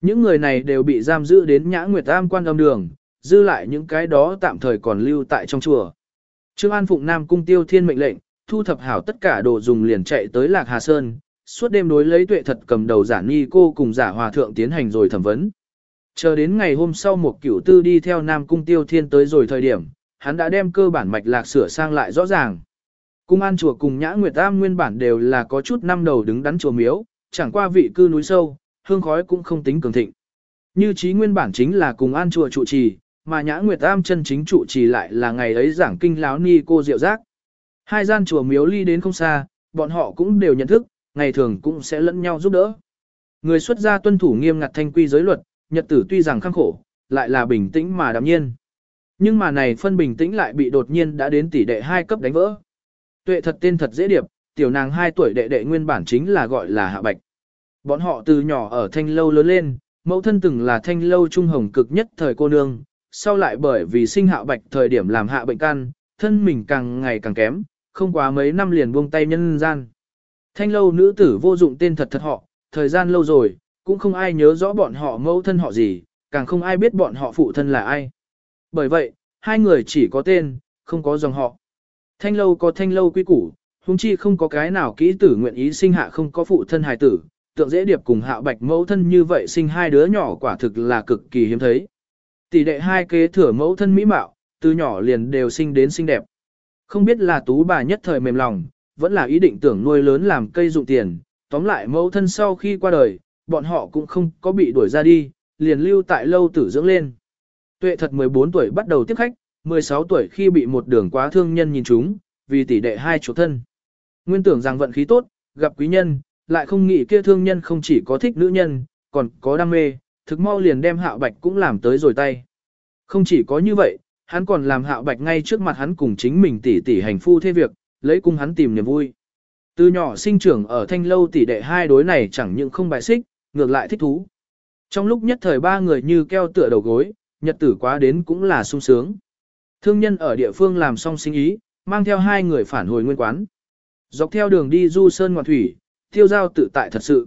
Những người này đều bị giam giữ đến nhã nguyệt am quan âm đường, dư lại những cái đó tạm thời còn lưu tại trong chùa. Trương An Phụng Nam cung tiêu thiên mệnh lệnh, thu thập hảo tất cả đồ dùng liền chạy tới Lạc Hà Sơn, suốt đêm đối lấy tuệ thật cầm đầu giả ni cô cùng giả hòa thượng tiến hành rồi thẩm vấn. Chờ đến ngày hôm sau một cửu tư đi theo Nam cung tiêu thiên tới rồi thời điểm, hắn đã đem cơ bản mạch lạc sửa sang lại rõ ràng. Cung an chùa cùng nhã nguyệt am nguyên bản đều là có chút năm đầu đứng đắn chùa miếu, chẳng qua vị cư núi sâu, hương khói cũng không tính cường thịnh. Như trí nguyên bản chính là cùng an chùa trụ trì, mà nhã nguyệt am chân chính trụ trì lại là ngày ấy giảng kinh láo ni cô diệu giác. Hai gian chùa miếu ly đến không xa, bọn họ cũng đều nhận thức, ngày thường cũng sẽ lẫn nhau giúp đỡ. Người xuất gia tuân thủ nghiêm ngặt thanh quy giới luật, nhật tử tuy rằng khăng khổ, lại là bình tĩnh mà đạm nhiên. Nhưng mà này phân bình tĩnh lại bị đột nhiên đã đến tỷ đệ hai cấp đánh vỡ. Tuệ thật tên thật dễ điệp, tiểu nàng 2 tuổi đệ đệ nguyên bản chính là gọi là Hạ Bạch. Bọn họ từ nhỏ ở thanh lâu lớn lên, mẫu thân từng là thanh lâu trung hồng cực nhất thời cô nương, sau lại bởi vì sinh Hạ Bạch thời điểm làm hạ bệnh căn, thân mình càng ngày càng kém, không quá mấy năm liền buông tay nhân gian. Thanh lâu nữ tử vô dụng tên thật thật họ, thời gian lâu rồi, cũng không ai nhớ rõ bọn họ mẫu thân họ gì, càng không ai biết bọn họ phụ thân là ai. Bởi vậy, hai người chỉ có tên, không có dòng họ. Thanh lâu có thanh lâu quy củ, huống chi không có cái nào kỹ tử nguyện ý sinh hạ không có phụ thân hài tử, tượng dễ điệp cùng hạo bạch mẫu thân như vậy sinh hai đứa nhỏ quả thực là cực kỳ hiếm thấy. Tỷ đệ hai kế thừa mẫu thân mỹ mạo, từ nhỏ liền đều sinh đến xinh đẹp. Không biết là tú bà nhất thời mềm lòng, vẫn là ý định tưởng nuôi lớn làm cây dụng tiền, tóm lại mẫu thân sau khi qua đời, bọn họ cũng không có bị đuổi ra đi, liền lưu tại lâu tử dưỡng lên. Tuệ thật 14 tuổi bắt đầu tiếp khách, 16 tuổi khi bị một đường quá thương nhân nhìn chúng, vì tỷ đệ hai chỗ thân. Nguyên tưởng rằng vận khí tốt, gặp quý nhân, lại không nghĩ kia thương nhân không chỉ có thích nữ nhân, còn có đam mê, thực mau liền đem hạo bạch cũng làm tới rồi tay. Không chỉ có như vậy, hắn còn làm hạo bạch ngay trước mặt hắn cùng chính mình tỷ tỷ hành phu thế việc, lấy cung hắn tìm niềm vui. Từ nhỏ sinh trưởng ở thanh lâu tỷ đệ hai đối này chẳng những không bài xích, ngược lại thích thú. Trong lúc nhất thời ba người như keo tựa đầu gối, nhật tử quá đến cũng là sung sướng. Thương nhân ở địa phương làm xong sinh ý, mang theo hai người phản hồi nguyên quán. Dọc theo đường đi du sơn ngoạn thủy, tiêu giao tự tại thật sự.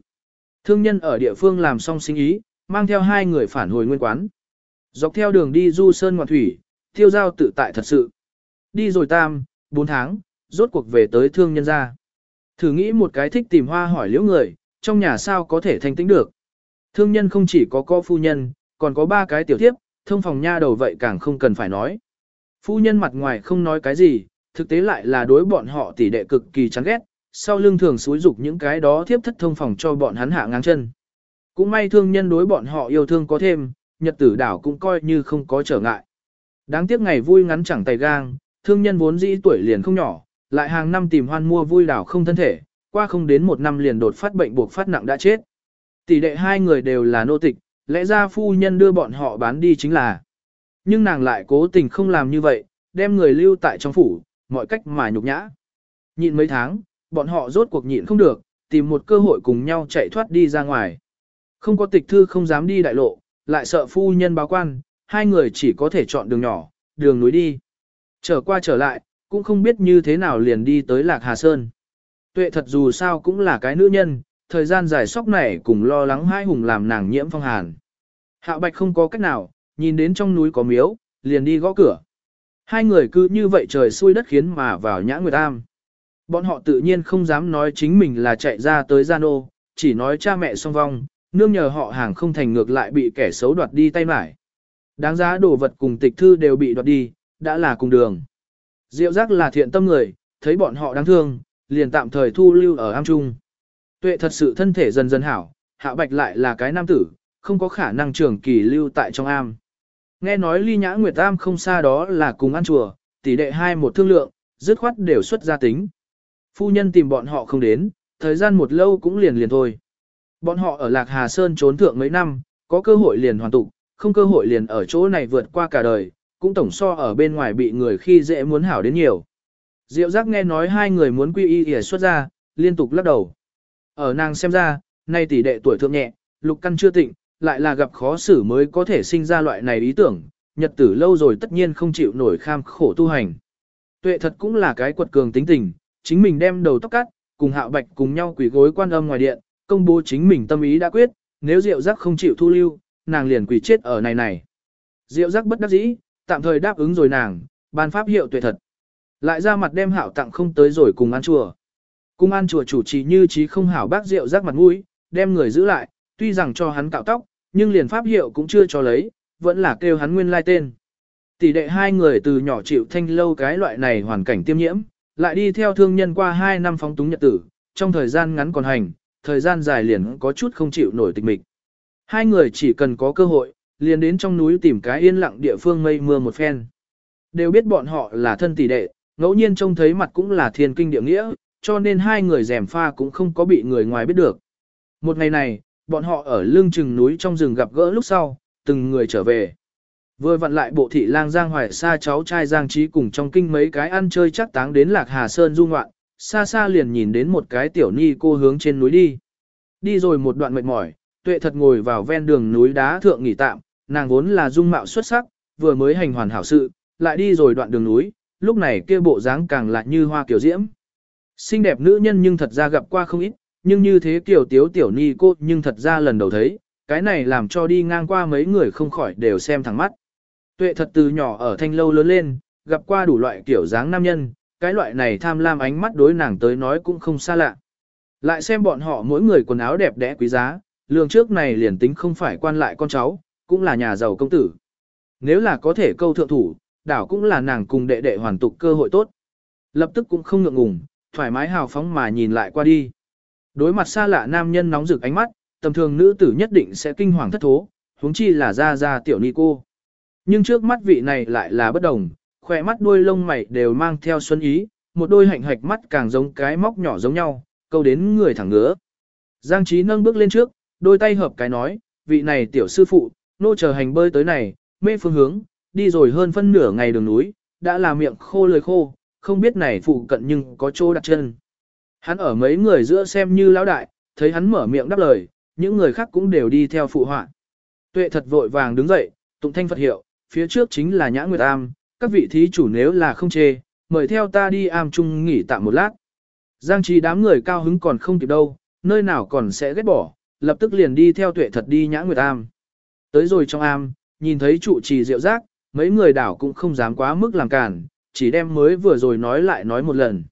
Thương nhân ở địa phương làm xong sinh ý, mang theo hai người phản hồi nguyên quán. Dọc theo đường đi du sơn ngoạn thủy, tiêu giao tự tại thật sự. Đi rồi tam, bốn tháng, rốt cuộc về tới thương nhân ra. Thử nghĩ một cái thích tìm hoa hỏi liễu người, trong nhà sao có thể thanh tĩnh được. Thương nhân không chỉ có co phu nhân, còn có ba cái tiểu thiếp, thông phòng nha đầu vậy càng không cần phải nói. Phu nhân mặt ngoài không nói cái gì, thực tế lại là đối bọn họ tỷ đệ cực kỳ chán ghét, sau lưng thường xúi dục những cái đó thiếp thất thông phòng cho bọn hắn hạ ngang chân. Cũng may thương nhân đối bọn họ yêu thương có thêm, nhật tử đảo cũng coi như không có trở ngại. Đáng tiếc ngày vui ngắn chẳng tay gang, thương nhân vốn dĩ tuổi liền không nhỏ, lại hàng năm tìm hoan mua vui đảo không thân thể, qua không đến một năm liền đột phát bệnh buộc phát nặng đã chết. Tỷ đệ hai người đều là nô tịch, lẽ ra phu nhân đưa bọn họ bán đi chính là. Nhưng nàng lại cố tình không làm như vậy, đem người lưu tại trong phủ, mọi cách mà nhục nhã. Nhịn mấy tháng, bọn họ rốt cuộc nhịn không được, tìm một cơ hội cùng nhau chạy thoát đi ra ngoài. Không có tịch thư không dám đi đại lộ, lại sợ phu nhân báo quan, hai người chỉ có thể chọn đường nhỏ, đường núi đi. Trở qua trở lại, cũng không biết như thế nào liền đi tới Lạc Hà Sơn. Tuệ thật dù sao cũng là cái nữ nhân, thời gian dài sóc này cùng lo lắng hai hùng làm nàng nhiễm phong hàn. Hạo Bạch không có cách nào, nhìn đến trong núi có miếu, liền đi gõ cửa. Hai người cứ như vậy trời xui đất khiến mà vào nhã nguyệt am. Bọn họ tự nhiên không dám nói chính mình là chạy ra tới gian ô, chỉ nói cha mẹ song vong, nương nhờ họ hàng không thành ngược lại bị kẻ xấu đoạt đi tay mải. Đáng giá đồ vật cùng tịch thư đều bị đoạt đi, đã là cùng đường. Diệu giác là thiện tâm người, thấy bọn họ đáng thương, liền tạm thời thu lưu ở am trung. Tuệ thật sự thân thể dần dần hảo, hạ bạch lại là cái nam tử, không có khả năng trường kỳ lưu tại trong am. Nghe nói ly nhã nguyệt am không xa đó là cùng ăn chùa, tỷ đệ hai một thương lượng, dứt khoát đều xuất ra tính. Phu nhân tìm bọn họ không đến, thời gian một lâu cũng liền liền thôi. Bọn họ ở Lạc Hà Sơn trốn thượng mấy năm, có cơ hội liền hoàn tụ, không cơ hội liền ở chỗ này vượt qua cả đời, cũng tổng so ở bên ngoài bị người khi dễ muốn hảo đến nhiều. Diệu giác nghe nói hai người muốn quy y ỉa xuất ra, liên tục lắc đầu. Ở nàng xem ra, nay tỷ đệ tuổi thượng nhẹ, lục căn chưa tịnh, lại là gặp khó xử mới có thể sinh ra loại này ý tưởng, nhật tử lâu rồi tất nhiên không chịu nổi kham khổ tu hành. Tuệ thật cũng là cái quật cường tính tình, chính mình đem đầu tóc cắt, cùng hạo bạch cùng nhau quỷ gối quan âm ngoài điện, công bố chính mình tâm ý đã quyết, nếu Diệu Giác không chịu thu lưu, nàng liền quỷ chết ở này này. Diệu Giác bất đắc dĩ, tạm thời đáp ứng rồi nàng, ban pháp hiệu tuyệt thật. Lại ra mặt đem hảo tặng không tới rồi cùng ăn chùa. cùng ăn chùa chủ trì như trí không hảo bác Diệu Giác mặt mũi, đem người giữ lại, tuy rằng cho hắn cạo tóc, nhưng liền pháp hiệu cũng chưa cho lấy, vẫn là kêu hắn nguyên lai tên. Tỷ đệ hai người từ nhỏ chịu thanh lâu cái loại này hoàn cảnh tiêm nhiễm, lại đi theo thương nhân qua hai năm phóng túng nhật tử, trong thời gian ngắn còn hành, thời gian dài liền có chút không chịu nổi tịch mịch. Hai người chỉ cần có cơ hội, liền đến trong núi tìm cái yên lặng địa phương mây mưa một phen. Đều biết bọn họ là thân tỷ đệ, ngẫu nhiên trông thấy mặt cũng là thiên kinh địa nghĩa, cho nên hai người rèm pha cũng không có bị người ngoài biết được. Một ngày này, bọn họ ở lưng chừng núi trong rừng gặp gỡ lúc sau, từng người trở về. Vừa vặn lại bộ thị lang Giang Hoài xa cháu trai Giang Trí cùng trong kinh mấy cái ăn chơi chắc táng đến Lạc Hà Sơn du ngoạn, xa xa liền nhìn đến một cái tiểu ni cô hướng trên núi đi. Đi rồi một đoạn mệt mỏi, tuệ thật ngồi vào ven đường núi đá thượng nghỉ tạm, nàng vốn là dung mạo xuất sắc, vừa mới hành hoàn hảo sự, lại đi rồi đoạn đường núi, lúc này kia bộ dáng càng lại như hoa kiểu diễm. Xinh đẹp nữ nhân nhưng thật ra gặp qua không ít, nhưng như thế kiểu tiếu tiểu ni cô nhưng thật ra lần đầu thấy, cái này làm cho đi ngang qua mấy người không khỏi đều xem thẳng mắt. Tuệ thật từ nhỏ ở thanh lâu lớn lên, gặp qua đủ loại kiểu dáng nam nhân, cái loại này tham lam ánh mắt đối nàng tới nói cũng không xa lạ. Lại xem bọn họ mỗi người quần áo đẹp đẽ quý giá, lương trước này liền tính không phải quan lại con cháu, cũng là nhà giàu công tử. Nếu là có thể câu thượng thủ, đảo cũng là nàng cùng đệ đệ hoàn tục cơ hội tốt. Lập tức cũng không ngượng ngùng, thoải mái hào phóng mà nhìn lại qua đi. Đối mặt xa lạ nam nhân nóng rực ánh mắt, tầm thường nữ tử nhất định sẽ kinh hoàng thất thố, huống chi là ra ra tiểu ni cô. Nhưng trước mắt vị này lại là bất đồng, khỏe mắt đuôi lông mày đều mang theo xuân ý, một đôi hạnh hạch mắt càng giống cái móc nhỏ giống nhau, câu đến người thẳng ngứa. Giang Trí nâng bước lên trước, đôi tay hợp cái nói, vị này tiểu sư phụ, nô chờ hành bơi tới này, mê phương hướng, đi rồi hơn phân nửa ngày đường núi, đã là miệng khô lời khô, không biết này phụ cận nhưng có chỗ đặt chân. Hắn ở mấy người giữa xem như lão đại, thấy hắn mở miệng đáp lời, những người khác cũng đều đi theo phụ họa. Tuệ thật vội vàng đứng dậy, tụng thanh Phật hiệu, phía trước chính là Nhã Nguyệt Am, các vị thí chủ nếu là không chê, mời theo ta đi am chung nghỉ tạm một lát. Giang trí đám người cao hứng còn không kịp đâu, nơi nào còn sẽ ghét bỏ, lập tức liền đi theo tuệ thật đi Nhã Nguyệt Am. Tới rồi trong am, nhìn thấy trụ trì rượu rác, mấy người đảo cũng không dám quá mức làm cản, chỉ đem mới vừa rồi nói lại nói một lần.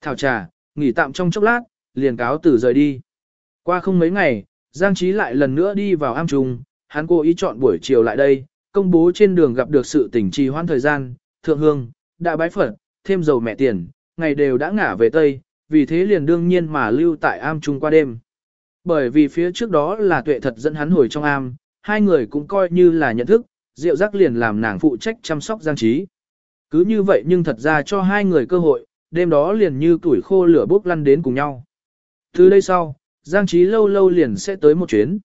Thảo trà, nghỉ tạm trong chốc lát, liền cáo từ rời đi. Qua không mấy ngày, Giang Trí lại lần nữa đi vào am trùng, hắn cố ý chọn buổi chiều lại đây, công bố trên đường gặp được sự tình trì hoãn thời gian, thượng hương, đã bái phật, thêm dầu mẹ tiền, ngày đều đã ngả về Tây, vì thế liền đương nhiên mà lưu tại am trung qua đêm. Bởi vì phía trước đó là tuệ thật dẫn hắn hồi trong am, hai người cũng coi như là nhận thức, Diệu Giác liền làm nàng phụ trách chăm sóc Giang Trí. Cứ như vậy nhưng thật ra cho hai người cơ hội, đêm đó liền như tuổi khô lửa bốc lăn đến cùng nhau. Từ đây sau, Giang Trí lâu lâu liền sẽ tới một chuyến.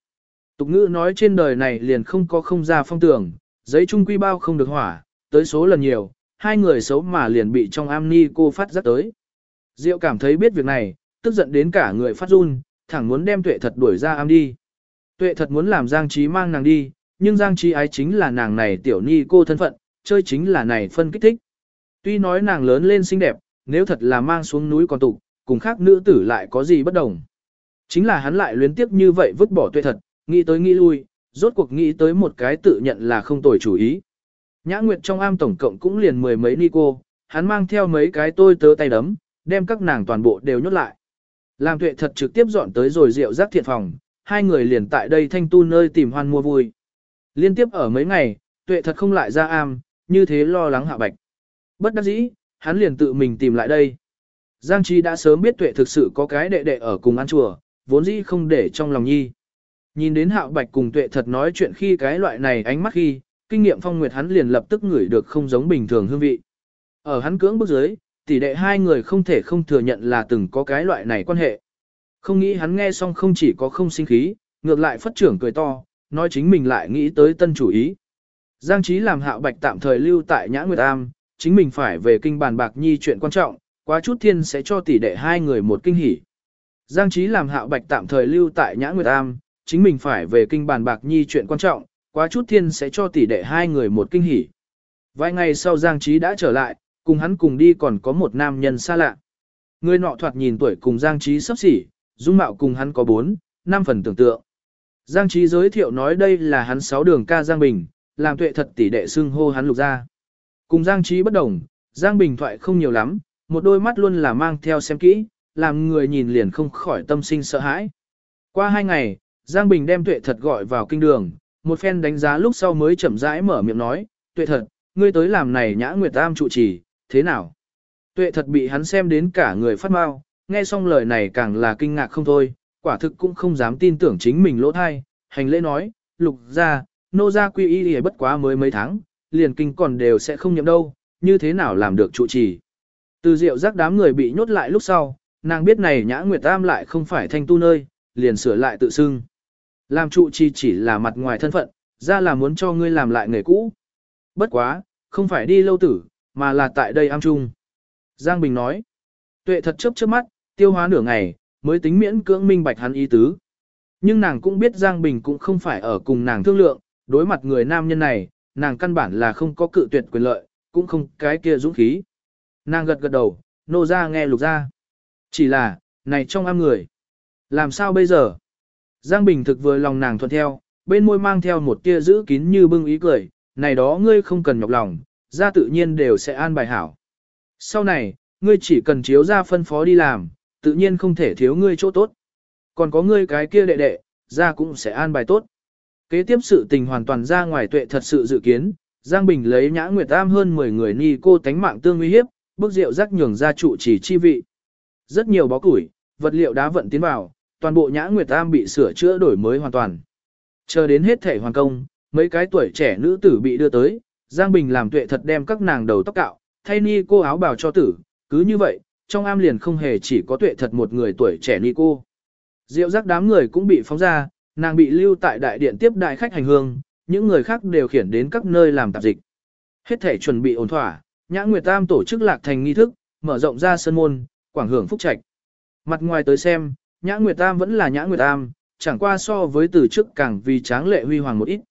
Tục ngữ nói trên đời này liền không có không ra phong tưởng, giấy trung quy bao không được hỏa, tới số lần nhiều, hai người xấu mà liền bị trong am ni cô phát giác tới. Diệu cảm thấy biết việc này, tức giận đến cả người phát run, thẳng muốn đem tuệ thật đuổi ra am đi. Tuệ thật muốn làm Giang Trí mang nàng đi, nhưng Giang Trí ái chính là nàng này tiểu ni cô thân phận, chơi chính là này phân kích thích. Tuy nói nàng lớn lên xinh đẹp, nếu thật là mang xuống núi còn tục, cùng khác nữ tử lại có gì bất đồng. Chính là hắn lại luyến tiếp như vậy vứt bỏ tuệ thật, nghĩ tới nghĩ lui, rốt cuộc nghĩ tới một cái tự nhận là không tồi chủ ý. Nhã Nguyệt trong am tổng cộng cũng liền mười mấy ni cô, hắn mang theo mấy cái tôi tớ tay đấm, đem các nàng toàn bộ đều nhốt lại. Làm tuệ thật trực tiếp dọn tới rồi rượu rác thiện phòng, hai người liền tại đây thanh tu nơi tìm hoan mua vui. Liên tiếp ở mấy ngày, tuệ thật không lại ra am, như thế lo lắng hạ bạch. Bất đắc dĩ, hắn liền tự mình tìm lại đây. Giang Chi đã sớm biết tuệ thực sự có cái đệ đệ ở cùng ăn chùa, vốn dĩ không để trong lòng nhi. Nhìn đến hạo bạch cùng tuệ thật nói chuyện khi cái loại này ánh mắt khi, kinh nghiệm phong nguyệt hắn liền lập tức ngửi được không giống bình thường hương vị. Ở hắn cưỡng bước dưới, tỷ đệ hai người không thể không thừa nhận là từng có cái loại này quan hệ. Không nghĩ hắn nghe xong không chỉ có không sinh khí, ngược lại phất trưởng cười to, nói chính mình lại nghĩ tới tân chủ ý. Giang Trí làm hạo bạch tạm thời lưu tại Nhã Nguyệt Am, chính mình phải về kinh bàn bạc nhi chuyện quan trọng, quá chút thiên sẽ cho tỷ đệ hai người một kinh hỉ. Giang Trí làm hạo bạch tạm thời lưu tại Nhã Nguyệt Am, chính mình phải về kinh bàn bạc nhi chuyện quan trọng, quá chút thiên sẽ cho tỷ đệ hai người một kinh hỉ. Vài ngày sau Giang Trí đã trở lại, cùng hắn cùng đi còn có một nam nhân xa lạ. Người nọ thoạt nhìn tuổi cùng Giang Trí sắp xỉ, dung mạo cùng hắn có bốn, năm phần tưởng tượng. Giang Trí giới thiệu nói đây là hắn sáu đường ca Giang Bình, làm tuệ thật tỷ đệ xưng hô hắn lục ra. Cùng Giang Trí bất đồng, Giang Bình thoại không nhiều lắm, một đôi mắt luôn là mang theo xem kỹ, làm người nhìn liền không khỏi tâm sinh sợ hãi. Qua hai ngày, Giang Bình đem tuệ thật gọi vào kinh đường, một phen đánh giá lúc sau mới chậm rãi mở miệng nói, tuệ thật, ngươi tới làm này nhã nguyệt tam trụ trì, thế nào? Tuệ thật bị hắn xem đến cả người phát mau, nghe xong lời này càng là kinh ngạc không thôi, quả thực cũng không dám tin tưởng chính mình lỗ thai, hành lễ nói, lục ra, nô ra quy y y bất quá mới mấy tháng, liền kinh còn đều sẽ không nhậm đâu, như thế nào làm được trụ trì. Từ rượu rắc đám người bị nhốt lại lúc sau, nàng biết này nhã nguyệt tam lại không phải thanh tu nơi, liền sửa lại tự xưng. Làm trụ trì chỉ là mặt ngoài thân phận, ra là muốn cho ngươi làm lại nghề cũ. Bất quá, không phải đi lâu tử, mà là tại đây am trung. Giang Bình nói, tuệ thật chớp chớp mắt, tiêu hóa nửa ngày, mới tính miễn cưỡng minh bạch hắn ý tứ. Nhưng nàng cũng biết Giang Bình cũng không phải ở cùng nàng thương lượng, đối mặt người nam nhân này, nàng căn bản là không có cự tuyệt quyền lợi, cũng không cái kia dũng khí. Nàng gật gật đầu, nô ra nghe lục ra. Chỉ là, này trong am người. Làm sao bây giờ? Giang Bình thực vừa lòng nàng thuận theo, bên môi mang theo một tia giữ kín như bưng ý cười, này đó ngươi không cần nhọc lòng, ra tự nhiên đều sẽ an bài hảo. Sau này, ngươi chỉ cần chiếu ra phân phó đi làm, tự nhiên không thể thiếu ngươi chỗ tốt. Còn có ngươi cái kia đệ đệ, ra cũng sẽ an bài tốt. Kế tiếp sự tình hoàn toàn ra ngoài tuệ thật sự dự kiến, Giang Bình lấy nhã nguyệt Tam hơn 10 người ni cô tánh mạng tương uy hiếp, bức rượu rắc nhường ra trụ chỉ chi vị. Rất nhiều bó củi, vật liệu đá vận tiến vào, toàn bộ nhã nguyệt tam bị sửa chữa đổi mới hoàn toàn. Chờ đến hết thể hoàn công, mấy cái tuổi trẻ nữ tử bị đưa tới, Giang Bình làm tuệ thật đem các nàng đầu tóc cạo, thay ni cô áo bào cho tử, cứ như vậy, trong am liền không hề chỉ có tuệ thật một người tuổi trẻ ni cô. Diệu giác đám người cũng bị phóng ra, nàng bị lưu tại đại điện tiếp đại khách hành hương, những người khác đều khiển đến các nơi làm tạp dịch. Hết thể chuẩn bị ổn thỏa, Nhã Nguyệt Tam tổ chức lạc thành nghi thức, mở rộng ra sân môn, quảng hưởng phúc trạch. Mặt ngoài tới xem, Nhã Nguyệt Tam vẫn là Nhã Nguyệt Tam, chẳng qua so với từ trước càng vì tráng lệ huy hoàng một ít.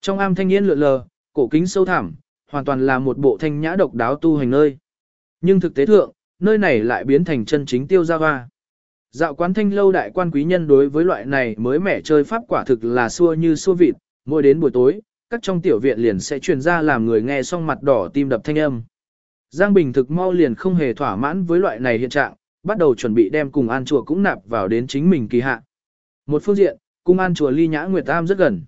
Trong am thanh niên lượn lờ, cổ kính sâu thẳm, hoàn toàn là một bộ thanh nhã độc đáo tu hành nơi. Nhưng thực tế thượng, nơi này lại biến thành chân chính tiêu gia hoa. Dạo quán thanh lâu đại quan quý nhân đối với loại này mới mẻ chơi pháp quả thực là xua như xua vịt, mỗi đến buổi tối, các trong tiểu viện liền sẽ truyền ra làm người nghe xong mặt đỏ tim đập thanh âm. Giang Bình thực mau liền không hề thỏa mãn với loại này hiện trạng, bắt đầu chuẩn bị đem cùng an chùa cũng nạp vào đến chính mình kỳ hạ. Một phương diện, cung an chùa ly nhã nguyệt tam rất gần.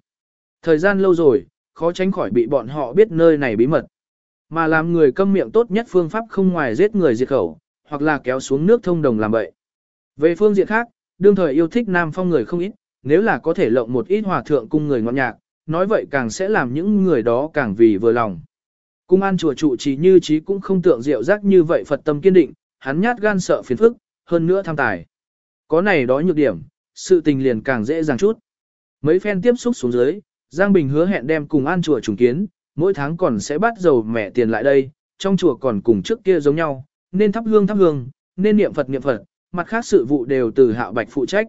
Thời gian lâu rồi, khó tránh khỏi bị bọn họ biết nơi này bí mật. Mà làm người câm miệng tốt nhất phương pháp không ngoài giết người diệt khẩu, hoặc là kéo xuống nước thông đồng làm vậy. Về phương diện khác, đương thời yêu thích nam phong người không ít, nếu là có thể lộng một ít hòa thượng cung người ngọn nhạc, nói vậy càng sẽ làm những người đó càng vì vừa lòng. Cung an chùa trụ trì như trí cũng không tượng diệu giác như vậy Phật tâm kiên định, hắn nhát gan sợ phiền phức, hơn nữa tham tài. Có này đó nhược điểm, sự tình liền càng dễ dàng chút. Mấy phen tiếp xúc xuống dưới, Giang Bình hứa hẹn đem cùng an chùa trùng kiến, mỗi tháng còn sẽ bắt dầu mẹ tiền lại đây, trong chùa còn cùng trước kia giống nhau, nên thắp hương thắp hương, nên niệm Phật niệm Phật, mặt khác sự vụ đều từ Hạo Bạch phụ trách.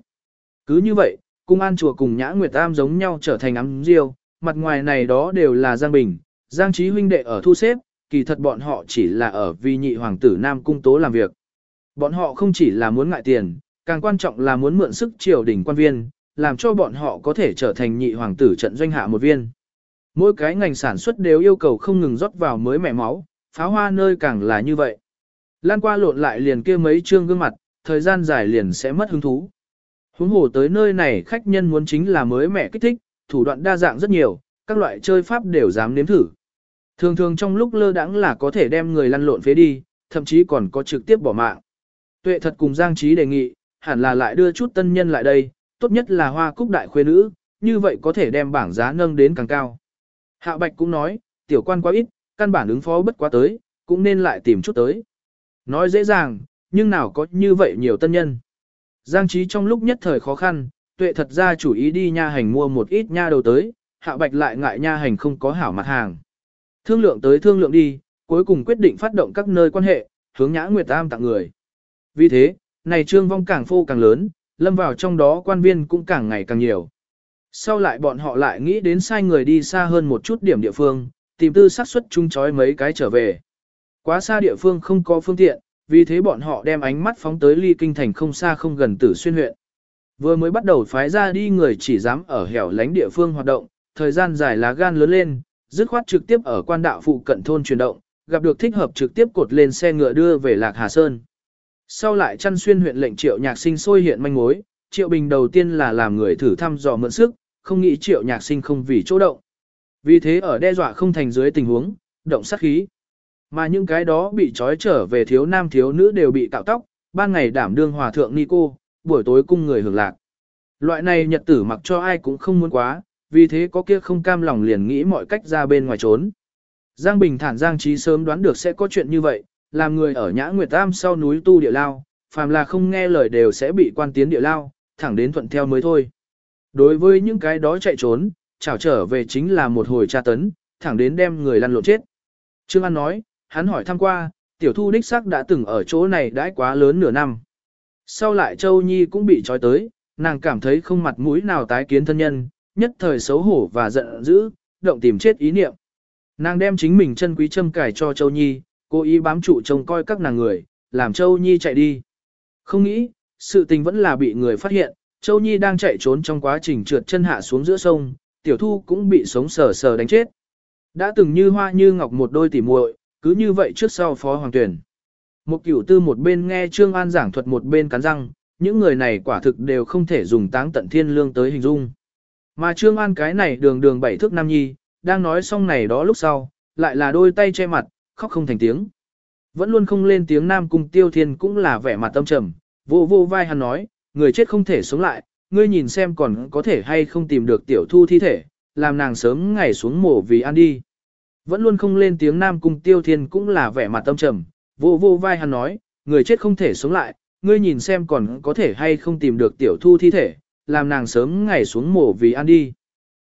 Cứ như vậy, cung an chùa cùng Nhã Nguyệt Tam giống nhau trở thành ám riêu, mặt ngoài này đó đều là Giang Bình, Giang Chí huynh đệ ở thu xếp, kỳ thật bọn họ chỉ là ở vì nhị hoàng tử Nam Cung Tố làm việc. Bọn họ không chỉ là muốn ngại tiền, càng quan trọng là muốn mượn sức triều đình quan viên, làm cho bọn họ có thể trở thành nhị hoàng tử trận doanh hạ một viên. Mỗi cái ngành sản xuất đều yêu cầu không ngừng rót vào mới mẻ máu, pháo hoa nơi càng là như vậy. Lan qua lộn lại liền kia mấy trương gương mặt, thời gian dài liền sẽ mất hứng thú. Huống hồ tới nơi này khách nhân muốn chính là mới mẻ kích thích, thủ đoạn đa dạng rất nhiều, các loại chơi pháp đều dám nếm thử. Thường thường trong lúc lơ đãng là có thể đem người lăn lộn phế đi, thậm chí còn có trực tiếp bỏ mạng. Tuệ thật cùng Giang Trí đề nghị, hẳn là lại đưa chút tân nhân lại đây, tốt nhất là hoa cúc đại khuê nữ, như vậy có thể đem bảng giá nâng đến càng cao. Hạ Bạch cũng nói, tiểu quan quá ít, căn bản ứng phó bất quá tới, cũng nên lại tìm chút tới. Nói dễ dàng, nhưng nào có như vậy nhiều tân nhân. Giang Trí trong lúc nhất thời khó khăn, tuệ thật ra chủ ý đi nha hành mua một ít nha đầu tới, Hạ Bạch lại ngại nha hành không có hảo mặt hàng. Thương lượng tới thương lượng đi, cuối cùng quyết định phát động các nơi quan hệ, hướng Nhã Nguyệt tam tặng người. Vì thế, này trương vong càng phô càng lớn, lâm vào trong đó quan viên cũng càng ngày càng nhiều. Sau lại bọn họ lại nghĩ đến sai người đi xa hơn một chút điểm địa phương, tìm tư xác suất chung chói mấy cái trở về. Quá xa địa phương không có phương tiện, vì thế bọn họ đem ánh mắt phóng tới ly kinh thành không xa không gần tử xuyên huyện. Vừa mới bắt đầu phái ra đi người chỉ dám ở hẻo lánh địa phương hoạt động, thời gian dài lá gan lớn lên, dứt khoát trực tiếp ở quan đạo phụ cận thôn chuyển động, gặp được thích hợp trực tiếp cột lên xe ngựa đưa về Lạc Hà Sơn. Sau lại chăn xuyên huyện lệnh triệu nhạc sinh sôi hiện manh mối, triệu bình đầu tiên là làm người thử thăm dò mượn sức, không nghĩ triệu nhạc sinh không vì chỗ động. Vì thế ở đe dọa không thành dưới tình huống, động sát khí. Mà những cái đó bị trói trở về thiếu nam thiếu nữ đều bị cạo tóc, ban ngày đảm đương hòa thượng Nico, buổi tối cung người hưởng lạc. Loại này nhật tử mặc cho ai cũng không muốn quá, vì thế có kia không cam lòng liền nghĩ mọi cách ra bên ngoài trốn. Giang Bình thản Giang Trí sớm đoán được sẽ có chuyện như vậy, làm người ở Nhã Nguyệt Tam sau núi tu địa lao, phàm là không nghe lời đều sẽ bị quan tiến địa lao, thẳng đến thuận theo mới thôi. Đối với những cái đó chạy trốn, chảo trở về chính là một hồi tra tấn, thẳng đến đem người lăn lộn chết. Trương An nói, hắn hỏi thăm qua, tiểu thu đích sắc đã từng ở chỗ này đãi quá lớn nửa năm. Sau lại Châu Nhi cũng bị trói tới, nàng cảm thấy không mặt mũi nào tái kiến thân nhân, nhất thời xấu hổ và giận dữ, động tìm chết ý niệm. Nàng đem chính mình chân quý châm cải cho Châu Nhi, cố ý bám trụ trông coi các nàng người, làm Châu Nhi chạy đi. Không nghĩ, sự tình vẫn là bị người phát hiện, Châu Nhi đang chạy trốn trong quá trình trượt chân hạ xuống giữa sông, tiểu thu cũng bị sống sờ sờ đánh chết. Đã từng như hoa như ngọc một đôi tỉ muội, cứ như vậy trước sau phó hoàng tuyển. Một cửu tư một bên nghe Trương An giảng thuật một bên cắn răng, những người này quả thực đều không thể dùng táng tận thiên lương tới hình dung. Mà Trương An cái này đường đường bảy thước nam nhi, đang nói xong này đó lúc sau, lại là đôi tay che mặt, khóc không thành tiếng. Vẫn luôn không lên tiếng nam cung tiêu thiên cũng là vẻ mặt tâm trầm, vô vô vai hắn nói, người chết không thể sống lại, ngươi nhìn xem còn có thể hay không tìm được tiểu thu thi thể, làm nàng sớm ngày xuống mổ vì ăn đi. Vẫn luôn không lên tiếng nam cung tiêu thiên cũng là vẻ mặt tâm trầm, vô vô vai hắn nói, người chết không thể sống lại, ngươi nhìn xem còn có thể hay không tìm được tiểu thu thi thể, làm nàng sớm ngày xuống mổ vì ăn đi.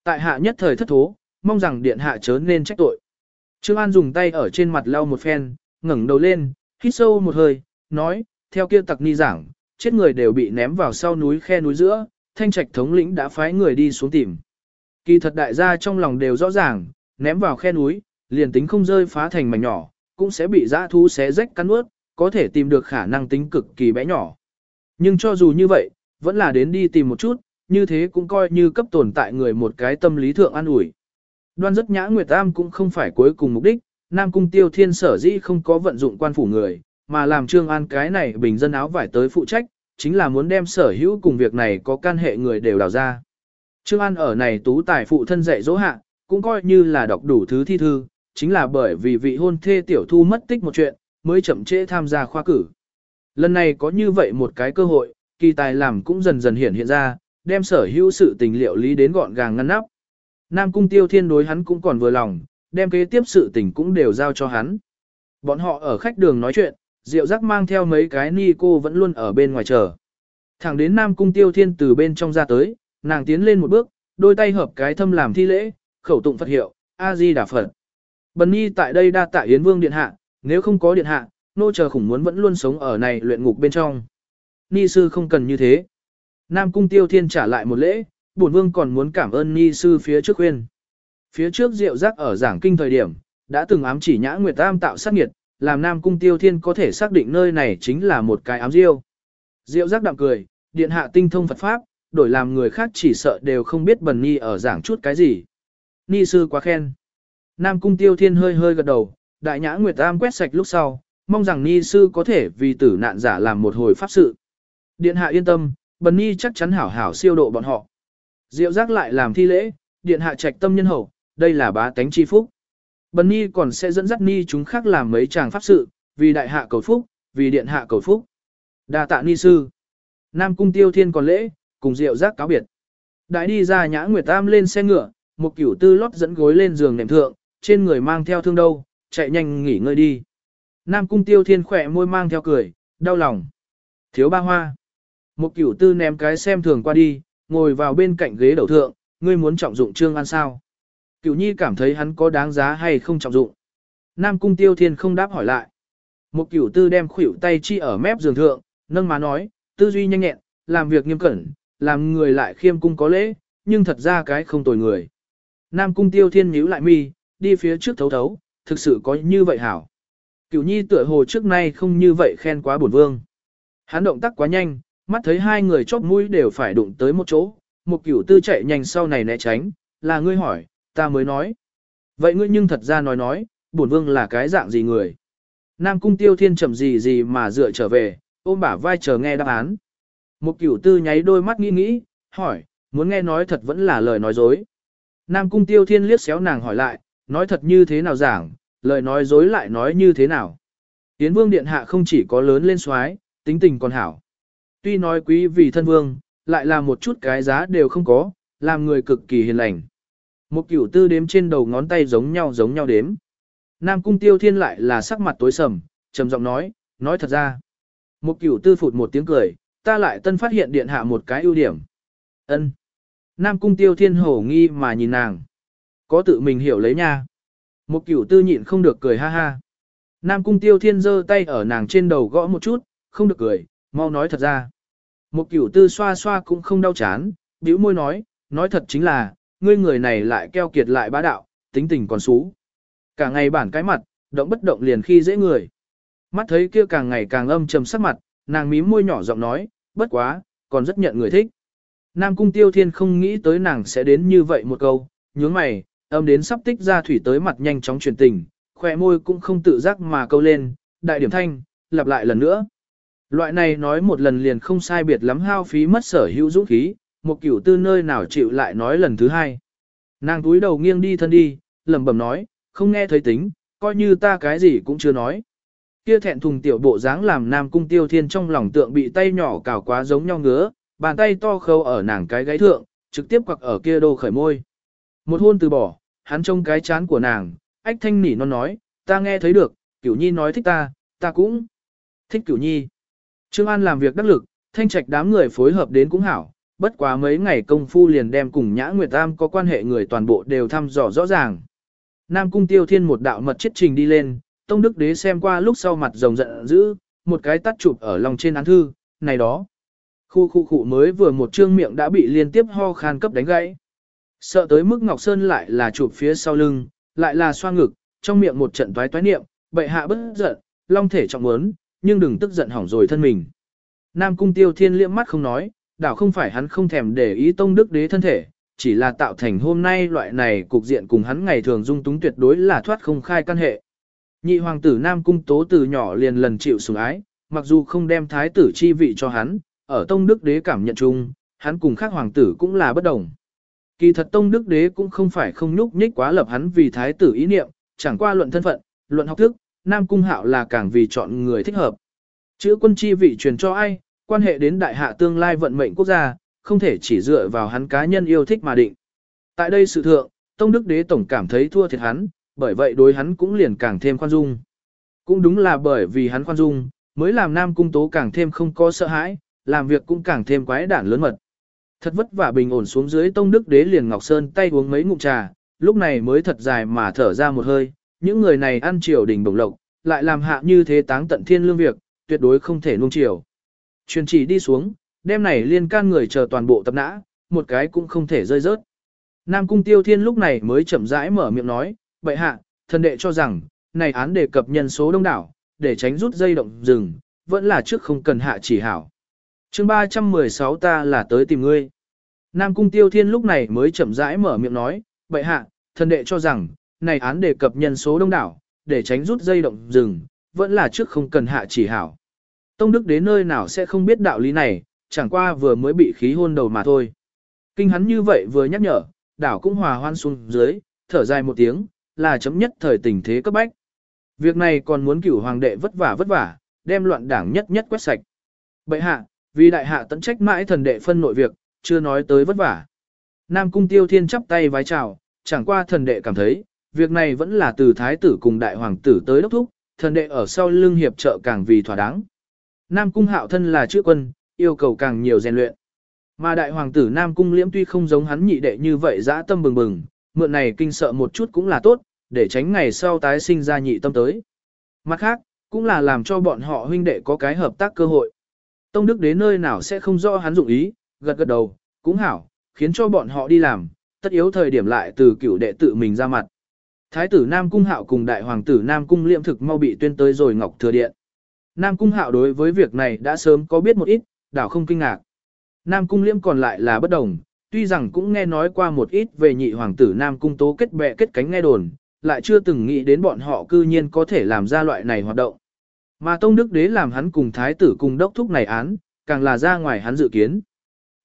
Tại hạ nhất thời thất thố, mong rằng điện hạ chớ nên trách tội. Trương An dùng tay ở trên mặt lau một phen, ngẩng đầu lên, hít sâu một hơi, nói, theo kia tặc ni giảng, chết người đều bị ném vào sau núi khe núi giữa, thanh trạch thống lĩnh đã phái người đi xuống tìm. Kỳ thật đại gia trong lòng đều rõ ràng, ném vào khe núi, liền tính không rơi phá thành mảnh nhỏ, cũng sẽ bị dã thú xé rách cắn ướt, có thể tìm được khả năng tính cực kỳ bé nhỏ. Nhưng cho dù như vậy, vẫn là đến đi tìm một chút, như thế cũng coi như cấp tồn tại người một cái tâm lý thượng an ủi. Đoan rất nhã Nguyệt Tam cũng không phải cuối cùng mục đích, Nam Cung Tiêu Thiên sở dĩ không có vận dụng quan phủ người, mà làm Trương An cái này bình dân áo vải tới phụ trách, chính là muốn đem sở hữu cùng việc này có can hệ người đều đào ra. Trương An ở này tú tài phụ thân dạy dỗ hạ, cũng coi như là đọc đủ thứ thi thư, chính là bởi vì vị hôn thê tiểu thu mất tích một chuyện, mới chậm trễ tham gia khoa cử. Lần này có như vậy một cái cơ hội, kỳ tài làm cũng dần dần hiện hiện ra, đem sở hữu sự tình liệu lý đến gọn gàng ngăn nắp. Nam cung tiêu thiên đối hắn cũng còn vừa lòng, đem kế tiếp sự tình cũng đều giao cho hắn. Bọn họ ở khách đường nói chuyện, Diệu giác mang theo mấy cái ni cô vẫn luôn ở bên ngoài chờ. Thẳng đến Nam cung tiêu thiên từ bên trong ra tới, nàng tiến lên một bước, đôi tay hợp cái thâm làm thi lễ, khẩu tụng Phật hiệu, A-di Đà Phật. Bần Nhi tại đây đa tạ Yến Vương Điện Hạ, nếu không có Điện Hạ, nô chờ khủng muốn vẫn luôn sống ở này luyện ngục bên trong. Ni sư không cần như thế. Nam Cung Tiêu Thiên trả lại một lễ, bổn vương còn muốn cảm ơn Ni sư phía trước khuyên. Phía trước Diệu Giác ở giảng kinh thời điểm, đã từng ám chỉ Nhã Nguyệt Tam tạo sát nghiệt, làm Nam Cung Tiêu Thiên có thể xác định nơi này chính là một cái ám diêu. Diệu Giác đạm cười, điện hạ tinh thông Phật pháp, đổi làm người khác chỉ sợ đều không biết bần ni ở giảng chút cái gì. Ni sư quá khen. Nam Cung Tiêu Thiên hơi hơi gật đầu, Đại Nhã Nguyệt Tam quét sạch lúc sau, mong rằng Ni sư có thể vì tử nạn giả làm một hồi pháp sự. Điện hạ yên tâm, bần nhi chắc chắn hảo hảo siêu độ bọn họ. Diệu giác lại làm thi lễ, điện hạ trạch tâm nhân hậu, đây là bá tánh chi phúc. Bần nhi còn sẽ dẫn dắt ni chúng khác làm mấy chàng pháp sự, vì đại hạ cầu phúc, vì điện hạ cầu phúc. Đa tạ ni sư. Nam cung tiêu thiên còn lễ, cùng diệu giác cáo biệt. Đại đi ra nhã nguyệt tam lên xe ngựa, một cửu tư lót dẫn gối lên giường nệm thượng, trên người mang theo thương đâu, chạy nhanh nghỉ ngơi đi. Nam cung tiêu thiên khỏe môi mang theo cười, đau lòng. Thiếu ba hoa. Một cửu tư ném cái xem thường qua đi, ngồi vào bên cạnh ghế đầu thượng, ngươi muốn trọng dụng trương an sao. Cửu nhi cảm thấy hắn có đáng giá hay không trọng dụng. Nam cung tiêu thiên không đáp hỏi lại. Một cửu tư đem khuỷu tay chi ở mép giường thượng, nâng má nói, tư duy nhanh nhẹn, làm việc nghiêm cẩn, làm người lại khiêm cung có lễ, nhưng thật ra cái không tồi người. Nam cung tiêu thiên nhíu lại mi, đi phía trước thấu thấu, thực sự có như vậy hảo. Cửu nhi tựa hồ trước nay không như vậy khen quá bổn vương. Hắn động tác quá nhanh, mắt thấy hai người chóp mũi đều phải đụng tới một chỗ, một cửu tư chạy nhanh sau này né tránh, là ngươi hỏi, ta mới nói. Vậy ngươi nhưng thật ra nói nói, bổn vương là cái dạng gì người? Nam cung tiêu thiên chậm gì gì mà dựa trở về, ôm bả vai chờ nghe đáp án. Một cửu tư nháy đôi mắt nghĩ nghĩ, hỏi, muốn nghe nói thật vẫn là lời nói dối. Nam cung tiêu thiên liếc xéo nàng hỏi lại, nói thật như thế nào giảng, lời nói dối lại nói như thế nào. Yến vương điện hạ không chỉ có lớn lên xoái, tính tình còn hảo. Tuy nói quý vì thân vương, lại là một chút cái giá đều không có, làm người cực kỳ hiền lành. Một cửu tư đếm trên đầu ngón tay giống nhau giống nhau đếm. Nam cung tiêu thiên lại là sắc mặt tối sầm, trầm giọng nói, nói thật ra. Một cửu tư phụt một tiếng cười, ta lại tân phát hiện điện hạ một cái ưu điểm. ân Nam cung tiêu thiên hổ nghi mà nhìn nàng. Có tự mình hiểu lấy nha. Một cửu tư nhịn không được cười ha ha. Nam cung tiêu thiên giơ tay ở nàng trên đầu gõ một chút, không được cười, mau nói thật ra. Một cửu tư xoa xoa cũng không đau chán, bĩu môi nói, nói thật chính là, ngươi người này lại keo kiệt lại bá đạo, tính tình còn xú. Cả ngày bản cái mặt, động bất động liền khi dễ người. Mắt thấy kia càng ngày càng âm trầm sắc mặt, nàng mím môi nhỏ giọng nói, bất quá, còn rất nhận người thích. Nam cung tiêu thiên không nghĩ tới nàng sẽ đến như vậy một câu, nhướng mày, âm đến sắp tích ra thủy tới mặt nhanh chóng truyền tình, khỏe môi cũng không tự giác mà câu lên, đại điểm thanh, lặp lại lần nữa. Loại này nói một lần liền không sai biệt lắm hao phí mất sở hữu dũng khí, một kiểu tư nơi nào chịu lại nói lần thứ hai. Nàng túi đầu nghiêng đi thân đi, lẩm bẩm nói, không nghe thấy tính, coi như ta cái gì cũng chưa nói. Kia thẹn thùng tiểu bộ dáng làm nam cung tiêu thiên trong lòng tượng bị tay nhỏ cào quá giống nhau ngứa, bàn tay to khâu ở nàng cái gáy thượng, trực tiếp quặc ở kia đô khởi môi. Một hôn từ bỏ, hắn trông cái chán của nàng, ách thanh nỉ non nói, ta nghe thấy được, cửu nhi nói thích ta, ta cũng thích cửu nhi. Trương An làm việc đắc lực, thanh trạch đám người phối hợp đến cũng hảo, bất quá mấy ngày công phu liền đem cùng Nhã Nguyệt Tam có quan hệ người toàn bộ đều thăm dò rõ ràng. Nam Cung Tiêu Thiên một đạo mật chết trình đi lên, Tông Đức Đế xem qua lúc sau mặt rồng giận dữ, một cái tắt chụp ở lòng trên án thư, này đó. Khu khu khu mới vừa một trương miệng đã bị liên tiếp ho khan cấp đánh gãy. Sợ tới mức Ngọc Sơn lại là chụp phía sau lưng, lại là xoa ngực, trong miệng một trận toái toái niệm, bệ hạ bất giận, long thể trọng muốn, nhưng đừng tức giận hỏng rồi thân mình. Nam Cung Tiêu Thiên liễm mắt không nói, đảo không phải hắn không thèm để ý tông đức đế thân thể, chỉ là tạo thành hôm nay loại này cục diện cùng hắn ngày thường dung túng tuyệt đối là thoát không khai căn hệ. Nhị hoàng tử Nam Cung Tố từ nhỏ liền lần chịu sủng ái, mặc dù không đem thái tử chi vị cho hắn, ở tông đức đế cảm nhận chung, hắn cùng khác hoàng tử cũng là bất đồng. Kỳ thật tông đức đế cũng không phải không nhúc nhích quá lập hắn vì thái tử ý niệm, chẳng qua luận thân phận, luận học thức, Nam Cung Hạo là càng vì chọn người thích hợp. Chữ quân chi vị truyền cho ai, quan hệ đến đại hạ tương lai vận mệnh quốc gia, không thể chỉ dựa vào hắn cá nhân yêu thích mà định. Tại đây sự thượng, Tông Đức Đế Tổng cảm thấy thua thiệt hắn, bởi vậy đối hắn cũng liền càng thêm khoan dung. Cũng đúng là bởi vì hắn khoan dung, mới làm Nam Cung Tố càng thêm không có sợ hãi, làm việc cũng càng thêm quái đản lớn mật. Thật vất vả bình ổn xuống dưới Tông Đức Đế liền Ngọc Sơn tay uống mấy ngụm trà, lúc này mới thật dài mà thở ra một hơi, những người này ăn triều đình bổng lộc, lại làm hạ như thế táng tận thiên lương việc, tuyệt đối không thể nuông chiều. Truyền chỉ đi xuống, đêm này liên can người chờ toàn bộ tập nã, một cái cũng không thể rơi rớt. Nam Cung Tiêu Thiên lúc này mới chậm rãi mở miệng nói, bệ hạ, thần đệ cho rằng, này án đề cập nhân số đông đảo, để tránh rút dây động rừng, vẫn là trước không cần hạ chỉ hảo. chương 316 ta là tới tìm ngươi. Nam Cung Tiêu Thiên lúc này mới chậm rãi mở miệng nói, bệ hạ, thần đệ cho rằng, này án đề cập nhân số đông đảo, để tránh rút dây động rừng, vẫn là trước không cần hạ chỉ hảo. Tông Đức đến nơi nào sẽ không biết đạo lý này, chẳng qua vừa mới bị khí hôn đầu mà thôi. Kinh hắn như vậy vừa nhắc nhở, đảo cũng hòa hoan xuống dưới, thở dài một tiếng, là chấm nhất thời tình thế cấp bách. Việc này còn muốn cửu hoàng đệ vất vả vất vả, đem loạn đảng nhất nhất quét sạch. Bệ hạ, vì đại hạ tận trách mãi thần đệ phân nội việc, chưa nói tới vất vả. Nam cung tiêu thiên chắp tay vái chào, chẳng qua thần đệ cảm thấy, việc này vẫn là từ thái tử cùng đại hoàng tử tới đốc thúc, thần đệ ở sau lưng hiệp trợ càng vì thỏa đáng. Nam cung hạo thân là chữ quân, yêu cầu càng nhiều rèn luyện. Mà đại hoàng tử Nam cung liễm tuy không giống hắn nhị đệ như vậy dã tâm bừng bừng, mượn này kinh sợ một chút cũng là tốt, để tránh ngày sau tái sinh ra nhị tâm tới. Mặt khác, cũng là làm cho bọn họ huynh đệ có cái hợp tác cơ hội. Tông đức đến nơi nào sẽ không rõ hắn dụng ý, gật gật đầu, cũng hảo, khiến cho bọn họ đi làm, tất yếu thời điểm lại từ cửu đệ tự mình ra mặt. Thái tử Nam Cung Hạo cùng đại hoàng tử Nam Cung Liệm thực mau bị tuyên tới rồi Ngọc Thừa Điện. Nam Cung Hạo đối với việc này đã sớm có biết một ít, đảo không kinh ngạc. Nam cung Liệm còn lại là bất đồng, tuy rằng cũng nghe nói qua một ít về nhị hoàng tử Nam cung tố kết bè kết cánh nghe đồn, lại chưa từng nghĩ đến bọn họ cư nhiên có thể làm ra loại này hoạt động. Mà Tông Đức Đế làm hắn cùng thái tử cùng đốc thúc này án, càng là ra ngoài hắn dự kiến.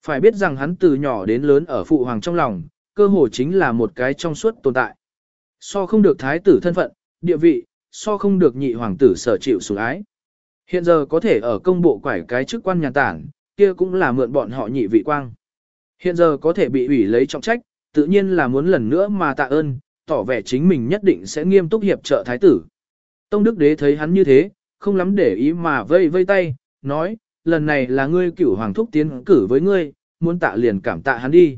Phải biết rằng hắn từ nhỏ đến lớn ở phụ hoàng trong lòng, cơ hồ chính là một cái trong suốt tồn tại. So không được thái tử thân phận, địa vị, so không được nhị hoàng tử sở chịu sủng ái. Hiện giờ có thể ở công bộ quải cái chức quan nhà tản, kia cũng là mượn bọn họ nhị vị quang. Hiện giờ có thể bị ủy lấy trọng trách, tự nhiên là muốn lần nữa mà tạ ơn, tỏ vẻ chính mình nhất định sẽ nghiêm túc hiệp trợ thái tử. Tông Đức Đế thấy hắn như thế, không lắm để ý mà vây vây tay, nói, lần này là ngươi cửu hoàng thúc tiến cử với ngươi, muốn tạ liền cảm tạ hắn đi.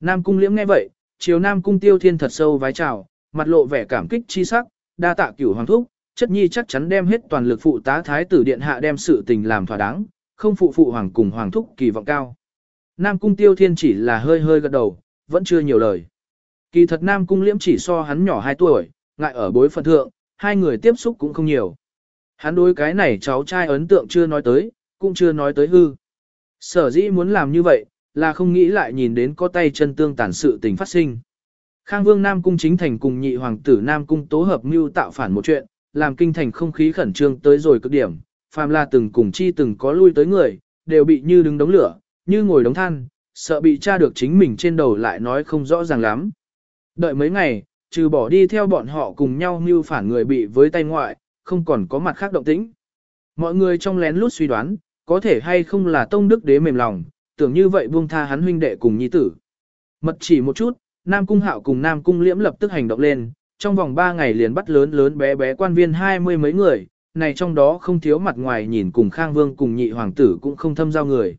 Nam cung liễm nghe vậy, chiều Nam cung tiêu thiên thật sâu vái chào, mặt lộ vẻ cảm kích chi sắc, đa tạ cửu hoàng thúc, chất nhi chắc chắn đem hết toàn lực phụ tá thái tử điện hạ đem sự tình làm thỏa đáng, không phụ phụ hoàng cùng hoàng thúc kỳ vọng cao. Nam cung tiêu thiên chỉ là hơi hơi gật đầu, vẫn chưa nhiều lời. Kỳ thật Nam cung liễm chỉ so hắn nhỏ 2 tuổi, ngại ở bối phận thượng, hai người tiếp xúc cũng không nhiều. Hắn đối cái này cháu trai ấn tượng chưa nói tới, cũng chưa nói tới hư. Sở dĩ muốn làm như vậy, là không nghĩ lại nhìn đến có tay chân tương tàn sự tình phát sinh. Khang Vương Nam Cung chính thành cùng nhị hoàng tử Nam Cung tố hợp mưu tạo phản một chuyện, làm kinh thành không khí khẩn trương tới rồi cực điểm, phàm là từng cùng chi từng có lui tới người, đều bị như đứng đống lửa, như ngồi đống than, sợ bị tra được chính mình trên đầu lại nói không rõ ràng lắm. Đợi mấy ngày, trừ bỏ đi theo bọn họ cùng nhau mưu phản người bị với tay ngoại, không còn có mặt khác động tĩnh. Mọi người trong lén lút suy đoán, có thể hay không là tông đức đế mềm lòng, tưởng như vậy buông tha hắn huynh đệ cùng nhi tử. Mật chỉ một chút, Nam Cung Hạo cùng Nam Cung Liễm lập tức hành động lên, trong vòng 3 ngày liền bắt lớn lớn bé bé quan viên hai mươi mấy người, này trong đó không thiếu mặt ngoài nhìn cùng Khang Vương cùng nhị hoàng tử cũng không thâm giao người.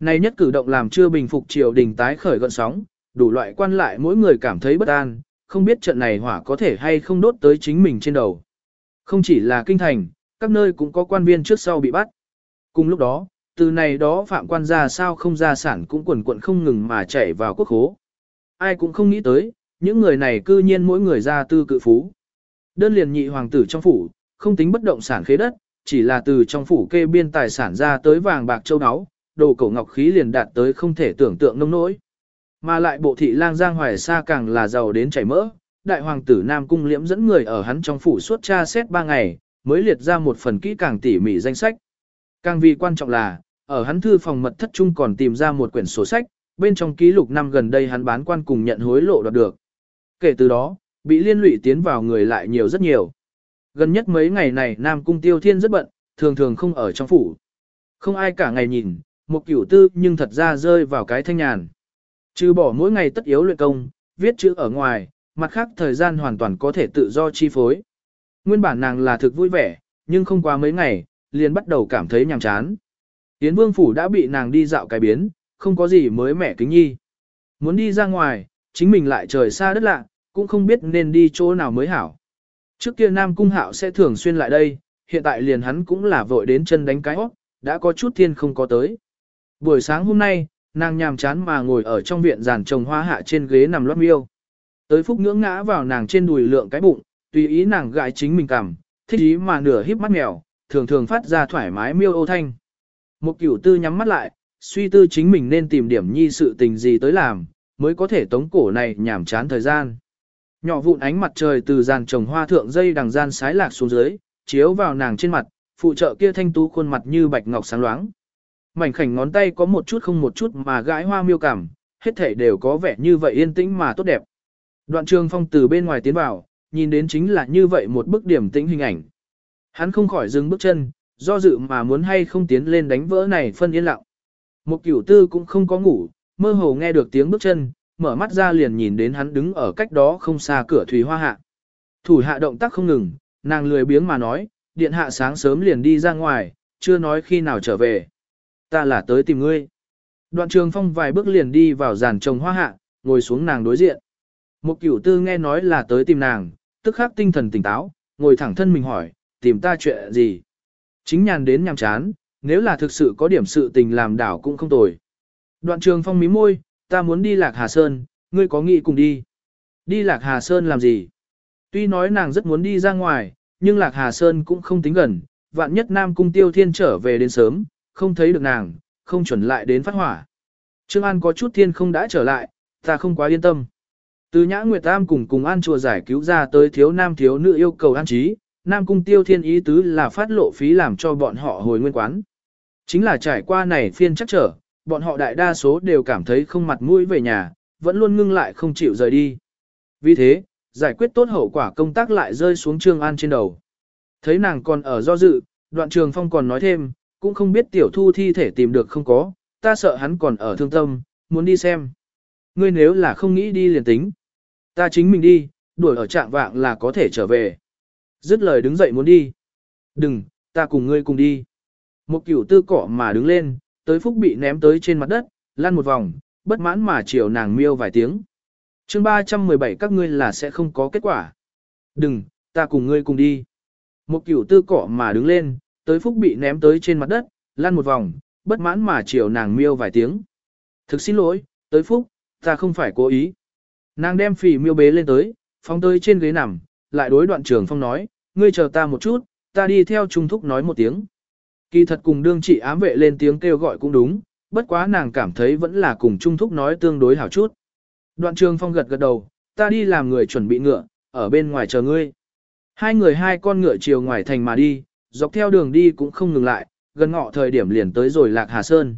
Này nhất cử động làm chưa bình phục triều đình tái khởi gọn sóng, đủ loại quan lại mỗi người cảm thấy bất an, không biết trận này hỏa có thể hay không đốt tới chính mình trên đầu. Không chỉ là kinh thành, các nơi cũng có quan viên trước sau bị bắt. Cùng lúc đó, từ này đó phạm quan ra sao không ra sản cũng quần quận không ngừng mà chạy vào quốc hố. Ai cũng không nghĩ tới, những người này cư nhiên mỗi người ra tư cự phú. Đơn liền nhị hoàng tử trong phủ, không tính bất động sản khế đất, chỉ là từ trong phủ kê biên tài sản ra tới vàng bạc châu áo, đồ cổ ngọc khí liền đạt tới không thể tưởng tượng nông nỗi. Mà lại bộ thị lang giang hoài xa càng là giàu đến chảy mỡ, đại hoàng tử Nam Cung liễm dẫn người ở hắn trong phủ suốt tra xét ba ngày, mới liệt ra một phần kỹ càng tỉ mỉ danh sách. Càng vì quan trọng là, ở hắn thư phòng mật thất trung còn tìm ra một quyển sổ sách, bên trong ký lục năm gần đây hắn bán quan cùng nhận hối lộ đoạt được. Kể từ đó, bị liên lụy tiến vào người lại nhiều rất nhiều. Gần nhất mấy ngày này Nam Cung Tiêu Thiên rất bận, thường thường không ở trong phủ. Không ai cả ngày nhìn, một cửu tư nhưng thật ra rơi vào cái thanh nhàn. Trừ bỏ mỗi ngày tất yếu luyện công, viết chữ ở ngoài, mặt khác thời gian hoàn toàn có thể tự do chi phối. Nguyên bản nàng là thực vui vẻ, nhưng không qua mấy ngày, liền bắt đầu cảm thấy nhàm chán. Yến Vương Phủ đã bị nàng đi dạo cái biến, không có gì mới mẻ kính nhi. Muốn đi ra ngoài, chính mình lại trời xa đất lạ, cũng không biết nên đi chỗ nào mới hảo. Trước kia Nam Cung Hạo sẽ thường xuyên lại đây, hiện tại liền hắn cũng là vội đến chân đánh cái óc, đã có chút thiên không có tới. Buổi sáng hôm nay, nàng nhàm chán mà ngồi ở trong viện giàn trồng hoa hạ trên ghế nằm loát miêu. Tới phúc ngưỡng ngã vào nàng trên đùi lượng cái bụng, tùy ý nàng gãi chính mình cằm thích ý mà nửa híp mắt mèo, thường thường phát ra thoải mái miêu ô thanh. Một cửu tư nhắm mắt lại, suy tư chính mình nên tìm điểm nhi sự tình gì tới làm, mới có thể tống cổ này nhảm chán thời gian. Nhỏ vụn ánh mặt trời từ dàn trồng hoa thượng dây đằng gian sái lạc xuống dưới, chiếu vào nàng trên mặt, phụ trợ kia thanh tú khuôn mặt như bạch ngọc sáng loáng. Mảnh khảnh ngón tay có một chút không một chút mà gãi hoa miêu cảm, hết thể đều có vẻ như vậy yên tĩnh mà tốt đẹp. Đoạn trường phong từ bên ngoài tiến vào, nhìn đến chính là như vậy một bức điểm tĩnh hình ảnh. Hắn không khỏi dừng bước chân, do dự mà muốn hay không tiến lên đánh vỡ này phân yên lặng. Một cửu tư cũng không có ngủ, mơ hồ nghe được tiếng bước chân, mở mắt ra liền nhìn đến hắn đứng ở cách đó không xa cửa thủy hoa hạ. Thủ hạ động tác không ngừng, nàng lười biếng mà nói, điện hạ sáng sớm liền đi ra ngoài, chưa nói khi nào trở về. Ta là tới tìm ngươi. Đoạn trường phong vài bước liền đi vào giàn trồng hoa hạ, ngồi xuống nàng đối diện. Một cửu tư nghe nói là tới tìm nàng, tức khắc tinh thần tỉnh táo, ngồi thẳng thân mình hỏi, tìm ta chuyện gì. Chính nhàn đến nhàm chán, nếu là thực sự có điểm sự tình làm đảo cũng không tồi. Đoạn trường phong mí môi, ta muốn đi Lạc Hà Sơn, ngươi có nghĩ cùng đi. Đi Lạc Hà Sơn làm gì? Tuy nói nàng rất muốn đi ra ngoài, nhưng Lạc Hà Sơn cũng không tính gần, vạn nhất Nam Cung Tiêu Thiên trở về đến sớm, không thấy được nàng, không chuẩn lại đến phát hỏa. Trương An có chút thiên không đã trở lại, ta không quá yên tâm. Từ Nhã Nguyệt Tam cùng cùng An chùa giải cứu ra tới thiếu nam thiếu nữ yêu cầu an trí, Nam Cung Tiêu Thiên ý tứ là phát lộ phí làm cho bọn họ hồi nguyên quán. Chính là trải qua này phiên chắc trở, bọn họ đại đa số đều cảm thấy không mặt mũi về nhà, vẫn luôn ngưng lại không chịu rời đi. Vì thế, giải quyết tốt hậu quả công tác lại rơi xuống Trương An trên đầu. Thấy nàng còn ở do dự, đoạn trường phong còn nói thêm, cũng không biết tiểu thu thi thể tìm được không có, ta sợ hắn còn ở thương tâm, muốn đi xem. Ngươi nếu là không nghĩ đi liền tính. Ta chính mình đi, đuổi ở trạng vạng là có thể trở về. Dứt lời đứng dậy muốn đi. Đừng, ta cùng ngươi cùng đi. Một cửu tư cỏ mà đứng lên, tới phúc bị ném tới trên mặt đất, lăn một vòng, bất mãn mà chiều nàng miêu vài tiếng. chương 317 các ngươi là sẽ không có kết quả. Đừng, ta cùng ngươi cùng đi. Một cửu tư cỏ mà đứng lên, tới phúc bị ném tới trên mặt đất, lăn một vòng, bất mãn mà chiều nàng miêu vài tiếng. Thực xin lỗi, tới phúc, ta không phải cố ý. Nàng đem phì miêu bế lên tới, phong tới trên ghế nằm, lại đối đoạn trường phong nói, ngươi chờ ta một chút, ta đi theo trung thúc nói một tiếng. Kỳ thật cùng đương trị ám vệ lên tiếng kêu gọi cũng đúng, bất quá nàng cảm thấy vẫn là cùng trung thúc nói tương đối hảo chút. Đoạn trường phong gật gật đầu, ta đi làm người chuẩn bị ngựa, ở bên ngoài chờ ngươi. Hai người hai con ngựa chiều ngoài thành mà đi, dọc theo đường đi cũng không ngừng lại, gần ngọ thời điểm liền tới rồi Lạc Hà Sơn.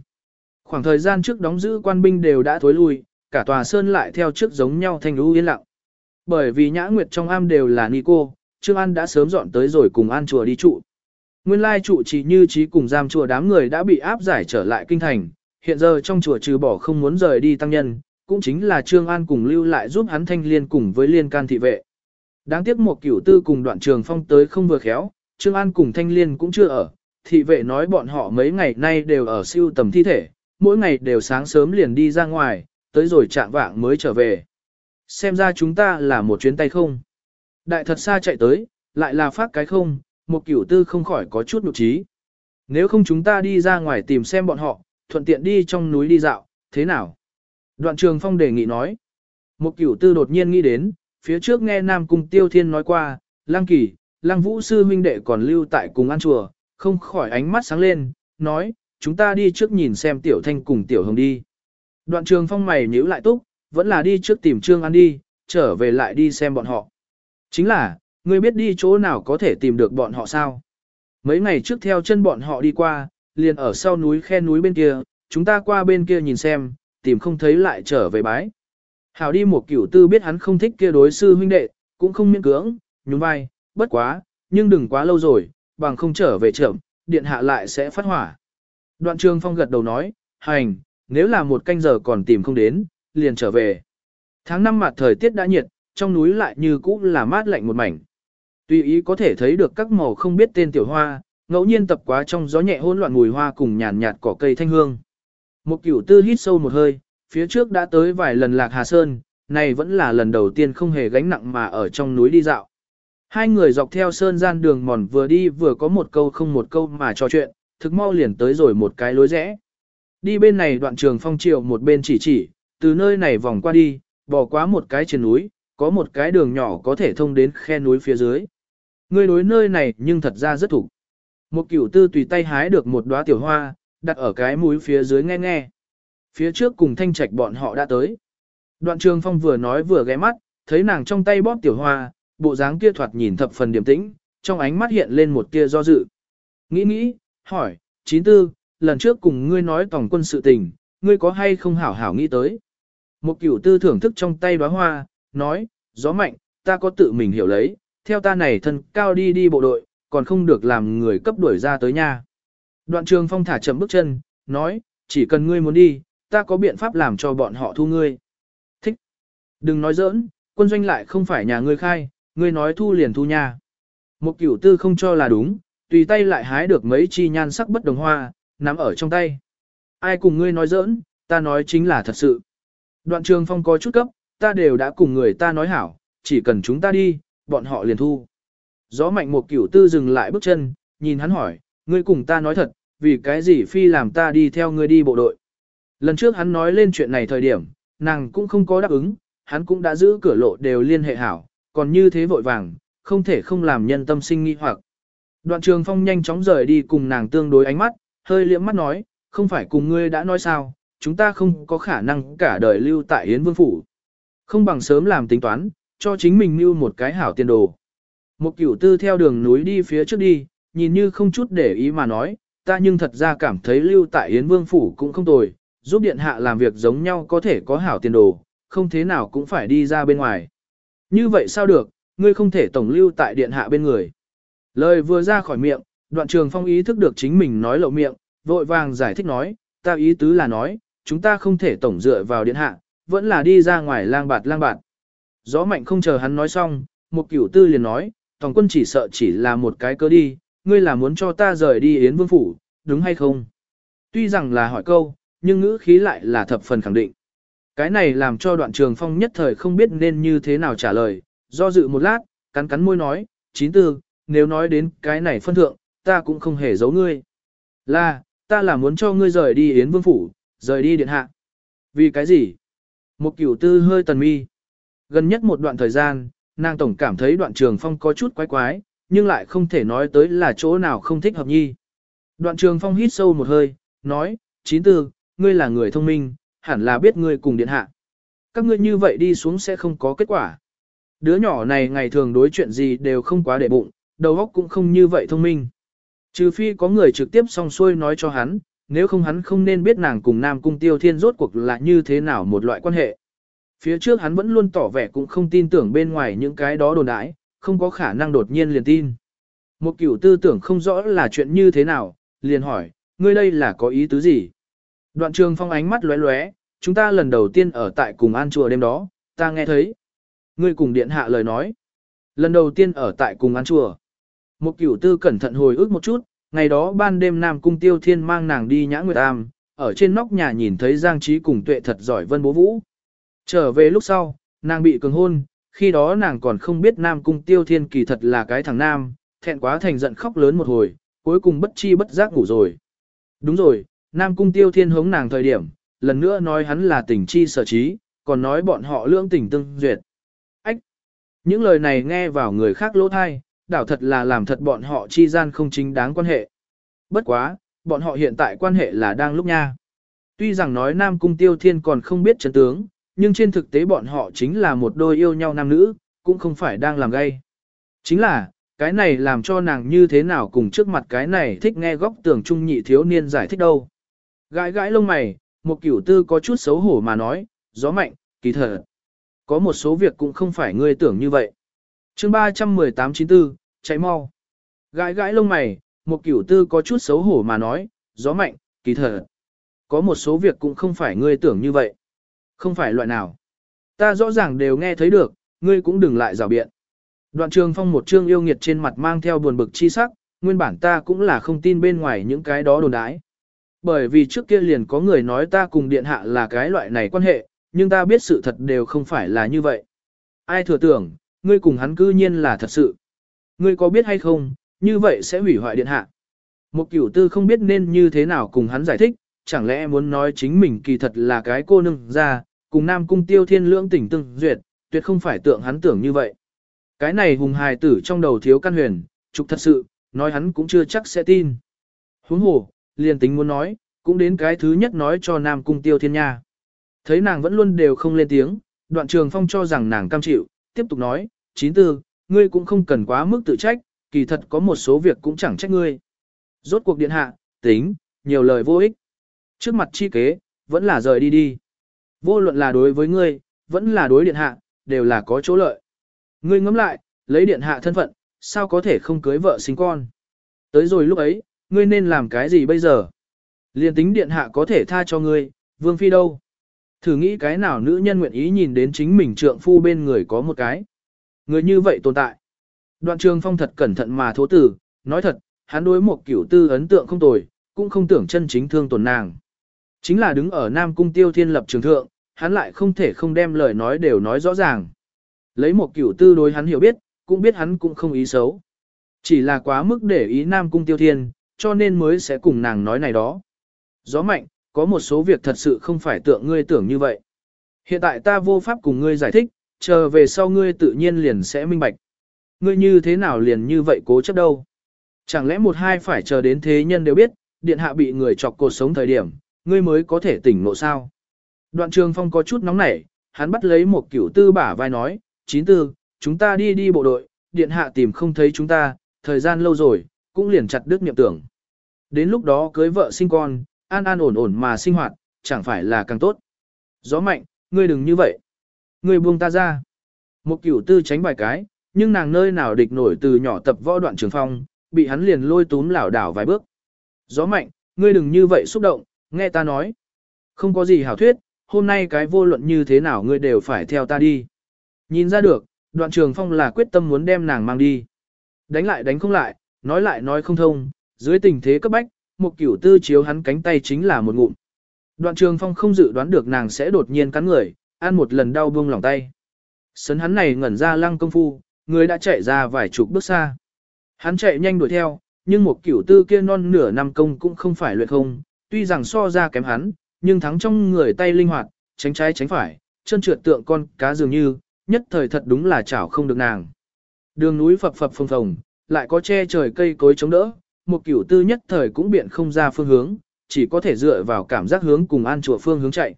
Khoảng thời gian trước đóng giữ quan binh đều đã thối lui, cả tòa sơn lại theo trước giống nhau thanh lũ yên lặng. Bởi vì nhã nguyệt trong am đều là Nico, Trương An đã sớm dọn tới rồi cùng An chùa đi trụ. Nguyên lai trụ chỉ như trí cùng giam chùa đám người đã bị áp giải trở lại kinh thành, hiện giờ trong chùa trừ bỏ không muốn rời đi tăng nhân, cũng chính là Trương An cùng lưu lại giúp hắn thanh liên cùng với liên can thị vệ. Đáng tiếc một cửu tư cùng đoạn trường phong tới không vừa khéo, Trương An cùng thanh liên cũng chưa ở, thị vệ nói bọn họ mấy ngày nay đều ở siêu tầm thi thể, mỗi ngày đều sáng sớm liền đi ra ngoài, tới rồi chạm vạng mới trở về. Xem ra chúng ta là một chuyến tay không. Đại thật xa chạy tới, lại là phát cái không, một cửu tư không khỏi có chút nụ trí. Nếu không chúng ta đi ra ngoài tìm xem bọn họ, thuận tiện đi trong núi đi dạo, thế nào? Đoạn trường phong đề nghị nói. Một cửu tư đột nhiên nghĩ đến, phía trước nghe Nam Cung Tiêu Thiên nói qua, Lăng Kỳ, Lăng Vũ Sư huynh đệ còn lưu tại cùng ăn chùa, không khỏi ánh mắt sáng lên, nói, chúng ta đi trước nhìn xem Tiểu Thanh cùng Tiểu Hồng đi. Đoạn trường phong mày nhíu lại túc, vẫn là đi trước tìm Trương An đi, trở về lại đi xem bọn họ. Chính là, ngươi biết đi chỗ nào có thể tìm được bọn họ sao? Mấy ngày trước theo chân bọn họ đi qua, liền ở sau núi khe núi bên kia, chúng ta qua bên kia nhìn xem, tìm không thấy lại trở về bái. Hảo đi một cửu tư biết hắn không thích kia đối sư huynh đệ, cũng không miễn cưỡng, nhún vai, bất quá, nhưng đừng quá lâu rồi, bằng không trở về trưởng, điện hạ lại sẽ phát hỏa. Đoạn trường phong gật đầu nói, hành, nếu là một canh giờ còn tìm không đến, liền trở về. Tháng năm mặt thời tiết đã nhiệt, trong núi lại như cũ là mát lạnh một mảnh. Tuy ý có thể thấy được các màu không biết tên tiểu hoa, ngẫu nhiên tập quá trong gió nhẹ hỗn loạn mùi hoa cùng nhàn nhạt cỏ cây thanh hương. Một cửu tư hít sâu một hơi, phía trước đã tới vài lần lạc hà sơn, này vẫn là lần đầu tiên không hề gánh nặng mà ở trong núi đi dạo. Hai người dọc theo sơn gian đường mòn vừa đi vừa có một câu không một câu mà trò chuyện, thực mau liền tới rồi một cái lối rẽ. Đi bên này đoạn trường phong triều một bên chỉ chỉ, từ nơi này vòng qua đi, bỏ qua một cái trên núi, có một cái đường nhỏ có thể thông đến khe núi phía dưới. Ngươi đối nơi này nhưng thật ra rất thủ. Một cửu tư tùy tay hái được một đóa tiểu hoa, đặt ở cái mũi phía dưới nghe nghe. Phía trước cùng thanh trạch bọn họ đã tới. Đoạn trường phong vừa nói vừa ghé mắt, thấy nàng trong tay bóp tiểu hoa, bộ dáng kia thoạt nhìn thập phần điềm tĩnh, trong ánh mắt hiện lên một tia do dự. Nghĩ nghĩ, hỏi, chín tư, lần trước cùng ngươi nói tổng quân sự tình, ngươi có hay không hảo hảo nghĩ tới. Một cửu tư thưởng thức trong tay đóa hoa, nói, gió mạnh, ta có tự mình hiểu lấy, theo ta này thân cao đi đi bộ đội, còn không được làm người cấp đuổi ra tới nha. Đoạn trường phong thả chậm bước chân, nói, chỉ cần ngươi muốn đi, ta có biện pháp làm cho bọn họ thu ngươi. Thích. Đừng nói giỡn, quân doanh lại không phải nhà ngươi khai, ngươi nói thu liền thu nha. Một cửu tư không cho là đúng, tùy tay lại hái được mấy chi nhan sắc bất đồng hoa, nắm ở trong tay. Ai cùng ngươi nói giỡn, ta nói chính là thật sự. Đoạn trường phong có chút cấp, ta đều đã cùng người ta nói hảo, chỉ cần chúng ta đi, bọn họ liền thu. Gió mạnh một cửu tư dừng lại bước chân, nhìn hắn hỏi, ngươi cùng ta nói thật, vì cái gì phi làm ta đi theo ngươi đi bộ đội. Lần trước hắn nói lên chuyện này thời điểm, nàng cũng không có đáp ứng, hắn cũng đã giữ cửa lộ đều liên hệ hảo, còn như thế vội vàng, không thể không làm nhân tâm sinh nghi hoặc. Đoạn trường phong nhanh chóng rời đi cùng nàng tương đối ánh mắt, hơi liễm mắt nói, không phải cùng ngươi đã nói sao, chúng ta không có khả năng cả đời lưu tại Yến Vương Phủ. Không bằng sớm làm tính toán, cho chính mình lưu một cái hảo tiền đồ. Một cửu tư theo đường núi đi phía trước đi, nhìn như không chút để ý mà nói, ta nhưng thật ra cảm thấy lưu tại Yến Vương Phủ cũng không tồi, giúp điện hạ làm việc giống nhau có thể có hảo tiền đồ, không thế nào cũng phải đi ra bên ngoài. Như vậy sao được, ngươi không thể tổng lưu tại điện hạ bên người. Lời vừa ra khỏi miệng, đoạn trường phong ý thức được chính mình nói lộ miệng, vội vàng giải thích nói, ta ý tứ là nói, chúng ta không thể tổng dựa vào điện hạ, vẫn là đi ra ngoài lang bạt lang bạt. Gió mạnh không chờ hắn nói xong, một cửu tư liền nói, tổng quân chỉ sợ chỉ là một cái cơ đi, ngươi là muốn cho ta rời đi Yến Vương Phủ, đúng hay không? Tuy rằng là hỏi câu, nhưng ngữ khí lại là thập phần khẳng định. Cái này làm cho đoạn trường phong nhất thời không biết nên như thế nào trả lời, do dự một lát, cắn cắn môi nói, chín tư, nếu nói đến cái này phân thượng, ta cũng không hề giấu ngươi. Là, ta là muốn cho ngươi rời đi Yến Vương Phủ, rời đi điện hạ. Vì cái gì? Một cửu tư hơi tần mi. Gần nhất một đoạn thời gian, nàng tổng cảm thấy đoạn trường phong có chút quái quái, nhưng lại không thể nói tới là chỗ nào không thích hợp nhi. Đoạn trường phong hít sâu một hơi, nói, chín tư, ngươi là người thông minh, hẳn là biết ngươi cùng điện hạ. Các ngươi như vậy đi xuống sẽ không có kết quả. Đứa nhỏ này ngày thường đối chuyện gì đều không quá để bụng, đầu óc cũng không như vậy thông minh. Trừ phi có người trực tiếp song xuôi nói cho hắn, nếu không hắn không nên biết nàng cùng Nam Cung Tiêu Thiên rốt cuộc là như thế nào một loại quan hệ. Phía trước hắn vẫn luôn tỏ vẻ cũng không tin tưởng bên ngoài những cái đó đồn đãi, không có khả năng đột nhiên liền tin. Một kiểu tư tưởng không rõ là chuyện như thế nào, liền hỏi, ngươi đây là có ý tứ gì? Đoạn trường phong ánh mắt lóe lóe, chúng ta lần đầu tiên ở tại cùng an chùa đêm đó, ta nghe thấy. Ngươi cùng điện hạ lời nói. Lần đầu tiên ở tại cùng an chùa. Một cửu tư cẩn thận hồi ức một chút, ngày đó ban đêm Nam Cung Tiêu Thiên mang nàng đi nhã nguyệt am, ở trên nóc nhà nhìn thấy Giang Trí cùng tuệ thật giỏi vân bố vũ. Trở về lúc sau, nàng bị cường hôn, khi đó nàng còn không biết Nam Cung Tiêu Thiên kỳ thật là cái thằng Nam, thẹn quá thành giận khóc lớn một hồi, cuối cùng bất chi bất giác ngủ rồi. Đúng rồi, Nam Cung Tiêu Thiên hống nàng thời điểm, lần nữa nói hắn là tình chi sở trí, còn nói bọn họ lưỡng tình tương duyệt. Ách! Những lời này nghe vào người khác lỗ thai, đảo thật là làm thật bọn họ chi gian không chính đáng quan hệ. Bất quá, bọn họ hiện tại quan hệ là đang lúc nha. Tuy rằng nói Nam Cung Tiêu Thiên còn không biết chân tướng, nhưng trên thực tế bọn họ chính là một đôi yêu nhau nam nữ, cũng không phải đang làm gay. Chính là, cái này làm cho nàng như thế nào cùng trước mặt cái này thích nghe góc tưởng trung nhị thiếu niên giải thích đâu. Gãi gãi lông mày, một cửu tư có chút xấu hổ mà nói, gió mạnh, kỳ thở Có một số việc cũng không phải ngươi tưởng như vậy. chương 318-94, cháy mau. Gãi gãi lông mày, một cửu tư có chút xấu hổ mà nói, gió mạnh, kỳ thở Có một số việc cũng không phải ngươi tưởng như vậy. Không phải loại nào. Ta rõ ràng đều nghe thấy được, ngươi cũng đừng lại rào biện. Đoạn trường phong một trương yêu nghiệt trên mặt mang theo buồn bực chi sắc, nguyên bản ta cũng là không tin bên ngoài những cái đó đồn đái. Bởi vì trước kia liền có người nói ta cùng điện hạ là cái loại này quan hệ, nhưng ta biết sự thật đều không phải là như vậy. Ai thừa tưởng, ngươi cùng hắn cư nhiên là thật sự. Ngươi có biết hay không, như vậy sẽ hủy hoại điện hạ. Một cửu tư không biết nên như thế nào cùng hắn giải thích, chẳng lẽ muốn nói chính mình kỳ thật là cái cô nương ra, cùng nam cung tiêu thiên lưỡng tỉnh tương duyệt, tuyệt không phải tượng hắn tưởng như vậy. Cái này hùng hài tử trong đầu thiếu căn huyền, trục thật sự, nói hắn cũng chưa chắc sẽ tin. Huống hồ, liền tính muốn nói, cũng đến cái thứ nhất nói cho nam cung tiêu thiên nha. Thấy nàng vẫn luôn đều không lên tiếng, đoạn trường phong cho rằng nàng cam chịu, tiếp tục nói, chín tư, ngươi cũng không cần quá mức tự trách, kỳ thật có một số việc cũng chẳng trách ngươi. Rốt cuộc điện hạ, tính, nhiều lời vô ích. Trước mặt chi kế, vẫn là rời đi đi. Vô luận là đối với ngươi, vẫn là đối điện hạ, đều là có chỗ lợi. Ngươi ngẫm lại, lấy điện hạ thân phận, sao có thể không cưới vợ sinh con. Tới rồi lúc ấy, ngươi nên làm cái gì bây giờ? Liên tính điện hạ có thể tha cho ngươi, vương phi đâu? Thử nghĩ cái nào nữ nhân nguyện ý nhìn đến chính mình trượng phu bên người có một cái. Người như vậy tồn tại. Đoạn trường phong thật cẩn thận mà thố tử, nói thật, hắn đối một kiểu tư ấn tượng không tồi, cũng không tưởng chân chính thương tổn nàng. Chính là đứng ở Nam Cung Tiêu Thiên lập trường thượng, hắn lại không thể không đem lời nói đều nói rõ ràng. Lấy một kiểu tư đối hắn hiểu biết, cũng biết hắn cũng không ý xấu. Chỉ là quá mức để ý Nam Cung Tiêu Thiên, cho nên mới sẽ cùng nàng nói này đó. Gió mạnh, có một số việc thật sự không phải tượng ngươi tưởng như vậy. Hiện tại ta vô pháp cùng ngươi giải thích, chờ về sau ngươi tự nhiên liền sẽ minh bạch. Ngươi như thế nào liền như vậy cố chấp đâu. Chẳng lẽ một hai phải chờ đến thế nhân đều biết, điện hạ bị người chọc cột sống thời điểm, ngươi mới có thể tỉnh ngộ sao. Đoạn trường phong có chút nóng nảy, hắn bắt lấy một cửu tư bả vai nói, chín tư, chúng ta đi đi bộ đội, điện hạ tìm không thấy chúng ta, thời gian lâu rồi, cũng liền chặt đứt niệm tưởng. Đến lúc đó cưới vợ sinh con, an an ổn ổn mà sinh hoạt, chẳng phải là càng tốt. Gió mạnh, ngươi đừng như vậy. Ngươi buông ta ra. Một cửu tư tránh vài cái, nhưng nàng nơi nào địch nổi từ nhỏ tập võ đoạn trường phong, bị hắn liền lôi túm lảo đảo vài bước. Gió mạnh, ngươi đừng như vậy xúc động, nghe ta nói. Không có gì hảo thuyết, hôm nay cái vô luận như thế nào ngươi đều phải theo ta đi. Nhìn ra được, đoạn trường phong là quyết tâm muốn đem nàng mang đi. Đánh lại đánh không lại, nói lại nói không thông, dưới tình thế cấp bách, một kiểu tư chiếu hắn cánh tay chính là một ngụm. Đoạn trường phong không dự đoán được nàng sẽ đột nhiên cắn người, ăn một lần đau buông lòng tay. Sấn hắn này ngẩn ra lăng công phu, người đã chạy ra vài chục bước xa. Hắn chạy nhanh đuổi theo, nhưng một kiểu tư kia non nửa năm công cũng không phải luyện không, tuy rằng so ra kém hắn, nhưng thắng trong người tay linh hoạt, tránh trái tránh phải, chân trượt tượng con cá dường như, nhất thời thật đúng là chảo không được nàng. Đường núi phập phập phồng phồng, lại có che trời cây cối chống đỡ, một cửu tư nhất thời cũng biện không ra phương hướng, chỉ có thể dựa vào cảm giác hướng cùng an chùa phương hướng chạy.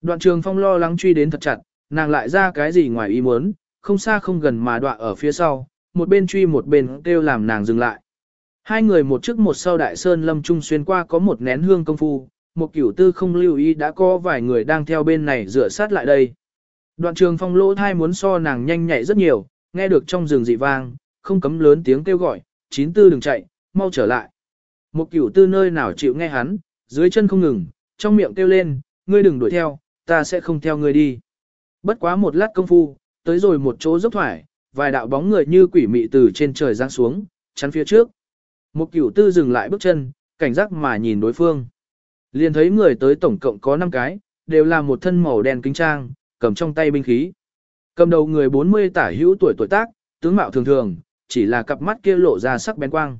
Đoạn trường phong lo lắng truy đến thật chặt, nàng lại ra cái gì ngoài ý muốn, không xa không gần mà đọa ở phía sau, một bên truy một bên kêu làm nàng dừng lại. Hai người một trước một sau đại sơn lâm trung xuyên qua có một nén hương công phu, một cửu tư không lưu ý đã có vài người đang theo bên này rửa sát lại đây. Đoạn trường phong lỗ thai muốn so nàng nhanh nhạy rất nhiều, nghe được trong rừng dị vang, không cấm lớn tiếng kêu gọi, chín tư đừng chạy, mau trở lại. Một cửu tư nơi nào chịu nghe hắn, dưới chân không ngừng, trong miệng kêu lên, ngươi đừng đuổi theo, ta sẽ không theo ngươi đi. Bất quá một lát công phu, tới rồi một chỗ dốc thoải, vài đạo bóng người như quỷ mị từ trên trời giáng xuống, chắn phía trước. Một cửu tư dừng lại bước chân, cảnh giác mà nhìn đối phương. Liền thấy người tới tổng cộng có 5 cái, đều là một thân màu đen kính trang, cầm trong tay binh khí. Cầm đầu người 40 tả hữu tuổi tuổi tác, tướng mạo thường thường, chỉ là cặp mắt kia lộ ra sắc bén quang.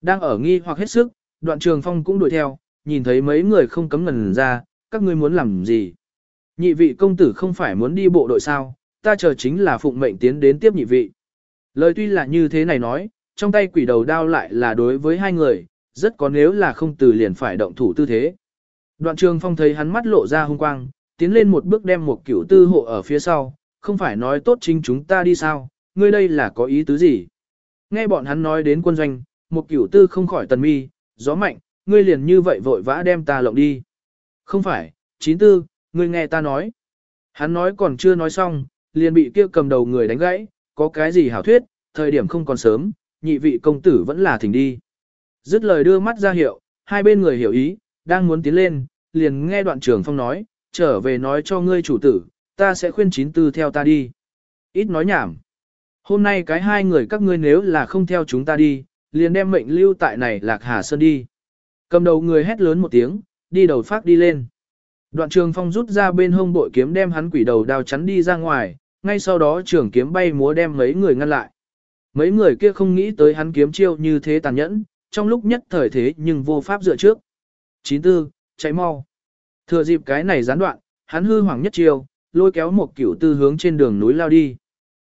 Đang ở nghi hoặc hết sức, đoạn trường phong cũng đuổi theo, nhìn thấy mấy người không cấm ngần ra, các ngươi muốn làm gì? Nhị vị công tử không phải muốn đi bộ đội sao, ta chờ chính là phụng mệnh tiến đến tiếp nhị vị. Lời tuy là như thế này nói, trong tay quỷ đầu đao lại là đối với hai người, rất có nếu là không từ liền phải động thủ tư thế. Đoạn trường phong thấy hắn mắt lộ ra hung quang, tiến lên một bước đem một cửu tư hộ ở phía sau, không phải nói tốt chính chúng ta đi sao, ngươi đây là có ý tứ gì? Nghe bọn hắn nói đến quân doanh, một cửu tư không khỏi tần mi, gió mạnh, ngươi liền như vậy vội vã đem ta lộng đi. Không phải, chín tư, ngươi nghe ta nói. Hắn nói còn chưa nói xong, liền bị kia cầm đầu người đánh gãy, có cái gì hảo thuyết, thời điểm không còn sớm, nhị vị công tử vẫn là thỉnh đi. Dứt lời đưa mắt ra hiệu, hai bên người hiểu ý, đang muốn tiến lên, liền nghe đoạn trưởng phong nói, trở về nói cho ngươi chủ tử, ta sẽ khuyên chín tư theo ta đi. Ít nói nhảm. Hôm nay cái hai người các ngươi nếu là không theo chúng ta đi, liền đem mệnh lưu tại này lạc hà sơn đi. Cầm đầu người hét lớn một tiếng, đi đầu phát đi lên. Đoạn trường phong rút ra bên hông bội kiếm đem hắn quỷ đầu đao chắn đi ra ngoài, ngay sau đó trường kiếm bay múa đem mấy người ngăn lại. Mấy người kia không nghĩ tới hắn kiếm chiêu như thế tàn nhẫn, trong lúc nhất thời thế nhưng vô pháp dựa trước. 94, chạy mau. Thừa dịp cái này gián đoạn, hắn hư hoàng nhất chiêu, lôi kéo một cửu tư hướng trên đường núi lao đi.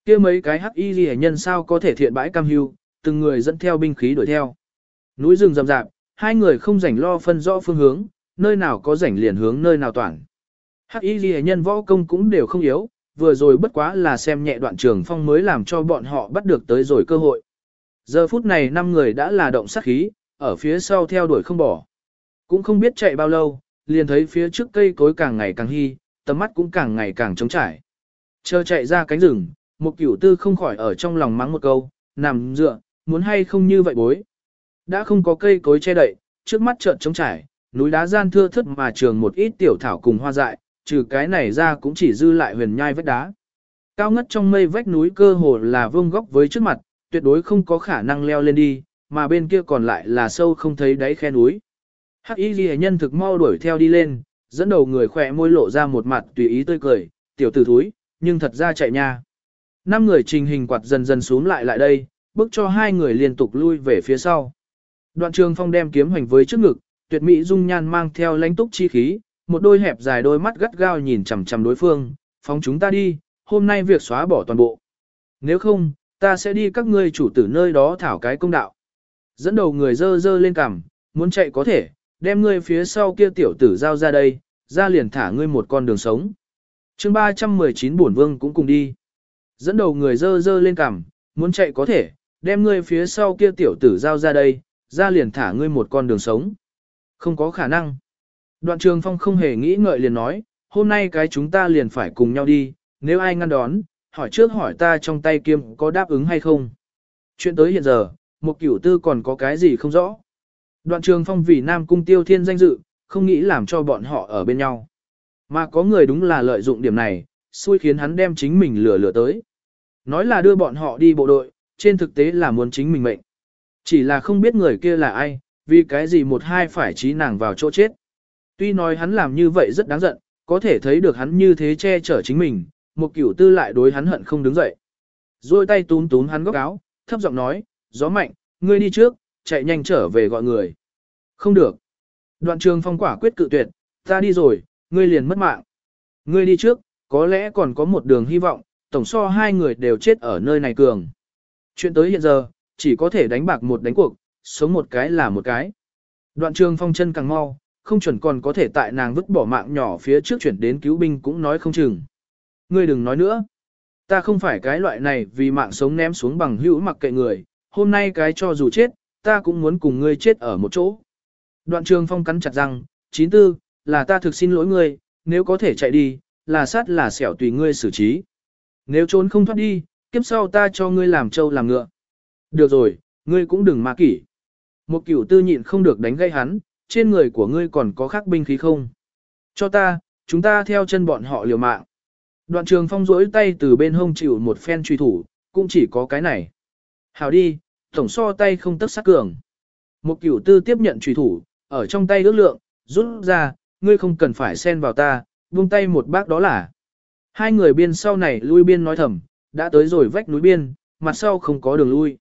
kia mấy cái hắc y liễu nhân sao có thể thiện bãi cam hưu, từng người dẫn theo binh khí đuổi theo. Núi rừng rậm rạp, hai người không rảnh lo phân rõ phương hướng, nơi nào có rảnh liền hướng nơi nào toàn. Hắc y liễu nhân võ công cũng đều không yếu, vừa rồi bất quá là xem nhẹ đoạn trường phong mới làm cho bọn họ bắt được tới rồi cơ hội. Giờ phút này năm người đã là động sát khí, ở phía sau theo đuổi không bỏ. Cũng không biết chạy bao lâu, liền thấy phía trước cây cối càng ngày càng hy, tầm mắt cũng càng ngày càng trống trải. Chờ chạy ra cánh rừng, một cửu tư không khỏi ở trong lòng mắng một câu, nằm dựa, muốn hay không như vậy bối. Đã không có cây cối che đậy, trước mắt trợn trống trải, núi đá gian thưa thất mà trường một ít tiểu thảo cùng hoa dại, trừ cái này ra cũng chỉ dư lại huyền nhai vách đá. Cao ngất trong mây vách núi cơ hồ là vương góc với trước mặt, tuyệt đối không có khả năng leo lên đi, mà bên kia còn lại là sâu không thấy đáy khe núi. Hắc y ghi nhân thực mau đuổi theo đi lên, dẫn đầu người khỏe môi lộ ra một mặt tùy ý tươi cười, tiểu tử thúi, nhưng thật ra chạy nha. Năm người trình hình quạt dần dần xuống lại lại đây, bước cho hai người liên tục lui về phía sau. Đoạn trường phong đem kiếm hoành với trước ngực, tuyệt mỹ dung nhan mang theo lãnh túc chi khí, một đôi hẹp dài đôi mắt gắt gao nhìn chằm chằm đối phương, phóng chúng ta đi, hôm nay việc xóa bỏ toàn bộ. Nếu không, ta sẽ đi các ngươi chủ tử nơi đó thảo cái công đạo. Dẫn đầu người dơ dơ lên cằm, muốn chạy có thể, đem ngươi phía sau kia tiểu tử giao ra đây, ra liền thả ngươi một con đường sống. chương 319 bổn vương cũng cùng đi. Dẫn đầu người dơ dơ lên cằm, muốn chạy có thể, đem ngươi phía sau kia tiểu tử giao ra đây, ra liền thả ngươi một con đường sống. Không có khả năng. Đoạn trường phong không hề nghĩ ngợi liền nói, hôm nay cái chúng ta liền phải cùng nhau đi, nếu ai ngăn đón, hỏi trước hỏi ta trong tay kiêm có đáp ứng hay không. Chuyện tới hiện giờ, một cửu tư còn có cái gì không rõ. Đoạn trường phong vì Nam Cung Tiêu Thiên danh dự, không nghĩ làm cho bọn họ ở bên nhau. Mà có người đúng là lợi dụng điểm này, xui khiến hắn đem chính mình lừa lừa tới. Nói là đưa bọn họ đi bộ đội, trên thực tế là muốn chính mình mệnh. Chỉ là không biết người kia là ai, vì cái gì một hai phải trí nàng vào chỗ chết. Tuy nói hắn làm như vậy rất đáng giận, có thể thấy được hắn như thế che chở chính mình, một cửu tư lại đối hắn hận không đứng dậy. Rồi tay túm túm hắn góc áo, thấp giọng nói, gió mạnh, ngươi đi trước, chạy nhanh trở về gọi người. Không được. Đoạn trường phong quả quyết cự tuyệt, ta đi rồi, ngươi liền mất mạng. Ngươi đi trước, có lẽ còn có một đường hy vọng, tổng so hai người đều chết ở nơi này cường. Chuyện tới hiện giờ, chỉ có thể đánh bạc một đánh cuộc, sống một cái là một cái. Đoạn trường phong chân càng mau, không chuẩn còn có thể tại nàng vứt bỏ mạng nhỏ phía trước chuyển đến cứu binh cũng nói không chừng. Ngươi đừng nói nữa. Ta không phải cái loại này vì mạng sống ném xuống bằng hữu mặc kệ người, hôm nay cái cho dù chết, ta cũng muốn cùng ngươi chết ở một chỗ. Đoạn trường phong cắn chặt răng, chín tư, là ta thực xin lỗi ngươi, nếu có thể chạy đi, là sát là xẻo tùy ngươi xử trí. Nếu trốn không thoát đi, kiếp sau ta cho ngươi làm trâu làm ngựa. Được rồi, ngươi cũng đừng ma kỷ. Một cửu tư nhịn không được đánh gây hắn, trên người của ngươi còn có khắc binh khí không? Cho ta, chúng ta theo chân bọn họ liều mạng. Đoạn trường phong rỗi tay từ bên hông chịu một phen truy thủ, cũng chỉ có cái này. Hào đi, tổng so tay không tất sát cường. Một cửu tư tiếp nhận truy thủ, ở trong tay ước lượng, rút ra, ngươi không cần phải xen vào ta, buông tay một bác đó là. Hai người biên sau này lui biên nói thầm, đã tới rồi vách núi biên, mặt sau không có đường lui.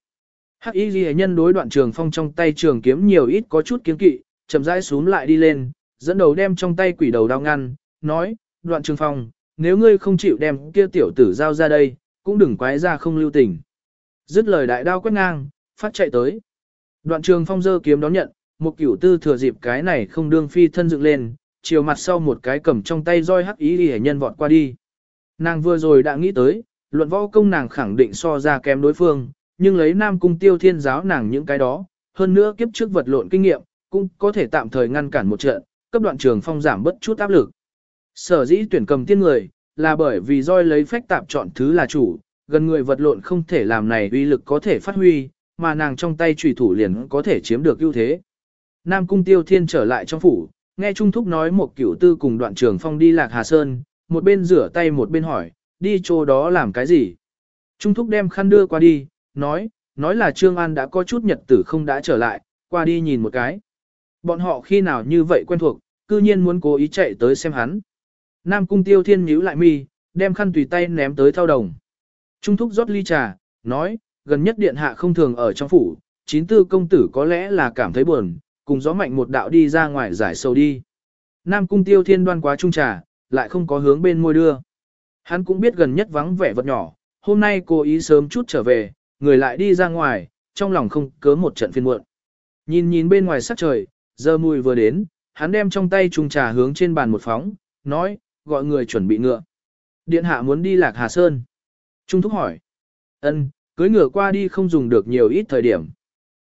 Hắc y ghi nhân đối đoạn trường phong trong tay trường kiếm nhiều ít có chút kiếm kỵ, chậm rãi xuống lại đi lên, dẫn đầu đem trong tay quỷ đầu đao ngăn, nói, đoạn trường phong, nếu ngươi không chịu đem kia tiểu tử giao ra đây, cũng đừng quái ra không lưu tình. Dứt lời đại đao quét ngang, phát chạy tới. Đoạn trường phong dơ kiếm đón nhận, một cửu tư thừa dịp cái này không đương phi thân dựng lên, chiều mặt sau một cái cầm trong tay roi hắc ý đi nhân vọt qua đi. Nàng vừa rồi đã nghĩ tới, luận võ công nàng khẳng định so ra kém đối phương, nhưng lấy nam cung tiêu thiên giáo nàng những cái đó, hơn nữa kiếp trước vật lộn kinh nghiệm, cũng có thể tạm thời ngăn cản một trận, cấp đoạn trường phong giảm bất chút áp lực. Sở dĩ tuyển cầm tiên người, là bởi vì roi lấy phách tạp chọn thứ là chủ, gần người vật lộn không thể làm này uy lực có thể phát huy, mà nàng trong tay trùy thủ liền có thể chiếm được ưu thế. Nam cung tiêu thiên trở lại trong phủ, nghe Trung Thúc nói một cửu tư cùng đoạn trường phong đi lạc Hà Sơn, một bên rửa tay một bên hỏi, đi chỗ đó làm cái gì? Trung Thúc đem khăn đưa qua đi, nói, nói là Trương An đã có chút nhật tử không đã trở lại, qua đi nhìn một cái. Bọn họ khi nào như vậy quen thuộc, cư nhiên muốn cố ý chạy tới xem hắn. Nam cung tiêu thiên nhíu lại mi, đem khăn tùy tay ném tới thao đồng. Trung thúc rót ly trà, nói, gần nhất điện hạ không thường ở trong phủ, chín tư công tử có lẽ là cảm thấy buồn, cùng gió mạnh một đạo đi ra ngoài giải sầu đi. Nam cung tiêu thiên đoan quá trung trà, lại không có hướng bên môi đưa. Hắn cũng biết gần nhất vắng vẻ vật nhỏ, hôm nay cố ý sớm chút trở về, người lại đi ra ngoài, trong lòng không cớ một trận phiên muộn. Nhìn nhìn bên ngoài sắc trời, giờ mùi vừa đến, hắn đem trong tay chung trà hướng trên bàn một phóng, nói, gọi người chuẩn bị ngựa. Điện hạ muốn đi lạc Hà Sơn. Trung thúc hỏi. ân cưới ngựa qua đi không dùng được nhiều ít thời điểm.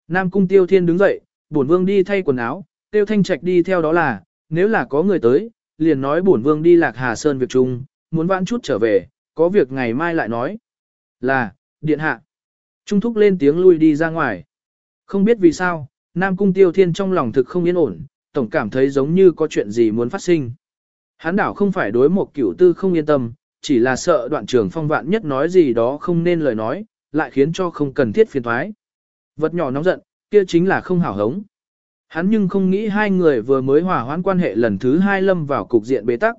Nam cung tiêu thiên đứng dậy, bổn vương đi thay quần áo, tiêu thanh trạch đi theo đó là, nếu là có người tới, liền nói bổn vương đi lạc Hà Sơn việc chung, muốn vãn chút trở về, có việc ngày mai lại nói. Là, điện hạ. Trung thúc lên tiếng lui đi ra ngoài. Không biết vì sao, Nam cung tiêu thiên trong lòng thực không yên ổn, tổng cảm thấy giống như có chuyện gì muốn phát sinh. Hắn đảo không phải đối một cửu tư không yên tâm, chỉ là sợ đoạn trường phong vạn nhất nói gì đó không nên lời nói, lại khiến cho không cần thiết phiền thoái. Vật nhỏ nóng giận, kia chính là không hảo hống. Hắn nhưng không nghĩ hai người vừa mới hòa hoãn quan hệ lần thứ hai lâm vào cục diện bế tắc.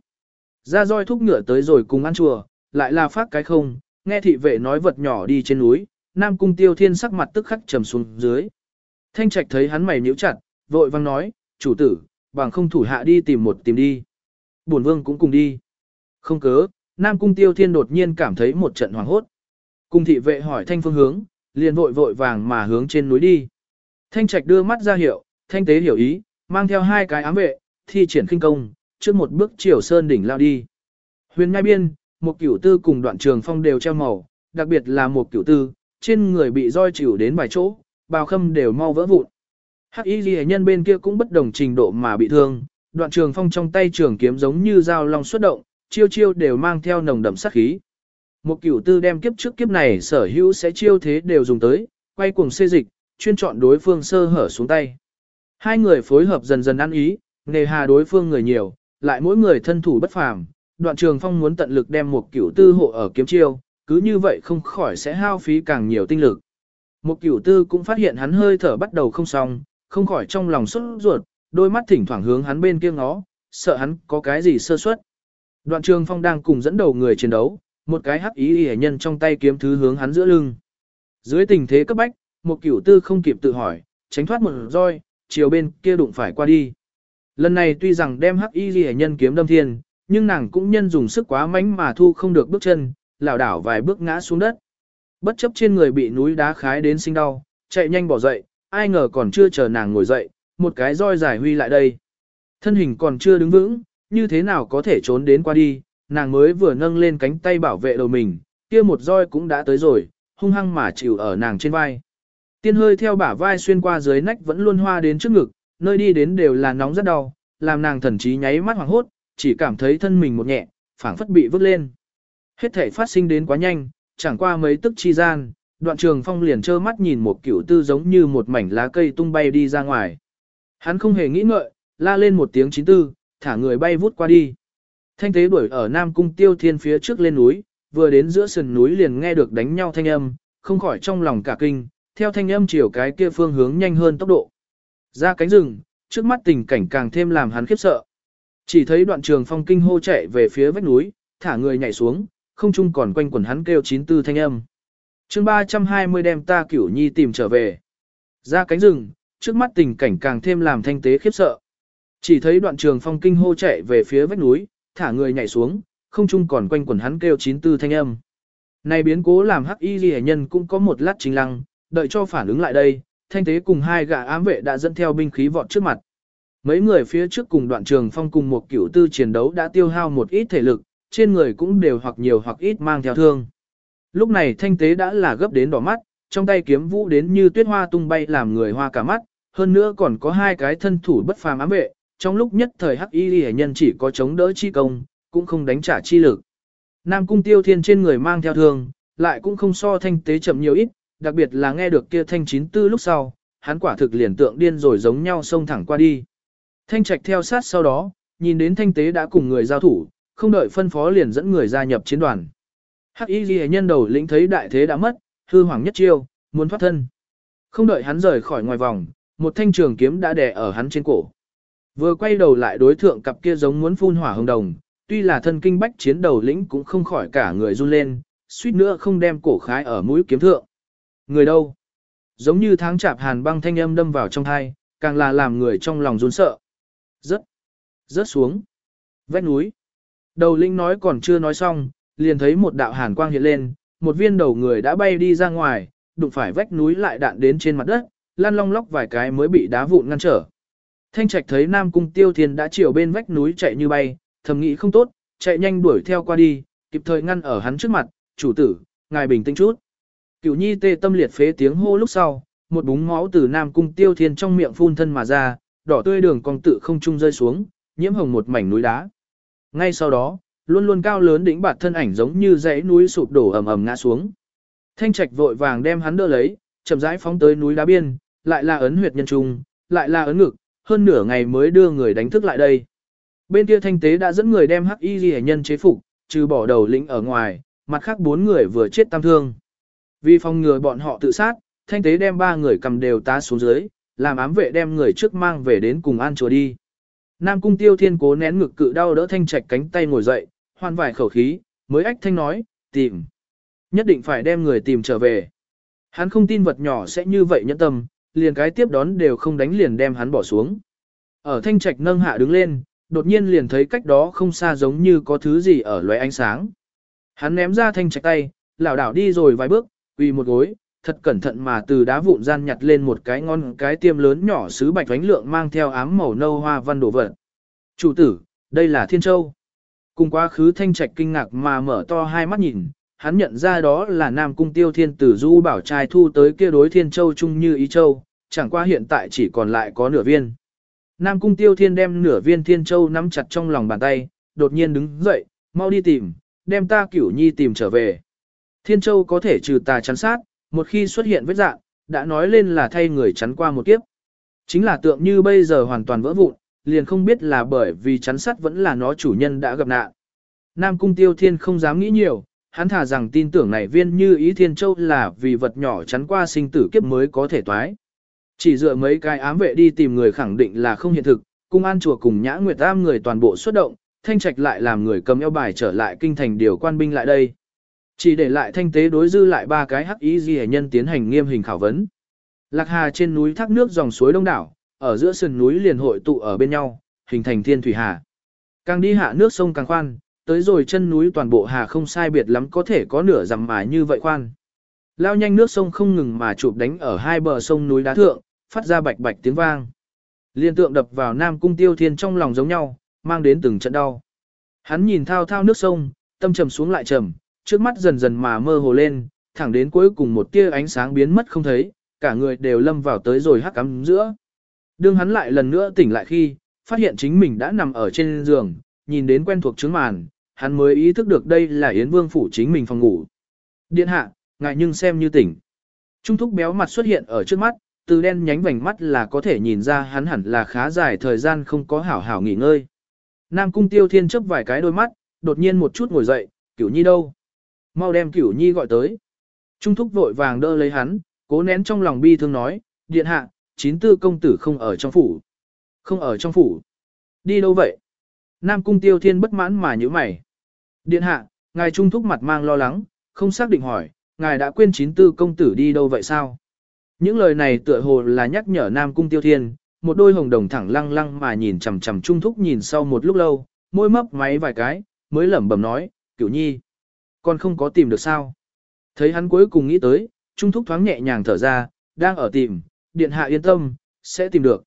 Ra roi thúc ngựa tới rồi cùng ăn chùa, lại là phát cái không, nghe thị vệ nói vật nhỏ đi trên núi, Nam Cung Tiêu Thiên sắc mặt tức khắc trầm xuống dưới. Thanh Trạch thấy hắn mày nhíu chặt, vội vang nói, chủ tử, bằng không thủ hạ đi tìm một tìm đi. Bổn vương cũng cùng đi. Không cớ, Nam Cung Tiêu Thiên đột nhiên cảm thấy một trận hoảng hốt. Cung thị vệ hỏi thanh phương hướng, liền vội vội vàng mà hướng trên núi đi. Thanh Trạch đưa mắt ra hiệu, Thanh tế hiểu ý, mang theo hai cái ám vệ, thi triển khinh công, trước một bước chiều sơn đỉnh lao đi. Huyền Nhai Biên, một cửu tư cùng đoạn trường phong đều treo màu, đặc biệt là một cửu tư, trên người bị roi chịu đến vài chỗ, bào khâm đều mau vỡ vụn. Hắc y ghi nhân bên kia cũng bất đồng trình độ mà bị thương, đoạn trường phong trong tay trường kiếm giống như dao long xuất động, chiêu chiêu đều mang theo nồng đậm sát khí. Một cửu tư đem kiếp trước kiếp này sở hữu sẽ chiêu thế đều dùng tới, quay cuồng xê dịch, chuyên chọn đối phương sơ hở xuống tay. Hai người phối hợp dần dần ăn ý, nề hà đối phương người nhiều, lại mỗi người thân thủ bất phàm. Đoạn trường phong muốn tận lực đem một cửu tư hộ ở kiếm chiêu, cứ như vậy không khỏi sẽ hao phí càng nhiều tinh lực. Một cửu tư cũng phát hiện hắn hơi thở bắt đầu không xong, không khỏi trong lòng xuất ruột, đôi mắt thỉnh thoảng hướng hắn bên kia ngó, sợ hắn có cái gì sơ suất. Đoạn trường phong đang cùng dẫn đầu người chiến đấu, một cái hắc ý y nhân trong tay kiếm thứ hướng hắn giữa lưng. Dưới tình thế cấp bách, một cửu tư không kịp tự hỏi, tránh thoát một roi, chiều bên kia đụng phải qua đi. Lần này tuy rằng đem hắc y y nhân kiếm đâm thiên, nhưng nàng cũng nhân dùng sức quá mánh mà thu không được bước chân, lảo đảo vài bước ngã xuống đất. Bất chấp trên người bị núi đá khái đến sinh đau, chạy nhanh bỏ dậy, ai ngờ còn chưa chờ nàng ngồi dậy, một cái roi dài huy lại đây. Thân hình còn chưa đứng vững, như thế nào có thể trốn đến qua đi, nàng mới vừa nâng lên cánh tay bảo vệ đầu mình, kia một roi cũng đã tới rồi, hung hăng mà chịu ở nàng trên vai. Tiên hơi theo bả vai xuyên qua dưới nách vẫn luôn hoa đến trước ngực, nơi đi đến đều là nóng rất đau, làm nàng thần trí nháy mắt hoảng hốt, chỉ cảm thấy thân mình một nhẹ, phảng phất bị vứt lên. Hết thể phát sinh đến quá nhanh, chẳng qua mấy tức chi gian, đoạn trường phong liền trơ mắt nhìn một cửu tư giống như một mảnh lá cây tung bay đi ra ngoài. Hắn không hề nghĩ ngợi, la lên một tiếng chín tư, thả người bay vút qua đi. Thanh tế đuổi ở Nam Cung Tiêu Thiên phía trước lên núi, vừa đến giữa sườn núi liền nghe được đánh nhau thanh âm, không khỏi trong lòng cả kinh, theo thanh âm chiều cái kia phương hướng nhanh hơn tốc độ. Ra cánh rừng, trước mắt tình cảnh càng thêm làm hắn khiếp sợ. Chỉ thấy đoạn trường phong kinh hô chạy về phía vách núi, thả người nhảy xuống, không chung còn quanh quẩn hắn kêu chín tư thanh âm. chương 320 đem ta cửu nhi tìm trở về. Ra cánh rừng, trước mắt tình cảnh càng thêm làm thanh tế khiếp sợ. Chỉ thấy đoạn trường phong kinh hô chạy về phía vách núi, thả người nhảy xuống, không chung còn quanh quẩn hắn kêu chín tư thanh âm. Này biến cố làm hắc y ghi nhân cũng có một lát chính lăng, đợi cho phản ứng lại đây, thanh tế cùng hai gã ám vệ đã dẫn theo binh khí vọt trước mặt. Mấy người phía trước cùng đoạn trường phong cùng một kiểu tư chiến đấu đã tiêu hao một ít thể lực, trên người cũng đều hoặc nhiều hoặc ít mang theo thương. Lúc này thanh tế đã là gấp đến đỏ mắt, trong tay kiếm vũ đến như tuyết hoa tung bay làm người hoa cả mắt, hơn nữa còn có hai cái thân thủ bất phàm ám vệ, trong lúc nhất thời hắc y hệ nhân chỉ có chống đỡ chi công, cũng không đánh trả chi lực. Nam cung tiêu thiên trên người mang theo thương, lại cũng không so thanh tế chậm nhiều ít, đặc biệt là nghe được kia thanh chín tư lúc sau, hắn quả thực liền tượng điên rồi giống nhau xông thẳng qua đi. Thanh trạch theo sát sau đó, nhìn đến thanh tế đã cùng người giao thủ, không đợi phân phó liền dẫn người gia nhập chiến đoàn. Hắc y ghi nhân đầu lĩnh thấy đại thế đã mất, hư hoàng nhất chiêu, muốn thoát thân. Không đợi hắn rời khỏi ngoài vòng, một thanh trường kiếm đã đè ở hắn trên cổ. Vừa quay đầu lại đối thượng cặp kia giống muốn phun hỏa hồng đồng, tuy là thân kinh bách chiến đầu lĩnh cũng không khỏi cả người run lên, suýt nữa không đem cổ khái ở mũi kiếm thượng. Người đâu? Giống như tháng chạp hàn băng thanh âm đâm vào trong thai, càng là làm người trong lòng run sợ. Rớt, rớt xuống. Vách núi. Đầu linh nói còn chưa nói xong, liền thấy một đạo hàn quang hiện lên, một viên đầu người đã bay đi ra ngoài, đụng phải vách núi lại đạn đến trên mặt đất, lăn long lóc vài cái mới bị đá vụn ngăn trở. Thanh Trạch thấy Nam Cung Tiêu Thiên đã chiều bên vách núi chạy như bay, thầm nghĩ không tốt, chạy nhanh đuổi theo qua đi, kịp thời ngăn ở hắn trước mặt, chủ tử, ngài bình tĩnh chút. Cửu nhi tê tâm liệt phế tiếng hô lúc sau, một búng máu từ Nam Cung Tiêu Thiên trong miệng phun thân mà ra, đỏ tươi đường cong tự không trung rơi xuống, nhiễm hồng một mảnh núi đá. Ngay sau đó, luôn luôn cao lớn đỉnh bạt thân ảnh giống như dãy núi sụp đổ ầm ầm ngã xuống. Thanh Trạch vội vàng đem hắn đỡ lấy, chậm rãi phóng tới núi đá biên, lại là ấn huyệt nhân trung, lại là ấn ngực, hơn nửa ngày mới đưa người đánh thức lại đây. Bên kia thanh tế đã dẫn người đem hắc y ghi nhân chế phục, trừ bỏ đầu lĩnh ở ngoài, mặt khác bốn người vừa chết tam thương. Vì phòng ngừa bọn họ tự sát, thanh tế đem ba người cầm đều tá xuống dưới, làm ám vệ đem người trước mang về đến cùng an chùa đi. Nam cung tiêu thiên cố nén ngực cự đau đỡ thanh trạch cánh tay ngồi dậy, hoan vải khẩu khí, mới ách thanh nói, tìm. Nhất định phải đem người tìm trở về. Hắn không tin vật nhỏ sẽ như vậy nhẫn tâm, liền cái tiếp đón đều không đánh liền đem hắn bỏ xuống. Ở thanh trạch nâng hạ đứng lên, đột nhiên liền thấy cách đó không xa giống như có thứ gì ở loé ánh sáng. Hắn ném ra thanh trạch tay, lảo đảo đi rồi vài bước, quỳ một gối, thật cẩn thận mà từ đá vụn gian nhặt lên một cái ngon cái tiêm lớn nhỏ sứ bạch vánh lượng mang theo ám màu nâu hoa văn đổ vật. Chủ tử, đây là Thiên Châu. Cùng quá khứ thanh trạch kinh ngạc mà mở to hai mắt nhìn, hắn nhận ra đó là Nam Cung Tiêu Thiên tử du bảo trai thu tới kia đối Thiên Châu chung như ý châu, chẳng qua hiện tại chỉ còn lại có nửa viên. Nam Cung Tiêu Thiên đem nửa viên Thiên Châu nắm chặt trong lòng bàn tay, đột nhiên đứng dậy, mau đi tìm, đem ta cửu nhi tìm trở về. Thiên Châu có thể trừ tà chắn sát, một khi xuất hiện vết dạng, đã nói lên là thay người chắn qua một kiếp. Chính là tượng như bây giờ hoàn toàn vỡ vụn, liền không biết là bởi vì chắn sắt vẫn là nó chủ nhân đã gặp nạn. Nam Cung Tiêu Thiên không dám nghĩ nhiều, hắn thả rằng tin tưởng này viên như ý Thiên Châu là vì vật nhỏ chắn qua sinh tử kiếp mới có thể toái. Chỉ dựa mấy cái ám vệ đi tìm người khẳng định là không hiện thực, cung an chùa cùng nhã nguyệt tam người toàn bộ xuất động, thanh trạch lại làm người cầm eo bài trở lại kinh thành điều quan binh lại đây. Chỉ để lại thanh tế đối dư lại ba cái hắc ý gì nhân tiến hành nghiêm hình khảo vấn. Lạc Hà trên núi thác nước dòng suối đông đảo, ở giữa sườn núi liền hội tụ ở bên nhau, hình thành thiên thủy hà. Càng đi hạ nước sông càng khoan, tới rồi chân núi toàn bộ hà không sai biệt lắm có thể có nửa dặm mà như vậy khoan. Lao nhanh nước sông không ngừng mà chụp đánh ở hai bờ sông núi đá thượng, phát ra bạch bạch tiếng vang. Liên tượng đập vào Nam Cung Tiêu Thiên trong lòng giống nhau, mang đến từng trận đau. Hắn nhìn thao thao nước sông, tâm trầm xuống lại trầm, trước mắt dần dần mà mơ hồ lên, thẳng đến cuối cùng một tia ánh sáng biến mất không thấy, cả người đều lâm vào tới rồi hắc ám giữa. Đương hắn lại lần nữa tỉnh lại khi, phát hiện chính mình đã nằm ở trên giường, nhìn đến quen thuộc trứng màn, hắn mới ý thức được đây là Yến Vương phủ chính mình phòng ngủ. Điện hạ, ngài nhưng xem như tỉnh. Trung thúc béo mặt xuất hiện ở trước mắt, từ đen nhánh vành mắt là có thể nhìn ra hắn hẳn là khá dài thời gian không có hảo hảo nghỉ ngơi. Nam cung tiêu thiên chấp vài cái đôi mắt, đột nhiên một chút ngồi dậy, kiểu nhi đâu? Mau đem cửu nhi gọi tới. Trung thúc vội vàng đỡ lấy hắn, cố nén trong lòng bi thương nói, điện hạ, chín tư công tử không ở trong phủ. Không ở trong phủ. Đi đâu vậy? Nam cung tiêu thiên bất mãn mà như mày. Điện hạ, ngài trung thúc mặt mang lo lắng, không xác định hỏi, ngài đã quên chín tư công tử đi đâu vậy sao? Những lời này tựa hồ là nhắc nhở Nam cung tiêu thiên, một đôi hồng đồng thẳng lăng lăng mà nhìn chằm chằm trung thúc nhìn sau một lúc lâu, môi mấp máy vài cái, mới lẩm bẩm nói, cửu nhi, con không có tìm được sao? Thấy hắn cuối cùng nghĩ tới, trung thúc thoáng nhẹ nhàng thở ra, đang ở tìm, điện hạ yên tâm, sẽ tìm được.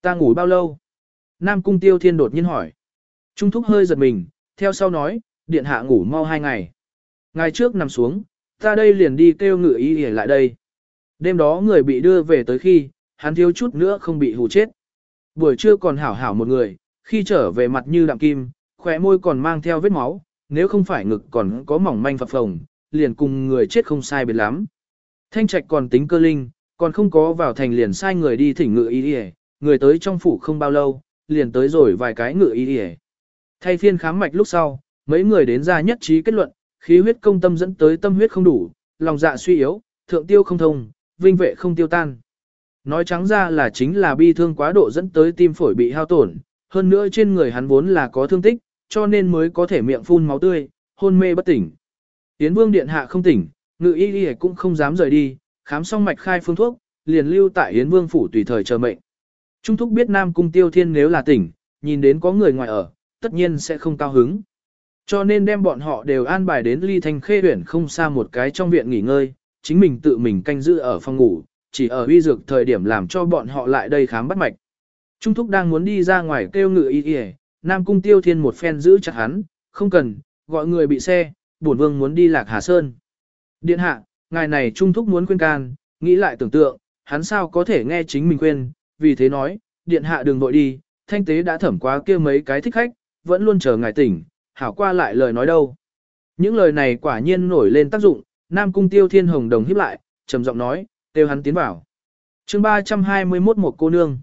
Ta ngủ bao lâu? Nam cung tiêu thiên đột nhiên hỏi. Trung thúc hơi giật mình, theo sau nói, điện hạ ngủ mau hai ngày. Ngày trước nằm xuống, ta đây liền đi kêu ngự y lại đây. Đêm đó người bị đưa về tới khi, hắn thiếu chút nữa không bị hù chết. Buổi trưa còn hảo hảo một người, khi trở về mặt như đạm kim, khỏe môi còn mang theo vết máu, nếu không phải ngực còn có mỏng manh phập phồng, liền cùng người chết không sai biệt lắm. Thanh trạch còn tính cơ linh, còn không có vào thành liền sai người đi thỉnh ngự y đi người tới trong phủ không bao lâu, liền tới rồi vài cái ngự y đi Thay phiên khám mạch lúc sau, mấy người đến ra nhất trí kết luận, khí huyết công tâm dẫn tới tâm huyết không đủ, lòng dạ suy yếu, thượng tiêu không thông, vinh vệ không tiêu tan. Nói trắng ra là chính là bi thương quá độ dẫn tới tim phổi bị hao tổn, hơn nữa trên người hắn vốn là có thương tích, cho nên mới có thể miệng phun máu tươi, hôn mê bất tỉnh. Tiến vương điện hạ không tỉnh, ngự y y cũng không dám rời đi, khám xong mạch khai phương thuốc, liền lưu tại Yến Vương phủ tùy thời chờ mệnh. Trung thúc biết Nam Cung Tiêu Thiên nếu là tỉnh, nhìn đến có người ngoài ở, tất nhiên sẽ không cao hứng. Cho nên đem bọn họ đều an bài đến ly thanh khê huyển không xa một cái trong viện nghỉ ngơi, chính mình tự mình canh giữ ở phòng ngủ, chỉ ở uy dược thời điểm làm cho bọn họ lại đây khám bắt mạch. Trung thúc đang muốn đi ra ngoài kêu ngự y y, Nam Cung Tiêu Thiên một phen giữ chặt hắn, không cần, gọi người bị xe, bổn vương muốn đi lạc Hà Sơn. Điện hạ, ngài này trung thúc muốn khuyên can, nghĩ lại tưởng tượng, hắn sao có thể nghe chính mình khuyên, vì thế nói, điện hạ đừng vội đi, thanh tế đã thẩm quá kia mấy cái thích khách, vẫn luôn chờ ngài tỉnh, hảo qua lại lời nói đâu. Những lời này quả nhiên nổi lên tác dụng, Nam Cung Tiêu Thiên Hồng đồng híp lại, trầm giọng nói, tiêu hắn tiến vào. chương 321 một cô nương.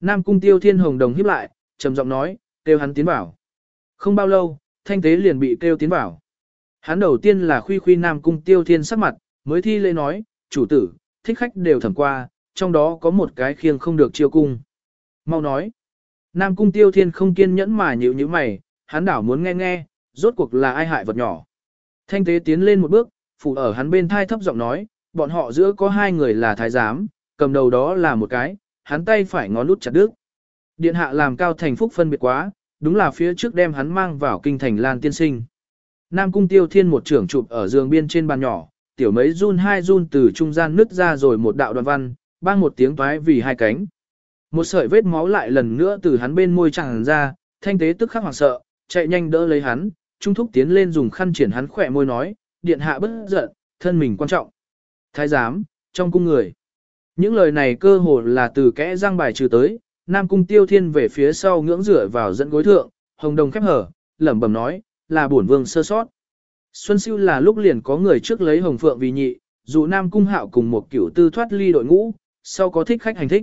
Nam Cung Tiêu Thiên Hồng đồng híp lại, trầm giọng nói, tiêu hắn tiến vào. Không bao lâu, thanh tế liền bị kêu tiến vào. Hắn đầu tiên là khuy khuy Nam Cung Tiêu Thiên sắc mặt, mới thi lễ nói, chủ tử, thích khách đều thẩm qua, trong đó có một cái khiêng không được chiêu cung. Mau nói, Nam Cung Tiêu Thiên không kiên nhẫn mà nhịu như mày, hắn đảo muốn nghe nghe, rốt cuộc là ai hại vật nhỏ. Thanh tế tiến lên một bước, phụ ở hắn bên thai thấp giọng nói, bọn họ giữa có hai người là thái giám, cầm đầu đó là một cái, hắn tay phải ngón lút chặt đứt. Điện hạ làm cao thành phúc phân biệt quá, đúng là phía trước đem hắn mang vào kinh thành Lan tiên sinh. Nam cung tiêu thiên một trưởng chụp ở giường biên trên bàn nhỏ, tiểu mấy run hai run từ trung gian nứt ra rồi một đạo đoạn văn, bang một tiếng toái vì hai cánh. Một sợi vết máu lại lần nữa từ hắn bên môi tràn ra, thanh tế tức khắc hoảng sợ, chạy nhanh đỡ lấy hắn, trung thúc tiến lên dùng khăn triển hắn khỏe môi nói, điện hạ bất giận, thân mình quan trọng. Thái giám, trong cung người. Những lời này cơ hồ là từ kẽ răng bài trừ tới, Nam cung tiêu thiên về phía sau ngưỡng rửa vào dẫn gối thượng, hồng đồng khép hở, lẩm bẩm nói, là bổn vương sơ sót. Xuân siêu là lúc liền có người trước lấy hồng phượng vì nhị, dù Nam cung hạo cùng một cửu tư thoát ly đội ngũ, sau có thích khách hành thích.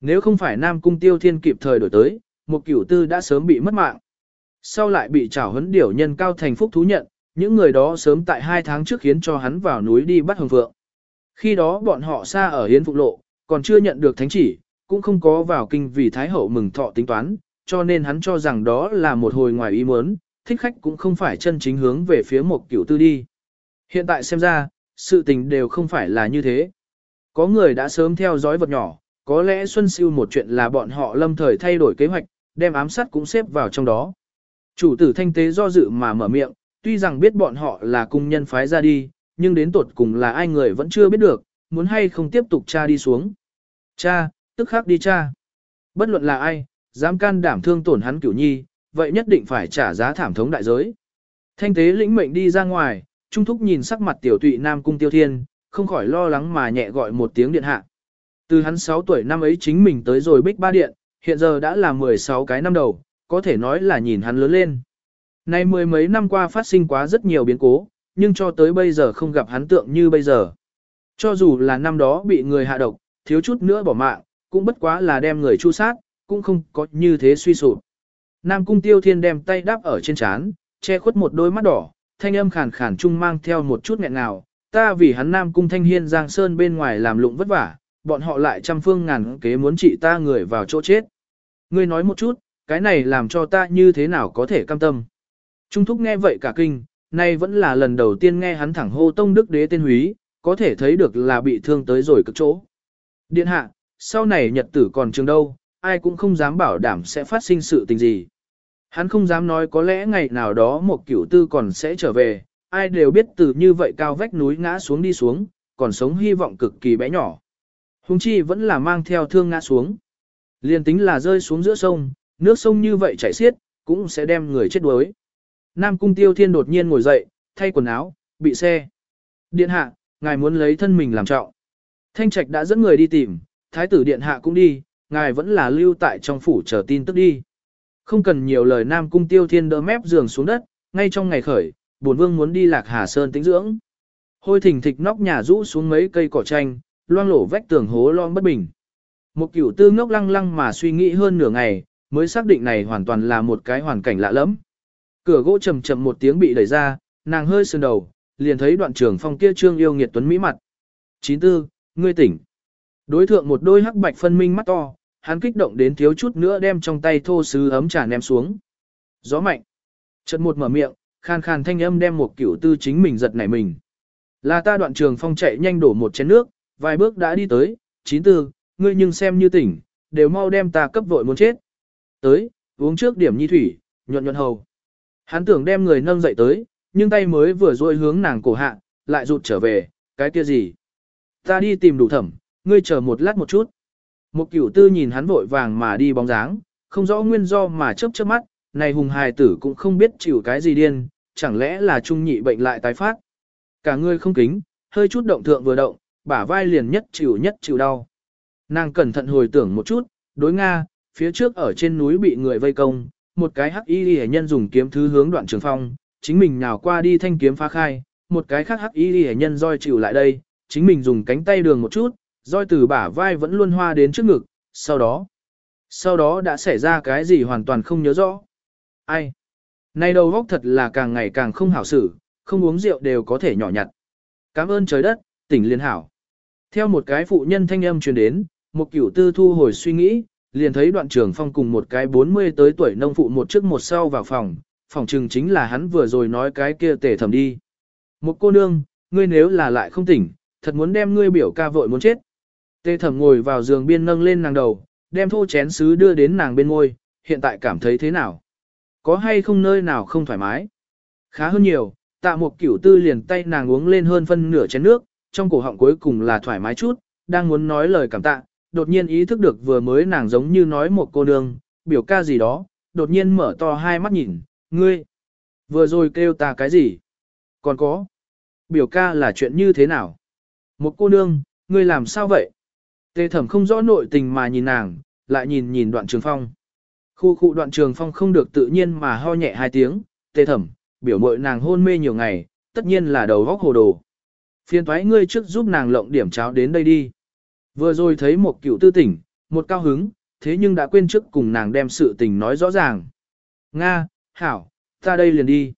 Nếu không phải Nam cung tiêu thiên kịp thời đổi tới, một cửu tư đã sớm bị mất mạng. Sau lại bị trảo hấn điểu nhân cao thành phúc thú nhận, những người đó sớm tại hai tháng trước khiến cho hắn vào núi đi bắt hồng phượng. Khi đó bọn họ xa ở hiến phục lộ, còn chưa nhận được thánh chỉ, cũng không có vào kinh vì Thái Hậu mừng thọ tính toán, cho nên hắn cho rằng đó là một hồi ngoài ý muốn, thích khách cũng không phải chân chính hướng về phía một cửu tư đi. Hiện tại xem ra, sự tình đều không phải là như thế. Có người đã sớm theo dõi vật nhỏ, có lẽ Xuân Siêu một chuyện là bọn họ lâm thời thay đổi kế hoạch, đem ám sát cũng xếp vào trong đó. Chủ tử thanh tế do dự mà mở miệng, tuy rằng biết bọn họ là cung nhân phái ra đi, nhưng đến tột cùng là ai người vẫn chưa biết được, muốn hay không tiếp tục tra đi xuống. Cha, tức khắc đi cha. Bất luận là ai, dám can đảm thương tổn hắn cửu nhi, vậy nhất định phải trả giá thảm thống đại giới. Thanh tế lĩnh mệnh đi ra ngoài, trung thúc nhìn sắc mặt tiểu tụy nam cung tiêu thiên, không khỏi lo lắng mà nhẹ gọi một tiếng điện hạ. Từ hắn 6 tuổi năm ấy chính mình tới rồi bích ba điện, hiện giờ đã là 16 cái năm đầu, có thể nói là nhìn hắn lớn lên. Nay mười mấy năm qua phát sinh quá rất nhiều biến cố, nhưng cho tới bây giờ không gặp hắn tượng như bây giờ. Cho dù là năm đó bị người hạ độc, thiếu chút nữa bỏ mạng, cũng bất quá là đem người chu sát, cũng không có như thế suy sụp. Nam cung tiêu thiên đem tay đáp ở trên chán, che khuất một đôi mắt đỏ, thanh âm khàn khàn trung mang theo một chút nghẹn ngào. Ta vì hắn Nam cung thanh hiên giang sơn bên ngoài làm lụng vất vả, bọn họ lại trăm phương ngàn kế muốn trị ta người vào chỗ chết. Ngươi nói một chút, cái này làm cho ta như thế nào có thể cam tâm. Trung thúc nghe vậy cả kinh, nay vẫn là lần đầu tiên nghe hắn thẳng hô tông đức đế tên húy, có thể thấy được là bị thương tới rồi cực chỗ. Điện hạ, sau này nhật tử còn trường đâu, ai cũng không dám bảo đảm sẽ phát sinh sự tình gì. Hắn không dám nói có lẽ ngày nào đó một cửu tư còn sẽ trở về, ai đều biết từ như vậy cao vách núi ngã xuống đi xuống, còn sống hy vọng cực kỳ bé nhỏ. Hùng chi vẫn là mang theo thương ngã xuống. Liên tính là rơi xuống giữa sông, nước sông như vậy chảy xiết, cũng sẽ đem người chết đuối. Nam Cung Tiêu Thiên đột nhiên ngồi dậy, thay quần áo, bị xe. Điện hạ, ngài muốn lấy thân mình làm trọng. Thanh Trạch đã dẫn người đi tìm, thái tử điện hạ cũng đi, ngài vẫn là lưu tại trong phủ chờ tin tức đi. Không cần nhiều lời Nam Cung Tiêu Thiên đỡ mép giường xuống đất, ngay trong ngày khởi, bổn vương muốn đi lạc Hà Sơn tĩnh dưỡng. Hôi thỉnh thịch nóc nhà rũ xuống mấy cây cỏ tranh, loang lổ vách tường hố loang bất bình. Một cửu tư ngốc lăng lăng mà suy nghĩ hơn nửa ngày, mới xác định này hoàn toàn là một cái hoàn cảnh lạ lẫm. Cửa gỗ chầm chậm một tiếng bị đẩy ra, nàng hơi sườn đầu, liền thấy đoạn trường phong kia trương yêu nghiệt tuấn mỹ mặt. Chín tư, ngươi tỉnh. Đối thượng một đôi hắc bạch phân minh mắt to, hắn kích động đến thiếu chút nữa đem trong tay thô sứ ấm trà ném xuống. Gió mạnh. Chợt một mở miệng, khan khan thanh âm đem một cửu tư chính mình giật nảy mình. Là ta đoạn trường phong chạy nhanh đổ một chén nước, vài bước đã đi tới, chín tư, ngươi nhưng xem như tỉnh, đều mau đem ta cấp vội muốn chết. Tới, uống trước điểm nhi thủy, nhuận nhuận hầu. Hắn tưởng đem người nâng dậy tới, nhưng tay mới vừa duỗi hướng nàng cổ hạ, lại rụt trở về, cái kia gì? Ta đi tìm đủ thẩm, ngươi chờ một lát một chút. Một cửu tư nhìn hắn vội vàng mà đi bóng dáng, không rõ nguyên do mà chớp chớp mắt, này hùng hài tử cũng không biết chịu cái gì điên, chẳng lẽ là trung nhị bệnh lại tái phát. Cả người không kính, hơi chút động thượng vừa động, bả vai liền nhất chịu nhất chịu đau. Nàng cẩn thận hồi tưởng một chút, đối Nga, phía trước ở trên núi bị người vây công, một cái hắc y hệ nhân dùng kiếm thứ hướng đoạn trường phong, chính mình nhào qua đi thanh kiếm phá khai, một cái khác hắc y hệ nhân roi chịu lại đây, chính mình dùng cánh tay đường một chút, roi từ bả vai vẫn luôn hoa đến trước ngực, sau đó, sau đó đã xảy ra cái gì hoàn toàn không nhớ rõ. Ai? Này đầu góc thật là càng ngày càng không hảo xử, không uống rượu đều có thể nhỏ nhặt. Cảm ơn trời đất, tỉnh liên hảo. Theo một cái phụ nhân thanh âm truyền đến, một cửu tư thu hồi suy nghĩ, liền thấy đoạn trường phong cùng một cái 40 tới tuổi nông phụ một trước một sau vào phòng, phòng trừng chính là hắn vừa rồi nói cái kia tể thầm đi. Một cô nương, ngươi nếu là lại không tỉnh, thật muốn đem ngươi biểu ca vội muốn chết. Tê thẩm ngồi vào giường biên nâng lên nàng đầu, đem thô chén sứ đưa đến nàng bên ngôi, hiện tại cảm thấy thế nào? Có hay không nơi nào không thoải mái? Khá hơn nhiều, tạ một cửu tư liền tay nàng uống lên hơn phân nửa chén nước, trong cổ họng cuối cùng là thoải mái chút, đang muốn nói lời cảm tạ, đột nhiên ý thức được vừa mới nàng giống như nói một cô nương, biểu ca gì đó, đột nhiên mở to hai mắt nhìn, ngươi, vừa rồi kêu ta cái gì? Còn có, biểu ca là chuyện như thế nào? Một cô nương, ngươi làm sao vậy? Tề thẩm không rõ nội tình mà nhìn nàng, lại nhìn nhìn đoạn trường phong. Khu khu đoạn trường phong không được tự nhiên mà ho nhẹ hai tiếng, tề thẩm, biểu mội nàng hôn mê nhiều ngày, tất nhiên là đầu góc hồ đồ. Phiên thoái ngươi trước giúp nàng lộng điểm cháo đến đây đi. Vừa rồi thấy một cựu tư tỉnh, một cao hứng, thế nhưng đã quên trước cùng nàng đem sự tình nói rõ ràng. Nga, Hảo, ta đây liền đi.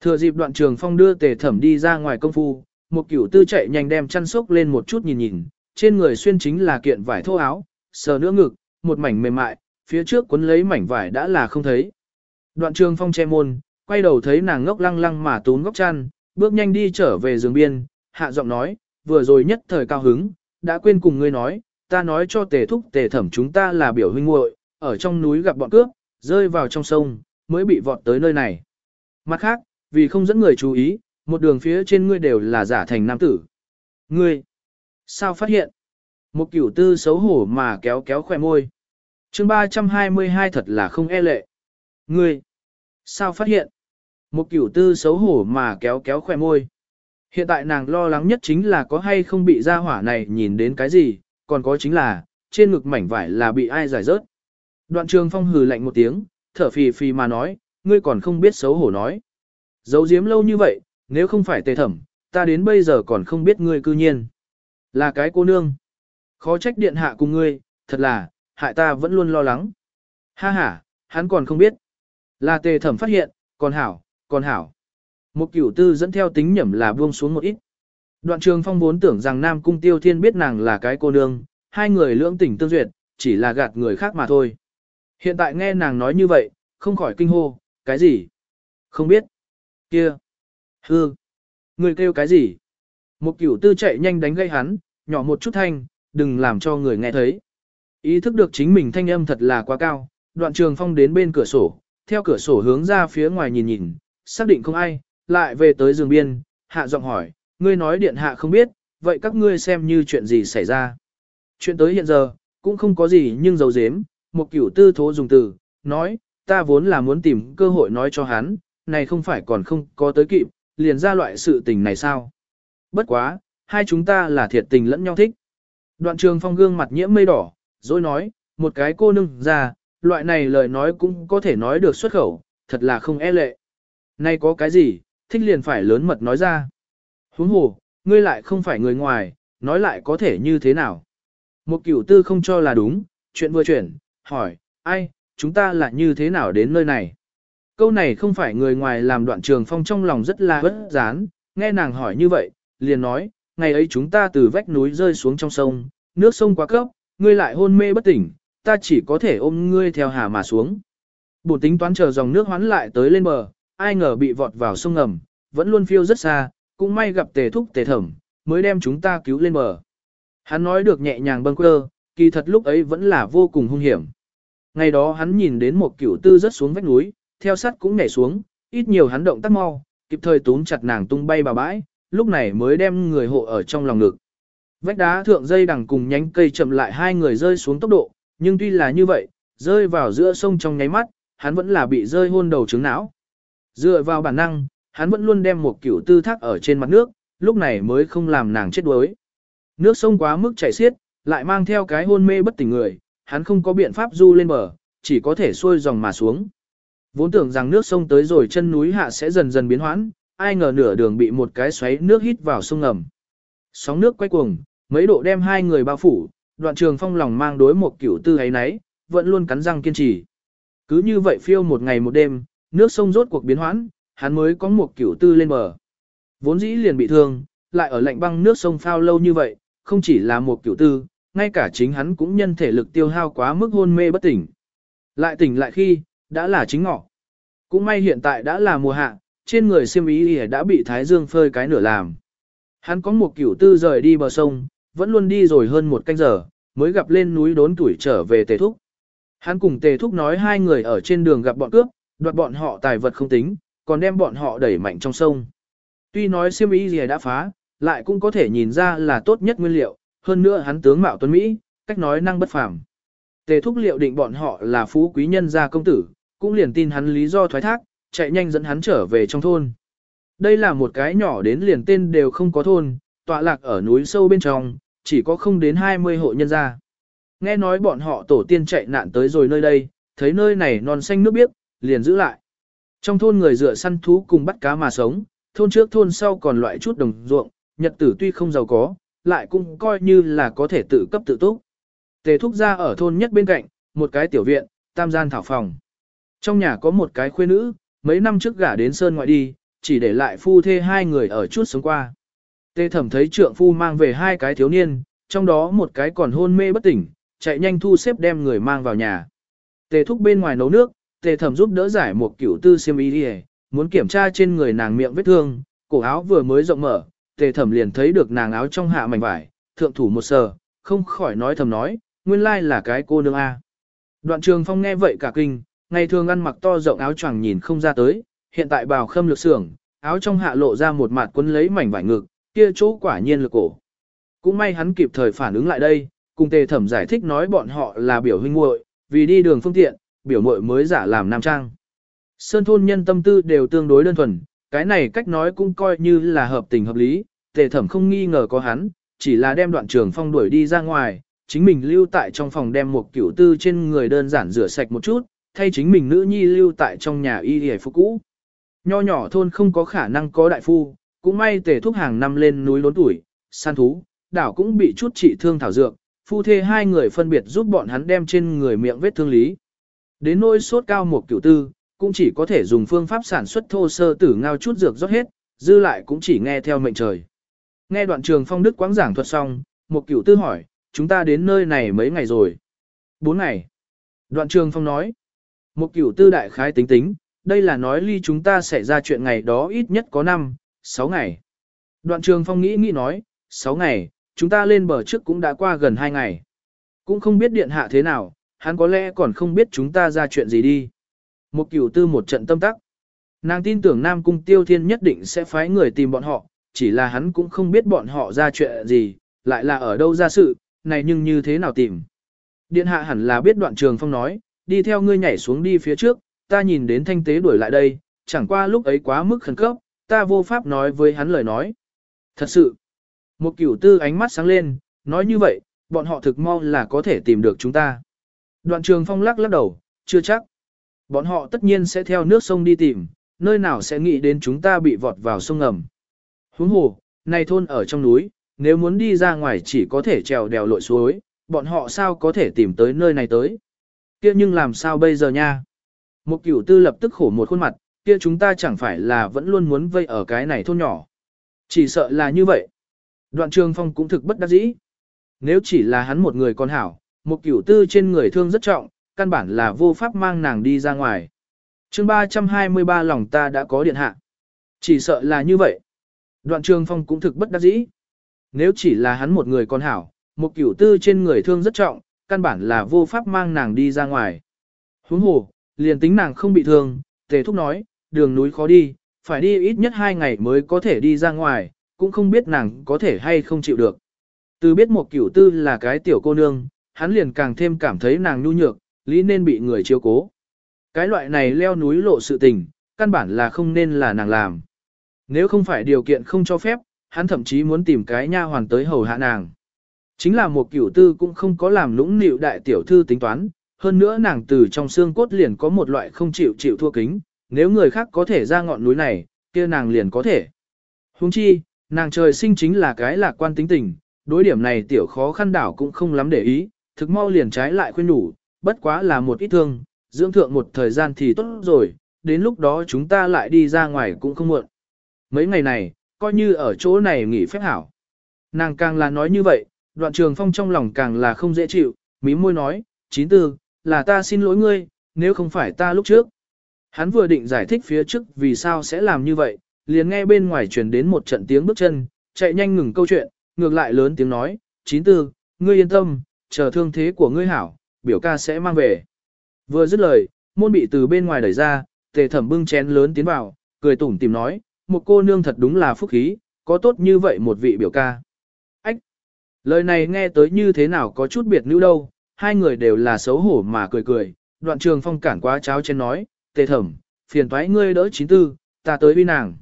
Thừa dịp đoạn trường phong đưa tề thẩm đi ra ngoài công phu, một cửu tư chạy nhanh đem chăn sốc lên một chút nhìn nhìn, trên người xuyên chính là kiện vải thô áo, sờ nữa ngực, một mảnh mềm mại, phía trước cuốn lấy mảnh vải đã là không thấy. Đoạn trường phong che môn, quay đầu thấy nàng ngốc lăng lăng mà tún góc chăn, bước nhanh đi trở về giường biên, hạ giọng nói, vừa rồi nhất thời cao hứng, đã quên cùng ngươi nói, ta nói cho tề thúc tề thẩm chúng ta là biểu huynh muội, ở trong núi gặp bọn cướp, rơi vào trong sông, mới bị vọt tới nơi này. Mặt khác, vì không dẫn người chú ý, một đường phía trên ngươi đều là giả thành nam tử. Ngươi, sao phát hiện? Một cửu tư xấu hổ mà kéo kéo khỏe môi. chương 322 thật là không e lệ. Ngươi, sao phát hiện? Một cửu tư xấu hổ mà kéo kéo khỏe môi. Hiện tại nàng lo lắng nhất chính là có hay không bị ra hỏa này nhìn đến cái gì, còn có chính là, trên ngực mảnh vải là bị ai giải rớt. Đoạn trường phong hừ lạnh một tiếng, thở phì phì mà nói, ngươi còn không biết xấu hổ nói. Giấu giếm lâu như vậy, nếu không phải tề thẩm, ta đến bây giờ còn không biết ngươi cư nhiên. Là cái cô nương. Khó trách điện hạ cùng ngươi, thật là, hại ta vẫn luôn lo lắng. Ha ha, hắn còn không biết. Là tề thẩm phát hiện, còn hảo, còn hảo. Một cửu tư dẫn theo tính nhẩm là buông xuống một ít. Đoạn trường phong vốn tưởng rằng Nam Cung Tiêu Thiên biết nàng là cái cô nương, hai người lưỡng tình tương duyệt, chỉ là gạt người khác mà thôi. Hiện tại nghe nàng nói như vậy, không khỏi kinh hô, cái gì? Không biết. Kia. Hư. Người kêu cái gì? Một cửu tư chạy nhanh đánh gây hắn, nhỏ một chút thanh, đừng làm cho người nghe thấy. Ý thức được chính mình thanh âm thật là quá cao, đoạn trường phong đến bên cửa sổ, theo cửa sổ hướng ra phía ngoài nhìn nhìn, xác định không ai, lại về tới giường biên, hạ giọng hỏi, ngươi nói điện hạ không biết, vậy các ngươi xem như chuyện gì xảy ra. Chuyện tới hiện giờ, cũng không có gì nhưng dấu dếm, một cửu tư thố dùng từ, nói, ta vốn là muốn tìm cơ hội nói cho hắn, này không phải còn không có tới kịp, liền ra loại sự tình này sao. Bất quá, hai chúng ta là thiệt tình lẫn nhau thích. Đoạn trường phong gương mặt nhiễm mây đỏ, rồi nói, một cái cô nương ra, loại này lời nói cũng có thể nói được xuất khẩu, thật là không e lệ. Nay có cái gì, thích liền phải lớn mật nói ra. Huống hồ, ngươi lại không phải người ngoài, nói lại có thể như thế nào. Một cửu tư không cho là đúng, chuyện vừa chuyển, hỏi, ai, chúng ta là như thế nào đến nơi này? Câu này không phải người ngoài làm đoạn trường phong trong lòng rất là bất gián, nghe nàng hỏi như vậy, liền nói, ngày ấy chúng ta từ vách núi rơi xuống trong sông, nước sông quá cấp, ngươi lại hôn mê bất tỉnh, ta chỉ có thể ôm ngươi theo hà mà xuống. Bổ tính toán chờ dòng nước hoán lại tới lên bờ, ai ngờ bị vọt vào sông ngầm, vẫn luôn phiêu rất xa, cũng may gặp tề thúc tề thẩm, mới đem chúng ta cứu lên bờ. Hắn nói được nhẹ nhàng bâng quơ, kỳ thật lúc ấy vẫn là vô cùng hung hiểm. Ngày đó hắn nhìn đến một cửu tư rất xuống vách núi, theo sắt cũng nhảy xuống, ít nhiều hắn động tác mau, kịp thời túm chặt nàng tung bay bà bãi, lúc này mới đem người hộ ở trong lòng ngực. Vách đá thượng dây đằng cùng nhánh cây chậm lại hai người rơi xuống tốc độ, nhưng tuy là như vậy, rơi vào giữa sông trong nháy mắt, hắn vẫn là bị rơi hôn đầu trứng não. Dựa vào bản năng, hắn vẫn luôn đem một kiểu tư thác ở trên mặt nước, lúc này mới không làm nàng chết đuối. Nước sông quá mức chảy xiết, lại mang theo cái hôn mê bất tỉnh người, hắn không có biện pháp du lên bờ, chỉ có thể xuôi dòng mà xuống. Vốn tưởng rằng nước sông tới rồi chân núi hạ sẽ dần dần biến hoãn, ai ngờ nửa đường bị một cái xoáy nước hít vào sông ngầm. Sóng nước quay cuồng, mấy độ đem hai người bao phủ, đoạn trường phong lòng mang đối một cửu tư ấy nấy, vẫn luôn cắn răng kiên trì. Cứ như vậy phiêu một ngày một đêm, nước sông rốt cuộc biến hoãn, hắn mới có một cửu tư lên bờ. Vốn dĩ liền bị thương, lại ở lạnh băng nước sông phao lâu như vậy, không chỉ là một cửu tư, ngay cả chính hắn cũng nhân thể lực tiêu hao quá mức hôn mê bất tỉnh. Lại tỉnh lại khi, đã là chính ngọ. Cũng may hiện tại đã là mùa hạ, trên người siêm ý đã bị thái dương phơi cái nửa làm. Hắn có một cửu tư rời đi bờ sông, vẫn luôn đi rồi hơn một canh giờ, mới gặp lên núi đốn tuổi trở về tề thúc. Hắn cùng tề thúc nói hai người ở trên đường gặp bọn cướp, đoạt bọn họ tài vật không tính, còn đem bọn họ đẩy mạnh trong sông. Tuy nói siêm ý gì đã phá, lại cũng có thể nhìn ra là tốt nhất nguyên liệu, hơn nữa hắn tướng mạo tuấn Mỹ, cách nói năng bất phàm. Tề thúc liệu định bọn họ là phú quý nhân gia công tử, cũng liền tin hắn lý do thoái thác, chạy nhanh dẫn hắn trở về trong thôn. Đây là một cái nhỏ đến liền tên đều không có thôn, tọa lạc ở núi sâu bên trong, chỉ có không đến 20 hộ nhân gia. Nghe nói bọn họ tổ tiên chạy nạn tới rồi nơi đây, thấy nơi này non xanh nước biếc, liền giữ lại. Trong thôn người dựa săn thú cùng bắt cá mà sống, thôn trước thôn sau còn loại chút đồng ruộng, nhật tử tuy không giàu có, lại cũng coi như là có thể tự cấp tự túc. Tề thúc ra ở thôn nhất bên cạnh, một cái tiểu viện, tam gian thảo phòng. Trong nhà có một cái khuê nữ, mấy năm trước gả đến sơn ngoại đi, chỉ để lại phu thê hai người ở chút sống qua. Tề thẩm thấy trượng phu mang về hai cái thiếu niên, trong đó một cái còn hôn mê bất tỉnh, chạy nhanh thu xếp đem người mang vào nhà. Tề thúc bên ngoài nấu nước, tề thẩm giúp đỡ giải một kiểu tư xiêm y đi muốn kiểm tra trên người nàng miệng vết thương, cổ áo vừa mới rộng mở, tề thẩm liền thấy được nàng áo trong hạ mảnh vải, thượng thủ một sờ, không khỏi nói thầm nói, nguyên lai là cái cô nương A. Đoạn trường phong nghe vậy cả kinh, ngày thường ăn mặc to rộng áo choàng nhìn không ra tới, hiện tại bào khâm lược xưởng, áo trong hạ lộ ra một mặt quấn lấy mảnh vải ngực, kia chỗ quả nhiên lực cổ. Cũng may hắn kịp thời phản ứng lại đây, cùng tề thẩm giải thích nói bọn họ là biểu huynh muội, vì đi đường phương tiện, biểu muội mới giả làm nam trang. Sơn thôn nhân tâm tư đều tương đối đơn thuần, cái này cách nói cũng coi như là hợp tình hợp lý, tề thẩm không nghi ngờ có hắn, chỉ là đem đoạn trường phong đuổi đi ra ngoài, chính mình lưu tại trong phòng đem một kiểu tư trên người đơn giản rửa sạch một chút, thay chính mình nữ nhi lưu tại trong nhà y hề phục cũ. Nho nhỏ thôn không có khả năng có đại phu, cũng may tề thuốc hàng năm lên núi lớn tuổi, săn thú, đảo cũng bị chút trị thương thảo dược, phu thê hai người phân biệt giúp bọn hắn đem trên người miệng vết thương lý. Đến nỗi sốt cao một kiểu tư, cũng chỉ có thể dùng phương pháp sản xuất thô sơ tử ngao chút dược rót hết, dư lại cũng chỉ nghe theo mệnh trời. Nghe đoạn trường phong đức quáng giảng thuật xong, một cửu tư hỏi, chúng ta đến nơi này mấy ngày rồi? Bốn ngày. Đoạn trường phong nói, một cửu tư đại khái tính tính, đây là nói ly chúng ta sẽ ra chuyện ngày đó ít nhất có năm, sáu ngày. Đoạn trường phong nghĩ nghĩ nói, sáu ngày, chúng ta lên bờ trước cũng đã qua gần hai ngày. Cũng không biết điện hạ thế nào, hắn có lẽ còn không biết chúng ta ra chuyện gì đi. Một cửu tư một trận tâm tắc. Nàng tin tưởng Nam Cung Tiêu Thiên nhất định sẽ phái người tìm bọn họ, chỉ là hắn cũng không biết bọn họ ra chuyện gì, lại là ở đâu ra sự, này nhưng như thế nào tìm. Điện hạ hẳn là biết đoạn trường phong nói, đi theo ngươi nhảy xuống đi phía trước, ta nhìn đến thanh tế đuổi lại đây, chẳng qua lúc ấy quá mức khẩn cấp, ta vô pháp nói với hắn lời nói. Thật sự, một cửu tư ánh mắt sáng lên, nói như vậy, bọn họ thực mong là có thể tìm được chúng ta. Đoạn trường phong lắc lắc đầu, chưa chắc. Bọn họ tất nhiên sẽ theo nước sông đi tìm, nơi nào sẽ nghĩ đến chúng ta bị vọt vào sông ngầm. Huống hồ, này thôn ở trong núi, nếu muốn đi ra ngoài chỉ có thể trèo đèo lội suối, bọn họ sao có thể tìm tới nơi này tới. Kia nhưng làm sao bây giờ nha? Một cửu tư lập tức khổ một khuôn mặt, kia chúng ta chẳng phải là vẫn luôn muốn vây ở cái này thôn nhỏ. Chỉ sợ là như vậy. Đoạn trường phong cũng thực bất đắc dĩ. Nếu chỉ là hắn một người con hảo, một cửu tư trên người thương rất trọng, căn bản là vô pháp mang nàng đi ra ngoài. chương 323 lòng ta đã có điện hạ. Chỉ sợ là như vậy. Đoạn trường phong cũng thực bất đắc dĩ. Nếu chỉ là hắn một người con hảo, một cửu tư trên người thương rất trọng, căn bản là vô pháp mang nàng đi ra ngoài. Huống hồ, liền tính nàng không bị thương, tề thúc nói, đường núi khó đi, phải đi ít nhất hai ngày mới có thể đi ra ngoài, cũng không biết nàng có thể hay không chịu được. Từ biết một cửu tư là cái tiểu cô nương, hắn liền càng thêm cảm thấy nàng nhu nhược, lý nên bị người chiếu cố. Cái loại này leo núi lộ sự tình, căn bản là không nên là nàng làm. Nếu không phải điều kiện không cho phép, hắn thậm chí muốn tìm cái nha hoàn tới hầu hạ nàng. Chính là một cửu tư cũng không có làm nũng nịu đại tiểu thư tính toán, hơn nữa nàng từ trong xương cốt liền có một loại không chịu chịu thua kính, nếu người khác có thể ra ngọn núi này, kia nàng liền có thể. Huống chi, nàng trời sinh chính là cái lạc quan tính tình, đối điểm này tiểu khó khăn đảo cũng không lắm để ý, thực mau liền trái lại khuyên đủ, bất quá là một ít thương, dưỡng thượng một thời gian thì tốt rồi, đến lúc đó chúng ta lại đi ra ngoài cũng không muộn. Mấy ngày này, coi như ở chỗ này nghỉ phép hảo. Nàng càng là nói như vậy, đoạn trường phong trong lòng càng là không dễ chịu, mí môi nói, chín tư, là ta xin lỗi ngươi, nếu không phải ta lúc trước. Hắn vừa định giải thích phía trước vì sao sẽ làm như vậy, liền nghe bên ngoài truyền đến một trận tiếng bước chân, chạy nhanh ngừng câu chuyện, ngược lại lớn tiếng nói, chín tư, ngươi yên tâm, chờ thương thế của ngươi hảo, biểu ca sẽ mang về. Vừa dứt lời, môn bị từ bên ngoài đẩy ra, tề thẩm bưng chén lớn tiến vào, cười tủm tìm nói, một cô nương thật đúng là phúc khí, có tốt như vậy một vị biểu ca. Lời này nghe tới như thế nào có chút biệt nữ đâu, hai người đều là xấu hổ mà cười cười, đoạn trường phong cản quá cháo trên nói, tề thẩm, phiền thoái ngươi đỡ chín tư, ta tới vi nàng.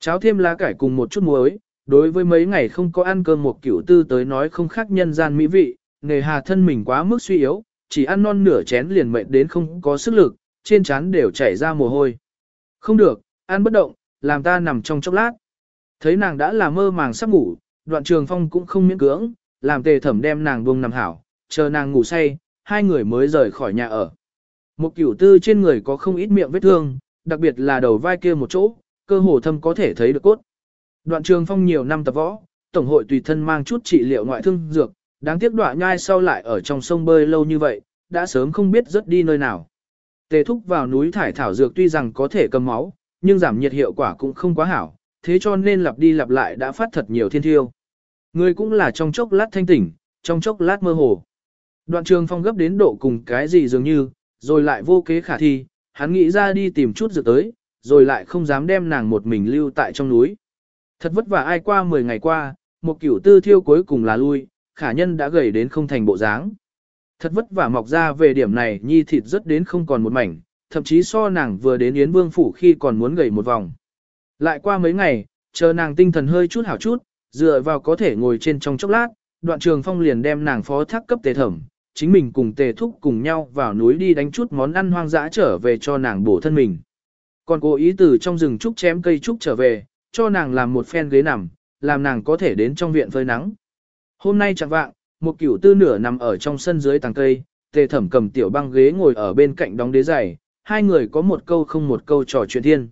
Cháo thêm lá cải cùng một chút muối, đối với mấy ngày không có ăn cơm một kiểu tư tới nói không khác nhân gian mỹ vị, nề hà thân mình quá mức suy yếu, chỉ ăn non nửa chén liền mệt đến không có sức lực, trên trán đều chảy ra mồ hôi. Không được, ăn bất động, làm ta nằm trong chốc lát. Thấy nàng đã là mơ màng sắp ngủ, đoạn trường phong cũng không miễn cưỡng, làm tề thẩm đem nàng buông nằm hảo, chờ nàng ngủ say, hai người mới rời khỏi nhà ở. Một cửu tư trên người có không ít miệng vết thương, đặc biệt là đầu vai kia một chỗ, cơ hồ thâm có thể thấy được cốt. Đoạn trường phong nhiều năm tập võ, tổng hội tùy thân mang chút trị liệu ngoại thương dược, đáng tiếc đoạn nhai sau lại ở trong sông bơi lâu như vậy, đã sớm không biết rất đi nơi nào. Tề thúc vào núi thải thảo dược tuy rằng có thể cầm máu, nhưng giảm nhiệt hiệu quả cũng không quá hảo, thế cho nên lặp đi lặp lại đã phát thật nhiều thiên thiêu. Người cũng là trong chốc lát thanh tỉnh, trong chốc lát mơ hồ. Đoạn trường phong gấp đến độ cùng cái gì dường như, rồi lại vô kế khả thi, hắn nghĩ ra đi tìm chút dược tới, rồi lại không dám đem nàng một mình lưu tại trong núi. Thật vất vả ai qua 10 ngày qua, một kiểu tư thiêu cuối cùng là lui, khả nhân đã gầy đến không thành bộ dáng. Thật vất vả mọc ra về điểm này nhi thịt rất đến không còn một mảnh, thậm chí so nàng vừa đến Yến Vương Phủ khi còn muốn gầy một vòng. Lại qua mấy ngày, chờ nàng tinh thần hơi chút hảo chút, dựa vào có thể ngồi trên trong chốc lát, đoạn trường phong liền đem nàng phó thác cấp tề thẩm, chính mình cùng tề thúc cùng nhau vào núi đi đánh chút món ăn hoang dã trở về cho nàng bổ thân mình. Còn cố ý từ trong rừng trúc chém cây trúc trở về, cho nàng làm một phen ghế nằm, làm nàng có thể đến trong viện phơi nắng. Hôm nay chẳng vạng, một cửu tư nửa nằm ở trong sân dưới tàng cây, tề thẩm cầm tiểu băng ghế ngồi ở bên cạnh đóng đế giày, hai người có một câu không một câu trò chuyện thiên.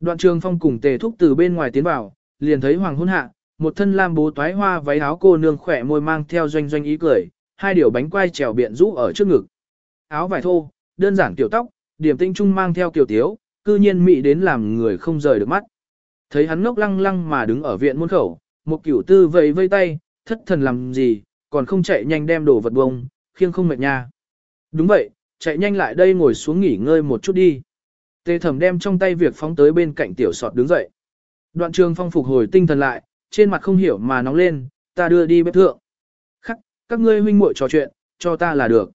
Đoạn trường phong cùng tề thúc từ bên ngoài tiến vào, liền thấy hoàng hôn hạ, một thân lam bố toái hoa váy áo cô nương khỏe môi mang theo doanh doanh ý cười, hai điều bánh quai trèo biện rũ ở trước ngực. Áo vải thô, đơn giản tiểu tóc, điểm tinh trung mang theo kiểu tiếu, cư nhiên mị đến làm người không rời được mắt. Thấy hắn ngốc lăng lăng mà đứng ở viện môn khẩu, một cửu tư vẫy vây tay, thất thần làm gì, còn không chạy nhanh đem đồ vật bông, khiêng không mệt nha. Đúng vậy, chạy nhanh lại đây ngồi xuống nghỉ ngơi một chút đi. Tề thẩm đem trong tay việc phóng tới bên cạnh tiểu sọt đứng dậy. Đoạn trường phong phục hồi tinh thần lại, trên mặt không hiểu mà nóng lên, ta đưa đi bếp thượng. Khắc, các ngươi huynh muội trò chuyện, cho ta là được.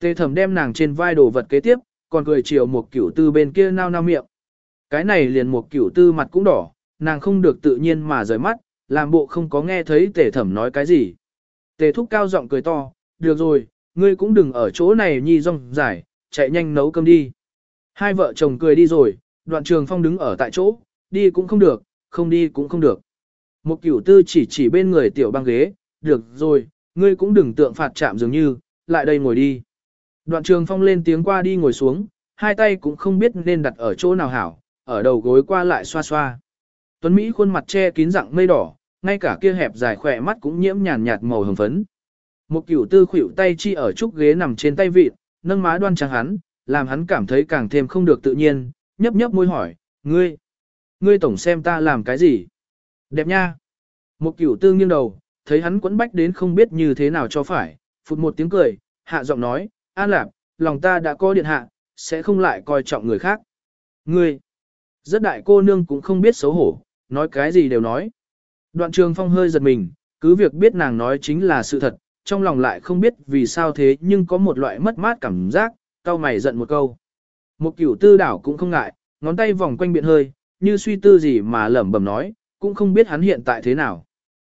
Tề thẩm đem nàng trên vai đồ vật kế tiếp, còn cười chiều một cửu tư bên kia nao nao miệng. Cái này liền một cửu tư mặt cũng đỏ, nàng không được tự nhiên mà rời mắt, làm bộ không có nghe thấy tề thẩm nói cái gì. Tề thúc cao giọng cười to, được rồi, ngươi cũng đừng ở chỗ này nhi rong giải, chạy nhanh nấu cơm đi. Hai vợ chồng cười đi rồi, đoạn trường phong đứng ở tại chỗ, đi cũng không được, không đi cũng không được. Một cửu tư chỉ chỉ bên người tiểu băng ghế, được rồi, ngươi cũng đừng tượng phạt chạm dường như, lại đây ngồi đi. Đoạn trường phong lên tiếng qua đi ngồi xuống, hai tay cũng không biết nên đặt ở chỗ nào hảo, ở đầu gối qua lại xoa xoa. Tuấn Mỹ khuôn mặt che kín dạng mây đỏ, ngay cả kia hẹp dài khỏe mắt cũng nhiễm nhàn nhạt màu hồng phấn. Một cửu tư khuỷu tay chi ở trúc ghế nằm trên tay vịt, nâng má đoan trang hắn, làm hắn cảm thấy càng thêm không được tự nhiên, nhấp nhấp môi hỏi, ngươi, ngươi tổng xem ta làm cái gì? Đẹp nha. Một cửu tư nghiêng đầu, thấy hắn quẫn bách đến không biết như thế nào cho phải, phụt một tiếng cười, hạ giọng nói, an lạp, lòng ta đã coi điện hạ, sẽ không lại coi trọng người khác. Ngươi, rất đại cô nương cũng không biết xấu hổ, nói cái gì đều nói. Đoạn trường phong hơi giật mình, cứ việc biết nàng nói chính là sự thật, trong lòng lại không biết vì sao thế nhưng có một loại mất mát cảm giác, cao mày giận một câu. Một cửu tư đảo cũng không ngại, ngón tay vòng quanh biện hơi, như suy tư gì mà lẩm bẩm nói, cũng không biết hắn hiện tại thế nào.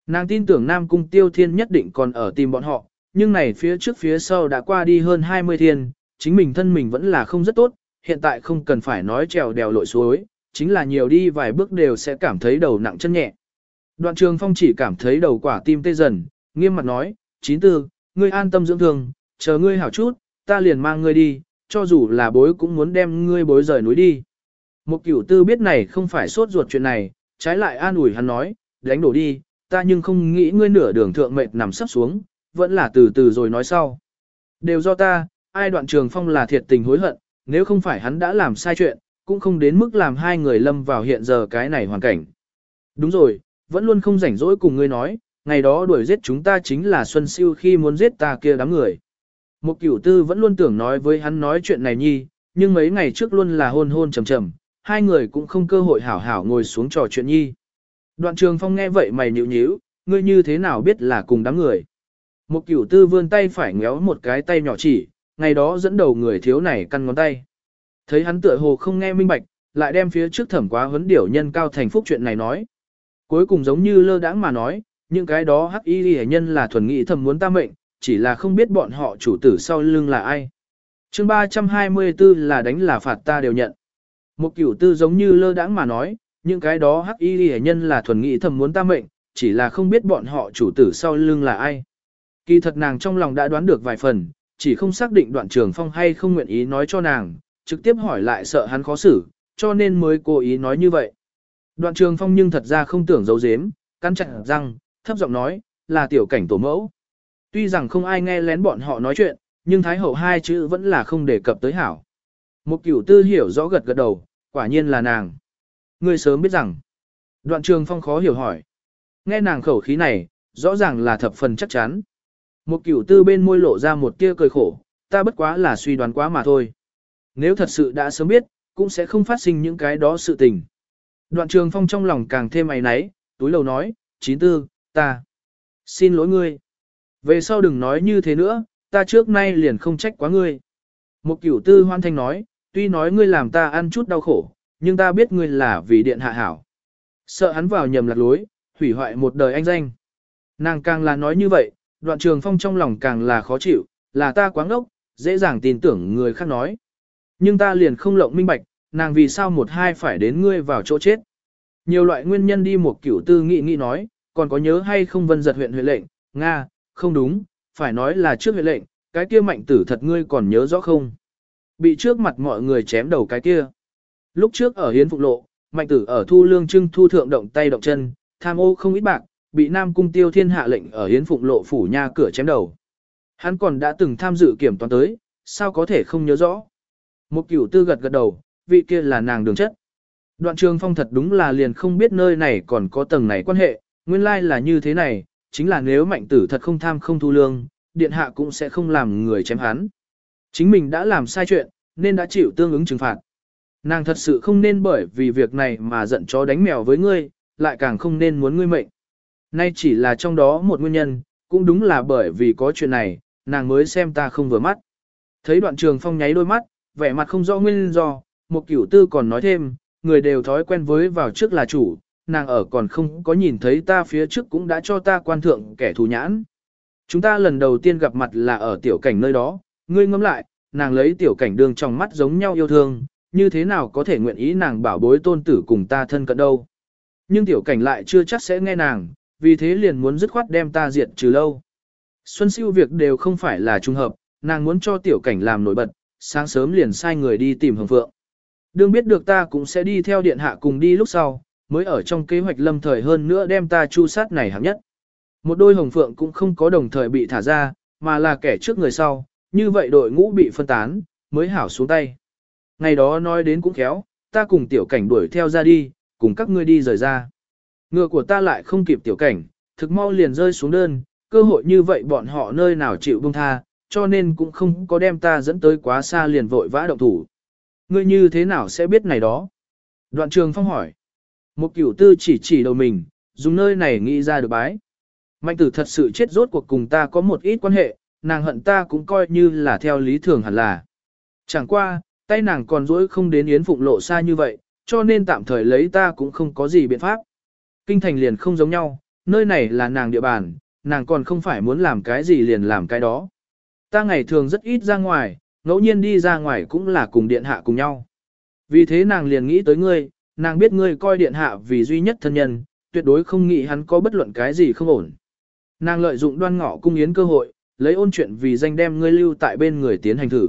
Nàng tin tưởng Nam Cung Tiêu Thiên nhất định còn ở tìm bọn họ, nhưng này phía trước phía sau đã qua đi hơn 20 thiên, chính mình thân mình vẫn là không rất tốt, hiện tại không cần phải nói trèo đèo lội suối, chính là nhiều đi vài bước đều sẽ cảm thấy đầu nặng chân nhẹ. Đoạn trường phong chỉ cảm thấy đầu quả tim tê dần, nghiêm mặt nói, chín tư, ngươi an tâm dưỡng thương, chờ ngươi hảo chút, ta liền mang ngươi đi, cho dù là bối cũng muốn đem ngươi bối rời núi đi. Một cửu tư biết này không phải sốt ruột chuyện này, trái lại an ủi hắn nói, đánh đổ đi, ta nhưng không nghĩ ngươi nửa đường thượng mệt nằm sắp xuống, vẫn là từ từ rồi nói sau. Đều do ta, ai đoạn trường phong là thiệt tình hối hận, nếu không phải hắn đã làm sai chuyện, cũng không đến mức làm hai người lâm vào hiện giờ cái này hoàn cảnh. Đúng rồi, vẫn luôn không rảnh rỗi cùng ngươi nói, ngày đó đuổi giết chúng ta chính là Xuân Siêu khi muốn giết ta kia đám người. Một cửu tư vẫn luôn tưởng nói với hắn nói chuyện này nhi, nhưng mấy ngày trước luôn là hôn hôn trầm trầm, hai người cũng không cơ hội hảo hảo ngồi xuống trò chuyện nhi. Đoạn trường phong nghe vậy mày nhịu nhíu, ngươi như thế nào biết là cùng đám người. Một cửu tư vươn tay phải ngéo một cái tay nhỏ chỉ, ngày đó dẫn đầu người thiếu này căn ngón tay. Thấy hắn tựa hồ không nghe minh bạch, lại đem phía trước thẩm quá huấn điểu nhân cao thành phúc chuyện này nói. Cuối cùng giống như lơ đãng mà nói, những cái đó hắc y ghi nhân là thuần nghị thầm muốn ta mệnh, chỉ là không biết bọn họ chủ tử sau lưng là ai. chương 324 là đánh là phạt ta đều nhận. Một cửu tư giống như lơ đãng mà nói, những cái đó hắc y hệ nhân là thuần nghị thầm muốn ta mệnh, chỉ là không biết bọn họ chủ tử sau lưng là ai. Kỳ thật nàng trong lòng đã đoán được vài phần, chỉ không xác định đoạn trường phong hay không nguyện ý nói cho nàng, trực tiếp hỏi lại sợ hắn khó xử, cho nên mới cố ý nói như vậy. Đoạn trường phong nhưng thật ra không tưởng giấu giếm, căn chặt răng, thấp giọng nói, là tiểu cảnh tổ mẫu. Tuy rằng không ai nghe lén bọn họ nói chuyện, nhưng Thái Hậu hai chữ vẫn là không đề cập tới hảo. Một cửu tư hiểu rõ gật gật đầu, quả nhiên là nàng. ngươi sớm biết rằng, đoạn trường phong khó hiểu hỏi. Nghe nàng khẩu khí này, rõ ràng là thập phần chắc chắn. Một cửu tư bên môi lộ ra một tia cười khổ, ta bất quá là suy đoán quá mà thôi. Nếu thật sự đã sớm biết, cũng sẽ không phát sinh những cái đó sự tình. Đoạn trường phong trong lòng càng thêm mày náy, túi lầu nói, chín tư, ta. Xin lỗi ngươi. Về sau đừng nói như thế nữa, ta trước nay liền không trách quá ngươi. Một cửu tư hoan thanh nói, tuy nói ngươi làm ta ăn chút đau khổ, nhưng ta biết ngươi là vì điện hạ hảo. Sợ hắn vào nhầm lạc lối, hủy hoại một đời anh danh. Nàng càng là nói như vậy, đoạn trường phong trong lòng càng là khó chịu, là ta quá ngốc, dễ dàng tin tưởng người khác nói. Nhưng ta liền không lộng minh bạch, nàng vì sao một hai phải đến ngươi vào chỗ chết. Nhiều loại nguyên nhân đi một kiểu tư nghị nghị nói, còn có nhớ hay không vân giật huyện huyện lệnh, Nga, không đúng, phải nói là trước huyện lệnh, cái kia mạnh tử thật ngươi còn nhớ rõ không? Bị trước mặt mọi người chém đầu cái kia. Lúc trước ở hiến phục lộ, mạnh tử ở thu lương trưng thu thượng động tay động chân, tham ô không ít bạc, bị Nam Cung Tiêu Thiên hạ lệnh ở hiến phụng lộ phủ nha cửa chém đầu. Hắn còn đã từng tham dự kiểm toán tới, sao có thể không nhớ rõ. Một cửu tư gật gật đầu, vị kia là nàng đường chất. Đoạn trường phong thật đúng là liền không biết nơi này còn có tầng này quan hệ, nguyên lai là như thế này, chính là nếu mạnh tử thật không tham không thu lương, điện hạ cũng sẽ không làm người chém hắn. Chính mình đã làm sai chuyện, nên đã chịu tương ứng trừng phạt. Nàng thật sự không nên bởi vì việc này mà giận chó đánh mèo với ngươi, lại càng không nên muốn ngươi mệnh. Nay chỉ là trong đó một nguyên nhân, cũng đúng là bởi vì có chuyện này, nàng mới xem ta không vừa mắt. Thấy đoạn trường phong nháy đôi mắt, vẻ mặt không rõ nguyên do, một cửu tư còn nói thêm, người đều thói quen với vào trước là chủ, nàng ở còn không có nhìn thấy ta phía trước cũng đã cho ta quan thượng kẻ thù nhãn. Chúng ta lần đầu tiên gặp mặt là ở tiểu cảnh nơi đó, ngươi ngẫm lại, nàng lấy tiểu cảnh đường trong mắt giống nhau yêu thương, như thế nào có thể nguyện ý nàng bảo bối tôn tử cùng ta thân cận đâu. Nhưng tiểu cảnh lại chưa chắc sẽ nghe nàng, vì thế liền muốn dứt khoát đem ta diệt trừ lâu. Xuân siêu việc đều không phải là trùng hợp, nàng muốn cho tiểu cảnh làm nổi bật, sáng sớm liền sai người đi tìm hồng phượng. Đương biết được ta cũng sẽ đi theo điện hạ cùng đi lúc sau, mới ở trong kế hoạch lâm thời hơn nữa đem ta chu sát này hạng nhất. Một đôi hồng phượng cũng không có đồng thời bị thả ra, mà là kẻ trước người sau, như vậy đội ngũ bị phân tán, mới hảo xuống tay. Ngày đó nói đến cũng khéo, ta cùng tiểu cảnh đuổi theo ra đi, cùng các ngươi đi rời ra. Ngựa của ta lại không kịp tiểu cảnh, thực mau liền rơi xuống đơn, cơ hội như vậy bọn họ nơi nào chịu buông tha, cho nên cũng không có đem ta dẫn tới quá xa liền vội vã động thủ. Ngươi như thế nào sẽ biết này đó? Đoạn trường phong hỏi. Một cửu tư chỉ chỉ đầu mình, dùng nơi này nghĩ ra được bái. Mạnh tử thật sự chết rốt cuộc cùng ta có một ít quan hệ, nàng hận ta cũng coi như là theo lý thường hẳn là. Chẳng qua, tay nàng còn dỗi không đến yến phụng lộ xa như vậy, cho nên tạm thời lấy ta cũng không có gì biện pháp. Kinh thành liền không giống nhau, nơi này là nàng địa bàn, nàng còn không phải muốn làm cái gì liền làm cái đó. Ta ngày thường rất ít ra ngoài, ngẫu nhiên đi ra ngoài cũng là cùng điện hạ cùng nhau. Vì thế nàng liền nghĩ tới ngươi, nàng biết ngươi coi điện hạ vì duy nhất thân nhân, tuyệt đối không nghĩ hắn có bất luận cái gì không ổn. Nàng lợi dụng đoan ngọ cung yến cơ hội, lấy ôn chuyện vì danh đem ngươi lưu tại bên người tiến hành thử.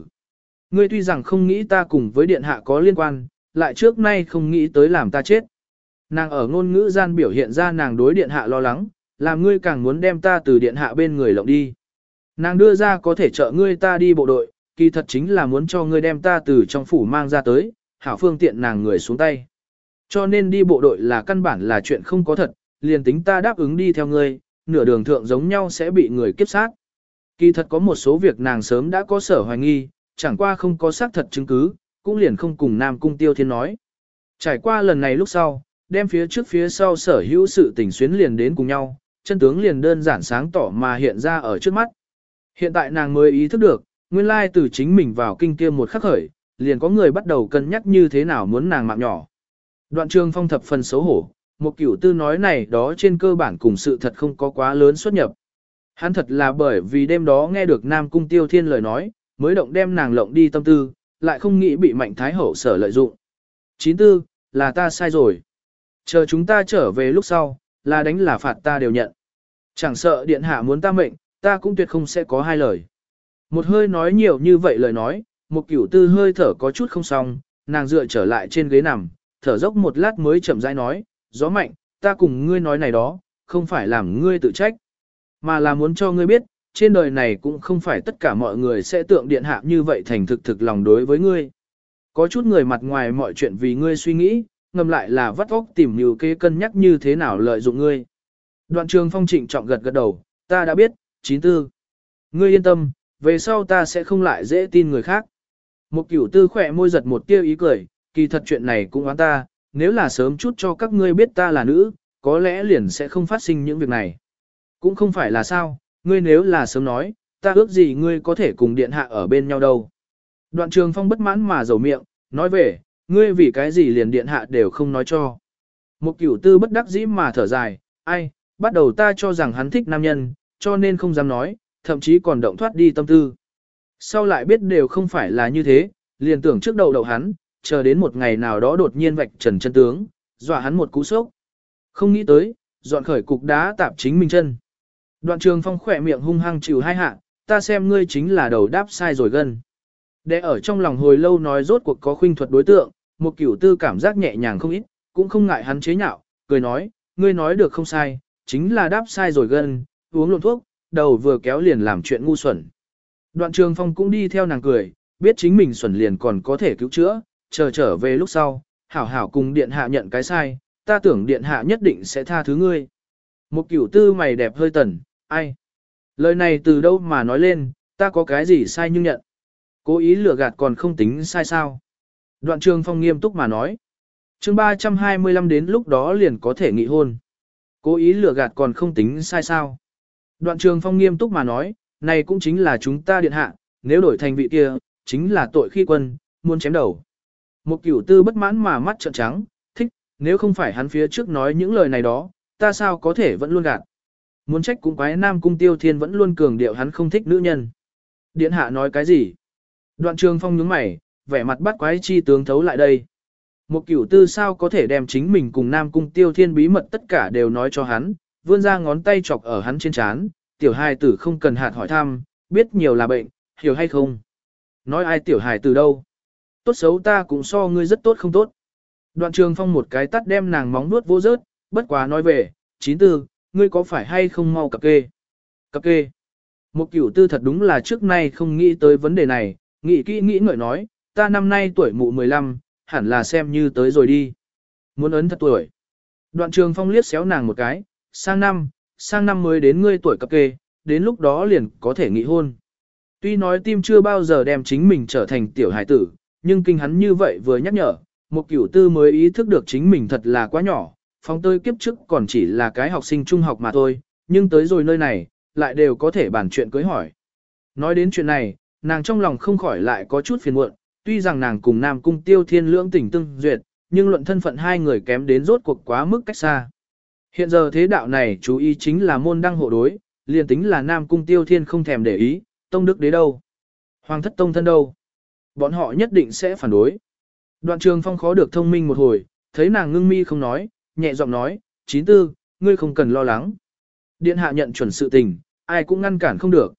Ngươi tuy rằng không nghĩ ta cùng với điện hạ có liên quan, lại trước nay không nghĩ tới làm ta chết. Nàng ở ngôn ngữ gian biểu hiện ra nàng đối điện hạ lo lắng, làm ngươi càng muốn đem ta từ điện hạ bên người lộng đi. Nàng đưa ra có thể trợ ngươi ta đi bộ đội, kỳ thật chính là muốn cho ngươi đem ta từ trong phủ mang ra tới, hảo phương tiện nàng người xuống tay. Cho nên đi bộ đội là căn bản là chuyện không có thật, liền tính ta đáp ứng đi theo ngươi, nửa đường thượng giống nhau sẽ bị người kiếp sát. Kỳ thật có một số việc nàng sớm đã có sở hoài nghi, chẳng qua không có xác thật chứng cứ, cũng liền không cùng Nam Cung Tiêu Thiên nói. Trải qua lần này lúc sau, đem phía trước phía sau sở hữu sự tình xuyến liền đến cùng nhau, chân tướng liền đơn giản sáng tỏ mà hiện ra ở trước mắt. Hiện tại nàng mới ý thức được, nguyên lai từ chính mình vào kinh kia một khắc khởi, liền có người bắt đầu cân nhắc như thế nào muốn nàng mạng nhỏ. Đoạn trường phong thập phần xấu hổ, một kiểu tư nói này đó trên cơ bản cùng sự thật không có quá lớn xuất nhập. Hắn thật là bởi vì đêm đó nghe được Nam Cung Tiêu Thiên lời nói, mới động đem nàng lộng đi tâm tư, lại không nghĩ bị Mạnh Thái Hậu sở lợi dụng. Chín tư, là ta sai rồi. Chờ chúng ta trở về lúc sau, là đánh là phạt ta đều nhận. Chẳng sợ điện hạ muốn ta mệnh, ta cũng tuyệt không sẽ có hai lời. Một hơi nói nhiều như vậy lời nói, một kiểu tư hơi thở có chút không xong, nàng dựa trở lại trên ghế nằm, thở dốc một lát mới chậm rãi nói, gió mạnh, ta cùng ngươi nói này đó, không phải làm ngươi tự trách, mà là muốn cho ngươi biết, trên đời này cũng không phải tất cả mọi người sẽ tượng điện hạ như vậy thành thực thực lòng đối với ngươi. Có chút người mặt ngoài mọi chuyện vì ngươi suy nghĩ, ngầm lại là vắt óc tìm nhiều kế cân nhắc như thế nào lợi dụng ngươi. Đoạn trường phong trịnh trọng gật gật đầu, ta đã biết, chín tư. Ngươi yên tâm, về sau ta sẽ không lại dễ tin người khác. Một cửu tư khỏe môi giật một tiêu ý cười, kỳ thật chuyện này cũng oán ta, nếu là sớm chút cho các ngươi biết ta là nữ, có lẽ liền sẽ không phát sinh những việc này. Cũng không phải là sao, ngươi nếu là sớm nói, ta ước gì ngươi có thể cùng điện hạ ở bên nhau đâu. Đoạn trường phong bất mãn mà dầu miệng, nói về, ngươi vì cái gì liền điện hạ đều không nói cho. Một cửu tư bất đắc dĩ mà thở dài, ai, bắt đầu ta cho rằng hắn thích nam nhân, cho nên không dám nói, thậm chí còn động thoát đi tâm tư. Sau lại biết đều không phải là như thế, liền tưởng trước đầu đầu hắn, chờ đến một ngày nào đó đột nhiên vạch trần chân tướng, dọa hắn một cú sốc. Không nghĩ tới, dọn khởi cục đá tạp chính mình chân. Đoạn trường phong khỏe miệng hung hăng chịu hai hạ, ta xem ngươi chính là đầu đáp sai rồi gần. Để ở trong lòng hồi lâu nói rốt cuộc có khuynh thuật đối tượng, một kiểu tư cảm giác nhẹ nhàng không ít, cũng không ngại hắn chế nhạo, cười nói, ngươi nói được không sai, chính là đáp sai rồi gần. uống lộn thuốc, đầu vừa kéo liền làm chuyện ngu xuẩn. Đoạn trường phong cũng đi theo nàng cười, biết chính mình xuẩn liền còn có thể cứu chữa, chờ trở về lúc sau, hảo hảo cùng điện hạ nhận cái sai, ta tưởng điện hạ nhất định sẽ tha thứ ngươi. Một kiểu tư mày đẹp hơi tần, ai? Lời này từ đâu mà nói lên, ta có cái gì sai nhưng nhận. Cố ý lừa gạt còn không tính sai sao. Đoạn trường phong nghiêm túc mà nói. chương 325 đến lúc đó liền có thể nghị hôn. Cố ý lừa gạt còn không tính sai sao. Đoạn trường phong nghiêm túc mà nói, này cũng chính là chúng ta điện hạ, nếu đổi thành vị kia, chính là tội khi quân, muốn chém đầu. Một cửu tư bất mãn mà mắt trợn trắng, thích, nếu không phải hắn phía trước nói những lời này đó, ta sao có thể vẫn luôn gạt. Muốn trách cũng quái nam cung tiêu thiên vẫn luôn cường điệu hắn không thích nữ nhân. Điện hạ nói cái gì? Đoạn trường phong nhướng mày, vẻ mặt bắt quái chi tướng thấu lại đây. Một cửu tư sao có thể đem chính mình cùng nam cung tiêu thiên bí mật tất cả đều nói cho hắn, vươn ra ngón tay chọc ở hắn trên trán, tiểu hài tử không cần hạt hỏi thăm, biết nhiều là bệnh, hiểu hay không? Nói ai tiểu hài tử đâu? Tốt xấu ta cũng so ngươi rất tốt không tốt. Đoạn trường phong một cái tắt đem nàng móng nuốt vô rớt, bất quá nói về, chín tư, ngươi có phải hay không mau cập kê? Cập kê. Một cửu tư thật đúng là trước nay không nghĩ tới vấn đề này, nghĩ kỹ nghĩ ngợi nói, ta năm nay tuổi mụ 15, hẳn là xem như tới rồi đi. Muốn ấn thật tuổi. Đoạn trường phong liếc xéo nàng một cái, sang năm, sang năm mới đến ngươi tuổi cập kê, đến lúc đó liền có thể nghị hôn. Tuy nói tim chưa bao giờ đem chính mình trở thành tiểu hải tử, nhưng kinh hắn như vậy vừa nhắc nhở, một cửu tư mới ý thức được chính mình thật là quá nhỏ, phong tơi kiếp trước còn chỉ là cái học sinh trung học mà thôi, nhưng tới rồi nơi này, lại đều có thể bàn chuyện cưới hỏi. Nói đến chuyện này, nàng trong lòng không khỏi lại có chút phiền muộn, tuy rằng nàng cùng Nam Cung Tiêu Thiên lưỡng tình tương duyệt, nhưng luận thân phận hai người kém đến rốt cuộc quá mức cách xa. Hiện giờ thế đạo này chú ý chính là môn đăng hộ đối, liền tính là Nam Cung Tiêu Thiên không thèm để ý, Tông Đức đế đâu? Hoàng thất Tông thân đâu? Bọn họ nhất định sẽ phản đối. Đoạn trường phong khó được thông minh một hồi, thấy nàng ngưng mi không nói, nhẹ giọng nói, chín tư, ngươi không cần lo lắng. Điện hạ nhận chuẩn sự tình, ai cũng ngăn cản không được.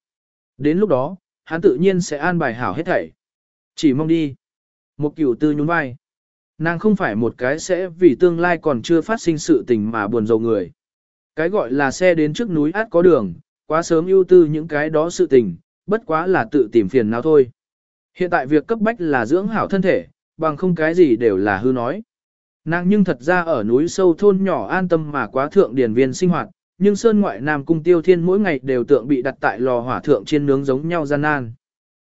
Đến lúc đó, hắn tự nhiên sẽ an bài hảo hết thảy. Chỉ mong đi. Một cửu tư nhún vai. Nàng không phải một cái sẽ vì tương lai còn chưa phát sinh sự tình mà buồn rầu người. Cái gọi là xe đến trước núi át có đường, quá sớm ưu tư những cái đó sự tình, bất quá là tự tìm phiền nào thôi. Hiện tại việc cấp bách là dưỡng hảo thân thể, bằng không cái gì đều là hư nói. Nàng nhưng thật ra ở núi sâu thôn nhỏ an tâm mà quá thượng điển viên sinh hoạt, nhưng sơn ngoại nam cung tiêu thiên mỗi ngày đều tượng bị đặt tại lò hỏa thượng trên nướng giống nhau gian nan.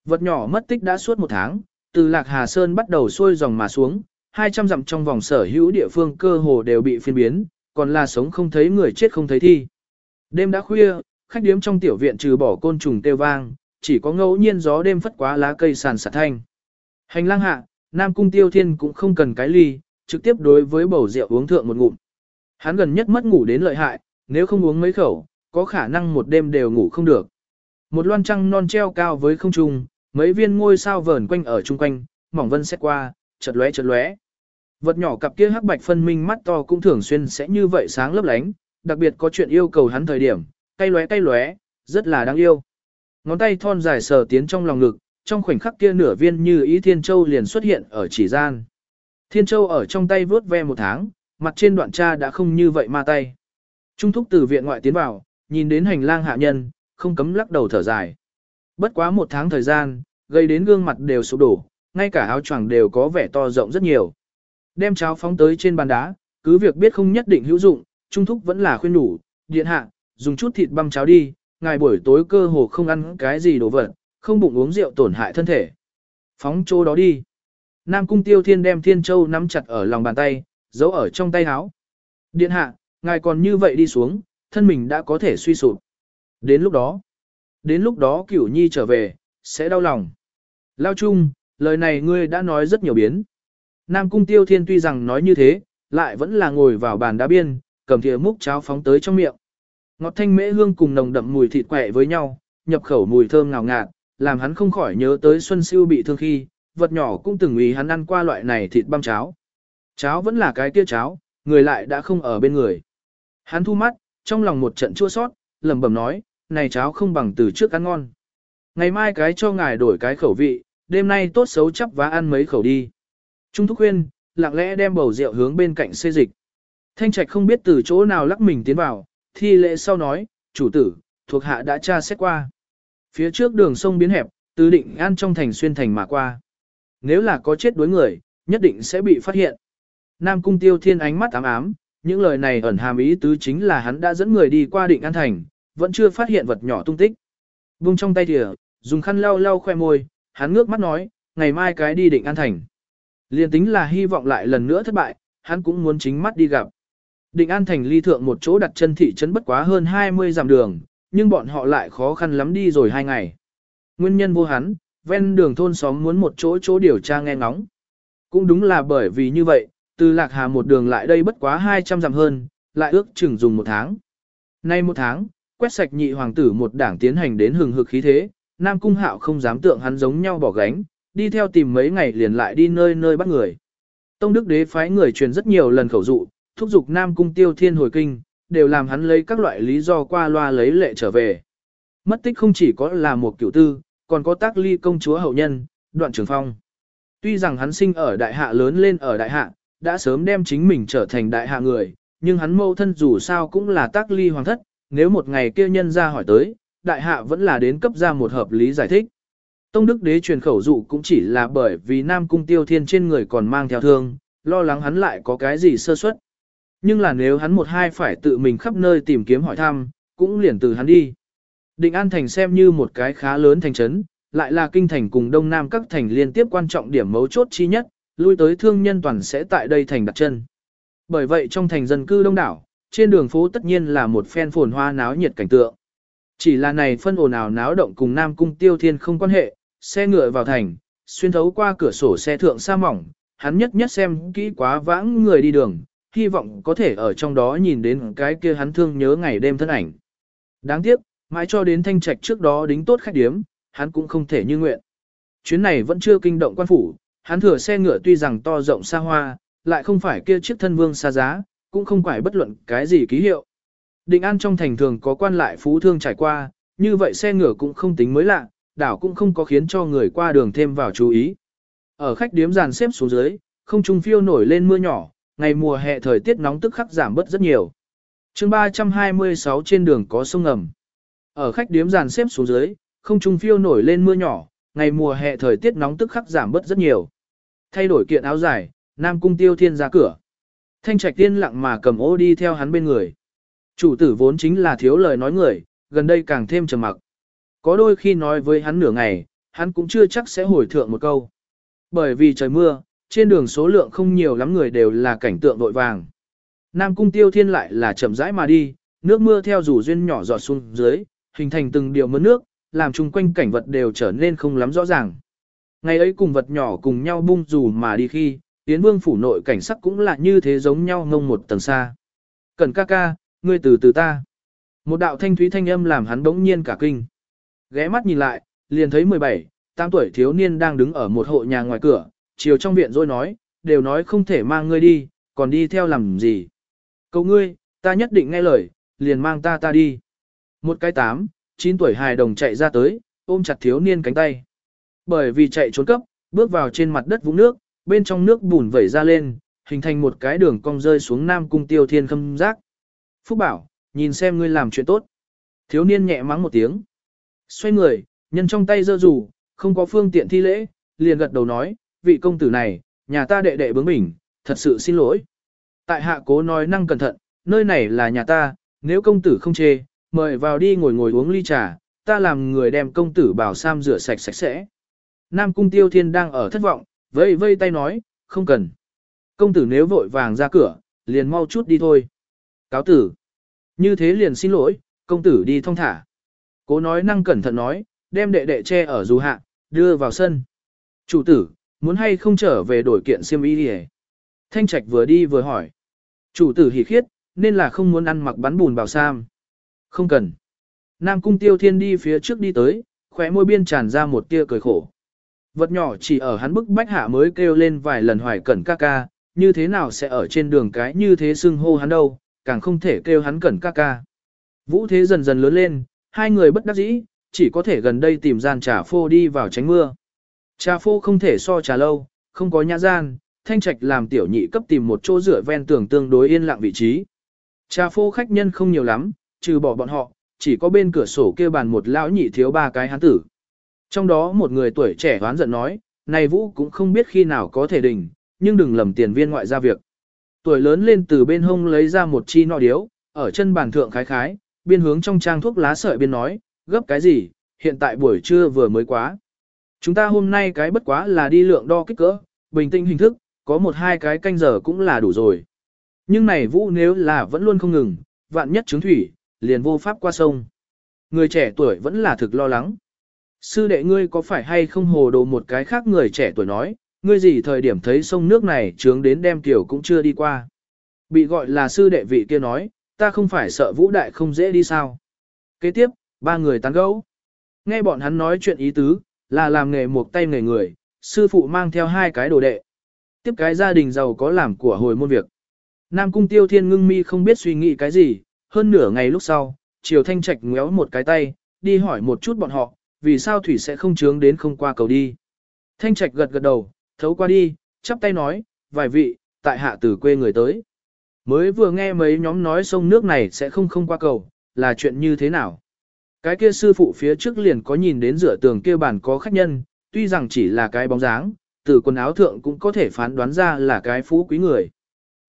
Vật nhỏ mất tích đã suốt một tháng, từ lạc hà sơn bắt đầu xuôi dòng mà xuống, 200 dặm trong vòng sở hữu địa phương cơ hồ đều bị phiên biến, còn là sống không thấy người chết không thấy thi. Đêm đã khuya, khách điếm trong tiểu viện trừ bỏ côn trùng kêu vang, chỉ có ngẫu nhiên gió đêm phất quá lá cây sàn sạt thanh. Hành lang hạ, Nam Cung Tiêu Thiên cũng không cần cái ly, trực tiếp đối với bầu rượu uống thượng một ngụm. Hắn gần nhất mất ngủ đến lợi hại, nếu không uống mấy khẩu, có khả năng một đêm đều ngủ không được. Một loan trăng non treo cao với không trung, mấy viên ngôi sao vờn quanh ở chung quanh, mỏng vân xét qua, chật lóe chật lóe. Vật nhỏ cặp kia hắc bạch phân minh mắt to cũng thường xuyên sẽ như vậy sáng lấp lánh, đặc biệt có chuyện yêu cầu hắn thời điểm, cay lóe cay lóe, rất là đáng yêu. Ngón tay thon dài sờ tiến trong lòng ngực, trong khoảnh khắc kia nửa viên như ý thiên châu liền xuất hiện ở chỉ gian. Thiên châu ở trong tay vớt ve một tháng, mặt trên đoạn cha đã không như vậy ma tay. Trung thúc từ viện ngoại tiến vào, nhìn đến hành lang hạ nhân, không cấm lắc đầu thở dài. Bất quá một tháng thời gian, gây đến gương mặt đều sụp đổ, ngay cả áo choàng đều có vẻ to rộng rất nhiều. Đem cháo phóng tới trên bàn đá, cứ việc biết không nhất định hữu dụng, Trung thúc vẫn là khuyên đủ, điện hạ, dùng chút thịt băm cháo đi, ngài buổi tối cơ hồ không ăn cái gì đồ vật, không bụng uống rượu tổn hại thân thể. Phóng chỗ đó đi. Nam cung tiêu thiên đem thiên châu nắm chặt ở lòng bàn tay, giấu ở trong tay áo. Điện hạ, ngài còn như vậy đi xuống, thân mình đã có thể suy sụp. Đến lúc đó, đến lúc đó cửu nhi trở về, sẽ đau lòng. Lao Trung, lời này ngươi đã nói rất nhiều biến. Nam cung tiêu thiên tuy rằng nói như thế, lại vẫn là ngồi vào bàn đá biên, cầm thìa múc cháo phóng tới trong miệng. Ngọt thanh mễ hương cùng nồng đậm mùi thịt quẹ với nhau, nhập khẩu mùi thơm ngào ngạt, làm hắn không khỏi nhớ tới Xuân Siêu bị thương khi, vật nhỏ cũng từng ý hắn ăn qua loại này thịt băm cháo. Cháo vẫn là cái kia cháo, người lại đã không ở bên người. Hắn thu mắt, trong lòng một trận chua sót, lẩm bẩm nói, này cháo không bằng từ trước ăn ngon. Ngày mai cái cho ngài đổi cái khẩu vị, đêm nay tốt xấu chắp và ăn mấy khẩu đi. Trung thúc khuyên, lặng lẽ đem bầu rượu hướng bên cạnh xê dịch. Thanh trạch không biết từ chỗ nào lắc mình tiến vào, thi lễ sau nói, chủ tử, thuộc hạ đã tra xét qua. Phía trước đường sông biến hẹp, từ định an trong thành xuyên thành mà qua. Nếu là có chết đuối người, nhất định sẽ bị phát hiện. Nam cung tiêu thiên ánh mắt ám ám, những lời này ẩn hàm ý tứ chính là hắn đã dẫn người đi qua định an thành, vẫn chưa phát hiện vật nhỏ tung tích. Vung trong tay thìa, dùng khăn lau lau khoe môi, hắn ngước mắt nói, ngày mai cái đi định an thành. Liên tính là hy vọng lại lần nữa thất bại, hắn cũng muốn chính mắt đi gặp. Định An Thành ly thượng một chỗ đặt chân thị trấn bất quá hơn 20 dặm đường, nhưng bọn họ lại khó khăn lắm đi rồi hai ngày. Nguyên nhân vô hắn, ven đường thôn xóm muốn một chỗ chỗ điều tra nghe ngóng. Cũng đúng là bởi vì như vậy, từ Lạc Hà một đường lại đây bất quá 200 dặm hơn, lại ước chừng dùng một tháng. Nay một tháng, quét sạch nhị hoàng tử một đảng tiến hành đến hừng hực khí thế, Nam Cung Hạo không dám tượng hắn giống nhau bỏ gánh, đi theo tìm mấy ngày liền lại đi nơi nơi bắt người. Tông Đức Đế phái người truyền rất nhiều lần khẩu dụ, thúc giục Nam Cung Tiêu Thiên hồi kinh, đều làm hắn lấy các loại lý do qua loa lấy lệ trở về. Mất tích không chỉ có là một cựu tư, còn có tác ly công chúa hậu nhân, đoạn trường phong. Tuy rằng hắn sinh ở đại hạ lớn lên ở đại hạ, đã sớm đem chính mình trở thành đại hạ người, nhưng hắn mâu thân dù sao cũng là tác ly hoàng thất, nếu một ngày kia nhân ra hỏi tới, đại hạ vẫn là đến cấp ra một hợp lý giải thích. Tông đức đế truyền khẩu dụ cũng chỉ là bởi vì Nam Cung Tiêu Thiên trên người còn mang theo thương, lo lắng hắn lại có cái gì sơ suất. Nhưng là nếu hắn một hai phải tự mình khắp nơi tìm kiếm hỏi thăm, cũng liền từ hắn đi. Định An Thành xem như một cái khá lớn thành trấn, lại là kinh thành cùng đông nam các thành liên tiếp quan trọng điểm mấu chốt chi nhất, lui tới thương nhân toàn sẽ tại đây thành đặt chân. Bởi vậy trong thành dân cư đông đảo, trên đường phố tất nhiên là một phen phồn hoa náo nhiệt cảnh tượng. Chỉ là này phân ồn ào náo động cùng Nam Cung Tiêu Thiên không quan hệ, xe ngựa vào thành, xuyên thấu qua cửa sổ xe thượng xa mỏng, hắn nhất nhất xem kỹ quá vãng người đi đường, hy vọng có thể ở trong đó nhìn đến cái kia hắn thương nhớ ngày đêm thân ảnh. Đáng tiếc, mãi cho đến thanh trạch trước đó đính tốt khách điếm, hắn cũng không thể như nguyện. Chuyến này vẫn chưa kinh động quan phủ, hắn thừa xe ngựa tuy rằng to rộng xa hoa, lại không phải kia chiếc thân vương xa giá, cũng không phải bất luận cái gì ký hiệu. Định an trong thành thường có quan lại phú thương trải qua, như vậy xe ngựa cũng không tính mới lạ, đảo cũng không có khiến cho người qua đường thêm vào chú ý. Ở khách điếm dàn xếp xuống dưới, không trung phiêu nổi lên mưa nhỏ, ngày mùa hè thời tiết nóng tức khắc giảm bớt rất nhiều. chương 326 trên đường có sông ngầm. Ở khách điếm dàn xếp xuống dưới, không trung phiêu nổi lên mưa nhỏ, ngày mùa hè thời tiết nóng tức khắc giảm bớt rất nhiều. Thay đổi kiện áo dài, Nam Cung Tiêu Thiên ra cửa. Thanh Trạch Tiên lặng mà cầm ô đi theo hắn bên người. Chủ tử vốn chính là thiếu lời nói người, gần đây càng thêm trầm mặc. Có đôi khi nói với hắn nửa ngày, hắn cũng chưa chắc sẽ hồi thượng một câu. Bởi vì trời mưa, trên đường số lượng không nhiều lắm người đều là cảnh tượng vội vàng. Nam cung tiêu thiên lại là chậm rãi mà đi, nước mưa theo rủ duyên nhỏ giọt xuống dưới, hình thành từng điều mưa nước, làm chung quanh cảnh vật đều trở nên không lắm rõ ràng. Ngày ấy cùng vật nhỏ cùng nhau bung dù mà đi khi, Yến Vương phủ nội cảnh sắc cũng là như thế giống nhau ngông một tầng xa. Cẩn ca ca, ngươi từ từ ta. Một đạo thanh thúy thanh âm làm hắn bỗng nhiên cả kinh. Ghé mắt nhìn lại, liền thấy 17, 8 tuổi thiếu niên đang đứng ở một hộ nhà ngoài cửa, chiều trong viện rồi nói, đều nói không thể mang ngươi đi, còn đi theo làm gì. Cậu ngươi, ta nhất định nghe lời, liền mang ta ta đi. Một cái 8, 9 tuổi hài đồng chạy ra tới, ôm chặt thiếu niên cánh tay. Bởi vì chạy trốn cấp, bước vào trên mặt đất vũng nước, bên trong nước bùn vẩy ra lên, hình thành một cái đường cong rơi xuống Nam Cung Tiêu Thiên khâm giác. Phúc bảo, nhìn xem ngươi làm chuyện tốt. Thiếu niên nhẹ mắng một tiếng. Xoay người, nhân trong tay giơ rủ, không có phương tiện thi lễ, liền gật đầu nói, vị công tử này, nhà ta đệ đệ bướng bỉnh, thật sự xin lỗi. Tại hạ cố nói năng cẩn thận, nơi này là nhà ta, nếu công tử không chê, mời vào đi ngồi ngồi uống ly trà, ta làm người đem công tử bảo sam rửa sạch sạch sẽ. Nam cung tiêu thiên đang ở thất vọng, vây vây tay nói, không cần. Công tử nếu vội vàng ra cửa, liền mau chút đi thôi. Cáo tử. Như thế liền xin lỗi, công tử đi thong thả. Cố nói năng cẩn thận nói, đem đệ đệ che ở dù hạ, đưa vào sân. Chủ tử, muốn hay không trở về đổi kiện xiêm y đi Thanh trạch vừa đi vừa hỏi. Chủ tử hỉ khiết, nên là không muốn ăn mặc bắn bùn bảo sam. Không cần. Nam cung tiêu thiên đi phía trước đi tới, khóe môi biên tràn ra một tia cười khổ. Vật nhỏ chỉ ở hắn bức bách hạ mới kêu lên vài lần hoài cẩn ca ca, như thế nào sẽ ở trên đường cái như thế xưng hô hắn đâu, càng không thể kêu hắn cẩn ca ca. Vũ thế dần dần lớn lên, hai người bất đắc dĩ, chỉ có thể gần đây tìm gian trà phô đi vào tránh mưa. Trà phô không thể so trà lâu, không có nhã gian, thanh trạch làm tiểu nhị cấp tìm một chỗ rửa ven tường tương đối yên lặng vị trí. Trà phô khách nhân không nhiều lắm, trừ bỏ bọn họ, chỉ có bên cửa sổ kia bàn một lão nhị thiếu ba cái hán tử. Trong đó một người tuổi trẻ hoán giận nói, này Vũ cũng không biết khi nào có thể đình, nhưng đừng lầm tiền viên ngoại ra việc. Tuổi lớn lên từ bên hông lấy ra một chi nọ điếu, ở chân bàn thượng khái khái, biên hướng trong trang thuốc lá sợi biên nói, gấp cái gì, hiện tại buổi trưa vừa mới quá. Chúng ta hôm nay cái bất quá là đi lượng đo kích cỡ, bình tĩnh hình thức, có một hai cái canh giờ cũng là đủ rồi. Nhưng này Vũ nếu là vẫn luôn không ngừng, vạn nhất chứng thủy, liền vô pháp qua sông. Người trẻ tuổi vẫn là thực lo lắng. Sư đệ ngươi có phải hay không hồ đồ một cái khác người trẻ tuổi nói, ngươi gì thời điểm thấy sông nước này trướng đến đem tiểu cũng chưa đi qua. Bị gọi là sư đệ vị kia nói, ta không phải sợ vũ đại không dễ đi sao. Kế tiếp, ba người tán gẫu. Nghe bọn hắn nói chuyện ý tứ, là làm nghề một tay nghề người, sư phụ mang theo hai cái đồ đệ. Tiếp cái gia đình giàu có làm của hồi môn việc. Nam cung tiêu thiên ngưng mi không biết suy nghĩ cái gì, hơn nửa ngày lúc sau, Triều Thanh Trạch ngéo một cái tay, đi hỏi một chút bọn họ, vì sao thủy sẽ không trướng đến không qua cầu đi. Thanh Trạch gật gật đầu, thấu qua đi, chắp tay nói, vài vị, tại hạ từ quê người tới. Mới vừa nghe mấy nhóm nói sông nước này sẽ không không qua cầu, là chuyện như thế nào. Cái kia sư phụ phía trước liền có nhìn đến giữa tường kia bàn có khách nhân, tuy rằng chỉ là cái bóng dáng, từ quần áo thượng cũng có thể phán đoán ra là cái phú quý người.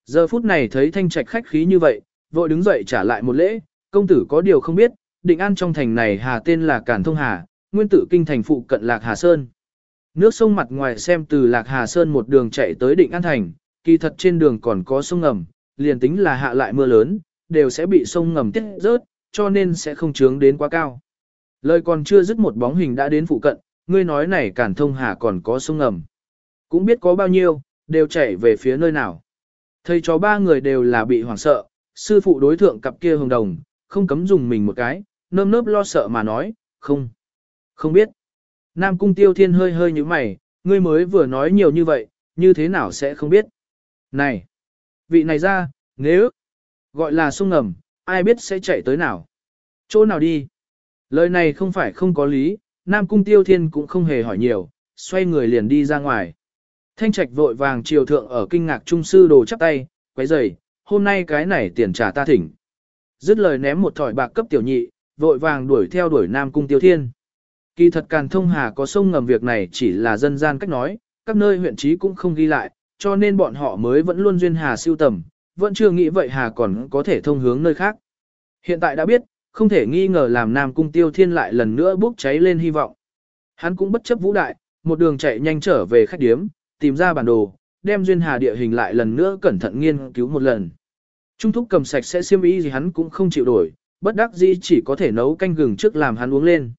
Giờ phút này thấy thanh trạch khách khí như vậy, vội đứng dậy trả lại một lễ, công tử có điều không biết, định an trong thành này hà tên là Cản Thông Hà, nguyên tử kinh thành phụ cận Lạc Hà Sơn. Nước sông mặt ngoài xem từ Lạc Hà Sơn một đường chạy tới Định An Thành, kỳ thật trên đường còn có sông ngầm, liền tính là hạ lại mưa lớn, đều sẽ bị sông ngầm tiết rớt, cho nên sẽ không trướng đến quá cao. Lời còn chưa dứt một bóng hình đã đến phụ cận, ngươi nói này Cản Thông Hà còn có sông ngầm. Cũng biết có bao nhiêu, đều chạy về phía nơi nào. Thầy chó ba người đều là bị hoảng sợ, sư phụ đối thượng cặp kia hồng đồng, không cấm dùng mình một cái, nơm nớp lo sợ mà nói, không, không biết. Nam cung tiêu thiên hơi hơi như mày, ngươi mới vừa nói nhiều như vậy, như thế nào sẽ không biết. Này, vị này ra, nếu gọi là sung ngầm, ai biết sẽ chạy tới nào. Chỗ nào đi. Lời này không phải không có lý, Nam cung tiêu thiên cũng không hề hỏi nhiều, xoay người liền đi ra ngoài. Thanh trạch vội vàng triều thượng ở kinh ngạc trung sư đồ chắp tay, quấy rầy, hôm nay cái này tiền trả ta thỉnh. Dứt lời ném một thỏi bạc cấp tiểu nhị, vội vàng đuổi theo đuổi Nam Cung Tiêu Thiên. Kỳ thật Càn Thông Hà có sông ngầm việc này chỉ là dân gian cách nói, các nơi huyện trí cũng không ghi lại, cho nên bọn họ mới vẫn luôn duyên Hà siêu tầm, vẫn chưa nghĩ vậy Hà còn có thể thông hướng nơi khác. Hiện tại đã biết, không thể nghi ngờ làm Nam Cung Tiêu Thiên lại lần nữa bốc cháy lên hy vọng. Hắn cũng bất chấp vũ đại, một đường chạy nhanh trở về khách điếm, tìm ra bản đồ, đem duyên hà địa hình lại lần nữa cẩn thận nghiên cứu một lần. Trung thúc cầm sạch sẽ xiêm y gì hắn cũng không chịu đổi, bất đắc dĩ chỉ có thể nấu canh gừng trước làm hắn uống lên.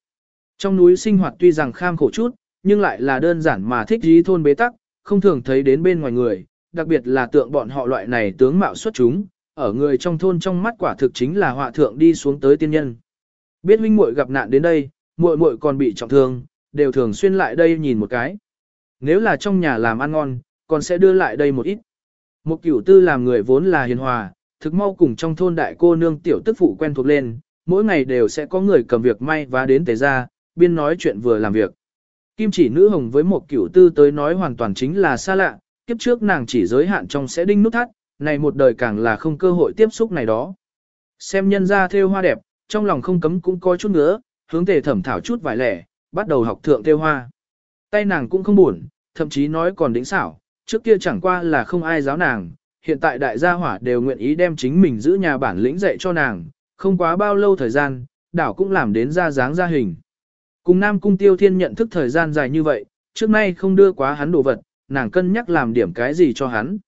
Trong núi sinh hoạt tuy rằng kham khổ chút, nhưng lại là đơn giản mà thích dí thôn bế tắc, không thường thấy đến bên ngoài người, đặc biệt là tượng bọn họ loại này tướng mạo xuất chúng, ở người trong thôn trong mắt quả thực chính là họa thượng đi xuống tới tiên nhân. Biết huynh muội gặp nạn đến đây, muội muội còn bị trọng thương, đều thường xuyên lại đây nhìn một cái. Nếu là trong nhà làm ăn ngon, còn sẽ đưa lại đây một ít. Một cửu tư làm người vốn là hiền hòa, thực mau cùng trong thôn đại cô nương tiểu tức phụ quen thuộc lên, mỗi ngày đều sẽ có người cầm việc may và đến tế ra, biên nói chuyện vừa làm việc. Kim chỉ nữ hồng với một cửu tư tới nói hoàn toàn chính là xa lạ, kiếp trước nàng chỉ giới hạn trong sẽ đinh nút thắt, này một đời càng là không cơ hội tiếp xúc này đó. Xem nhân ra theo hoa đẹp, trong lòng không cấm cũng coi chút nữa, hướng tề thẩm thảo chút vài lẻ, bắt đầu học thượng theo hoa. Tay nàng cũng không buồn, thậm chí nói còn đỉnh xảo, trước kia chẳng qua là không ai giáo nàng, hiện tại đại gia hỏa đều nguyện ý đem chính mình giữ nhà bản lĩnh dạy cho nàng, không quá bao lâu thời gian, đảo cũng làm đến ra dáng ra hình. Cùng Nam Cung Tiêu Thiên nhận thức thời gian dài như vậy, trước nay không đưa quá hắn đồ vật, nàng cân nhắc làm điểm cái gì cho hắn.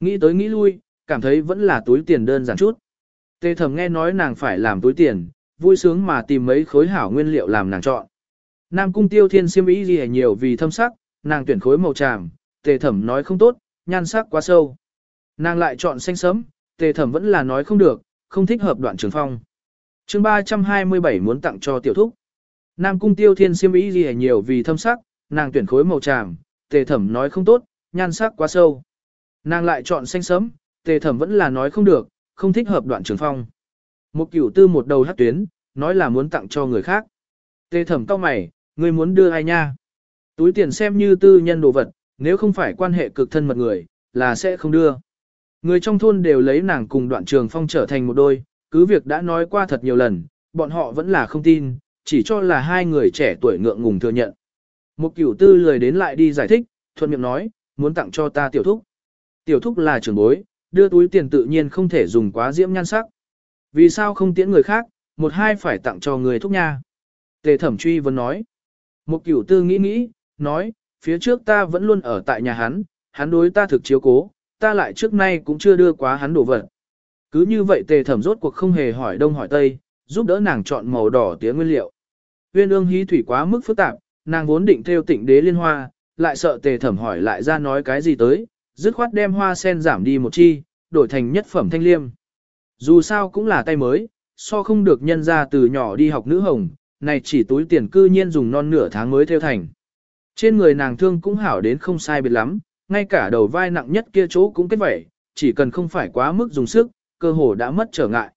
Nghĩ tới nghĩ lui, cảm thấy vẫn là túi tiền đơn giản chút. Tề Thầm nghe nói nàng phải làm túi tiền, vui sướng mà tìm mấy khối hảo nguyên liệu làm nàng chọn. Nam Cung Tiêu Thiên xiêm ý gì nhiều vì thâm sắc, nàng tuyển khối màu tràm, tề thẩm nói không tốt, nhan sắc quá sâu. Nàng lại chọn xanh sớm, tề thẩm vẫn là nói không được, không thích hợp đoạn trường phong. chương 327 muốn tặng cho tiểu thúc. Nam cung tiêu thiên siêm ý gì nhiều vì thâm sắc, nàng tuyển khối màu tràm, tề thẩm nói không tốt, nhan sắc quá sâu. Nàng lại chọn xanh sớm, tề thẩm vẫn là nói không được, không thích hợp đoạn trường phong. Một cửu tư một đầu hát tuyến, nói là muốn tặng cho người khác. Tề thẩm cao mày, người muốn đưa ai nha? Túi tiền xem như tư nhân đồ vật, nếu không phải quan hệ cực thân mật người, là sẽ không đưa. Người trong thôn đều lấy nàng cùng đoạn trường phong trở thành một đôi, cứ việc đã nói qua thật nhiều lần, bọn họ vẫn là không tin, chỉ cho là hai người trẻ tuổi ngượng ngùng thừa nhận. Một cửu tư lười đến lại đi giải thích, thuận miệng nói, muốn tặng cho ta tiểu thúc. Tiểu thúc là trưởng bối, đưa túi tiền tự nhiên không thể dùng quá diễm nhan sắc. Vì sao không tiễn người khác, một hai phải tặng cho người thúc nha. Tề thẩm truy vẫn nói. Một cửu tư nghĩ nghĩ, nói, phía trước ta vẫn luôn ở tại nhà hắn, hắn đối ta thực chiếu cố, ta lại trước nay cũng chưa đưa quá hắn đồ vật. Cứ như vậy tề thẩm rốt cuộc không hề hỏi đông hỏi tây, giúp đỡ nàng chọn màu đỏ tía nguyên liệu. Uyên ương hí thủy quá mức phức tạp, nàng vốn định theo tịnh đế liên hoa, lại sợ tề thẩm hỏi lại ra nói cái gì tới, dứt khoát đem hoa sen giảm đi một chi, đổi thành nhất phẩm thanh liêm. Dù sao cũng là tay mới, so không được nhân ra từ nhỏ đi học nữ hồng, này chỉ túi tiền cư nhiên dùng non nửa tháng mới theo thành. Trên người nàng thương cũng hảo đến không sai biệt lắm, ngay cả đầu vai nặng nhất kia chỗ cũng kết vẩy, chỉ cần không phải quá mức dùng sức, cơ hồ đã mất trở ngại.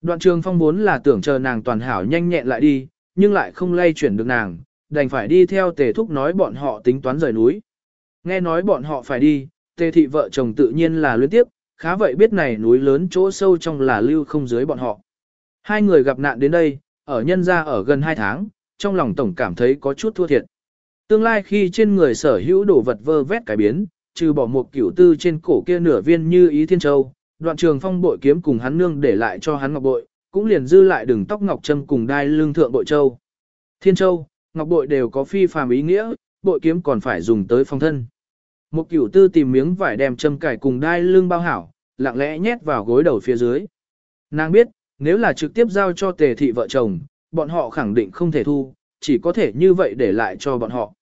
Đoạn trường phong vốn là tưởng chờ nàng toàn hảo nhanh nhẹn lại đi, nhưng lại không lay chuyển được nàng, đành phải đi theo tề thúc nói bọn họ tính toán rời núi. Nghe nói bọn họ phải đi, tề thị vợ chồng tự nhiên là luyến tiếp, khá vậy biết này núi lớn chỗ sâu trong là lưu không dưới bọn họ. Hai người gặp nạn đến đây, ở nhân gia ở gần hai tháng, trong lòng tổng cảm thấy có chút thua thiệt. Tương lai khi trên người sở hữu đồ vật vơ vét cải biến, trừ bỏ một cửu tư trên cổ kia nửa viên như ý thiên châu, đoạn trường phong bội kiếm cùng hắn nương để lại cho hắn ngọc bội, cũng liền dư lại đường tóc ngọc trâm cùng đai lương thượng bội châu. Thiên châu, ngọc bội đều có phi phàm ý nghĩa, bội kiếm còn phải dùng tới phong thân. Một cửu tư tìm miếng vải đem châm cải cùng đai lưng bao hảo, lặng lẽ nhét vào gối đầu phía dưới. Nàng biết, nếu là trực tiếp giao cho tề thị vợ chồng, bọn họ khẳng định không thể thu, chỉ có thể như vậy để lại cho bọn họ.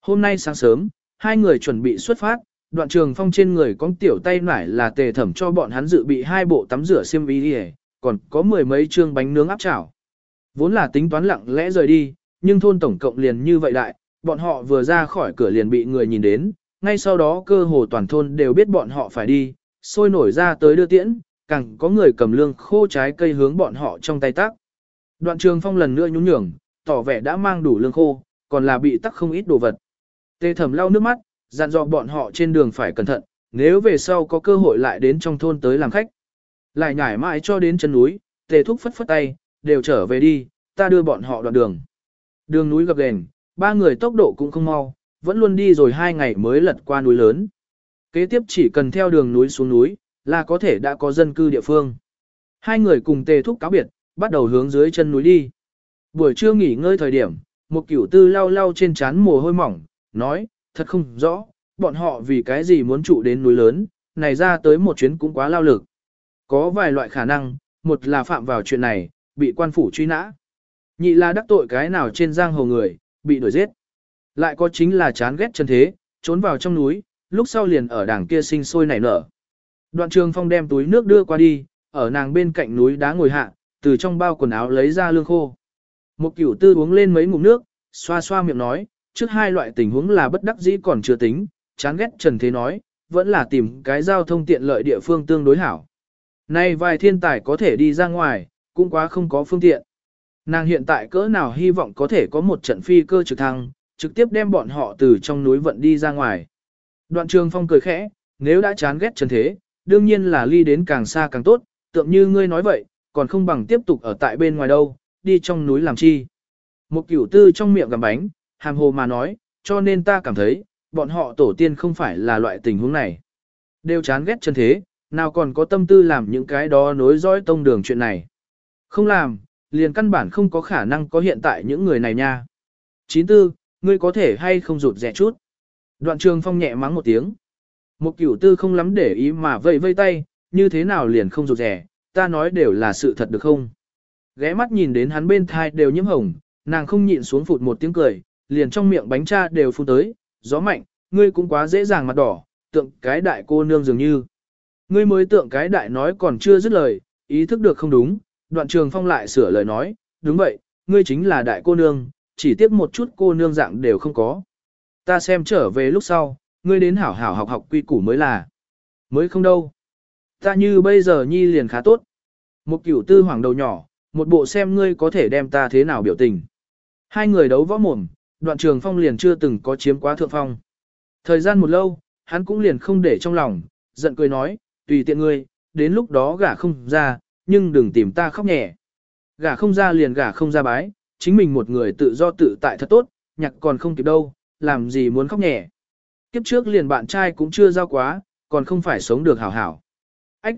Hôm nay sáng sớm, hai người chuẩn bị xuất phát, đoạn trường phong trên người con tiểu tay nải là tề thẩm cho bọn hắn dự bị hai bộ tắm rửa xiêm y đi còn có mười mấy trương bánh nướng áp chảo. Vốn là tính toán lặng lẽ rời đi, nhưng thôn tổng cộng liền như vậy đại, bọn họ vừa ra khỏi cửa liền bị người nhìn đến, ngay sau đó cơ hồ toàn thôn đều biết bọn họ phải đi, sôi nổi ra tới đưa tiễn, càng có người cầm lương khô trái cây hướng bọn họ trong tay tác. Đoạn trường phong lần nữa nhún nhường, tỏ vẻ đã mang đủ lương khô, còn là bị tắc không ít đồ vật. Tề thẩm lau nước mắt, dặn dò bọn họ trên đường phải cẩn thận, nếu về sau có cơ hội lại đến trong thôn tới làm khách. Lại nhảy mãi cho đến chân núi, tề thúc phất phất tay, đều trở về đi, ta đưa bọn họ đoạn đường. Đường núi gập ghềnh, ba người tốc độ cũng không mau, vẫn luôn đi rồi hai ngày mới lật qua núi lớn. Kế tiếp chỉ cần theo đường núi xuống núi, là có thể đã có dân cư địa phương. Hai người cùng tề thúc cáo biệt, bắt đầu hướng dưới chân núi đi. Buổi trưa nghỉ ngơi thời điểm, một cửu tư lau lau trên trán mồ hôi mỏng, nói, thật không rõ, bọn họ vì cái gì muốn trụ đến núi lớn, này ra tới một chuyến cũng quá lao lực. Có vài loại khả năng, một là phạm vào chuyện này, bị quan phủ truy nã. Nhị là đắc tội cái nào trên giang hồ người, bị đuổi giết. Lại có chính là chán ghét chân thế, trốn vào trong núi, lúc sau liền ở đảng kia sinh sôi nảy nở. Đoạn trường phong đem túi nước đưa qua đi, ở nàng bên cạnh núi đá ngồi hạ, từ trong bao quần áo lấy ra lương khô. Một cửu tư uống lên mấy ngụm nước, xoa xoa miệng nói, trước hai loại tình huống là bất đắc dĩ còn chưa tính, chán ghét Trần Thế nói, vẫn là tìm cái giao thông tiện lợi địa phương tương đối hảo. Nay vài thiên tài có thể đi ra ngoài, cũng quá không có phương tiện. Nàng hiện tại cỡ nào hy vọng có thể có một trận phi cơ trực thăng, trực tiếp đem bọn họ từ trong núi vận đi ra ngoài. Đoạn trường phong cười khẽ, nếu đã chán ghét Trần Thế, đương nhiên là ly đến càng xa càng tốt, tượng như ngươi nói vậy, còn không bằng tiếp tục ở tại bên ngoài đâu, đi trong núi làm chi. Một cửu tư trong miệng gặm bánh, hàm hồ mà nói, cho nên ta cảm thấy, bọn họ tổ tiên không phải là loại tình huống này. Đều chán ghét chân thế, nào còn có tâm tư làm những cái đó nối dõi tông đường chuyện này. Không làm, liền căn bản không có khả năng có hiện tại những người này nha. Chín tư, ngươi có thể hay không rụt rẻ chút. Đoạn trường phong nhẹ mắng một tiếng. Một cửu tư không lắm để ý mà vây vây tay, như thế nào liền không rụt rẻ, ta nói đều là sự thật được không? Ghé mắt nhìn đến hắn bên thai đều nhiễm hồng, nàng không nhịn xuống phụt một tiếng cười, liền trong miệng bánh cha đều phun tới, gió mạnh, ngươi cũng quá dễ dàng mặt đỏ, tượng cái đại cô nương dường như. Ngươi mới tượng cái đại nói còn chưa dứt lời, ý thức được không đúng, đoạn trường phong lại sửa lời nói, đúng vậy, ngươi chính là đại cô nương, chỉ tiếc một chút cô nương dạng đều không có. Ta xem trở về lúc sau, ngươi đến hảo hảo học học quy củ mới là. Mới không đâu. Ta như bây giờ nhi liền khá tốt. Một cửu tư hoàng đầu nhỏ, một bộ xem ngươi có thể đem ta thế nào biểu tình. Hai người đấu võ mồm, đoạn trường phong liền chưa từng có chiếm quá thượng phong. Thời gian một lâu, hắn cũng liền không để trong lòng, giận cười nói, tùy tiện ngươi, đến lúc đó gả không ra, nhưng đừng tìm ta khóc nhẹ. Gả không ra liền gả không ra bái, chính mình một người tự do tự tại thật tốt, nhạc còn không kịp đâu, làm gì muốn khóc nhẹ. Kiếp trước liền bạn trai cũng chưa giao quá, còn không phải sống được hảo hảo. Ách!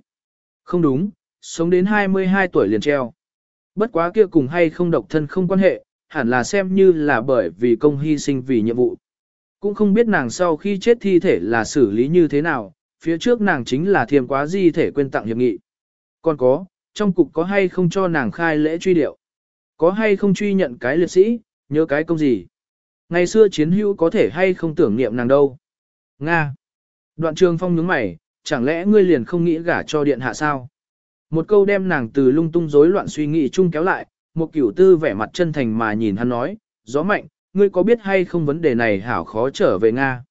Không đúng, sống đến 22 tuổi liền treo. Bất quá kia cùng hay không độc thân không quan hệ, hẳn là xem như là bởi vì công hy sinh vì nhiệm vụ. Cũng không biết nàng sau khi chết thi thể là xử lý như thế nào, phía trước nàng chính là thiềm quá di thể quên tặng hiệp nghị. Còn có, trong cục có hay không cho nàng khai lễ truy điệu? Có hay không truy nhận cái liệt sĩ, nhớ cái công gì? Ngày xưa chiến hữu có thể hay không tưởng niệm nàng đâu? Nga. Đoạn trường phong nhướng mày, chẳng lẽ ngươi liền không nghĩ gả cho điện hạ sao? Một câu đem nàng từ lung tung rối loạn suy nghĩ chung kéo lại, một cửu tư vẻ mặt chân thành mà nhìn hắn nói, gió mạnh, ngươi có biết hay không vấn đề này hảo khó trở về Nga.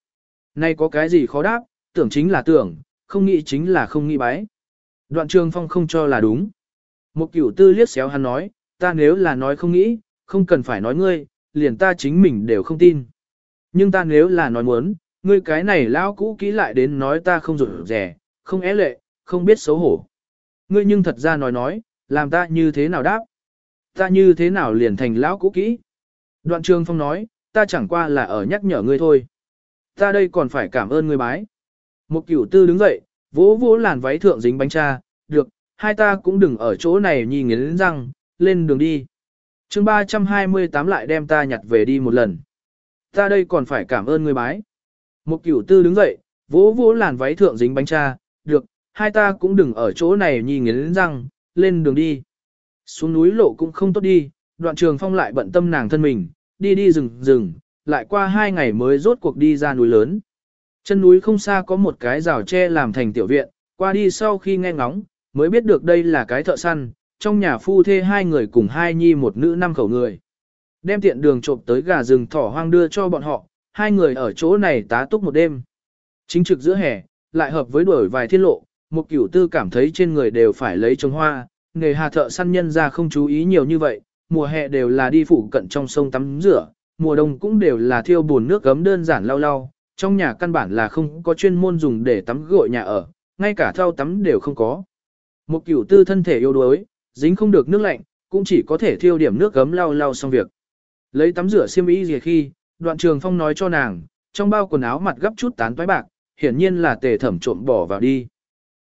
Nay có cái gì khó đáp, tưởng chính là tưởng, không nghĩ chính là không nghĩ bái. Đoạn trường phong không cho là đúng. Một cửu tư liếc xéo hắn nói, ta nếu là nói không nghĩ, không cần phải nói ngươi, liền ta chính mình đều không tin. Nhưng ta nếu là nói muốn, ngươi cái này lão cũ kỹ lại đến nói ta không rụt rẻ, không é lệ, không biết xấu hổ. Ngươi nhưng thật ra nói nói, làm ta như thế nào đáp? Ta như thế nào liền thành lão cũ kỹ? Đoạn trường phong nói, ta chẳng qua là ở nhắc nhở ngươi thôi. Ta đây còn phải cảm ơn ngươi bái. Một cửu tư đứng dậy, vỗ vỗ làn váy thượng dính bánh cha, được, hai ta cũng đừng ở chỗ này nhìn nghiến răng, lên đường đi. chương 328 lại đem ta nhặt về đi một lần. Ta đây còn phải cảm ơn ngươi bái. Một cửu tư đứng dậy, vỗ vỗ làn váy thượng dính bánh cha, được, hai ta cũng đừng ở chỗ này nhìn nghiến răng, lên đường đi. Xuống núi lộ cũng không tốt đi, đoạn trường phong lại bận tâm nàng thân mình, đi đi rừng rừng, lại qua hai ngày mới rốt cuộc đi ra núi lớn. Chân núi không xa có một cái rào tre làm thành tiểu viện, qua đi sau khi nghe ngóng, mới biết được đây là cái thợ săn, trong nhà phu thê hai người cùng hai nhi một nữ năm khẩu người. Đem tiện đường trộm tới gà rừng thỏ hoang đưa cho bọn họ, hai người ở chỗ này tá túc một đêm. Chính trực giữa hè, lại hợp với đuổi vài thiên lộ, một cửu tư cảm thấy trên người đều phải lấy trồng hoa, nghề hà thợ săn nhân ra không chú ý nhiều như vậy, mùa hè đều là đi phủ cận trong sông tắm rửa, mùa đông cũng đều là thiêu buồn nước gấm đơn giản lau lau, trong nhà căn bản là không có chuyên môn dùng để tắm gội nhà ở, ngay cả thau tắm đều không có. Một cửu tư thân thể yếu đuối, dính không được nước lạnh, cũng chỉ có thể thiêu điểm nước gấm lau lau xong việc. Lấy tắm rửa xiêm y gì khi, đoạn trường phong nói cho nàng, trong bao quần áo mặt gấp chút tán toái bạc, hiển nhiên là tề thẩm trộm bỏ vào đi.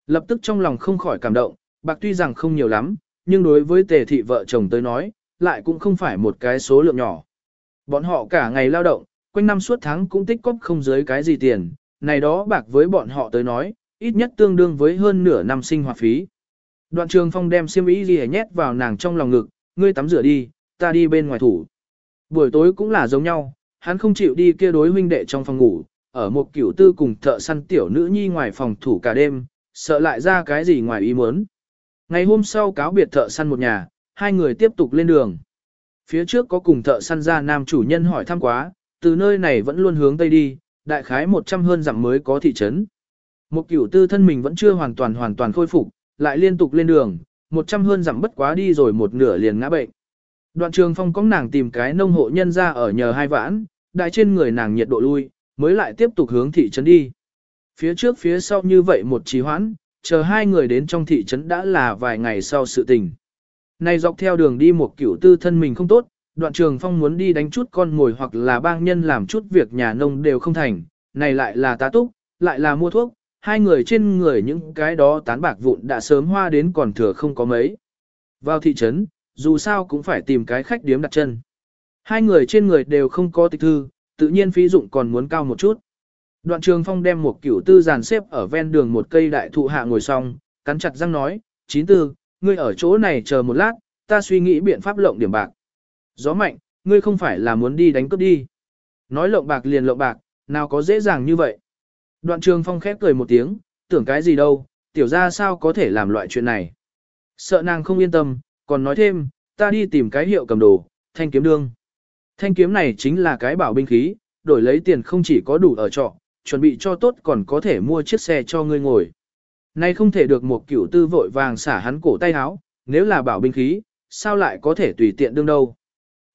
Lập tức trong lòng không khỏi cảm động, bạc tuy rằng không nhiều lắm, nhưng đối với tề thị vợ chồng tới nói, lại cũng không phải một cái số lượng nhỏ. Bọn họ cả ngày lao động, quanh năm suốt tháng cũng tích cóp không dưới cái gì tiền, này đó bạc với bọn họ tới nói, ít nhất tương đương với hơn nửa năm sinh hoạt phí. Đoạn trường phong đem xiêm y gì nhét vào nàng trong lòng ngực, ngươi tắm rửa đi, ta đi bên ngoài thủ. Buổi tối cũng là giống nhau, hắn không chịu đi kia đối huynh đệ trong phòng ngủ, ở một kiểu tư cùng thợ săn tiểu nữ nhi ngoài phòng thủ cả đêm, sợ lại ra cái gì ngoài ý muốn. Ngày hôm sau cáo biệt thợ săn một nhà, hai người tiếp tục lên đường. Phía trước có cùng thợ săn ra nam chủ nhân hỏi thăm quá, từ nơi này vẫn luôn hướng tây đi, đại khái 100 hơn dặm mới có thị trấn. Một cửu tư thân mình vẫn chưa hoàn toàn hoàn toàn khôi phục, lại liên tục lên đường, 100 hơn dặm bất quá đi rồi một nửa liền ngã bệnh. Đoạn trường phong có nàng tìm cái nông hộ nhân ra ở nhờ hai vãn, đại trên người nàng nhiệt độ lui, mới lại tiếp tục hướng thị trấn đi. Phía trước phía sau như vậy một trì hoãn, chờ hai người đến trong thị trấn đã là vài ngày sau sự tình. Này dọc theo đường đi một cửu tư thân mình không tốt, đoạn trường phong muốn đi đánh chút con ngồi hoặc là bang nhân làm chút việc nhà nông đều không thành, này lại là tá túc, lại là mua thuốc, hai người trên người những cái đó tán bạc vụn đã sớm hoa đến còn thừa không có mấy. Vào thị trấn, dù sao cũng phải tìm cái khách điếm đặt chân. Hai người trên người đều không có tịch thư, tự nhiên phí dụng còn muốn cao một chút. Đoạn trường phong đem một cửu tư giàn xếp ở ven đường một cây đại thụ hạ ngồi xong, cắn chặt răng nói, chín tư, ngươi ở chỗ này chờ một lát, ta suy nghĩ biện pháp lộng điểm bạc. Gió mạnh, ngươi không phải là muốn đi đánh cướp đi. Nói lộng bạc liền lộng bạc, nào có dễ dàng như vậy. Đoạn trường phong khép cười một tiếng, tưởng cái gì đâu, tiểu ra sao có thể làm loại chuyện này. Sợ nàng không yên tâm, còn nói thêm, ta đi tìm cái hiệu cầm đồ, thanh kiếm đương. Thanh kiếm này chính là cái bảo binh khí, đổi lấy tiền không chỉ có đủ ở trọ, chuẩn bị cho tốt còn có thể mua chiếc xe cho ngươi ngồi. Nay không thể được một cửu tư vội vàng xả hắn cổ tay áo, nếu là bảo binh khí, sao lại có thể tùy tiện đương đâu.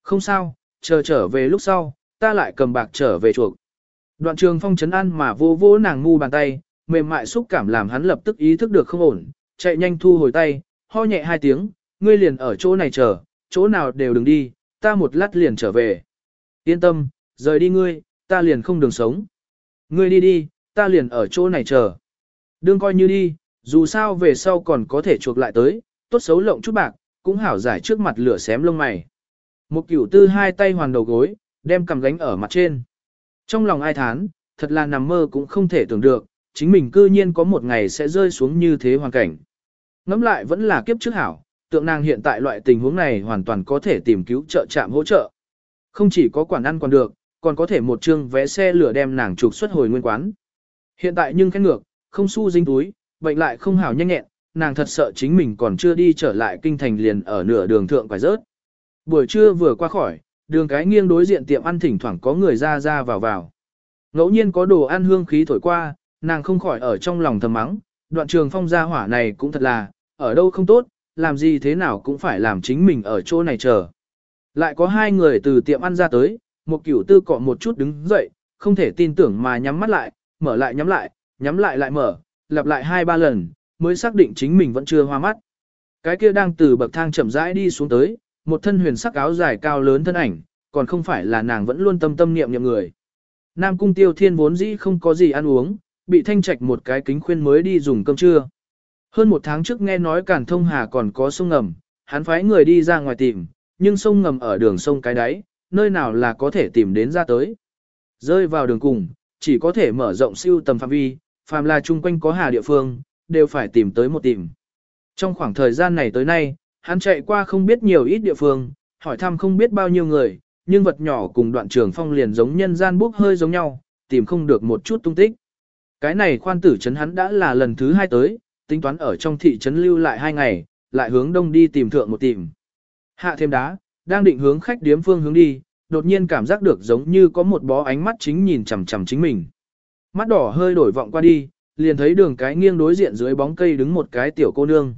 Không sao, chờ trở về lúc sau, ta lại cầm bạc trở về chuộc. Đoạn trường phong chấn ăn mà vô vô nàng ngu bàn tay, mềm mại xúc cảm làm hắn lập tức ý thức được không ổn, chạy nhanh thu hồi tay, ho nhẹ hai tiếng, ngươi liền ở chỗ này chờ, chỗ nào đều đừng đi, ta một lát liền trở về. Yên tâm, rời đi ngươi, ta liền không đường sống. Ngươi đi đi, ta liền ở chỗ này chờ. Đương coi như đi, dù sao về sau còn có thể chuộc lại tới, tốt xấu lộng chút bạc, cũng hảo giải trước mặt lửa xém lông mày. Một cửu tư hai tay hoàn đầu gối, đem cầm gánh ở mặt trên. Trong lòng ai thán, thật là nằm mơ cũng không thể tưởng được, chính mình cư nhiên có một ngày sẽ rơi xuống như thế hoàn cảnh. Ngắm lại vẫn là kiếp trước hảo, tượng nàng hiện tại loại tình huống này hoàn toàn có thể tìm cứu trợ chạm hỗ trợ. Không chỉ có quản ăn còn được, còn có thể một chương vé xe lửa đem nàng trục xuất hồi nguyên quán. Hiện tại nhưng khét ngược, không xu dinh túi, bệnh lại không hảo nhanh nhẹn, nàng thật sợ chính mình còn chưa đi trở lại kinh thành liền ở nửa đường thượng phải rớt. Buổi trưa vừa qua khỏi, đường cái nghiêng đối diện tiệm ăn thỉnh thoảng có người ra ra vào vào. Ngẫu nhiên có đồ ăn hương khí thổi qua, nàng không khỏi ở trong lòng thầm mắng, đoạn trường phong gia hỏa này cũng thật là, ở đâu không tốt, làm gì thế nào cũng phải làm chính mình ở chỗ này chờ. Lại có hai người từ tiệm ăn ra tới, một cửu tư cọ một chút đứng dậy, không thể tin tưởng mà nhắm mắt lại, mở lại nhắm lại, nhắm lại lại mở, lặp lại hai ba lần, mới xác định chính mình vẫn chưa hoa mắt. Cái kia đang từ bậc thang chậm rãi đi xuống tới, một thân huyền sắc áo dài cao lớn thân ảnh, còn không phải là nàng vẫn luôn tâm tâm niệm niệm người. Nam cung tiêu thiên vốn dĩ không có gì ăn uống, bị thanh trạch một cái kính khuyên mới đi dùng cơm trưa. Hơn một tháng trước nghe nói Cản Thông Hà còn có sông ngầm, hắn phái người đi ra ngoài tìm, nhưng sông ngầm ở đường sông cái đáy, nơi nào là có thể tìm đến ra tới. Rơi vào đường cùng, chỉ có thể mở rộng siêu tầm phạm vi, phàm là chung quanh có hà địa phương, đều phải tìm tới một tìm. Trong khoảng thời gian này tới nay, hắn chạy qua không biết nhiều ít địa phương, hỏi thăm không biết bao nhiêu người, nhưng vật nhỏ cùng đoạn trường phong liền giống nhân gian bốc hơi giống nhau, tìm không được một chút tung tích. Cái này khoan tử trấn hắn đã là lần thứ hai tới, tính toán ở trong thị trấn lưu lại hai ngày, lại hướng đông đi tìm thượng một tìm. Hạ thêm đá, đang định hướng khách điếm phương hướng đi, đột nhiên cảm giác được giống như có một bó ánh mắt chính nhìn chằm chằm chính mình. Mắt đỏ hơi đổi vọng qua đi, liền thấy đường cái nghiêng đối diện dưới bóng cây đứng một cái tiểu cô nương.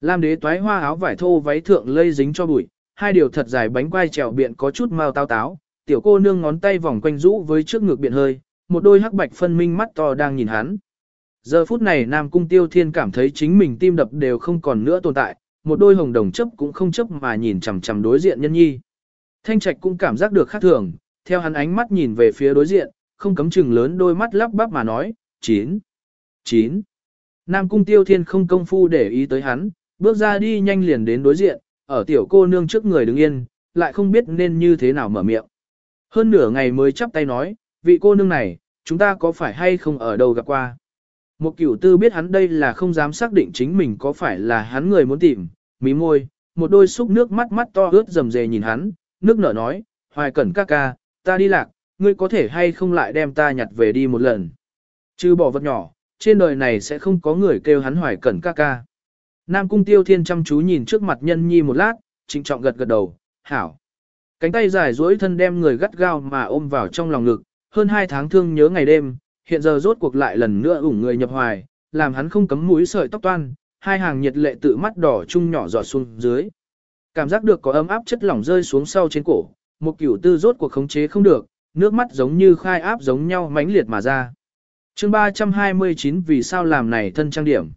Lam đế toái hoa áo vải thô váy thượng lây dính cho bụi, hai điều thật dài bánh quai trèo biện có chút mao tao táo, tiểu cô nương ngón tay vòng quanh rũ với trước ngực biện hơi, một đôi hắc bạch phân minh mắt to đang nhìn hắn. Giờ phút này Nam Cung Tiêu Thiên cảm thấy chính mình tim đập đều không còn nữa tồn tại, một đôi hồng đồng chấp cũng không chấp mà nhìn chằm chằm đối diện nhân nhi. Thanh Trạch cũng cảm giác được khác thường, theo hắn ánh mắt nhìn về phía đối diện, không cấm chừng lớn đôi mắt lắp bắp mà nói, chín, chín. Nam Cung Tiêu Thiên không công phu để ý tới hắn, bước ra đi nhanh liền đến đối diện, ở tiểu cô nương trước người đứng yên, lại không biết nên như thế nào mở miệng. Hơn nửa ngày mới chắp tay nói, vị cô nương này, chúng ta có phải hay không ở đâu gặp qua. Một cửu tư biết hắn đây là không dám xác định chính mình có phải là hắn người muốn tìm, mí môi, một đôi xúc nước mắt mắt to ướt rầm rề nhìn hắn, nước nở nói, hoài cẩn ca ca, ta đi lạc, ngươi có thể hay không lại đem ta nhặt về đi một lần. Chứ bỏ vật nhỏ, trên đời này sẽ không có người kêu hắn hoài cẩn ca ca. Nam cung tiêu thiên chăm chú nhìn trước mặt nhân nhi một lát, trịnh trọng gật gật đầu, hảo. Cánh tay dài duỗi thân đem người gắt gao mà ôm vào trong lòng ngực, hơn hai tháng thương nhớ ngày đêm, hiện giờ rốt cuộc lại lần nữa ủng người nhập hoài, làm hắn không cấm mũi sợi tóc toan, hai hàng nhiệt lệ tự mắt đỏ chung nhỏ giọt xuống dưới. Cảm giác được có ấm áp chất lỏng rơi xuống sau trên cổ, một kiểu tư rốt cuộc khống chế không được, nước mắt giống như khai áp giống nhau mãnh liệt mà ra. chương 329 vì sao làm này thân trang điểm.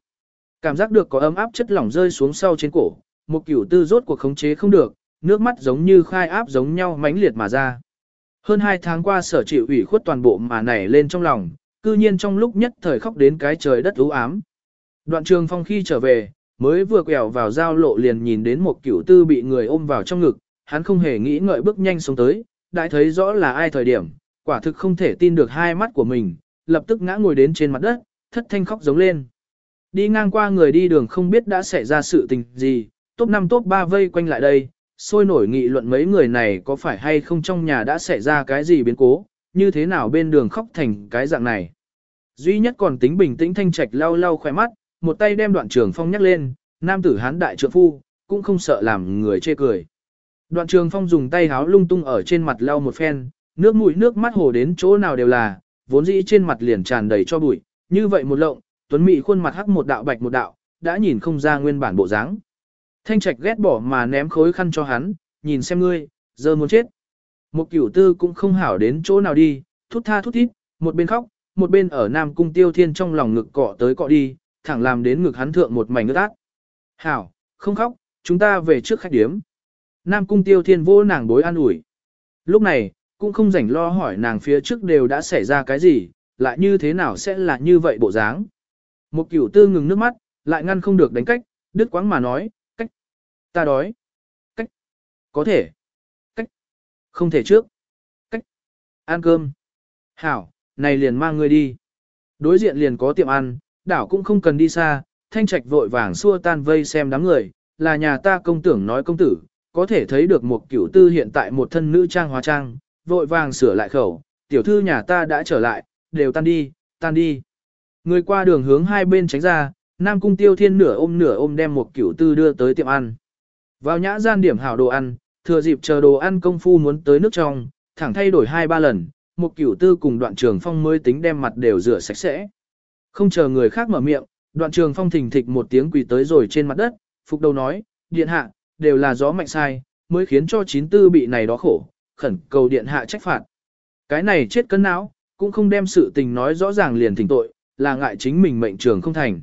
Cảm giác được có ấm áp chất lỏng rơi xuống sau trên cổ, một kiểu tư rốt cuộc khống chế không được, nước mắt giống như khai áp giống nhau mãnh liệt mà ra. Hơn hai tháng qua sở chịu ủy khuất toàn bộ mà nảy lên trong lòng, cư nhiên trong lúc nhất thời khóc đến cái trời đất u ám. Đoạn trường phong khi trở về, mới vừa quẹo vào giao lộ liền nhìn đến một cửu tư bị người ôm vào trong ngực, hắn không hề nghĩ ngợi bước nhanh xuống tới, đại thấy rõ là ai thời điểm, quả thực không thể tin được hai mắt của mình, lập tức ngã ngồi đến trên mặt đất, thất thanh khóc giống lên. Đi ngang qua người đi đường không biết đã xảy ra sự tình gì, top 5 top 3 vây quanh lại đây, sôi nổi nghị luận mấy người này có phải hay không trong nhà đã xảy ra cái gì biến cố, như thế nào bên đường khóc thành cái dạng này. Duy nhất còn tính bình tĩnh thanh trạch lau lau khỏe mắt, một tay đem đoạn trường phong nhắc lên, nam tử hán đại trượng phu, cũng không sợ làm người chê cười. Đoạn trường phong dùng tay háo lung tung ở trên mặt lau một phen, nước mũi nước mắt hồ đến chỗ nào đều là, vốn dĩ trên mặt liền tràn đầy cho bụi, như vậy một lộng, tuấn mỹ khuôn mặt hắc một đạo bạch một đạo, đã nhìn không ra nguyên bản bộ dáng. Thanh trạch ghét bỏ mà ném khối khăn cho hắn, nhìn xem ngươi, giờ muốn chết. Một cửu tư cũng không hảo đến chỗ nào đi, thút tha thút thít, một bên khóc, một bên ở Nam Cung Tiêu Thiên trong lòng ngực cọ tới cọ đi, thẳng làm đến ngực hắn thượng một mảnh ướt át. Hảo, không khóc, chúng ta về trước khách điếm. Nam Cung Tiêu Thiên vô nàng bối an ủi. Lúc này, cũng không rảnh lo hỏi nàng phía trước đều đã xảy ra cái gì, lại như thế nào sẽ là như vậy bộ dáng. Một cửu tư ngừng nước mắt, lại ngăn không được đánh cách, đứt quãng mà nói, ta đói, cách, có thể, cách, không thể trước, cách, ăn cơm. Hảo, này liền mang ngươi đi. Đối diện liền có tiệm ăn, đảo cũng không cần đi xa, thanh trạch vội vàng xua tan vây xem đám người, là nhà ta công tưởng nói công tử, có thể thấy được một cửu tư hiện tại một thân nữ trang hóa trang, vội vàng sửa lại khẩu, tiểu thư nhà ta đã trở lại, đều tan đi, tan đi. Người qua đường hướng hai bên tránh ra, Nam Cung Tiêu Thiên nửa ôm nửa ôm đem một cửu tư đưa tới tiệm ăn. Vào nhã gian điểm hảo đồ ăn, thừa dịp chờ đồ ăn công phu muốn tới nước trong, thẳng thay đổi hai ba lần, một cửu tư cùng đoạn trường phong mới tính đem mặt đều rửa sạch sẽ. Không chờ người khác mở miệng, đoạn trường phong thình thịch một tiếng quỳ tới rồi trên mặt đất, phục đầu nói, điện hạ, đều là gió mạnh sai, mới khiến cho chín tư bị này đó khổ, khẩn cầu điện hạ trách phạt. Cái này chết cân não, cũng không đem sự tình nói rõ ràng liền thỉnh tội, là ngại chính mình mệnh trường không thành.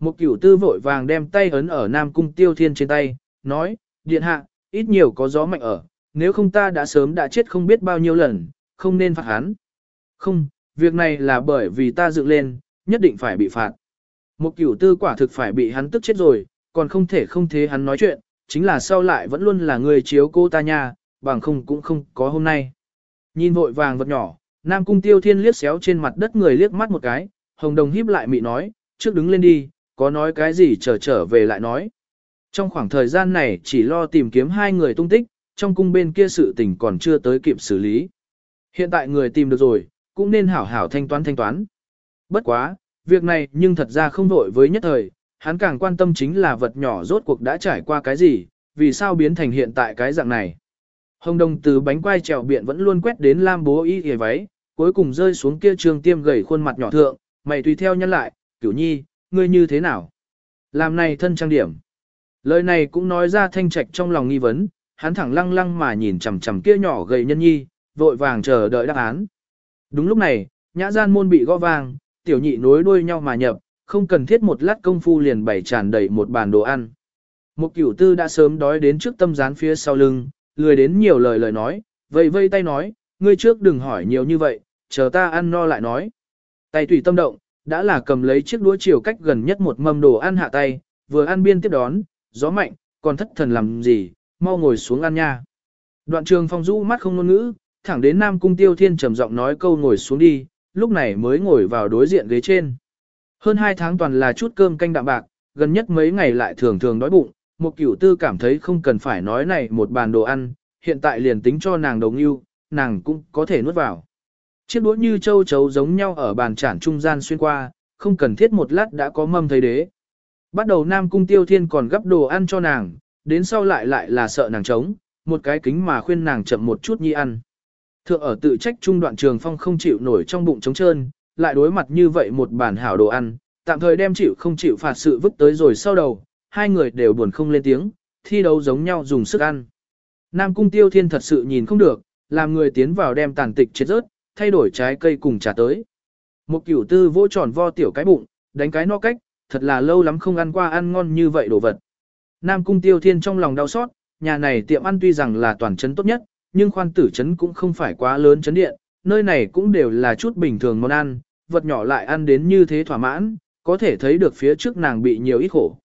Một cửu tư vội vàng đem tay ấn ở Nam Cung Tiêu Thiên trên tay, nói, điện hạ, ít nhiều có gió mạnh ở, nếu không ta đã sớm đã chết không biết bao nhiêu lần, không nên phạt hắn. Không, việc này là bởi vì ta dựng lên, nhất định phải bị phạt. Một cửu tư quả thực phải bị hắn tức chết rồi, còn không thể không thế hắn nói chuyện, chính là sau lại vẫn luôn là người chiếu cô ta nha, bằng không cũng không có hôm nay. Nhìn vội vàng vật nhỏ, Nam Cung Tiêu Thiên liếc xéo trên mặt đất người liếc mắt một cái, Hồng Đồng híp lại mị nói, trước đứng lên đi, có nói cái gì trở trở về lại nói. Trong khoảng thời gian này chỉ lo tìm kiếm hai người tung tích, trong cung bên kia sự tình còn chưa tới kịp xử lý. Hiện tại người tìm được rồi, cũng nên hảo hảo thanh toán thanh toán. Bất quá, việc này nhưng thật ra không vội với nhất thời, hắn càng quan tâm chính là vật nhỏ rốt cuộc đã trải qua cái gì, vì sao biến thành hiện tại cái dạng này. Hồng đồng từ bánh quai trèo biện vẫn luôn quét đến Lam bố y hề váy, cuối cùng rơi xuống kia trường tiêm gầy khuôn mặt nhỏ thượng, mày tùy theo nhân lại, cửu nhi, ngươi như thế nào? Làm này thân trang điểm. Lời này cũng nói ra thanh trạch trong lòng nghi vấn, hắn thẳng lăng lăng mà nhìn chằm chằm kia nhỏ gầy nhân nhi, vội vàng chờ đợi đáp án. Đúng lúc này, nhã gian môn bị gõ vang, tiểu nhị nối đuôi nhau mà nhập, không cần thiết một lát công phu liền bày tràn đầy một bàn đồ ăn. Một cửu tư đã sớm đói đến trước tâm gián phía sau lưng, lười đến nhiều lời lời nói, vậy vây tay nói, ngươi trước đừng hỏi nhiều như vậy, chờ ta ăn no lại nói. Tay tùy tâm động, đã là cầm lấy chiếc đũa chiều cách gần nhất một mâm đồ ăn hạ tay, vừa ăn biên tiếp đón, gió mạnh, còn thất thần làm gì, mau ngồi xuống ăn nha. Đoạn trường phong rũ mắt không ngôn ngữ, thẳng đến Nam Cung Tiêu Thiên trầm giọng nói câu ngồi xuống đi, lúc này mới ngồi vào đối diện ghế trên. Hơn 2 tháng toàn là chút cơm canh đạm bạc, gần nhất mấy ngày lại thường thường đói bụng, một cửu tư cảm thấy không cần phải nói này một bàn đồ ăn, hiện tại liền tính cho nàng đồng yêu, nàng cũng có thể nuốt vào. Chiếc đũa như châu chấu giống nhau ở bàn chản trung gian xuyên qua, không cần thiết một lát đã có mâm thấy đế. Bắt đầu Nam Cung Tiêu Thiên còn gấp đồ ăn cho nàng, đến sau lại lại là sợ nàng trống, một cái kính mà khuyên nàng chậm một chút nhi ăn. Thượng ở tự trách trung đoạn trường phong không chịu nổi trong bụng trống trơn, lại đối mặt như vậy một bản hảo đồ ăn, tạm thời đem chịu không chịu phạt sự vứt tới rồi sau đầu, hai người đều buồn không lên tiếng, thi đấu giống nhau dùng sức ăn. Nam Cung Tiêu Thiên thật sự nhìn không được, làm người tiến vào đem tàn tịch chết rớt, thay đổi trái cây cùng trà tới. Một kiểu tư vỗ tròn vo tiểu cái bụng, đánh cái no cách, thật là lâu lắm không ăn qua ăn ngon như vậy đồ vật. Nam Cung Tiêu Thiên trong lòng đau xót, nhà này tiệm ăn tuy rằng là toàn trấn tốt nhất, nhưng khoan tử trấn cũng không phải quá lớn trấn điện, nơi này cũng đều là chút bình thường món ăn, vật nhỏ lại ăn đến như thế thỏa mãn, có thể thấy được phía trước nàng bị nhiều ít khổ.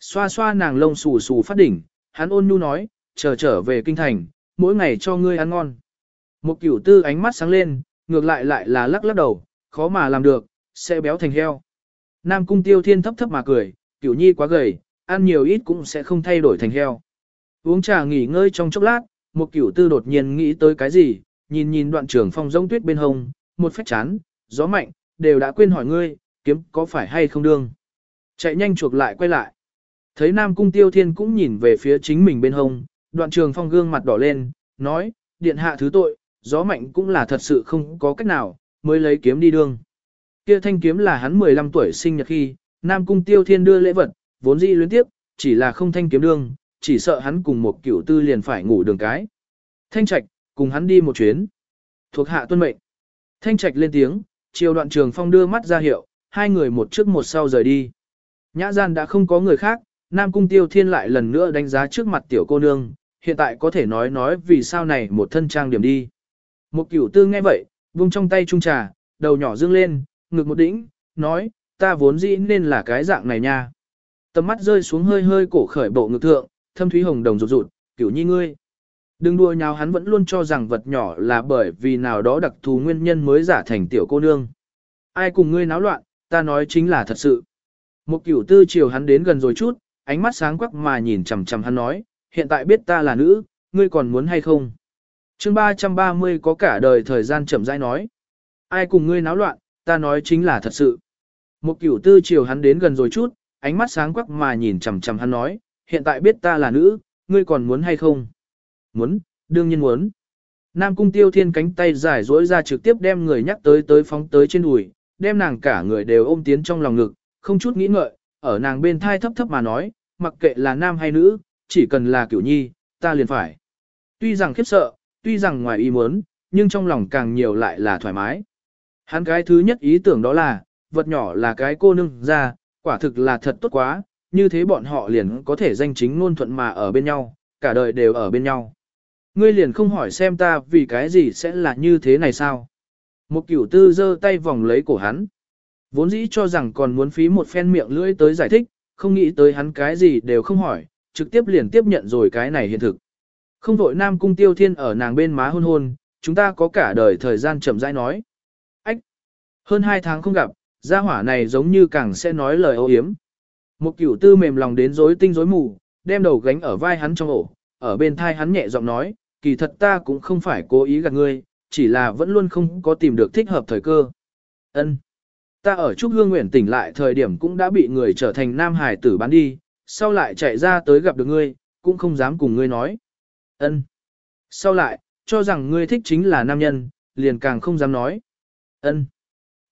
Xoa xoa nàng lông xù xù phát đỉnh, hắn ôn nhu nói, chờ trở về kinh thành, mỗi ngày cho ngươi ăn ngon. Một cửu tư ánh mắt sáng lên, ngược lại lại là lắc lắc đầu, khó mà làm được, sẽ béo thành heo. Nam cung tiêu thiên thấp thấp mà cười, cửu nhi quá gầy, ăn nhiều ít cũng sẽ không thay đổi thành heo. Uống trà nghỉ ngơi trong chốc lát, một cửu tư đột nhiên nghĩ tới cái gì, nhìn nhìn đoạn trường phong rông tuyết bên hông, một phép chán, gió mạnh, đều đã quên hỏi ngươi, kiếm có phải hay không đương. Chạy nhanh chuộc lại quay lại. Thấy Nam Cung Tiêu Thiên cũng nhìn về phía chính mình bên hông, đoạn trường phong gương mặt đỏ lên, nói, điện hạ thứ tội, gió mạnh cũng là thật sự không có cách nào, mới lấy kiếm đi đương. Kia thanh kiếm là hắn 15 tuổi sinh nhật khi, Nam Cung Tiêu Thiên đưa lễ vật, vốn dĩ luyến tiếp, chỉ là không thanh kiếm đương, chỉ sợ hắn cùng một cửu tư liền phải ngủ đường cái. Thanh Trạch, cùng hắn đi một chuyến. Thuộc hạ tuân mệnh. Thanh Trạch lên tiếng, chiều đoạn trường phong đưa mắt ra hiệu, hai người một trước một sau rời đi. Nhã gian đã không có người khác, Nam Cung Tiêu Thiên lại lần nữa đánh giá trước mặt tiểu cô nương, hiện tại có thể nói nói vì sao này một thân trang điểm đi. Một cửu tư nghe vậy, vung trong tay trung trà, đầu nhỏ dương lên, ngực một đỉnh, nói, ta vốn dĩ nên là cái dạng này nha. Tầm mắt rơi xuống hơi hơi cổ khởi bộ ngực thượng, thâm thúy hồng đồng rụt rụt, kiểu nhi ngươi. Đừng đùa nhào hắn vẫn luôn cho rằng vật nhỏ là bởi vì nào đó đặc thù nguyên nhân mới giả thành tiểu cô nương. Ai cùng ngươi náo loạn, ta nói chính là thật sự. Một kiểu tư chiều hắn đến gần rồi chút, ánh mắt sáng quắc mà nhìn chằm chằm hắn nói, hiện tại biết ta là nữ, ngươi còn muốn hay không? chương 330 có cả đời thời gian chậm rãi nói. Ai cùng ngươi náo loạn, ta nói chính là thật sự. Một cửu tư chiều hắn đến gần rồi chút, ánh mắt sáng quắc mà nhìn chằm chằm hắn nói, hiện tại biết ta là nữ, ngươi còn muốn hay không? Muốn, đương nhiên muốn. Nam cung tiêu thiên cánh tay giải dỗi ra trực tiếp đem người nhắc tới tới phóng tới trên đùi, đem nàng cả người đều ôm tiến trong lòng ngực, không chút nghĩ ngợi, ở nàng bên thai thấp thấp mà nói, mặc kệ là nam hay nữ, chỉ cần là kiểu nhi, ta liền phải. Tuy rằng khiếp sợ, tuy rằng ngoài ý muốn, nhưng trong lòng càng nhiều lại là thoải mái. Hắn cái thứ nhất ý tưởng đó là, vật nhỏ là cái cô nương ra, quả thực là thật tốt quá, như thế bọn họ liền có thể danh chính ngôn thuận mà ở bên nhau, cả đời đều ở bên nhau. Ngươi liền không hỏi xem ta vì cái gì sẽ là như thế này sao? Một cửu tư giơ tay vòng lấy cổ hắn. Vốn dĩ cho rằng còn muốn phí một phen miệng lưỡi tới giải thích, không nghĩ tới hắn cái gì đều không hỏi, trực tiếp liền tiếp nhận rồi cái này hiện thực. Không vội Nam Cung Tiêu Thiên ở nàng bên má hôn hôn, chúng ta có cả đời thời gian chậm rãi nói. Hơn hai tháng không gặp, gia hỏa này giống như càng sẽ nói lời ô hiếm. Một cửu tư mềm lòng đến rối tinh rối mù, đem đầu gánh ở vai hắn trong ổ, ở bên thai hắn nhẹ giọng nói, kỳ thật ta cũng không phải cố ý gạt ngươi, chỉ là vẫn luôn không có tìm được thích hợp thời cơ. Ân, Ta ở Trúc Hương Nguyện tỉnh lại thời điểm cũng đã bị người trở thành nam hải tử bán đi, sau lại chạy ra tới gặp được ngươi, cũng không dám cùng ngươi nói. Ân. Sau lại, cho rằng ngươi thích chính là nam nhân, liền càng không dám nói. Ân.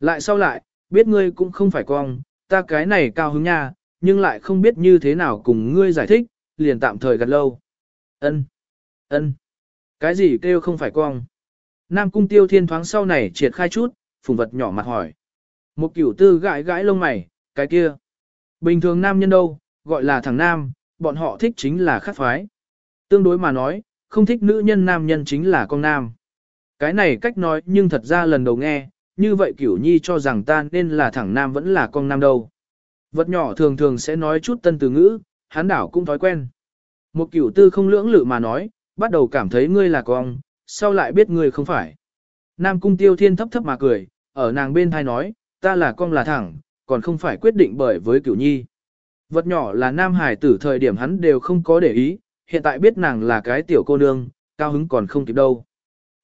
Lại sau lại, biết ngươi cũng không phải cong, ta cái này cao hứng nha, nhưng lại không biết như thế nào cùng ngươi giải thích, liền tạm thời gật lâu. Ân. Ân. Cái gì kêu không phải cong? Nam cung tiêu thiên thoáng sau này triệt khai chút, phùng vật nhỏ mặt hỏi. Một cửu tư gãi gãi lông mày, cái kia. Bình thường nam nhân đâu, gọi là thằng nam, bọn họ thích chính là khắc phái. Tương đối mà nói, không thích nữ nhân nam nhân chính là con nam. Cái này cách nói nhưng thật ra lần đầu nghe, như vậy cửu nhi cho rằng ta nên là thẳng nam vẫn là con nam đâu. Vật nhỏ thường thường sẽ nói chút tân từ ngữ, hắn đảo cũng thói quen. Một cửu tư không lưỡng lự mà nói, bắt đầu cảm thấy ngươi là con, sau lại biết ngươi không phải. Nam cung tiêu thiên thấp thấp mà cười, ở nàng bên thai nói, ta là con là thẳng, còn không phải quyết định bởi với cửu nhi. Vật nhỏ là nam hải tử thời điểm hắn đều không có để ý, hiện tại biết nàng là cái tiểu cô nương, cao hứng còn không kịp đâu.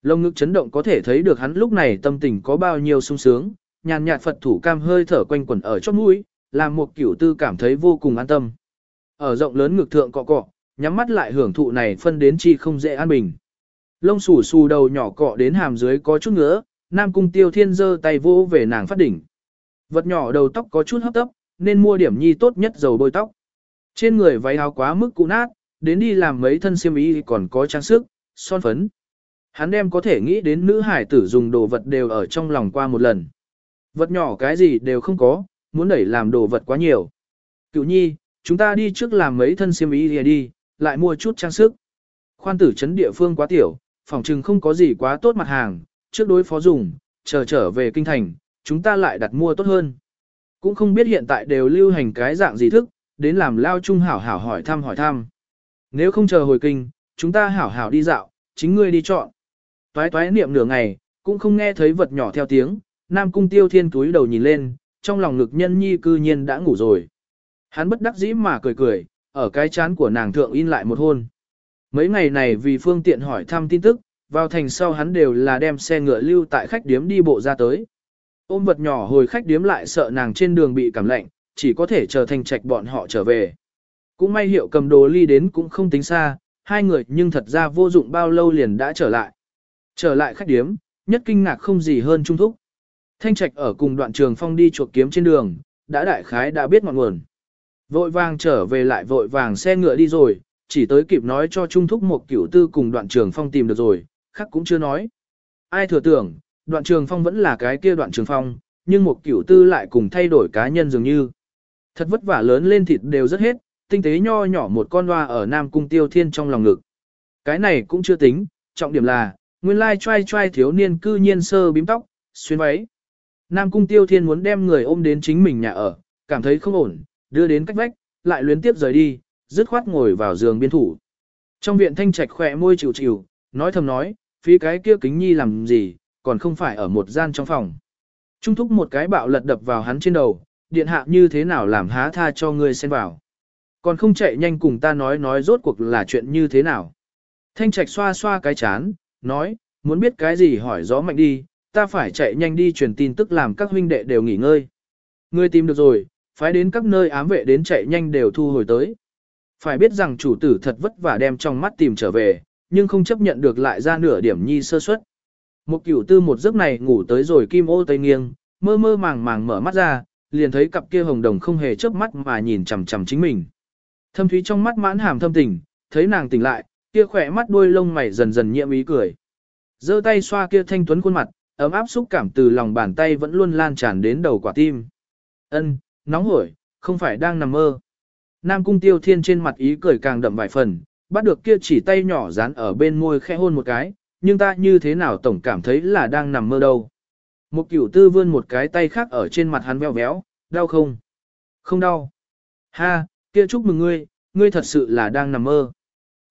Lông ngực chấn động có thể thấy được hắn lúc này tâm tình có bao nhiêu sung sướng, nhàn nhạt Phật thủ cam hơi thở quanh quẩn ở chóp mũi, làm một kiểu tư cảm thấy vô cùng an tâm. Ở rộng lớn ngực thượng cọ cọ, nhắm mắt lại hưởng thụ này phân đến chi không dễ an bình. Lông xù xù đầu nhỏ cọ đến hàm dưới có chút ngứa, Nam Cung Tiêu Thiên giơ tay vỗ về nàng phát đỉnh. Vật nhỏ đầu tóc có chút hấp tấp, nên mua điểm nhi tốt nhất dầu bôi tóc. Trên người váy áo quá mức cũ nát, đến đi làm mấy thân xiêm y còn có trang sức, son phấn. Hắn đem có thể nghĩ đến nữ hải tử dùng đồ vật đều ở trong lòng qua một lần. Vật nhỏ cái gì đều không có, muốn đẩy làm đồ vật quá nhiều. Cựu nhi, chúng ta đi trước làm mấy thân xiêm y đi, lại mua chút trang sức. Khoan tử chấn địa phương quá tiểu, phòng trừng không có gì quá tốt mặt hàng, trước đối phó dùng, chờ trở về kinh thành, chúng ta lại đặt mua tốt hơn. Cũng không biết hiện tại đều lưu hành cái dạng gì thức, đến làm lao trung hảo hảo hỏi thăm hỏi thăm. Nếu không chờ hồi kinh, chúng ta hảo hảo đi dạo, chính ngươi đi chọn. Toái toái niệm nửa ngày, cũng không nghe thấy vật nhỏ theo tiếng, Nam Cung Tiêu Thiên túi đầu nhìn lên, trong lòng ngực nhân nhi cư nhiên đã ngủ rồi. Hắn bất đắc dĩ mà cười cười, ở cái chán của nàng thượng in lại một hôn. Mấy ngày này vì phương tiện hỏi thăm tin tức, vào thành sau hắn đều là đem xe ngựa lưu tại khách điếm đi bộ ra tới. Ôm vật nhỏ hồi khách điếm lại sợ nàng trên đường bị cảm lạnh, chỉ có thể chờ thành trạch bọn họ trở về. Cũng may hiệu cầm đồ ly đến cũng không tính xa, hai người nhưng thật ra vô dụng bao lâu liền đã trở lại. Trở lại khách điếm, nhất kinh ngạc không gì hơn trung thúc. Thanh trạch ở cùng đoạn trường phong đi chuột kiếm trên đường, đã đại khái đã biết ngọn nguồn. Vội vàng trở về lại vội vàng xe ngựa đi rồi, chỉ tới kịp nói cho trung thúc một cửu tư cùng đoạn trường phong tìm được rồi, khác cũng chưa nói. Ai thừa tưởng, đoạn trường phong vẫn là cái kia đoạn trường phong, nhưng một cửu tư lại cùng thay đổi cá nhân dường như. Thật vất vả lớn lên thịt đều rất hết, tinh tế nho nhỏ một con loa ở Nam Cung Tiêu Thiên trong lòng ngực. Cái này cũng chưa tính, trọng điểm là, nguyên lai trai trai thiếu niên cư nhiên sơ bím tóc, xuyên váy. Nam Cung Tiêu Thiên muốn đem người ôm đến chính mình nhà ở, cảm thấy không ổn, đưa đến cách vách, lại luyến tiếp rời đi, dứt khoát ngồi vào giường biên thủ. Trong viện thanh trạch khỏe môi chịu chịu, nói thầm nói, phí cái kia kính nhi làm gì, còn không phải ở một gian trong phòng. Trung thúc một cái bạo lật đập vào hắn trên đầu, điện hạ như thế nào làm há tha cho ngươi xen vào. Còn không chạy nhanh cùng ta nói nói rốt cuộc là chuyện như thế nào. Thanh trạch xoa xoa cái chán, nói, muốn biết cái gì hỏi gió mạnh đi, ta phải chạy nhanh đi truyền tin tức làm các huynh đệ đều nghỉ ngơi. Ngươi tìm được rồi, phái đến các nơi ám vệ đến chạy nhanh đều thu hồi tới. Phải biết rằng chủ tử thật vất vả đem trong mắt tìm trở về, nhưng không chấp nhận được lại ra nửa điểm nhi sơ suất. Một cửu tư một giấc này ngủ tới rồi kim ô tây nghiêng, mơ mơ màng màng mở mắt ra, liền thấy cặp kia hồng đồng không hề chớp mắt mà nhìn chằm chằm chính mình. Thâm thúy trong mắt mãn hàm thâm tình, thấy nàng tỉnh lại, kia khỏe mắt đuôi lông mày dần dần nhiễm ý cười. giơ tay xoa kia thanh tuấn khuôn mặt, ấm áp xúc cảm từ lòng bàn tay vẫn luôn lan tràn đến đầu quả tim. Ân, nóng hổi, không phải đang nằm mơ. Nam cung tiêu thiên trên mặt ý cười càng đậm vài phần, bắt được kia chỉ tay nhỏ dán ở bên môi khẽ hôn một cái, nhưng ta như thế nào tổng cảm thấy là đang nằm mơ đâu. Một cửu tư vươn một cái tay khác ở trên mặt hắn veo véo, đau không? Không đau. Ha, kia chúc mừng ngươi, ngươi thật sự là đang nằm mơ.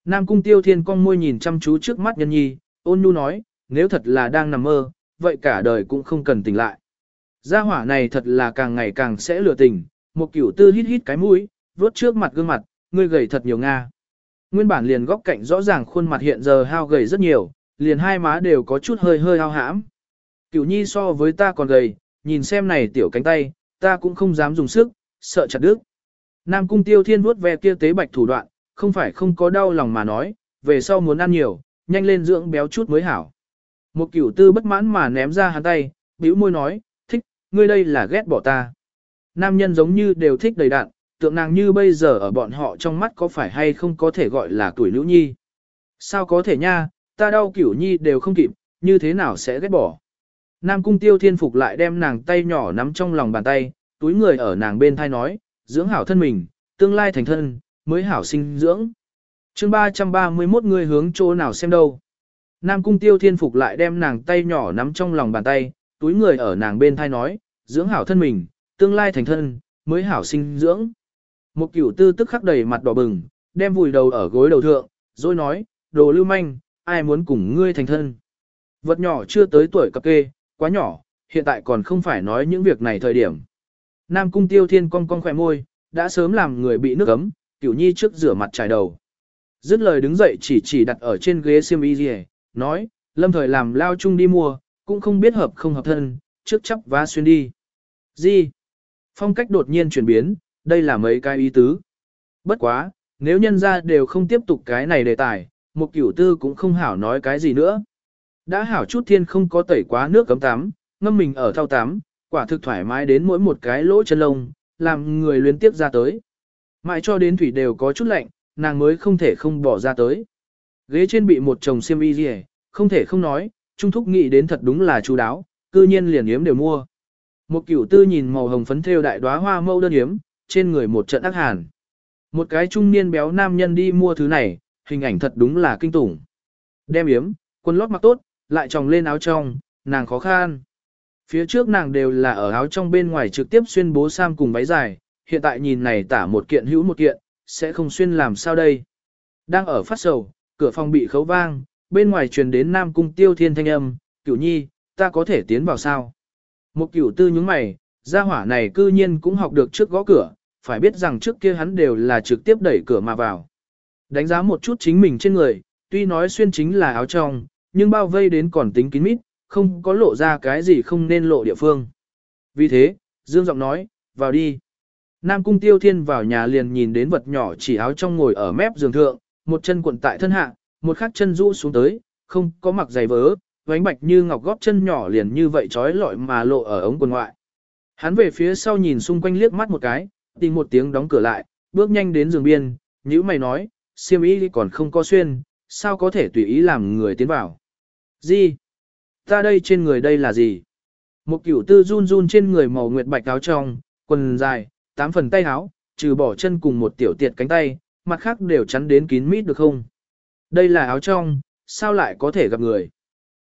Nam cung tiêu thiên con môi nhìn chăm chú trước mắt nhân nhi, ôn nhu nói, nếu thật là đang nằm mơ, vậy cả đời cũng không cần tỉnh lại. Gia hỏa này thật là càng ngày càng sẽ lừa tình, một kiểu tư hít hít cái mũi, vuốt trước mặt gương mặt, ngươi gầy thật nhiều nga. Nguyên bản liền góc cạnh rõ ràng khuôn mặt hiện giờ hao gầy rất nhiều, liền hai má đều có chút hơi hơi hao hãm. Cửu nhi so với ta còn gầy, nhìn xem này tiểu cánh tay, ta cũng không dám dùng sức, sợ chặt đứt. Nam cung tiêu thiên vuốt ve kia tế bạch thủ đoạn, không phải không có đau lòng mà nói, về sau muốn ăn nhiều, nhanh lên dưỡng béo chút mới hảo. Một cửu tư bất mãn mà ném ra hắn tay, bĩu môi nói, thích, ngươi đây là ghét bỏ ta. Nam nhân giống như đều thích đầy đạn, tượng nàng như bây giờ ở bọn họ trong mắt có phải hay không có thể gọi là tuổi nữ nhi. Sao có thể nha, ta đau cửu nhi đều không kịp, như thế nào sẽ ghét bỏ. Nam cung tiêu thiên phục lại đem nàng tay nhỏ nắm trong lòng bàn tay, túi người ở nàng bên thai nói, dưỡng hảo thân mình, tương lai thành thân, mới hảo sinh dưỡng. chương 331 người hướng chỗ nào xem đâu. Nam cung tiêu thiên phục lại đem nàng tay nhỏ nắm trong lòng bàn tay, túi người ở nàng bên thai nói, dưỡng hảo thân mình, tương lai thành thân, mới hảo sinh dưỡng. Một cửu tư tức khắc đầy mặt đỏ bừng, đem vùi đầu ở gối đầu thượng, rồi nói, đồ lưu manh, ai muốn cùng ngươi thành thân. Vật nhỏ chưa tới tuổi cập kê, quá nhỏ, hiện tại còn không phải nói những việc này thời điểm. Nam cung tiêu thiên cong cong khỏe môi, đã sớm làm người bị nước ấm, cửu nhi trước rửa mặt trải đầu. Dứt lời đứng dậy chỉ chỉ đặt ở trên ghế xiêm y gì, nói, lâm thời làm lao chung đi mua, cũng không biết hợp không hợp thân, trước chấp vá xuyên đi. Gì? Phong cách đột nhiên chuyển biến, đây là mấy cái ý tứ. Bất quá, nếu nhân ra đều không tiếp tục cái này đề tài, một cửu tư cũng không hảo nói cái gì nữa. Đã hảo chút thiên không có tẩy quá nước cấm tắm, ngâm mình ở thao tắm, quả thực thoải mái đến mỗi một cái lỗ chân lông, làm người luyến tiếp ra tới. Mãi cho đến thủy đều có chút lạnh, nàng mới không thể không bỏ ra tới. Ghế trên bị một chồng xiêm y gì, không thể không nói, Trung Thúc nghĩ đến thật đúng là chú đáo, cư nhiên liền yếm đều mua. Một cửu tư nhìn màu hồng phấn thêu đại đóa hoa mâu đơn yếm, trên người một trận ác hàn. Một cái trung niên béo nam nhân đi mua thứ này, hình ảnh thật đúng là kinh tủng. Đem yếm, quần lót mặc tốt, lại tròng lên áo trong, nàng khó khăn. Phía trước nàng đều là ở áo trong bên ngoài trực tiếp xuyên bố sam cùng váy dài, hiện tại nhìn này tả một kiện hữu một kiện, sẽ không xuyên làm sao đây. Đang ở phát sầu, cửa phòng bị khấu vang, bên ngoài truyền đến Nam Cung Tiêu Thiên thanh âm, cửu nhi, ta có thể tiến vào sao? Một cửu tư nhướng mày, gia hỏa này cư nhiên cũng học được trước gõ cửa, phải biết rằng trước kia hắn đều là trực tiếp đẩy cửa mà vào. Đánh giá một chút chính mình trên người, tuy nói xuyên chính là áo trong, nhưng bao vây đến còn tính kín mít, không có lộ ra cái gì không nên lộ địa phương. Vì thế, Dương giọng nói, vào đi. Nam Cung Tiêu Thiên vào nhà liền nhìn đến vật nhỏ chỉ áo trong ngồi ở mép giường thượng, một chân cuộn tại thân hạ, một khắc chân rũ xuống tới, không có mặc giày vớ, vánh bạch như ngọc góp chân nhỏ liền như vậy trói lọi mà lộ ở ống quần ngoại. Hắn về phía sau nhìn xung quanh liếc mắt một cái, tìm một tiếng đóng cửa lại, bước nhanh đến giường biên, nhữ mày nói, siêm ý còn không có xuyên, sao có thể tùy ý làm người tiến vào. Gì? Ta đây trên người đây là gì? Một kiểu tư run run trên người màu nguyệt bạch áo trong, quần dài, tám phần tay áo, trừ bỏ chân cùng một tiểu tiệt cánh tay, mặt khác đều chắn đến kín mít được không? Đây là áo trong, sao lại có thể gặp người?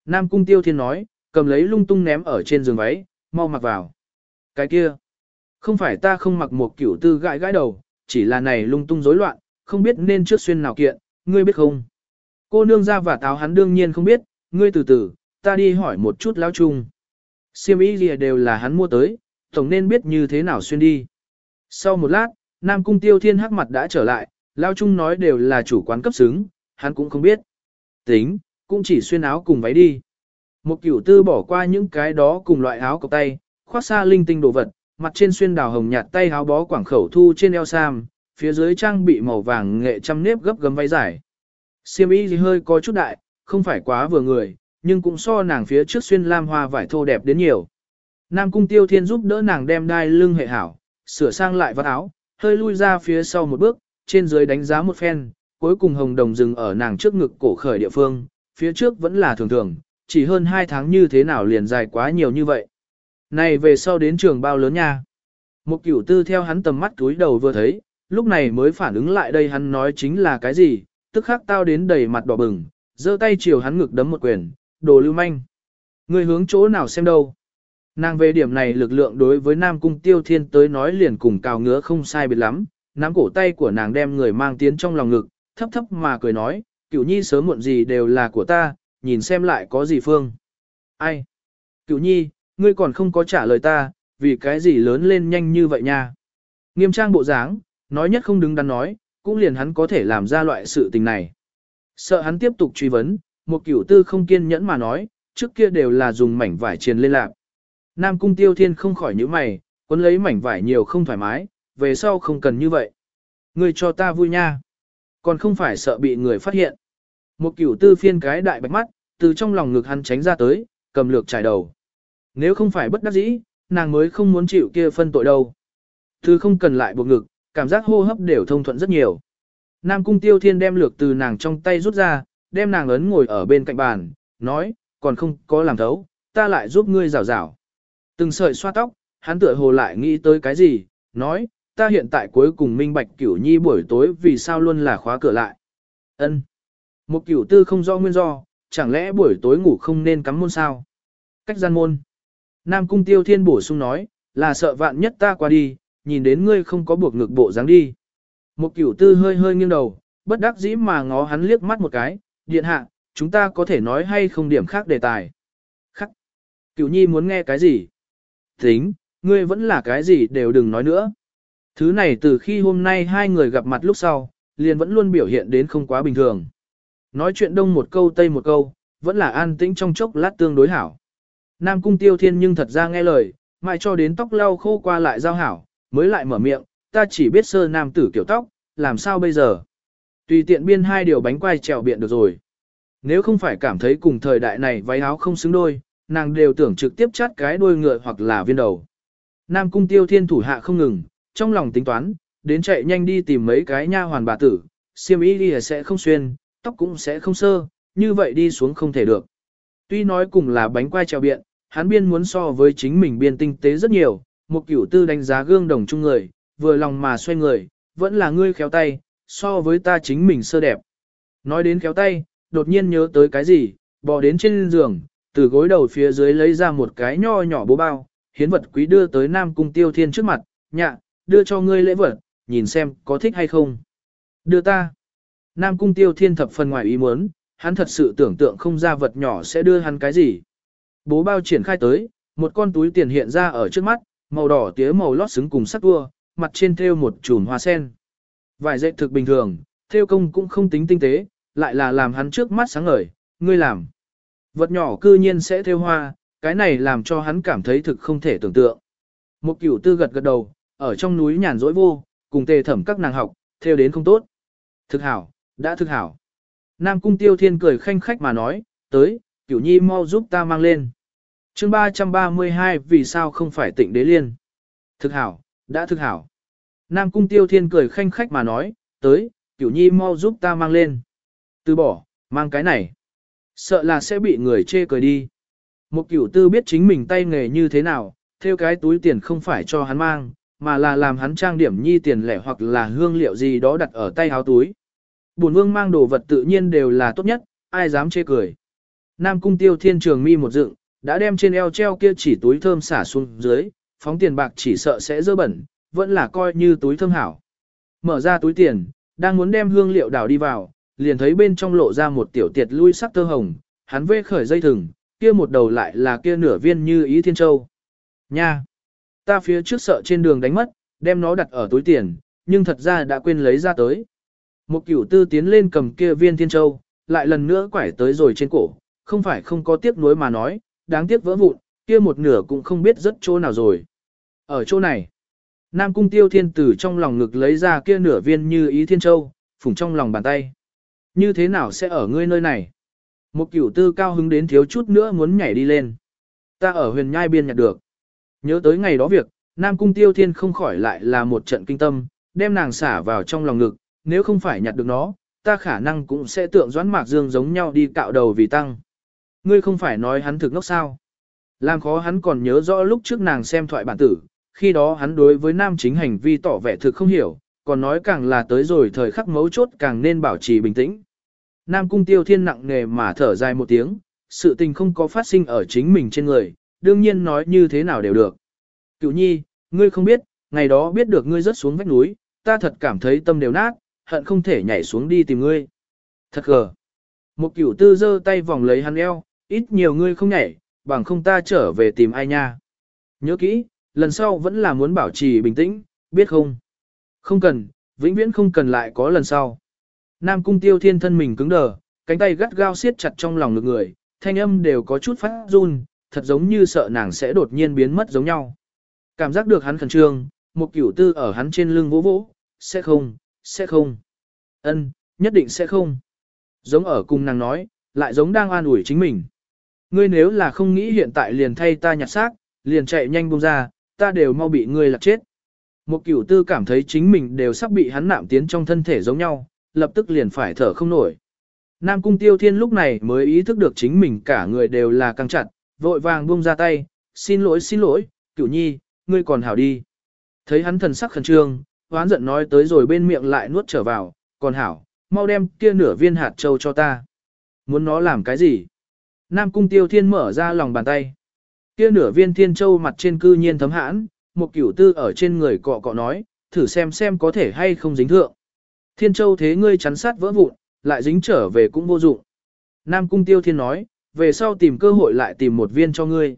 Nam Cung Tiêu Thiên nói, cầm lấy lung tung ném ở trên giường váy, mau mặc vào. Cái kia, không phải ta không mặc một kiểu tư gãi gãi đầu, chỉ là này lung tung rối loạn, không biết nên trước xuyên nào kiện, ngươi biết không? Cô nương ra và táo hắn đương nhiên không biết, ngươi từ từ, ta đi hỏi một chút lão trung. Siêm ý gì đều là hắn mua tới, tổng nên biết như thế nào xuyên đi. Sau một lát, Nam Cung Tiêu Thiên hắc mặt đã trở lại, Lao Trung nói đều là chủ quán cấp xứng, hắn cũng không biết. Tính, cũng chỉ xuyên áo cùng váy đi. Một cửu tư bỏ qua những cái đó cùng loại áo cộc tay, khoác xa linh tinh đồ vật, mặt trên xuyên đào hồng nhạt tay áo bó quảng khẩu thu trên eo sam, phía dưới trang bị màu vàng nghệ trăm nếp gấp gấm váy dài. Siêm y gì hơi có chút đại, không phải quá vừa người, nhưng cũng so nàng phía trước xuyên lam hoa vải thô đẹp đến nhiều. Nam cung tiêu thiên giúp đỡ nàng đem đai lưng hệ hảo, sửa sang lại vạt áo, hơi lui ra phía sau một bước, trên dưới đánh giá một phen, cuối cùng hồng đồng dừng ở nàng trước ngực cổ khởi địa phương, phía trước vẫn là thường thường, chỉ hơn hai tháng như thế nào liền dài quá nhiều như vậy. Này về sau đến trường bao lớn nha. Một cửu tư theo hắn tầm mắt túi đầu vừa thấy, lúc này mới phản ứng lại đây hắn nói chính là cái gì, tức khắc tao đến đầy mặt đỏ bừng, giơ tay chiều hắn ngực đấm một quyền, đồ lưu manh. Người hướng chỗ nào xem đâu. Nàng về điểm này lực lượng đối với Nam Cung Tiêu Thiên tới nói liền cùng cào ngứa không sai biệt lắm, nắm cổ tay của nàng đem người mang tiến trong lòng ngực, thấp thấp mà cười nói, cửu nhi sớm muộn gì đều là của ta, nhìn xem lại có gì phương. Ai? Cửu nhi, ngươi còn không có trả lời ta, vì cái gì lớn lên nhanh như vậy nha. Nghiêm trang bộ dáng, nói nhất không đứng đắn nói, cũng liền hắn có thể làm ra loại sự tình này. Sợ hắn tiếp tục truy vấn, một cửu tư không kiên nhẫn mà nói, trước kia đều là dùng mảnh vải triền lên lạc. Nam cung tiêu thiên không khỏi nhíu mày, quấn lấy mảnh vải nhiều không thoải mái, về sau không cần như vậy. Ngươi cho ta vui nha. Còn không phải sợ bị người phát hiện. Một cửu tư phiên cái đại bạch mắt, từ trong lòng ngực hắn tránh ra tới, cầm lược trải đầu. Nếu không phải bất đắc dĩ, nàng mới không muốn chịu kia phân tội đâu. Thư không cần lại buộc ngực, cảm giác hô hấp đều thông thuận rất nhiều. Nam cung tiêu thiên đem lược từ nàng trong tay rút ra, đem nàng ấn ngồi ở bên cạnh bàn, nói, còn không có làm thấu, ta lại giúp ngươi rào rào. Từng sợi xoa tóc, hắn tựa hồ lại nghĩ tới cái gì, nói, ta hiện tại cuối cùng minh bạch cửu nhi buổi tối vì sao luôn là khóa cửa lại. ân Một cửu tư không do nguyên do, chẳng lẽ buổi tối ngủ không nên cắm môn sao? Cách gian môn. Nam cung tiêu thiên bổ sung nói, là sợ vạn nhất ta qua đi, nhìn đến ngươi không có buộc ngực bộ dáng đi. Một cửu tư hơi hơi nghiêng đầu, bất đắc dĩ mà ngó hắn liếc mắt một cái, điện hạ, chúng ta có thể nói hay không điểm khác đề tài. Khắc. Cửu nhi muốn nghe cái gì? Tính, ngươi vẫn là cái gì đều đừng nói nữa. Thứ này từ khi hôm nay hai người gặp mặt lúc sau, liền vẫn luôn biểu hiện đến không quá bình thường. Nói chuyện đông một câu tây một câu, vẫn là an tĩnh trong chốc lát tương đối hảo. Nam cung tiêu thiên nhưng thật ra nghe lời, mãi cho đến tóc lau khô qua lại giao hảo, mới lại mở miệng, ta chỉ biết sơ nam tử kiểu tóc, làm sao bây giờ? Tùy tiện biên hai điều bánh quai trèo biện được rồi. Nếu không phải cảm thấy cùng thời đại này váy áo không xứng đôi, nàng đều tưởng trực tiếp chát cái đuôi ngựa hoặc là viên đầu. Nam cung tiêu thiên thủ hạ không ngừng, trong lòng tính toán, đến chạy nhanh đi tìm mấy cái nha hoàn bà tử, xiêm y đi sẽ không xuyên, tóc cũng sẽ không sơ, như vậy đi xuống không thể được. Tuy nói cùng là bánh quai trèo biện, hắn biên muốn so với chính mình biên tinh tế rất nhiều, một cửu tư đánh giá gương đồng chung người, vừa lòng mà xoay người, vẫn là ngươi khéo tay, so với ta chính mình sơ đẹp. Nói đến khéo tay, đột nhiên nhớ tới cái gì, bò đến trên giường, từ gối đầu phía dưới lấy ra một cái nho nhỏ bố bao, hiến vật quý đưa tới Nam Cung Tiêu Thiên trước mặt, nhạ, đưa cho ngươi lễ vật, nhìn xem có thích hay không. Đưa ta. Nam Cung Tiêu Thiên thập phần ngoài ý muốn, hắn thật sự tưởng tượng không ra vật nhỏ sẽ đưa hắn cái gì. Bố bao triển khai tới, một con túi tiền hiện ra ở trước mắt, màu đỏ tía màu lót xứng cùng sắc tua, mặt trên thêu một chùm hoa sen. Vài dạy thực bình thường, thêu công cũng không tính tinh tế, lại là làm hắn trước mắt sáng ngời, ngươi làm. Vật nhỏ cư nhiên sẽ theo hoa, cái này làm cho hắn cảm thấy thực không thể tưởng tượng. Một cửu tư gật gật đầu, ở trong núi nhàn rỗi vô, cùng tề thẩm các nàng học, theo đến không tốt. Thực hảo, đã thực hảo. Nam cung tiêu thiên cười khanh khách mà nói, tới, cửu nhi mau giúp ta mang lên. chương 332 vì sao không phải tịnh đế liên. Thực hảo, đã thực hảo. Nam cung tiêu thiên cười khanh khách mà nói, tới, cửu nhi mau giúp ta mang lên. Từ bỏ, mang cái này. Sợ là sẽ bị người chê cười đi. Một cửu tư biết chính mình tay nghề như thế nào, theo cái túi tiền không phải cho hắn mang, mà là làm hắn trang điểm nhi tiền lẻ hoặc là hương liệu gì đó đặt ở tay áo túi. Bổn vương mang đồ vật tự nhiên đều là tốt nhất, ai dám chê cười. Nam cung tiêu thiên trường mi một dựng, đã đem trên eo treo kia chỉ túi thơm xả xuống dưới, phóng tiền bạc chỉ sợ sẽ dơ bẩn, vẫn là coi như túi thơm hảo. Mở ra túi tiền, đang muốn đem hương liệu đảo đi vào, liền thấy bên trong lộ ra một tiểu tiệt lui sắc tơ hồng, hắn vê khởi dây thừng, kia một đầu lại là kia nửa viên như ý thiên châu. Nha! Ta phía trước sợ trên đường đánh mất, đem nó đặt ở túi tiền, nhưng thật ra đã quên lấy ra tới. Một cửu tư tiến lên cầm kia viên thiên châu, lại lần nữa quải tới rồi trên cổ, không phải không có tiếc nuối mà nói, đáng tiếc vỡ vụn, kia một nửa cũng không biết rất chỗ nào rồi. Ở chỗ này, Nam Cung Tiêu Thiên Tử trong lòng ngực lấy ra kia nửa viên như ý thiên châu, phủng trong lòng bàn tay. Như thế nào sẽ ở ngươi nơi này? Một cửu tư cao hứng đến thiếu chút nữa muốn nhảy đi lên. Ta ở huyền nhai biên nhặt được. Nhớ tới ngày đó việc, Nam Cung Tiêu Thiên không khỏi lại là một trận kinh tâm, đem nàng xả vào trong lòng ngực, nếu không phải nhặt được nó, ta khả năng cũng sẽ tượng doãn mạc dương giống nhau đi cạo đầu vì tăng. Ngươi không phải nói hắn thực ngốc sao. Làm khó hắn còn nhớ rõ lúc trước nàng xem thoại bản tử, khi đó hắn đối với nam chính hành vi tỏ vẻ thực không hiểu, còn nói càng là tới rồi thời khắc mấu chốt càng nên bảo trì bình tĩnh. Nam cung tiêu thiên nặng nề mà thở dài một tiếng, sự tình không có phát sinh ở chính mình trên người, đương nhiên nói như thế nào đều được. Cựu nhi, ngươi không biết, ngày đó biết được ngươi rớt xuống vách núi, ta thật cảm thấy tâm đều nát, hận không thể nhảy xuống đi tìm ngươi. Thật gờ. Một cửu tư giơ tay vòng lấy hắn eo, ít nhiều ngươi không nhảy, bằng không ta trở về tìm ai nha. Nhớ kỹ, lần sau vẫn là muốn bảo trì bình tĩnh, biết không? Không cần, vĩnh viễn không cần lại có lần sau. Nam cung tiêu thiên thân mình cứng đờ, cánh tay gắt gao siết chặt trong lòng ngực người, thanh âm đều có chút phát run, thật giống như sợ nàng sẽ đột nhiên biến mất giống nhau. Cảm giác được hắn khẩn trương, một cửu tư ở hắn trên lưng vỗ vỗ, sẽ không, sẽ không. ân, nhất định sẽ không. Giống ở cùng nàng nói, lại giống đang an ủi chính mình. Ngươi nếu là không nghĩ hiện tại liền thay ta nhặt xác, liền chạy nhanh buông ra, ta đều mau bị ngươi lạc chết. Một cửu tư cảm thấy chính mình đều sắp bị hắn nạm tiến trong thân thể giống nhau, lập tức liền phải thở không nổi. Nam cung tiêu thiên lúc này mới ý thức được chính mình cả người đều là căng chặt, vội vàng buông ra tay, xin lỗi xin lỗi, cửu nhi, ngươi còn hảo đi. Thấy hắn thần sắc khẩn trương, hoán giận nói tới rồi bên miệng lại nuốt trở vào, còn hảo, mau đem kia nửa viên hạt châu cho ta. Muốn nó làm cái gì? Nam cung tiêu thiên mở ra lòng bàn tay. Kia nửa viên thiên châu mặt trên cư nhiên thấm hãn, một cửu tư ở trên người cọ cọ nói, thử xem xem có thể hay không dính thượng. Thiên châu thế ngươi chắn sát vỡ vụn, lại dính trở về cũng vô dụng. Nam cung tiêu thiên nói, về sau tìm cơ hội lại tìm một viên cho ngươi.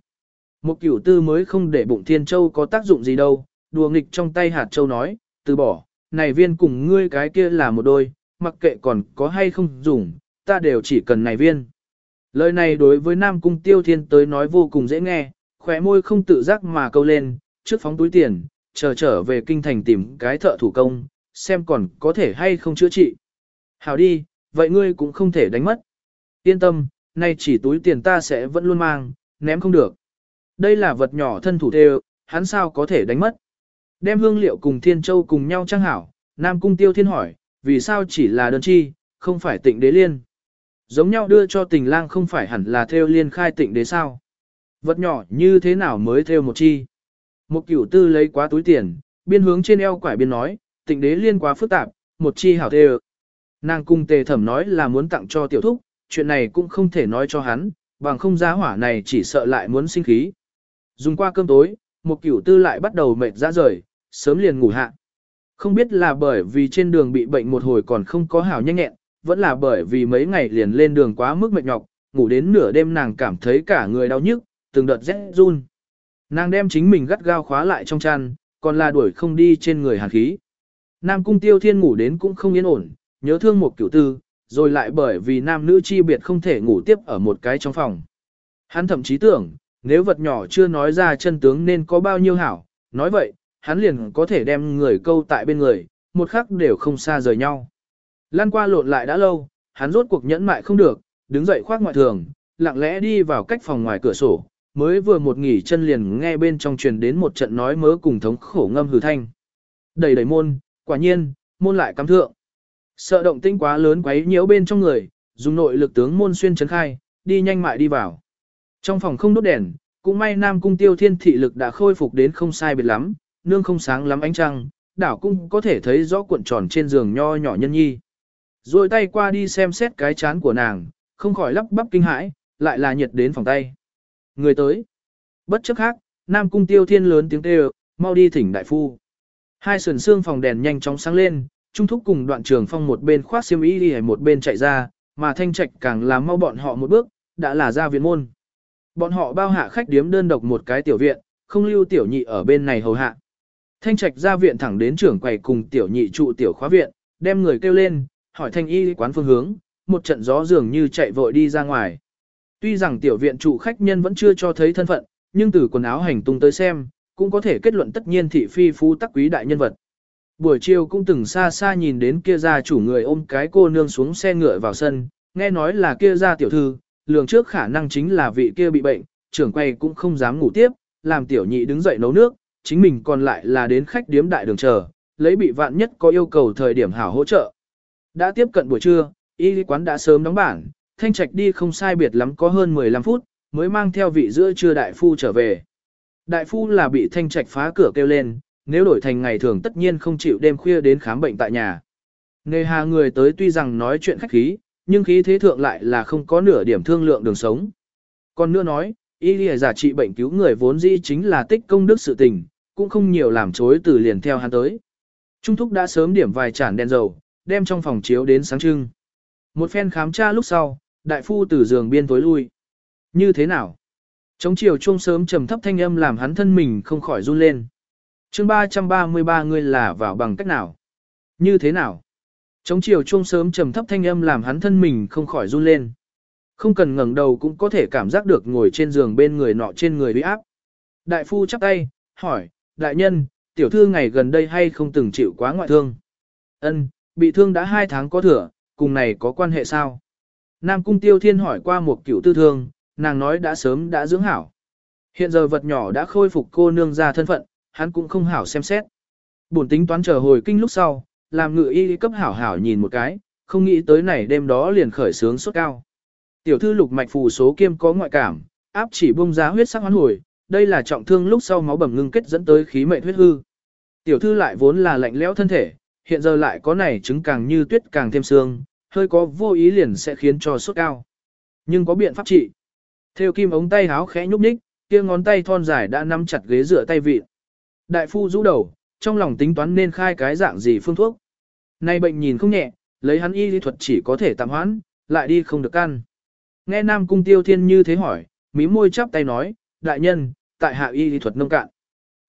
Một cửu tư mới không để bụng thiên châu có tác dụng gì đâu, đùa nghịch trong tay hạt châu nói, từ bỏ, này viên cùng ngươi cái kia là một đôi, mặc kệ còn có hay không dùng, ta đều chỉ cần này viên. Lời này đối với Nam Cung Tiêu Thiên tới nói vô cùng dễ nghe, khỏe môi không tự giác mà câu lên, trước phóng túi tiền, chờ trở về kinh thành tìm cái thợ thủ công, xem còn có thể hay không chữa trị. Hảo đi, vậy ngươi cũng không thể đánh mất. Yên tâm, nay chỉ túi tiền ta sẽ vẫn luôn mang, ném không được. Đây là vật nhỏ thân thủ thê, hắn sao có thể đánh mất. Đem hương liệu cùng thiên châu cùng nhau trang hảo, Nam Cung Tiêu Thiên hỏi, vì sao chỉ là đơn chi, không phải tịnh đế liên. Giống nhau đưa cho tình lang không phải hẳn là theo liên khai tịnh đế sao. Vật nhỏ như thế nào mới theo một chi. Một cửu tư lấy quá túi tiền, biên hướng trên eo quải biên nói, tịnh đế liên quá phức tạp, một chi hảo thê Nàng cung tề thẩm nói là muốn tặng cho tiểu thúc, chuyện này cũng không thể nói cho hắn, bằng không giá hỏa này chỉ sợ lại muốn sinh khí. Dùng qua cơm tối, một cửu tư lại bắt đầu mệt ra rời, sớm liền ngủ hạ. Không biết là bởi vì trên đường bị bệnh một hồi còn không có hảo nhanh nhẹn, vẫn là bởi vì mấy ngày liền lên đường quá mức mệt nhọc, ngủ đến nửa đêm nàng cảm thấy cả người đau nhức, từng đợt rét run. Nàng đem chính mình gắt gao khóa lại trong chăn, còn là đuổi không đi trên người hàn khí. Nam cung tiêu thiên ngủ đến cũng không yên ổn, nhớ thương một cửu tư, rồi lại bởi vì nam nữ chi biệt không thể ngủ tiếp ở một cái trong phòng. Hắn thậm chí tưởng, nếu vật nhỏ chưa nói ra chân tướng nên có bao nhiêu hảo, nói vậy, hắn liền có thể đem người câu tại bên người, một khắc đều không xa rời nhau. Lan qua lộn lại đã lâu, hắn rốt cuộc nhẫn mại không được, đứng dậy khoác ngoại thường, lặng lẽ đi vào cách phòng ngoài cửa sổ, mới vừa một nghỉ chân liền nghe bên trong truyền đến một trận nói mớ cùng thống khổ ngâm hừ thanh. Đầy đầy môn, quả nhiên, môn lại cắm thượng. Sợ động tinh quá lớn quấy nhiễu bên trong người, dùng nội lực tướng môn xuyên chấn khai, đi nhanh mại đi vào. Trong phòng không đốt đèn, cũng may Nam Cung Tiêu Thiên thị lực đã khôi phục đến không sai biệt lắm, nương không sáng lắm ánh trăng, đảo cung có thể thấy rõ cuộn tròn trên giường nho nhỏ nhân nhi. Rồi tay qua đi xem xét cái chán của nàng, không khỏi lắp bắp kinh hãi, lại là nhiệt đến phòng tay. Người tới. Bất chấp khác, Nam Cung Tiêu Thiên lớn tiếng kêu, mau đi thỉnh đại phu. Hai sườn xương phòng đèn nhanh chóng sáng lên, Trung thúc cùng đoạn trường phong một bên khoác xiêm y đi một bên chạy ra, mà thanh trạch càng làm mau bọn họ một bước, đã là ra viện môn. Bọn họ bao hạ khách điếm đơn độc một cái tiểu viện, không lưu tiểu nhị ở bên này hầu hạ. Thanh trạch ra viện thẳng đến trưởng quầy cùng tiểu nhị trụ tiểu khóa viện, đem người kêu lên, hỏi thanh y quán phương hướng, một trận gió dường như chạy vội đi ra ngoài. Tuy rằng tiểu viện trụ khách nhân vẫn chưa cho thấy thân phận, nhưng từ quần áo hành tung tới xem, cũng có thể kết luận tất nhiên thị phi phú tắc quý đại nhân vật. Buổi chiều cũng từng xa xa nhìn đến kia gia chủ người ôm cái cô nương xuống xe ngựa vào sân, nghe nói là kia gia tiểu thư, lường trước khả năng chính là vị kia bị bệnh, trưởng quay cũng không dám ngủ tiếp, làm tiểu nhị đứng dậy nấu nước, chính mình còn lại là đến khách điếm đại đường chờ, lấy bị vạn nhất có yêu cầu thời điểm hảo hỗ trợ. Đã tiếp cận buổi trưa, y quán đã sớm đóng bản, thanh trạch đi không sai biệt lắm có hơn 15 phút, mới mang theo vị giữa trưa đại phu trở về. Đại phu là bị thanh trạch phá cửa kêu lên, nếu đổi thành ngày thường tất nhiên không chịu đêm khuya đến khám bệnh tại nhà. Nề hà người tới tuy rằng nói chuyện khách khí, nhưng khí thế thượng lại là không có nửa điểm thương lượng đường sống. Còn nữa nói, y lìa giả trị bệnh cứu người vốn dĩ chính là tích công đức sự tình, cũng không nhiều làm chối từ liền theo hắn tới. Trung thúc đã sớm điểm vài chản đèn dầu, đem trong phòng chiếu đến sáng trưng. Một phen khám tra lúc sau, đại phu từ giường biên tối lui. Như thế nào? Trống chiều chuông sớm trầm thấp thanh âm làm hắn thân mình không khỏi run lên. chương 333 ngươi là vào bằng cách nào? Như thế nào? trống chiều chuông sớm trầm thấp thanh âm làm hắn thân mình không khỏi run lên. Không cần ngẩng đầu cũng có thể cảm giác được ngồi trên giường bên người nọ trên người uy áp. Đại phu chắp tay, hỏi, đại nhân, tiểu thư ngày gần đây hay không từng chịu quá ngoại thương? Ân, bị thương đã hai tháng có thừa, cùng này có quan hệ sao? Nam cung tiêu thiên hỏi qua một cựu tư thương, nàng nói đã sớm đã dưỡng hảo. Hiện giờ vật nhỏ đã khôi phục cô nương ra thân phận, hắn cũng không hảo xem xét. buồn tính toán chờ hồi kinh lúc sau, làm ngự y cấp hảo hảo nhìn một cái, không nghĩ tới này đêm đó liền khởi sướng sốt cao. Tiểu thư lục mạch phù số kiêm có ngoại cảm, áp chỉ bung ra huyết sắc hoán hồi, đây là trọng thương lúc sau máu bầm ngưng kết dẫn tới khí mệnh huyết hư. Tiểu thư lại vốn là lạnh lẽo thân thể, hiện giờ lại có này chứng càng như tuyết càng thêm xương, hơi có vô ý liền sẽ khiến cho sốt cao. Nhưng có biện pháp trị. Theo kim ống tay háo khẽ nhúc nhích, kia ngón tay thon dài đã nắm chặt ghế dựa tay vị. Đại phu rũ đầu, trong lòng tính toán nên khai cái dạng gì phương thuốc. Nay bệnh nhìn không nhẹ, lấy hắn y lý thuật chỉ có thể tạm hoãn, lại đi không được ăn. Nghe Nam Cung Tiêu Thiên như thế hỏi, mí môi chắp tay nói, đại nhân, tại hạ y lý thuật nông cạn.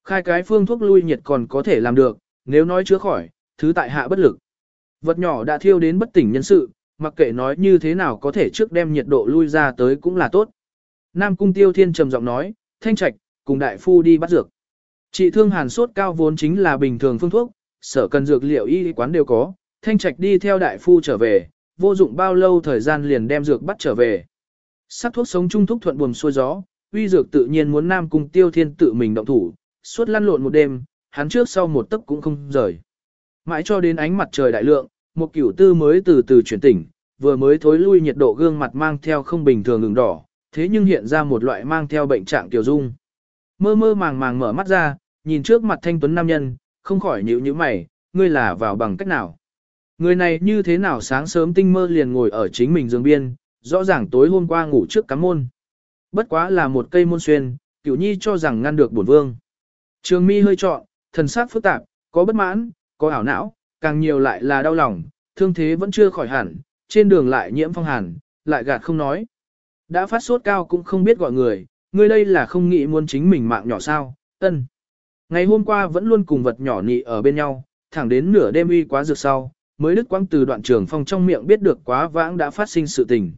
Khai cái phương thuốc lui nhiệt còn có thể làm được, nếu nói chữa khỏi, thứ tại hạ bất lực. Vật nhỏ đã thiêu đến bất tỉnh nhân sự, mặc kệ nói như thế nào có thể trước đem nhiệt độ lui ra tới cũng là tốt. Nam Cung Tiêu Thiên trầm giọng nói, thanh trạch, cùng đại phu đi bắt dược. Trị thương hàn sốt cao vốn chính là bình thường phương thuốc, sở cần dược liệu y quán đều có, thanh trạch đi theo đại phu trở về, vô dụng bao lâu thời gian liền đem dược bắt trở về. Sắc thuốc sống trung thúc thuận buồm xuôi gió, uy dược tự nhiên muốn Nam Cung Tiêu Thiên tự mình động thủ, suốt lăn lộn một đêm, hắn trước sau một tấc cũng không rời. Mãi cho đến ánh mặt trời đại lượng, một cửu tư mới từ từ chuyển tỉnh, vừa mới thối lui nhiệt độ gương mặt mang theo không bình thường ngừng đỏ, thế nhưng hiện ra một loại mang theo bệnh trạng tiểu dung. Mơ mơ màng màng mở mắt ra, nhìn trước mặt thanh tuấn nam nhân, không khỏi nhíu nhíu mày, ngươi là vào bằng cách nào? Người này như thế nào sáng sớm tinh mơ liền ngồi ở chính mình giường biên, rõ ràng tối hôm qua ngủ trước cắm môn. Bất quá là một cây môn xuyên, cửu nhi cho rằng ngăn được bổn vương. Trường mi hơi trọn, thần sắc phức tạp, có bất mãn, có ảo não, càng nhiều lại là đau lòng, thương thế vẫn chưa khỏi hẳn, trên đường lại nhiễm phong hàn, lại gạt không nói. Đã phát sốt cao cũng không biết gọi người, ngươi đây là không nghĩ muốn chính mình mạng nhỏ sao, ân. Ngày hôm qua vẫn luôn cùng vật nhỏ nị ở bên nhau, thẳng đến nửa đêm uy quá dược sau, mới đứt quang từ đoạn trường phong trong miệng biết được quá vãng đã phát sinh sự tình.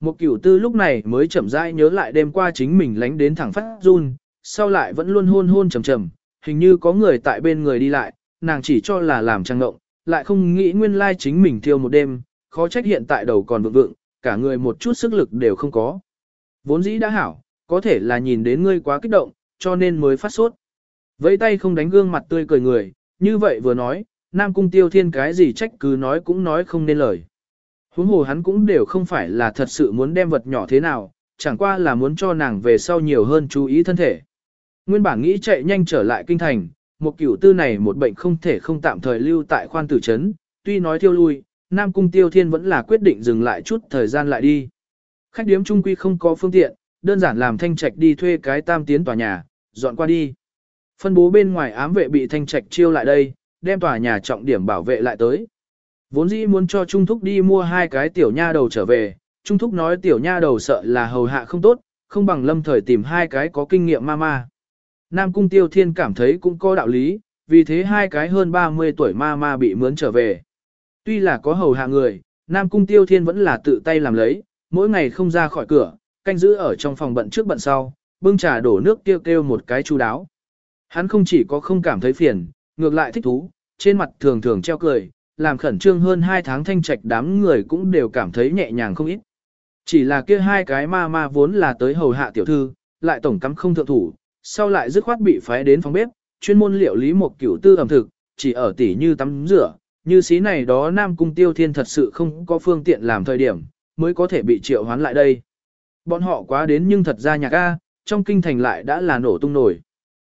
Một cửu tư lúc này mới chậm rãi nhớ lại đêm qua chính mình lánh đến thẳng phát run, sau lại vẫn luôn hôn hôn trầm trầm, hình như có người tại bên người đi lại, nàng chỉ cho là làm trang ngộng, lại không nghĩ nguyên lai chính mình thiêu một đêm, khó trách hiện tại đầu còn vượng vượng, cả người một chút sức lực đều không có. Vốn dĩ đã hảo, có thể là nhìn đến ngươi quá kích động, cho nên mới phát sốt. Vẫy tay không đánh gương mặt tươi cười người, như vậy vừa nói, Nam Cung Tiêu Thiên cái gì trách cứ nói cũng nói không nên lời. Huống hồ hắn cũng đều không phải là thật sự muốn đem vật nhỏ thế nào, chẳng qua là muốn cho nàng về sau nhiều hơn chú ý thân thể. Nguyên bản nghĩ chạy nhanh trở lại kinh thành, một cửu tư này một bệnh không thể không tạm thời lưu tại khoan tử trấn, tuy nói thiêu lui, Nam Cung Tiêu Thiên vẫn là quyết định dừng lại chút thời gian lại đi. Khách điếm trung quy không có phương tiện, đơn giản làm thanh trạch đi thuê cái tam tiến tòa nhà, dọn qua đi. Phân bố bên ngoài ám vệ bị thanh trạch chiêu lại đây, đem tòa nhà trọng điểm bảo vệ lại tới. Vốn dĩ muốn cho Trung Thúc đi mua hai cái tiểu nha đầu trở về, Trung Thúc nói tiểu nha đầu sợ là hầu hạ không tốt, không bằng lâm thời tìm hai cái có kinh nghiệm ma ma. Nam Cung Tiêu Thiên cảm thấy cũng có đạo lý, vì thế hai cái hơn 30 tuổi ma ma bị mướn trở về. Tuy là có hầu hạ người, Nam Cung Tiêu Thiên vẫn là tự tay làm lấy, mỗi ngày không ra khỏi cửa, canh giữ ở trong phòng bận trước bận sau, bưng trà đổ nước kêu kêu một cái chu đáo. Hắn không chỉ có không cảm thấy phiền, ngược lại thích thú, trên mặt thường thường treo cười, làm khẩn trương hơn hai tháng thanh trạch đám người cũng đều cảm thấy nhẹ nhàng không ít. Chỉ là kia hai cái ma ma vốn là tới hầu hạ tiểu thư, lại tổng cắm không thượng thủ, sau lại dứt khoát bị phái đến phòng bếp, chuyên môn liệu lý một kiểu tư ẩm thực, chỉ ở tỉ như tắm rửa, như xí này đó Nam Cung Tiêu Thiên thật sự không có phương tiện làm thời điểm, mới có thể bị triệu hoán lại đây. Bọn họ quá đến nhưng thật ra nhạc A, trong kinh thành lại đã là nổ tung nổi.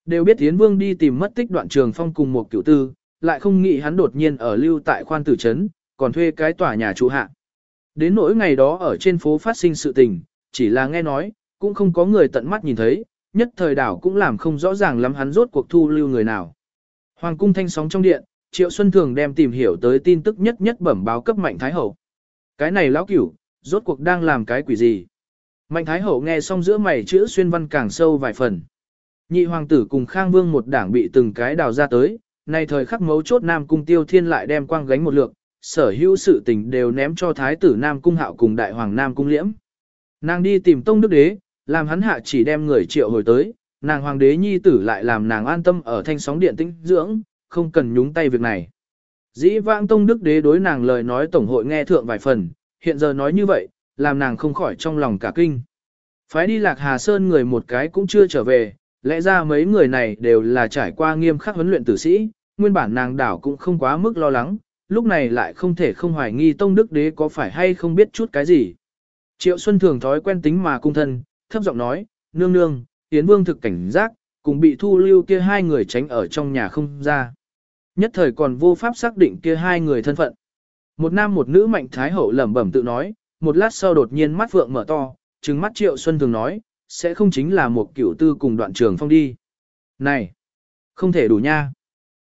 Đều biết Tiến Vương đi tìm mất tích đoạn trường phong cùng một cửu tư, lại không nghĩ hắn đột nhiên ở lưu tại khoan tử trấn, còn thuê cái tòa nhà trụ hạ. Đến nỗi ngày đó ở trên phố phát sinh sự tình, chỉ là nghe nói, cũng không có người tận mắt nhìn thấy, nhất thời đảo cũng làm không rõ ràng lắm hắn rốt cuộc thu lưu người nào. Hoàng cung thanh sóng trong điện, Triệu Xuân Thường đem tìm hiểu tới tin tức nhất nhất bẩm báo cấp Mạnh Thái Hậu. Cái này lão cửu, rốt cuộc đang làm cái quỷ gì? Mạnh Thái Hậu nghe xong giữa mày chữ xuyên văn càng sâu vài phần. Nhị hoàng tử cùng Khang Vương một đảng bị từng cái đào ra tới, nay thời khắc mấu chốt Nam Cung Tiêu Thiên lại đem quang gánh một lượng, sở hữu sự tình đều ném cho Thái tử Nam Cung Hạo cùng Đại Hoàng Nam Cung Liễm. Nàng đi tìm Tông Đức Đế, làm hắn hạ chỉ đem người triệu hồi tới, nàng Hoàng đế nhi tử lại làm nàng an tâm ở thanh sóng điện tĩnh dưỡng, không cần nhúng tay việc này. Dĩ vãng Tông Đức Đế đối nàng lời nói Tổng hội nghe thượng vài phần, hiện giờ nói như vậy, làm nàng không khỏi trong lòng cả kinh. Phái đi lạc Hà Sơn người một cái cũng chưa trở về, lẽ ra mấy người này đều là trải qua nghiêm khắc huấn luyện tử sĩ, nguyên bản nàng đảo cũng không quá mức lo lắng, lúc này lại không thể không hoài nghi Tông Đức Đế có phải hay không biết chút cái gì. Triệu Xuân thường thói quen tính mà cung thân, thấp giọng nói, nương nương, Yến Vương thực cảnh giác, cùng bị thu lưu kia hai người tránh ở trong nhà không ra. Nhất thời còn vô pháp xác định kia hai người thân phận. Một nam một nữ mạnh thái hậu lẩm bẩm tự nói, một lát sau đột nhiên mắt vượng mở to, trừng mắt Triệu Xuân thường nói, sẽ không chính là một cửu tư cùng đoạn trường phong đi. Này, không thể đủ nha.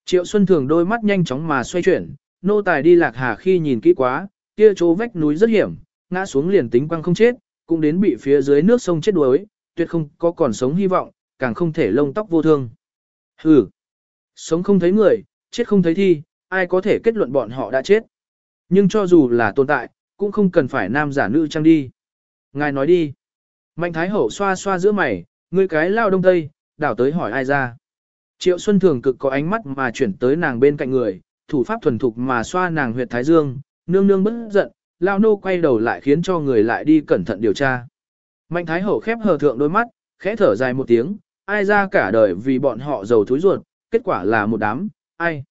Triệu Xuân thường đôi mắt nhanh chóng mà xoay chuyển, nô tài đi lạc hà khi nhìn kỹ quá, kia chỗ vách núi rất hiểm, ngã xuống liền tính quăng không chết, cũng đến bị phía dưới nước sông chết đuối, tuyệt không có còn sống hy vọng, càng không thể lông tóc vô thương. Hừ, sống không thấy người, chết không thấy thi, ai có thể kết luận bọn họ đã chết. Nhưng cho dù là tồn tại, cũng không cần phải nam giả nữ trang đi. Ngài nói đi. Mạnh Thái Hậu xoa xoa giữa mày, ngươi cái lao đông tây, đảo tới hỏi ai ra. Triệu Xuân Thường cực có ánh mắt mà chuyển tới nàng bên cạnh người, thủ pháp thuần thục mà xoa nàng huyệt thái dương, nương nương bất giận, lao nô quay đầu lại khiến cho người lại đi cẩn thận điều tra. Mạnh Thái Hậu khép hờ thượng đôi mắt, khẽ thở dài một tiếng, ai ra cả đời vì bọn họ giàu thúi ruột, kết quả là một đám, ai.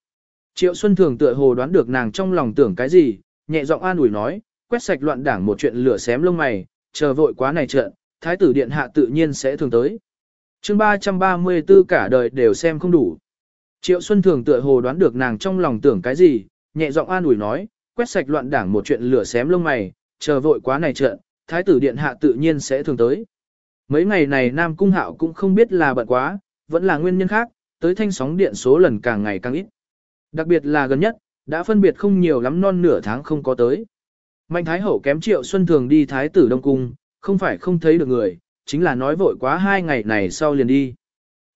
Triệu Xuân Thường tựa hồ đoán được nàng trong lòng tưởng cái gì, nhẹ giọng an ủi nói, quét sạch loạn đảng một chuyện lửa xém lông mày, chờ vội quá này trận, thái tử điện hạ tự nhiên sẽ thường tới. chương 334 cả đời đều xem không đủ. Triệu Xuân Thường tựa hồ đoán được nàng trong lòng tưởng cái gì, nhẹ giọng an ủi nói, quét sạch loạn đảng một chuyện lửa xém lông mày, chờ vội quá này trận, thái tử điện hạ tự nhiên sẽ thường tới. Mấy ngày này Nam Cung Hạo cũng không biết là bận quá, vẫn là nguyên nhân khác, tới thanh sóng điện số lần càng ngày càng ít. Đặc biệt là gần nhất, đã phân biệt không nhiều lắm non nửa tháng không có tới. Mạnh Thái Hậu kém Triệu Xuân Thường đi Thái tử Đông Cung, không phải không thấy được người, chính là nói vội quá hai ngày này sau liền đi.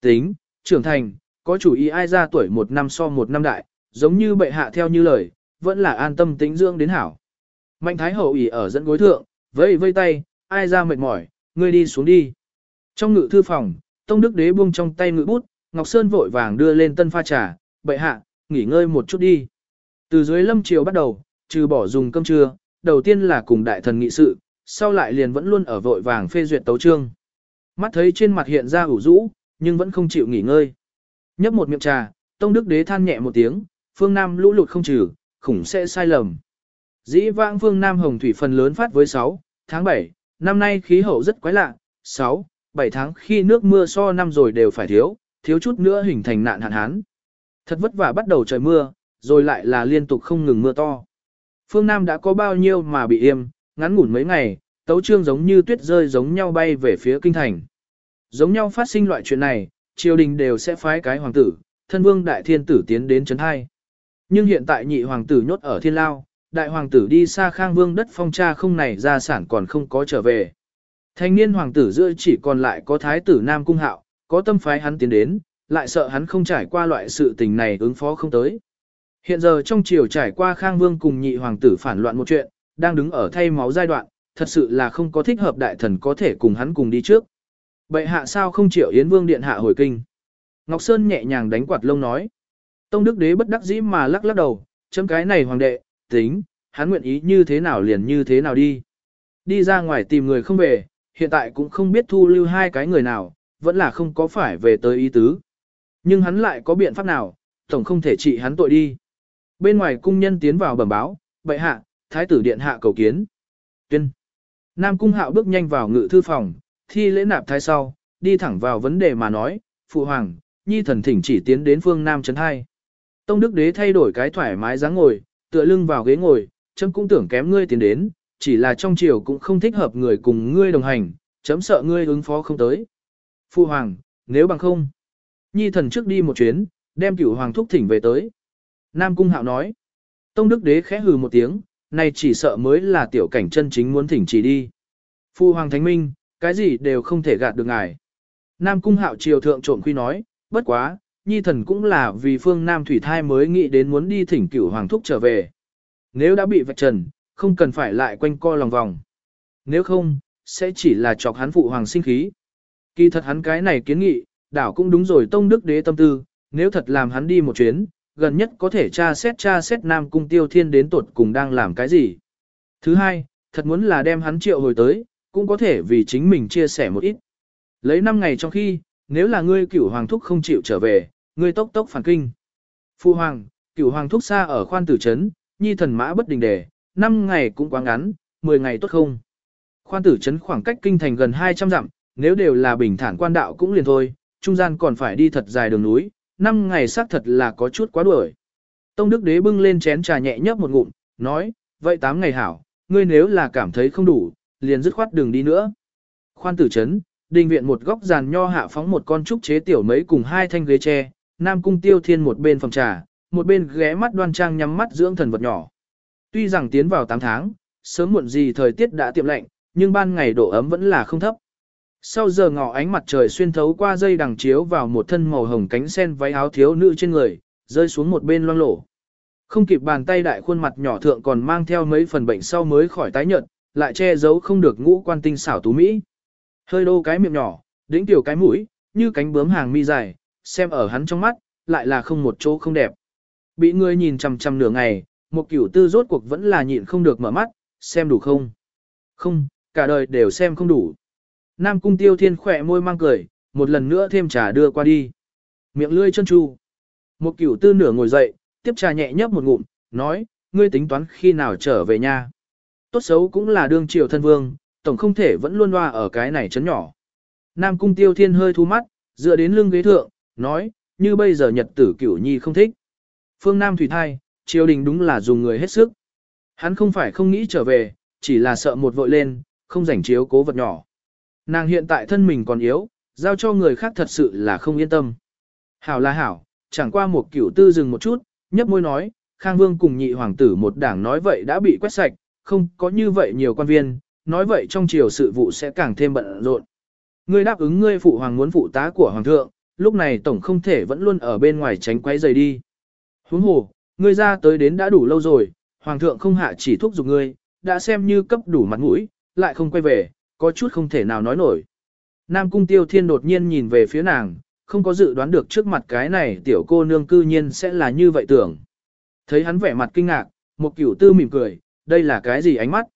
Tính, trưởng thành, có chủ ý ai ra tuổi một năm so một năm đại, giống như bệ hạ theo như lời, vẫn là an tâm tính dưỡng đến hảo. Mạnh Thái Hậu ỉ ở dẫn gối thượng, vây vây tay, ai ra mệt mỏi, ngươi đi xuống đi. Trong ngự thư phòng, Tông Đức Đế buông trong tay ngự bút, Ngọc Sơn vội vàng đưa lên tân pha trà, bệ hạ, nghỉ ngơi một chút đi. Từ dưới lâm chiều bắt đầu, trừ bỏ dùng cơm trưa, đầu tiên là cùng đại thần nghị sự, sau lại liền vẫn luôn ở vội vàng phê duyệt tấu trương. Mắt thấy trên mặt hiện ra ủ rũ, nhưng vẫn không chịu nghỉ ngơi. Nhấp một miệng trà, Tông Đức Đế than nhẹ một tiếng, phương Nam lũ lụt không trừ, khủng sẽ sai lầm. Dĩ vãng phương Nam Hồng Thủy phần lớn phát với 6, tháng 7, năm nay khí hậu rất quái lạ, 6, 7 tháng khi nước mưa so năm rồi đều phải thiếu, thiếu chút nữa hình thành nạn hạn hán. Thật vất vả bắt đầu trời mưa, rồi lại là liên tục không ngừng mưa to. Phương Nam đã có bao nhiêu mà bị im, ngắn ngủn mấy ngày, tấu trương giống như tuyết rơi giống nhau bay về phía kinh thành. Giống nhau phát sinh loại chuyện này, triều đình đều sẽ phái cái hoàng tử, thân vương đại thiên tử tiến đến chấn hai. Nhưng hiện tại nhị hoàng tử nhốt ở thiên lao, đại hoàng tử đi xa khang vương đất phong cha không này gia sản còn không có trở về. Thanh niên hoàng tử giữa chỉ còn lại có thái tử Nam Cung Hạo, có tâm phái hắn tiến đến, lại sợ hắn không trải qua loại sự tình này ứng phó không tới. Hiện giờ trong chiều trải qua Khang Vương cùng nhị hoàng tử phản loạn một chuyện, đang đứng ở thay máu giai đoạn, thật sự là không có thích hợp đại thần có thể cùng hắn cùng đi trước. Bệ hạ sao không chịu Yến Vương điện hạ hồi kinh? Ngọc Sơn nhẹ nhàng đánh quạt lông nói. Tông Đức Đế bất đắc dĩ mà lắc lắc đầu, chấm cái này hoàng đệ, tính, hắn nguyện ý như thế nào liền như thế nào đi. Đi ra ngoài tìm người không về, hiện tại cũng không biết thu lưu hai cái người nào, vẫn là không có phải về tới ý tứ. Nhưng hắn lại có biện pháp nào, tổng không thể trị hắn tội đi. Bên ngoài cung nhân tiến vào bẩm báo, bệ hạ, thái tử điện hạ cầu kiến. Tuyên. Nam cung hạo bước nhanh vào ngự thư phòng, thi lễ nạp thái sau, đi thẳng vào vấn đề mà nói, phụ hoàng, nhi thần thỉnh chỉ tiến đến phương Nam chấn hai. Tông đức đế thay đổi cái thoải mái dáng ngồi, tựa lưng vào ghế ngồi, chấm cũng tưởng kém ngươi tiến đến, chỉ là trong triều cũng không thích hợp người cùng ngươi đồng hành, chấm sợ ngươi ứng phó không tới. Phụ hoàng, nếu bằng không, nhi thần trước đi một chuyến, đem cửu hoàng thúc thỉnh về tới. Nam Cung Hạo nói, Tông Đức Đế khẽ hừ một tiếng, này chỉ sợ mới là tiểu cảnh chân chính muốn thỉnh chỉ đi. Phu Hoàng Thánh Minh, cái gì đều không thể gạt được ngài. Nam Cung Hạo triều thượng trộm quy nói, bất quá, nhi thần cũng là vì phương Nam Thủy Thai mới nghĩ đến muốn đi thỉnh cửu Hoàng Thúc trở về. Nếu đã bị vạch trần, không cần phải lại quanh co lòng vòng. Nếu không, sẽ chỉ là chọc hắn phụ hoàng sinh khí. Kỳ thật hắn cái này kiến nghị, đảo cũng đúng rồi tông đức đế tâm tư, nếu thật làm hắn đi một chuyến, gần nhất có thể tra xét tra xét Nam Cung Tiêu Thiên đến tột cùng đang làm cái gì. Thứ hai, thật muốn là đem hắn triệu hồi tới, cũng có thể vì chính mình chia sẻ một ít. Lấy 5 ngày trong khi, nếu là ngươi cửu hoàng thúc không chịu trở về, ngươi tốc tốc phản kinh. Phu hoàng, cửu hoàng thúc xa ở khoan tử trấn, nhi thần mã bất đình đề, 5 ngày cũng quá ngắn, 10 ngày tốt không. Khoan tử trấn khoảng cách kinh thành gần 200 dặm, nếu đều là bình thản quan đạo cũng liền thôi, trung gian còn phải đi thật dài đường núi, năm ngày xác thật là có chút quá đuổi. Tông Đức Đế bưng lên chén trà nhẹ nhấp một ngụm, nói, vậy tám ngày hảo, ngươi nếu là cảm thấy không đủ, liền dứt khoát đường đi nữa. Khoan tử chấn, đình viện một góc giàn nho hạ phóng một con trúc chế tiểu mấy cùng hai thanh ghế tre, Nam Cung Tiêu Thiên một bên phòng trà, một bên ghé mắt đoan trang nhắm mắt dưỡng thần vật nhỏ. Tuy rằng tiến vào 8 tháng, sớm muộn gì thời tiết đã tiệm lạnh, nhưng ban ngày độ ấm vẫn là không thấp. Sau giờ ngọ ánh mặt trời xuyên thấu qua dây đằng chiếu vào một thân màu hồng cánh sen váy áo thiếu nữ trên người, rơi xuống một bên loang lổ. Không kịp bàn tay đại khuôn mặt nhỏ thượng còn mang theo mấy phần bệnh sau mới khỏi tái nhợt, lại che giấu không được ngũ quan tinh xảo tú mỹ. Hơi đô cái miệng nhỏ, đỉnh tiểu cái mũi, như cánh bướm hàng mi dài, xem ở hắn trong mắt, lại là không một chỗ không đẹp. Bị người nhìn chằm chằm nửa ngày, một cửu tư rốt cuộc vẫn là nhịn không được mở mắt, xem đủ không? Không, cả đời đều xem không đủ. Nam cung tiêu thiên khỏe môi mang cười, một lần nữa thêm trà đưa qua đi. Miệng lươi chân chu. Một cửu tư nửa ngồi dậy, tiếp trà nhẹ nhấp một ngụm, nói, ngươi tính toán khi nào trở về nhà. Tốt xấu cũng là đương triều thân vương, tổng không thể vẫn luôn loa ở cái này chấn nhỏ. Nam cung tiêu thiên hơi thu mắt, dựa đến lưng ghế thượng, nói, như bây giờ nhật tử cửu nhi không thích. Phương Nam Thủy Thai, triều đình đúng là dùng người hết sức. Hắn không phải không nghĩ trở về, chỉ là sợ một vội lên, không rảnh chiếu cố vật nhỏ. Nàng hiện tại thân mình còn yếu, giao cho người khác thật sự là không yên tâm. Hảo là hảo, chẳng qua một cửu tư dừng một chút, nhấp môi nói, Khang Vương cùng nhị hoàng tử một đảng nói vậy đã bị quét sạch, không có như vậy nhiều quan viên, nói vậy trong triều sự vụ sẽ càng thêm bận rộn. Ngươi đáp ứng ngươi phụ hoàng muốn phụ tá của hoàng thượng, lúc này tổng không thể vẫn luôn ở bên ngoài tránh quấy rầy đi. Huống hồ, ngươi ra tới đến đã đủ lâu rồi, hoàng thượng không hạ chỉ thúc giục ngươi, đã xem như cấp đủ mặt mũi, lại không quay về, có chút không thể nào nói nổi. Nam cung tiêu thiên đột nhiên nhìn về phía nàng, không có dự đoán được trước mặt cái này tiểu cô nương cư nhiên sẽ là như vậy tưởng. Thấy hắn vẻ mặt kinh ngạc, một cửu tư mỉm cười, đây là cái gì ánh mắt?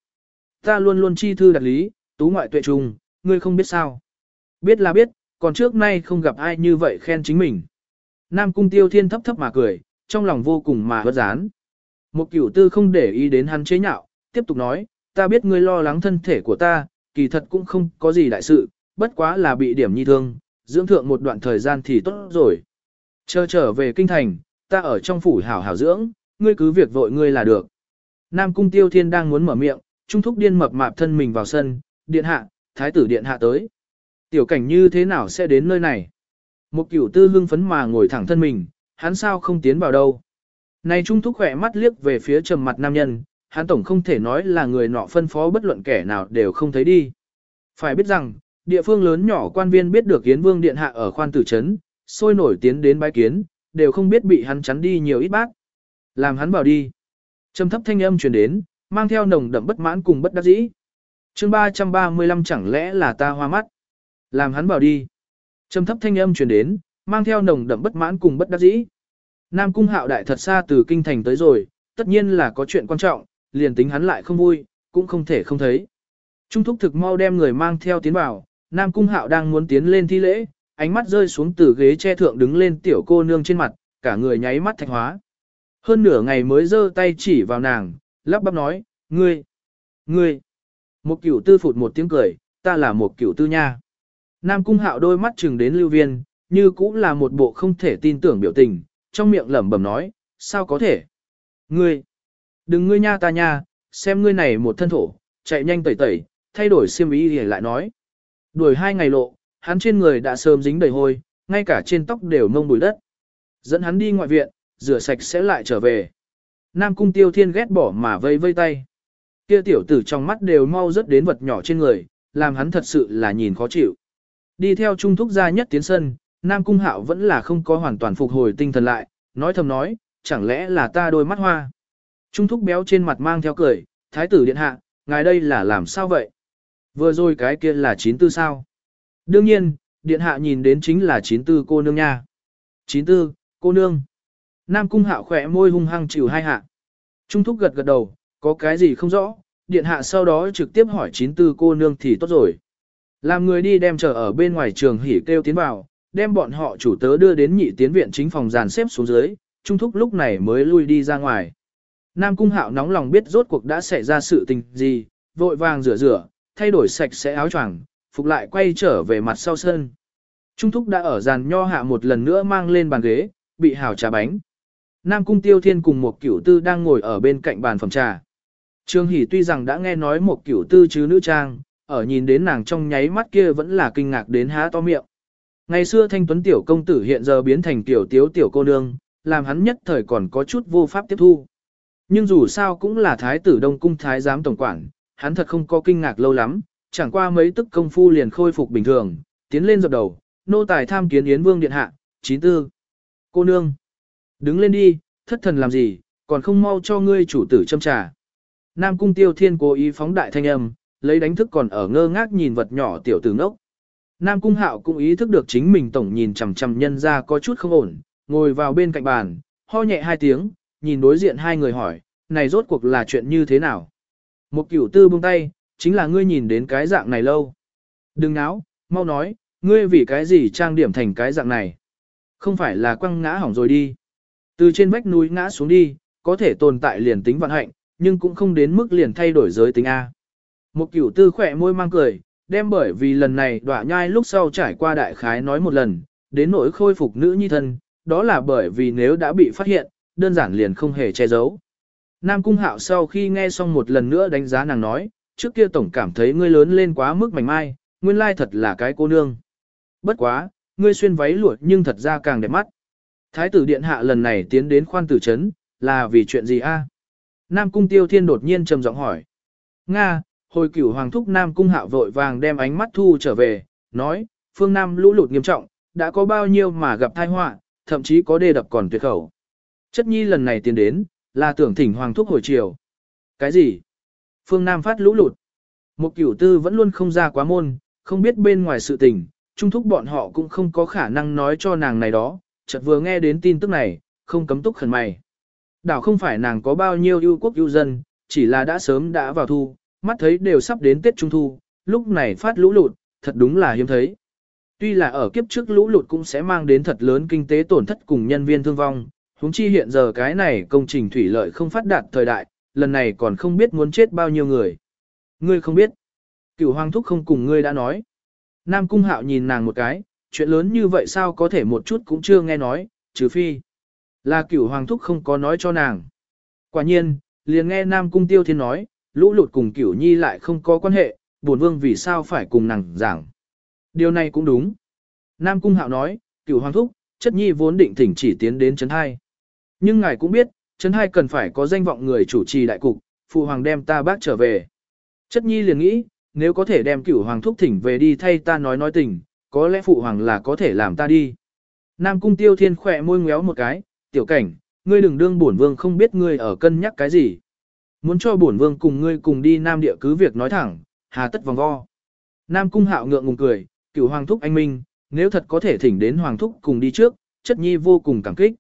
Ta luôn luôn chi thư đặt lý, tú ngoại tuệ trùng, ngươi không biết sao. Biết là biết, còn trước nay không gặp ai như vậy khen chính mình. Nam cung tiêu thiên thấp thấp mà cười, trong lòng vô cùng mà bất gián. Một cửu tư không để ý đến hắn chế nhạo, tiếp tục nói, ta biết ngươi lo lắng thân thể của ta, kỳ thật cũng không có gì đại sự, bất quá là bị điểm nhi thương, dưỡng thượng một đoạn thời gian thì tốt rồi. Chờ trở về kinh thành, ta ở trong phủ hảo hảo dưỡng, ngươi cứ việc vội ngươi là được. Nam cung tiêu thiên đang muốn mở miệng, trung thúc điên mập mạp thân mình vào sân, điện hạ, thái tử điện hạ tới. Tiểu cảnh như thế nào sẽ đến nơi này? Một cửu tư hưng phấn mà ngồi thẳng thân mình, hắn sao không tiến vào đâu? Này trung thúc khỏe mắt liếc về phía trầm mặt nam nhân, hắn tổng không thể nói là người nọ phân phó bất luận kẻ nào đều không thấy đi. Phải biết rằng, địa phương lớn nhỏ quan viên biết được Yến Vương Điện Hạ ở khoan tử trấn, sôi nổi tiến đến bái kiến, đều không biết bị hắn chắn đi nhiều ít bác. Làm hắn bảo đi. Trầm thấp thanh âm truyền đến, mang theo nồng đậm bất mãn cùng bất đắc dĩ. chương 335 chẳng lẽ là ta hoa mắt. Làm hắn bảo đi. Trầm thấp thanh âm truyền đến, mang theo nồng đậm bất mãn cùng bất đắc dĩ. Nam cung hạo đại thật xa từ kinh thành tới rồi, tất nhiên là có chuyện quan trọng, liền tính hắn lại không vui, cũng không thể không thấy. Trung thúc thực mau đem người mang theo tiến vào, Nam cung hạo đang muốn tiến lên thi lễ, ánh mắt rơi xuống từ ghế che thượng đứng lên tiểu cô nương trên mặt, cả người nháy mắt thạch hóa. Hơn nửa ngày mới giơ tay chỉ vào nàng, lắp bắp nói, ngươi, ngươi. Một cửu tư phụt một tiếng cười, ta là một cửu tư nha. Nam cung hạo đôi mắt chừng đến lưu viên, như cũng là một bộ không thể tin tưởng biểu tình, trong miệng lẩm bẩm nói, sao có thể? Ngươi, đừng ngươi nha ta nha, xem ngươi này một thân thổ, chạy nhanh tẩy tẩy, thay đổi xiêm y để lại nói. Đuổi hai ngày lộ, hắn trên người đã sớm dính đầy hôi, ngay cả trên tóc đều mông bụi đất. Dẫn hắn đi ngoại viện, rửa sạch sẽ lại trở về. Nam cung tiêu thiên ghét bỏ mà vây vây tay. Kia tiểu tử trong mắt đều mau rớt đến vật nhỏ trên người, làm hắn thật sự là nhìn khó chịu. Đi theo trung thúc gia nhất tiến sân, Nam cung hạo vẫn là không có hoàn toàn phục hồi tinh thần lại, nói thầm nói, chẳng lẽ là ta đôi mắt hoa. Trung thúc béo trên mặt mang theo cười, thái tử điện hạ, ngài đây là làm sao vậy? Vừa rồi cái kia là chín tư sao? Đương nhiên, điện hạ nhìn đến chính là chín tư cô nương nha. Chín tư, cô nương. Nam cung hạo khỏe môi hung hăng chịu hai hạ. Trung thúc gật gật đầu, có cái gì không rõ, điện hạ sau đó trực tiếp hỏi chín tư cô nương thì tốt rồi. Làm người đi đem chờ ở bên ngoài trường hỉ kêu tiến vào, đem bọn họ chủ tớ đưa đến nhị tiến viện chính phòng dàn xếp xuống dưới, trung thúc lúc này mới lui đi ra ngoài. Nam cung hạo nóng lòng biết rốt cuộc đã xảy ra sự tình gì, vội vàng rửa rửa, thay đổi sạch sẽ áo choàng, phục lại quay trở về mặt sau sân. Trung thúc đã ở giàn nho hạ một lần nữa mang lên bàn ghế, bị hào trà bánh. Nam cung tiêu thiên cùng một cửu tư đang ngồi ở bên cạnh bàn phòng trà. Trương Hỷ tuy rằng đã nghe nói một cửu tư chứ nữ trang, ở nhìn đến nàng trong nháy mắt kia vẫn là kinh ngạc đến há to miệng. Ngày xưa thanh tuấn tiểu công tử hiện giờ biến thành tiểu tiếu tiểu cô nương, làm hắn nhất thời còn có chút vô pháp tiếp thu. Nhưng dù sao cũng là thái tử đông cung thái giám tổng quản, hắn thật không có kinh ngạc lâu lắm, chẳng qua mấy tức công phu liền khôi phục bình thường, tiến lên dập đầu, nô tài tham kiến Yến Vương điện hạ, chín tư. Cô nương, đứng lên đi, thất thần làm gì, còn không mau cho ngươi chủ tử châm trà. Nam cung tiêu thiên cố ý phóng đại thanh âm, lấy đánh thức còn ở ngơ ngác nhìn vật nhỏ tiểu tử ngốc. Nam cung hạo cũng ý thức được chính mình tổng nhìn chằm chằm nhân ra có chút không ổn, ngồi vào bên cạnh bàn, ho nhẹ hai tiếng, nhìn đối diện hai người hỏi, này rốt cuộc là chuyện như thế nào? Một cửu tư buông tay, chính là ngươi nhìn đến cái dạng này lâu. Đừng náo, mau nói, ngươi vì cái gì trang điểm thành cái dạng này? Không phải là quăng ngã hỏng rồi đi. Từ trên vách núi ngã xuống đi, có thể tồn tại liền tính vận hạnh, nhưng cũng không đến mức liền thay đổi giới tính A. Một cửu tư khỏe môi mang cười, đem bởi vì lần này đọa nhai lúc sau trải qua đại khái nói một lần, đến nỗi khôi phục nữ nhi thân, đó là bởi vì nếu đã bị phát hiện, đơn giản liền không hề che giấu. Nam Cung Hạo sau khi nghe xong một lần nữa đánh giá nàng nói, trước kia tổng cảm thấy ngươi lớn lên quá mức mảnh mai, nguyên lai thật là cái cô nương. Bất quá, ngươi xuyên váy lụa nhưng thật ra càng đẹp mắt. Thái tử điện hạ lần này tiến đến khoan tử trấn, là vì chuyện gì a? Nam Cung Tiêu Thiên đột nhiên trầm giọng hỏi. Nga, hồi cửu hoàng thúc Nam Cung Hạo vội vàng đem ánh mắt thu trở về, nói, phương Nam lũ lụt nghiêm trọng, đã có bao nhiêu mà gặp tai họa, thậm chí có đê đập còn tuyệt khẩu. Chất nhi lần này tiến đến, là tưởng thỉnh hoàng thúc hồi chiều. Cái gì? Phương Nam phát lũ lụt. Một cửu tư vẫn luôn không ra quá môn, không biết bên ngoài sự tình, trung thúc bọn họ cũng không có khả năng nói cho nàng này đó, chợt vừa nghe đến tin tức này, không cấm túc khẩn mày. Đảo không phải nàng có bao nhiêu ưu quốc ưu dân, chỉ là đã sớm đã vào thu, mắt thấy đều sắp đến Tết Trung Thu, lúc này phát lũ lụt, thật đúng là hiếm thấy. Tuy là ở kiếp trước lũ lụt cũng sẽ mang đến thật lớn kinh tế tổn thất cùng nhân viên thương vong, huống chi hiện giờ cái này công trình thủy lợi không phát đạt thời đại, lần này còn không biết muốn chết bao nhiêu người. Ngươi không biết. Cửu hoàng thúc không cùng ngươi đã nói. Nam cung hạo nhìn nàng một cái, chuyện lớn như vậy sao có thể một chút cũng chưa nghe nói, trừ phi. Là cửu hoàng thúc không có nói cho nàng. Quả nhiên, liền nghe Nam cung tiêu thiên nói, lũ lụt cùng cửu nhi lại không có quan hệ, buồn vương vì sao phải cùng nàng giảng. Điều này cũng đúng. Nam cung hạo nói, cửu hoàng thúc, chất nhi vốn định thỉnh chỉ tiến đến chấn hai. Nhưng ngài cũng biết, chấn hai cần phải có danh vọng người chủ trì đại cục, phụ hoàng đem ta bác trở về. Chất nhi liền nghĩ, nếu có thể đem cửu hoàng thúc thỉnh về đi thay ta nói nói tình, có lẽ phụ hoàng là có thể làm ta đi. Nam cung tiêu thiên khỏe môi ngéo một cái, tiểu cảnh, ngươi đừng đương bổn vương không biết ngươi ở cân nhắc cái gì. Muốn cho bổn vương cùng ngươi cùng đi nam địa cứ việc nói thẳng, hà tất vòng vo. Nam cung hạo ngượng ngùng cười, cửu hoàng thúc anh minh, nếu thật có thể thỉnh đến hoàng thúc cùng đi trước, chất nhi vô cùng cảm kích.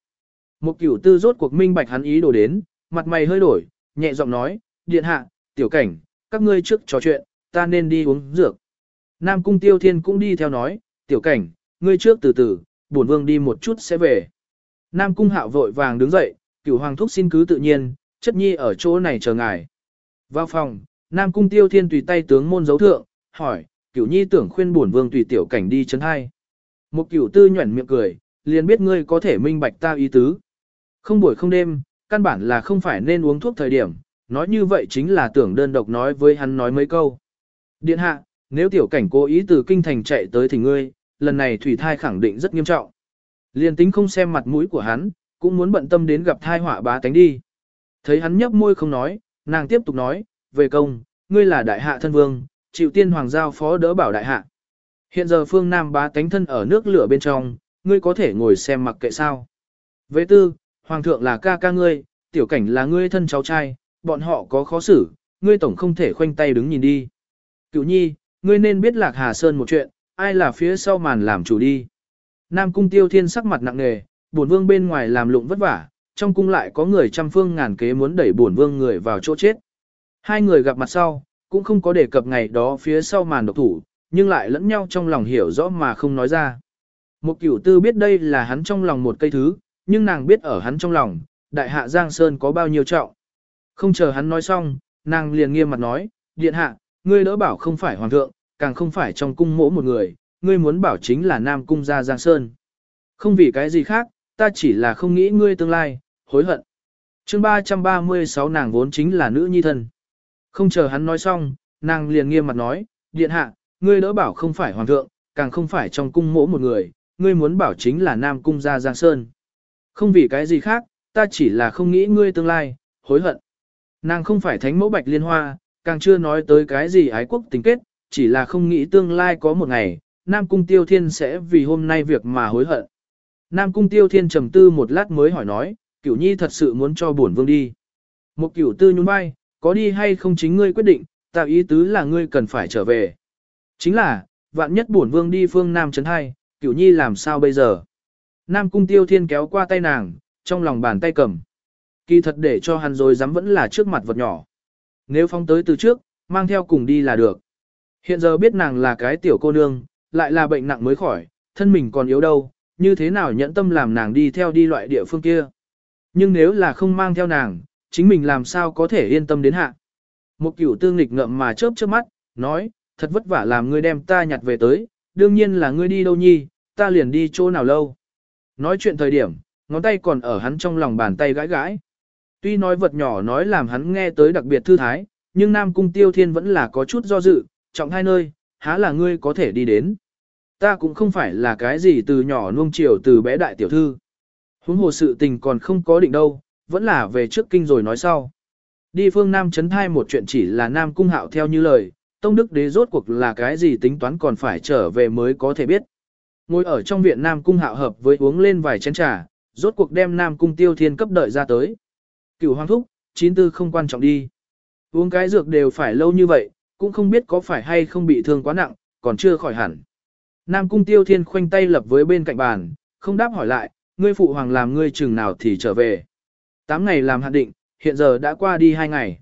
Một cửu tư rốt cuộc minh bạch hắn ý đồ đến, mặt mày hơi đổi, nhẹ giọng nói, điện hạ, tiểu cảnh, các ngươi trước trò chuyện, ta nên đi uống dược. Nam cung tiêu thiên cũng đi theo nói, tiểu cảnh, ngươi trước từ từ, bổn vương đi một chút sẽ về. Nam cung hạo vội vàng đứng dậy, cửu hoàng thúc xin cứ tự nhiên, chất nhi ở chỗ này chờ ngài. Vào phòng, Nam cung tiêu thiên tùy tay tướng môn dấu thượng, hỏi, cửu nhi tưởng khuyên bổn vương tùy tiểu cảnh đi chấn hai. Một cửu tư nhuẩn miệng cười, liền biết ngươi có thể minh bạch ta ý tứ. Không buổi không đêm, căn bản là không phải nên uống thuốc thời điểm, nói như vậy chính là tưởng đơn độc nói với hắn nói mấy câu. Điện hạ, nếu tiểu cảnh cố ý từ kinh thành chạy tới thì ngươi, lần này thủy thai khẳng định rất nghiêm trọng. Liên tính không xem mặt mũi của hắn, cũng muốn bận tâm đến gặp thai họa bá tánh đi. Thấy hắn nhấp môi không nói, nàng tiếp tục nói, về công, ngươi là đại hạ thân vương, chịu tiên hoàng giao phó đỡ bảo đại hạ. Hiện giờ phương Nam bá tánh thân ở nước lửa bên trong, ngươi có thể ngồi xem mặc kệ sao. Vệ tư, hoàng thượng là ca ca ngươi, tiểu cảnh là ngươi thân cháu trai, bọn họ có khó xử, ngươi tổng không thể khoanh tay đứng nhìn đi. Cựu nhi, ngươi nên biết lạc hà sơn một chuyện, ai là phía sau màn làm chủ đi. Nam cung tiêu thiên sắc mặt nặng nề, bổn vương bên ngoài làm lụng vất vả, trong cung lại có người trăm phương ngàn kế muốn đẩy bổn vương người vào chỗ chết. Hai người gặp mặt sau, cũng không có đề cập ngày đó phía sau màn độc thủ, nhưng lại lẫn nhau trong lòng hiểu rõ mà không nói ra. Một cửu tư biết đây là hắn trong lòng một cây thứ, nhưng nàng biết ở hắn trong lòng, đại hạ Giang Sơn có bao nhiêu trọng. Không chờ hắn nói xong, nàng liền nghiêm mặt nói, điện hạ, ngươi đỡ bảo không phải hoàng thượng, càng không phải trong cung mỗ một người, ngươi muốn bảo chính là nam cung gia Giang Sơn. Không vì cái gì khác, ta chỉ là không nghĩ ngươi tương lai, hối hận. chương 336 nàng vốn chính là nữ nhi thân. Không chờ hắn nói xong, nàng liền nghiêm mặt nói, điện hạ, ngươi đỡ bảo không phải hoàng thượng, càng không phải trong cung mỗ một người, ngươi muốn bảo chính là nam cung gia Giang Sơn. Không vì cái gì khác, ta chỉ là không nghĩ ngươi tương lai, hối hận. Nàng không phải thánh mẫu bạch liên hoa, càng chưa nói tới cái gì ái quốc tình kết, chỉ là không nghĩ tương lai có một ngày, Nam Cung Tiêu Thiên sẽ vì hôm nay việc mà hối hận. Nam Cung Tiêu Thiên trầm tư một lát mới hỏi nói, cửu nhi thật sự muốn cho bổn vương đi. Một cửu tư nhún vai, có đi hay không chính ngươi quyết định, tạo ý tứ là ngươi cần phải trở về. Chính là, vạn nhất bổn vương đi phương Nam trấn hai, cửu nhi làm sao bây giờ? Nam Cung Tiêu Thiên kéo qua tay nàng, trong lòng bàn tay cầm. Kỳ thật để cho hắn rồi dám vẫn là trước mặt vật nhỏ. Nếu phóng tới từ trước, mang theo cùng đi là được. Hiện giờ biết nàng là cái tiểu cô nương, lại là bệnh nặng mới khỏi, thân mình còn yếu đâu, như thế nào nhẫn tâm làm nàng đi theo đi loại địa phương kia. Nhưng nếu là không mang theo nàng, chính mình làm sao có thể yên tâm đến hạ. Một cửu tương nghịch ngậm mà chớp chớp mắt, nói, thật vất vả làm ngươi đem ta nhặt về tới, đương nhiên là ngươi đi đâu nhi, ta liền đi chỗ nào lâu. Nói chuyện thời điểm, ngón tay còn ở hắn trong lòng bàn tay gãi gãi. Tuy nói vật nhỏ nói làm hắn nghe tới đặc biệt thư thái, nhưng Nam Cung Tiêu Thiên vẫn là có chút do dự, trọng hai nơi, há là ngươi có thể đi đến. Ta cũng không phải là cái gì từ nhỏ nuông chiều từ bé đại tiểu thư. Huống hồ sự tình còn không có định đâu, vẫn là về trước kinh rồi nói sau. Đi phương Nam chấn thai một chuyện chỉ là Nam Cung Hạo theo như lời, Tông Đức Đế rốt cuộc là cái gì tính toán còn phải trở về mới có thể biết. Ngồi ở trong viện Nam Cung Hạo hợp với uống lên vài chén trà, rốt cuộc đem Nam Cung Tiêu Thiên cấp đợi ra tới. Cửu Hoàng Thúc, chín tư không quan trọng đi. Uống cái dược đều phải lâu như vậy, cũng không biết có phải hay không bị thương quá nặng, còn chưa khỏi hẳn. Nam Cung Tiêu Thiên khoanh tay lập với bên cạnh bàn, không đáp hỏi lại, ngươi phụ hoàng làm ngươi chừng nào thì trở về. Tám ngày làm hạn định, hiện giờ đã qua đi hai ngày.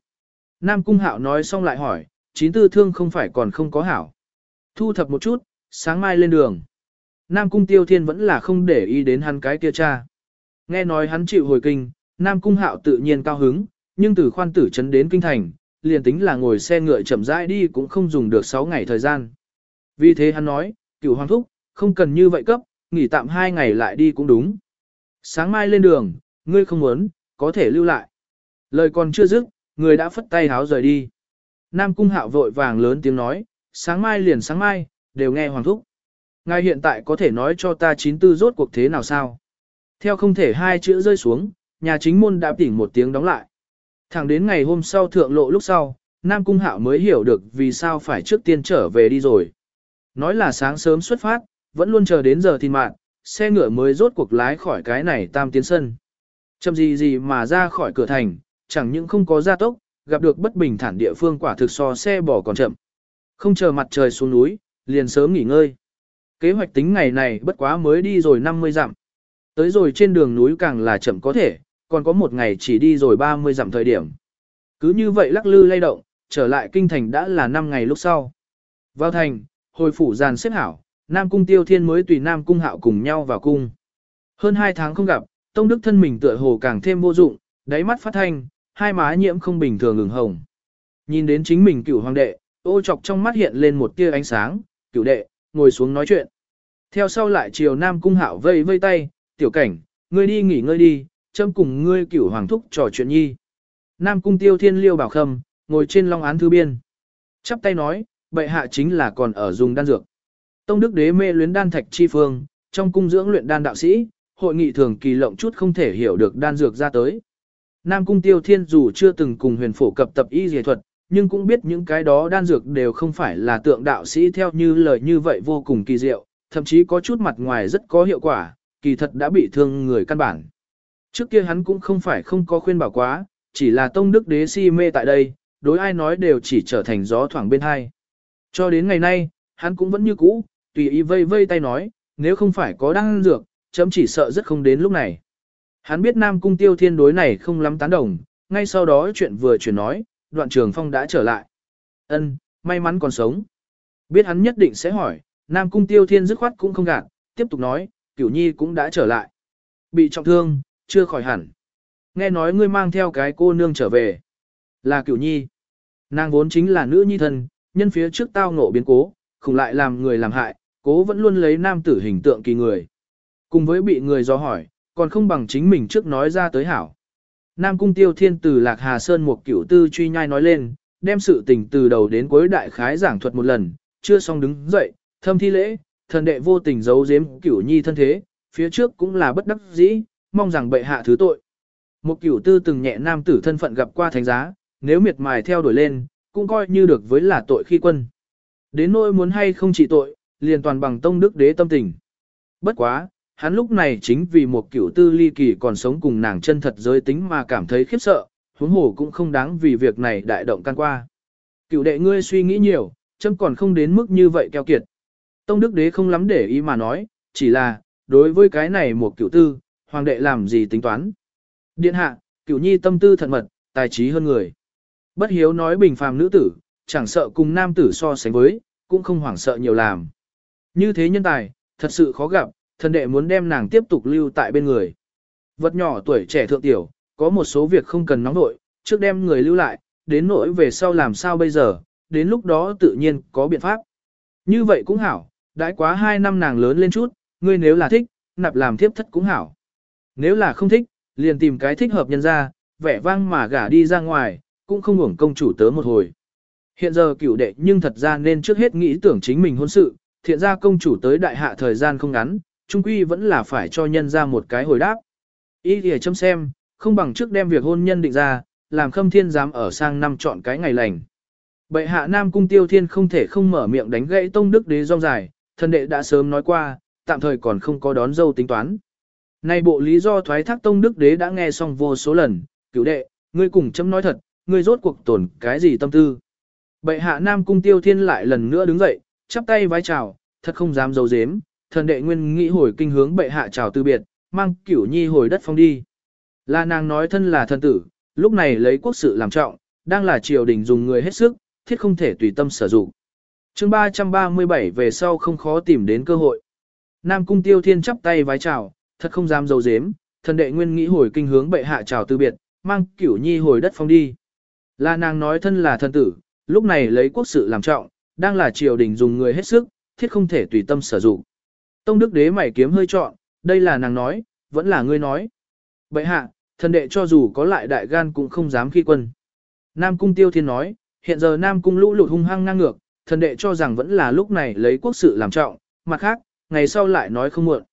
Nam Cung Hạo nói xong lại hỏi, chín tư thương không phải còn không có hảo. Thu thập một chút, sáng mai lên đường. Nam Cung Tiêu Thiên vẫn là không để ý đến hắn cái kia cha. Nghe nói hắn chịu hồi kinh, Nam Cung Hạo tự nhiên cao hứng, nhưng từ khoan tử trấn đến kinh thành, liền tính là ngồi xe ngựa chậm rãi đi cũng không dùng được 6 ngày thời gian. Vì thế hắn nói, cửu hoàng thúc, không cần như vậy cấp, nghỉ tạm 2 ngày lại đi cũng đúng. Sáng mai lên đường, ngươi không muốn, có thể lưu lại. Lời còn chưa dứt, người đã phất tay háo rời đi. Nam cung hạo vội vàng lớn tiếng nói, sáng mai liền sáng mai, đều nghe hoàng thúc. Ngài hiện tại có thể nói cho ta chín tư rốt cuộc thế nào sao? Theo không thể hai chữ rơi xuống, nhà chính môn đã tỉnh một tiếng đóng lại. Thẳng đến ngày hôm sau thượng lộ lúc sau, Nam Cung Hạo mới hiểu được vì sao phải trước tiên trở về đi rồi. Nói là sáng sớm xuất phát, vẫn luôn chờ đến giờ thì mạng, xe ngựa mới rốt cuộc lái khỏi cái này tam tiến sân. Chậm gì gì mà ra khỏi cửa thành, chẳng những không có gia tốc, gặp được bất bình thản địa phương quả thực so xe bỏ còn chậm. Không chờ mặt trời xuống núi, liền sớm nghỉ ngơi. Kế hoạch tính ngày này bất quá mới đi rồi 50 dặm. Tới rồi trên đường núi càng là chậm có thể, còn có một ngày chỉ đi rồi 30 dặm thời điểm. Cứ như vậy lắc lư lay động, trở lại kinh thành đã là 5 ngày lúc sau. Vào thành, hồi phủ giàn xếp hảo, Nam Cung Tiêu Thiên mới tùy Nam Cung Hạo cùng nhau vào cung. Hơn 2 tháng không gặp, Tông Đức thân mình tựa hồ càng thêm vô dụng, đáy mắt phát thanh, hai má nhiễm không bình thường ửng hồng. Nhìn đến chính mình cựu hoàng đệ, ô chọc trong mắt hiện lên một tia ánh sáng, cựu đệ, ngồi xuống nói chuyện. Theo sau lại chiều Nam Cung Hạo vây vây tay, tiểu cảnh, ngươi đi nghỉ ngơi đi, châm cùng ngươi cửu hoàng thúc trò chuyện nhi. Nam cung tiêu thiên liêu bảo khâm, ngồi trên long án thư biên. Chắp tay nói, bệ hạ chính là còn ở dùng đan dược. Tông đức đế mê luyến đan thạch chi phương, trong cung dưỡng luyện đan đạo sĩ, hội nghị thường kỳ lộng chút không thể hiểu được đan dược ra tới. Nam cung tiêu thiên dù chưa từng cùng huyền phổ cập tập y dề thuật, nhưng cũng biết những cái đó đan dược đều không phải là tượng đạo sĩ theo như lời như vậy vô cùng kỳ diệu, thậm chí có chút mặt ngoài rất có hiệu quả, kỳ thật đã bị thương người căn bản. Trước kia hắn cũng không phải không có khuyên bảo quá, chỉ là tông đức đế si mê tại đây, đối ai nói đều chỉ trở thành gió thoảng bên hai. Cho đến ngày nay, hắn cũng vẫn như cũ, tùy ý vây vây tay nói, nếu không phải có đan dược, chấm chỉ sợ rất không đến lúc này. Hắn biết Nam Cung Tiêu Thiên đối này không lắm tán đồng, ngay sau đó chuyện vừa chuyển nói, đoạn trường phong đã trở lại. Ân, may mắn còn sống. Biết hắn nhất định sẽ hỏi, Nam Cung Tiêu Thiên dứt khoát cũng không gạt, tiếp tục nói, Cửu Nhi cũng đã trở lại. Bị trọng thương, chưa khỏi hẳn. Nghe nói ngươi mang theo cái cô nương trở về. Là cửu nhi. Nàng vốn chính là nữ nhi thân, nhân phía trước tao ngộ biến cố, không lại làm người làm hại, cố vẫn luôn lấy nam tử hình tượng kỳ người. Cùng với bị người do hỏi, còn không bằng chính mình trước nói ra tới hảo. Nam cung tiêu thiên từ Lạc Hà Sơn một cửu tư truy nhai nói lên, đem sự tình từ đầu đến cuối đại khái giảng thuật một lần, chưa xong đứng dậy, thâm thi lễ, thần đệ vô tình giấu giếm cửu nhi thân thế, phía trước cũng là bất đắc dĩ, mong rằng bệ hạ thứ tội. Một cửu tư từng nhẹ nam tử thân phận gặp qua thánh giá, nếu miệt mài theo đuổi lên, cũng coi như được với là tội khi quân. Đến nỗi muốn hay không trị tội, liền toàn bằng tông đức đế tâm tình. Bất quá, hắn lúc này chính vì một cửu tư ly kỳ còn sống cùng nàng chân thật giới tính mà cảm thấy khiếp sợ, huống hồ cũng không đáng vì việc này đại động can qua. Cửu đệ ngươi suy nghĩ nhiều, chấm còn không đến mức như vậy keo kiệt. Tông đức đế không lắm để ý mà nói, chỉ là, đối với cái này một cửu tư, hoàng đệ làm gì tính toán. Điện hạ, cửu nhi tâm tư thận mật, tài trí hơn người. Bất hiếu nói bình phàm nữ tử, chẳng sợ cùng nam tử so sánh với, cũng không hoảng sợ nhiều làm. Như thế nhân tài, thật sự khó gặp, thần đệ muốn đem nàng tiếp tục lưu tại bên người. Vật nhỏ tuổi trẻ thượng tiểu, có một số việc không cần nóng nội, trước đem người lưu lại, đến nỗi về sau làm sao bây giờ, đến lúc đó tự nhiên có biện pháp. Như vậy cũng hảo, đãi quá hai năm nàng lớn lên chút, ngươi nếu là thích, nạp làm thiếp thất cũng hảo. Nếu là không thích, liền tìm cái thích hợp nhân ra, vẻ vang mà gả đi ra ngoài, cũng không hưởng công chủ tớ một hồi. Hiện giờ cửu đệ nhưng thật ra nên trước hết nghĩ tưởng chính mình hôn sự, thiện ra công chủ tới đại hạ thời gian không ngắn, trung quy vẫn là phải cho nhân ra một cái hồi đáp. Ý thì châm xem, không bằng trước đem việc hôn nhân định ra, làm khâm thiên dám ở sang năm chọn cái ngày lành. Bệ hạ Nam Cung Tiêu Thiên không thể không mở miệng đánh gãy tông đức đế rong dài, thần đệ đã sớm nói qua, tạm thời còn không có đón dâu tính toán. Nay bộ lý do thoái thác tông đức đế đã nghe xong vô số lần, cửu đệ, ngươi cùng chấm nói thật, ngươi rốt cuộc tổn cái gì tâm tư. Bệ hạ Nam Cung Tiêu Thiên lại lần nữa đứng dậy, chắp tay vái chào, thật không dám giấu dếm thần đệ nguyên nghĩ hồi kinh hướng bệ hạ chào từ biệt, mang cửu nhi hồi đất phong đi. Là nàng nói thân là thân tử, lúc này lấy quốc sự làm trọng, đang là triều đình dùng người hết sức, thiết không thể tùy tâm sử dụng. chương 337 về sau không khó tìm đến cơ hội. Nam Cung Tiêu Thiên chắp tay vái chào, thật không dám dầu dếm, thần đệ nguyên nghĩ hồi kinh hướng bệ hạ chào từ biệt, mang cửu nhi hồi đất phong đi. Là nàng nói thân là thân tử, lúc này lấy quốc sự làm trọng, đang là triều đình dùng người hết sức, thiết không thể tùy tâm sử dụng. Tông đức đế mày kiếm hơi trọn, đây là nàng nói, vẫn là ngươi nói. Bệ hạ, thần đệ cho dù có lại đại gan cũng không dám khi quân. Nam cung tiêu thiên nói, hiện giờ Nam cung lũ lụt hung hăng ngang ngược, thần đệ cho rằng vẫn là lúc này lấy quốc sự làm trọng, mặt khác, ngày sau lại nói không muộn.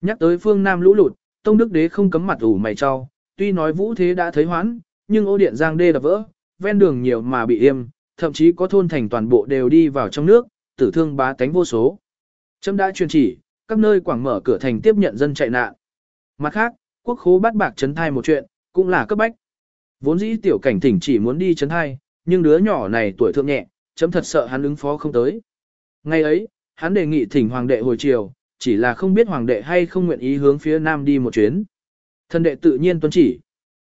Nhắc tới phương Nam lũ lụt, Tông Đức Đế không cấm mặt ủ mày cho, tuy nói vũ thế đã thấy hoãn, nhưng ô điện giang đê đập vỡ, ven đường nhiều mà bị im, thậm chí có thôn thành toàn bộ đều đi vào trong nước, tử thương bá tánh vô số. Trâm đã truyền chỉ, các nơi quảng mở cửa thành tiếp nhận dân chạy nạn. Mặt khác, quốc khố bắt bạc chấn thai một chuyện, cũng là cấp bách. Vốn dĩ tiểu cảnh thỉnh chỉ muốn đi chấn thai, nhưng đứa nhỏ này tuổi thượng nhẹ, chấm thật sợ hắn ứng phó không tới. Ngày ấy, hắn đề nghị thỉnh hoàng đệ hồi chiều, chỉ là không biết hoàng đệ hay không nguyện ý hướng phía nam đi một chuyến. Thân đệ tự nhiên tuân chỉ.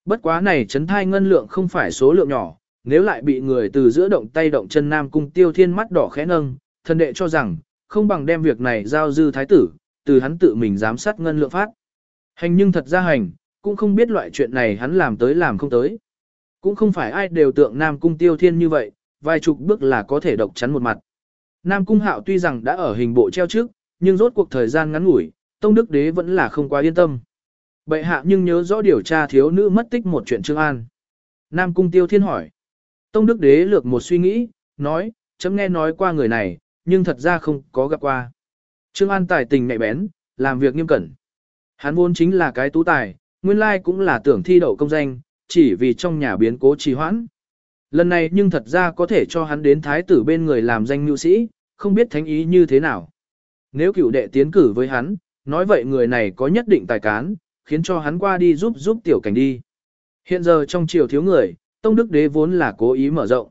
Bất quá này chấn thai ngân lượng không phải số lượng nhỏ, nếu lại bị người từ giữa động tay động chân nam cung tiêu thiên mắt đỏ khẽ nâng, thân đệ cho rằng, không bằng đem việc này giao dư thái tử, từ hắn tự mình giám sát ngân lượng phát. Hành nhưng thật ra hành, cũng không biết loại chuyện này hắn làm tới làm không tới. Cũng không phải ai đều tượng Nam Cung Tiêu Thiên như vậy, vài chục bước là có thể độc chắn một mặt. Nam Cung Hạo tuy rằng đã ở hình bộ treo trước, nhưng rốt cuộc thời gian ngắn ngủi, Tông Đức Đế vẫn là không quá yên tâm. Bệ hạ nhưng nhớ rõ điều tra thiếu nữ mất tích một chuyện Trương An. Nam Cung Tiêu Thiên hỏi. Tông Đức Đế lược một suy nghĩ, nói, chấm nghe nói qua người này, nhưng thật ra không có gặp qua. Trương An tài tình nhạy bén, làm việc nghiêm cẩn. Hắn vốn chính là cái tú tài, nguyên lai cũng là tưởng thi đậu công danh, chỉ vì trong nhà biến cố trì hoãn. Lần này nhưng thật ra có thể cho hắn đến thái tử bên người làm danh nhu sĩ, không biết thánh ý như thế nào. Nếu cựu đệ tiến cử với hắn, nói vậy người này có nhất định tài cán, khiến cho hắn qua đi giúp giúp tiểu cảnh đi. Hiện giờ trong triều thiếu người, Tông Đức Đế vốn là cố ý mở rộng.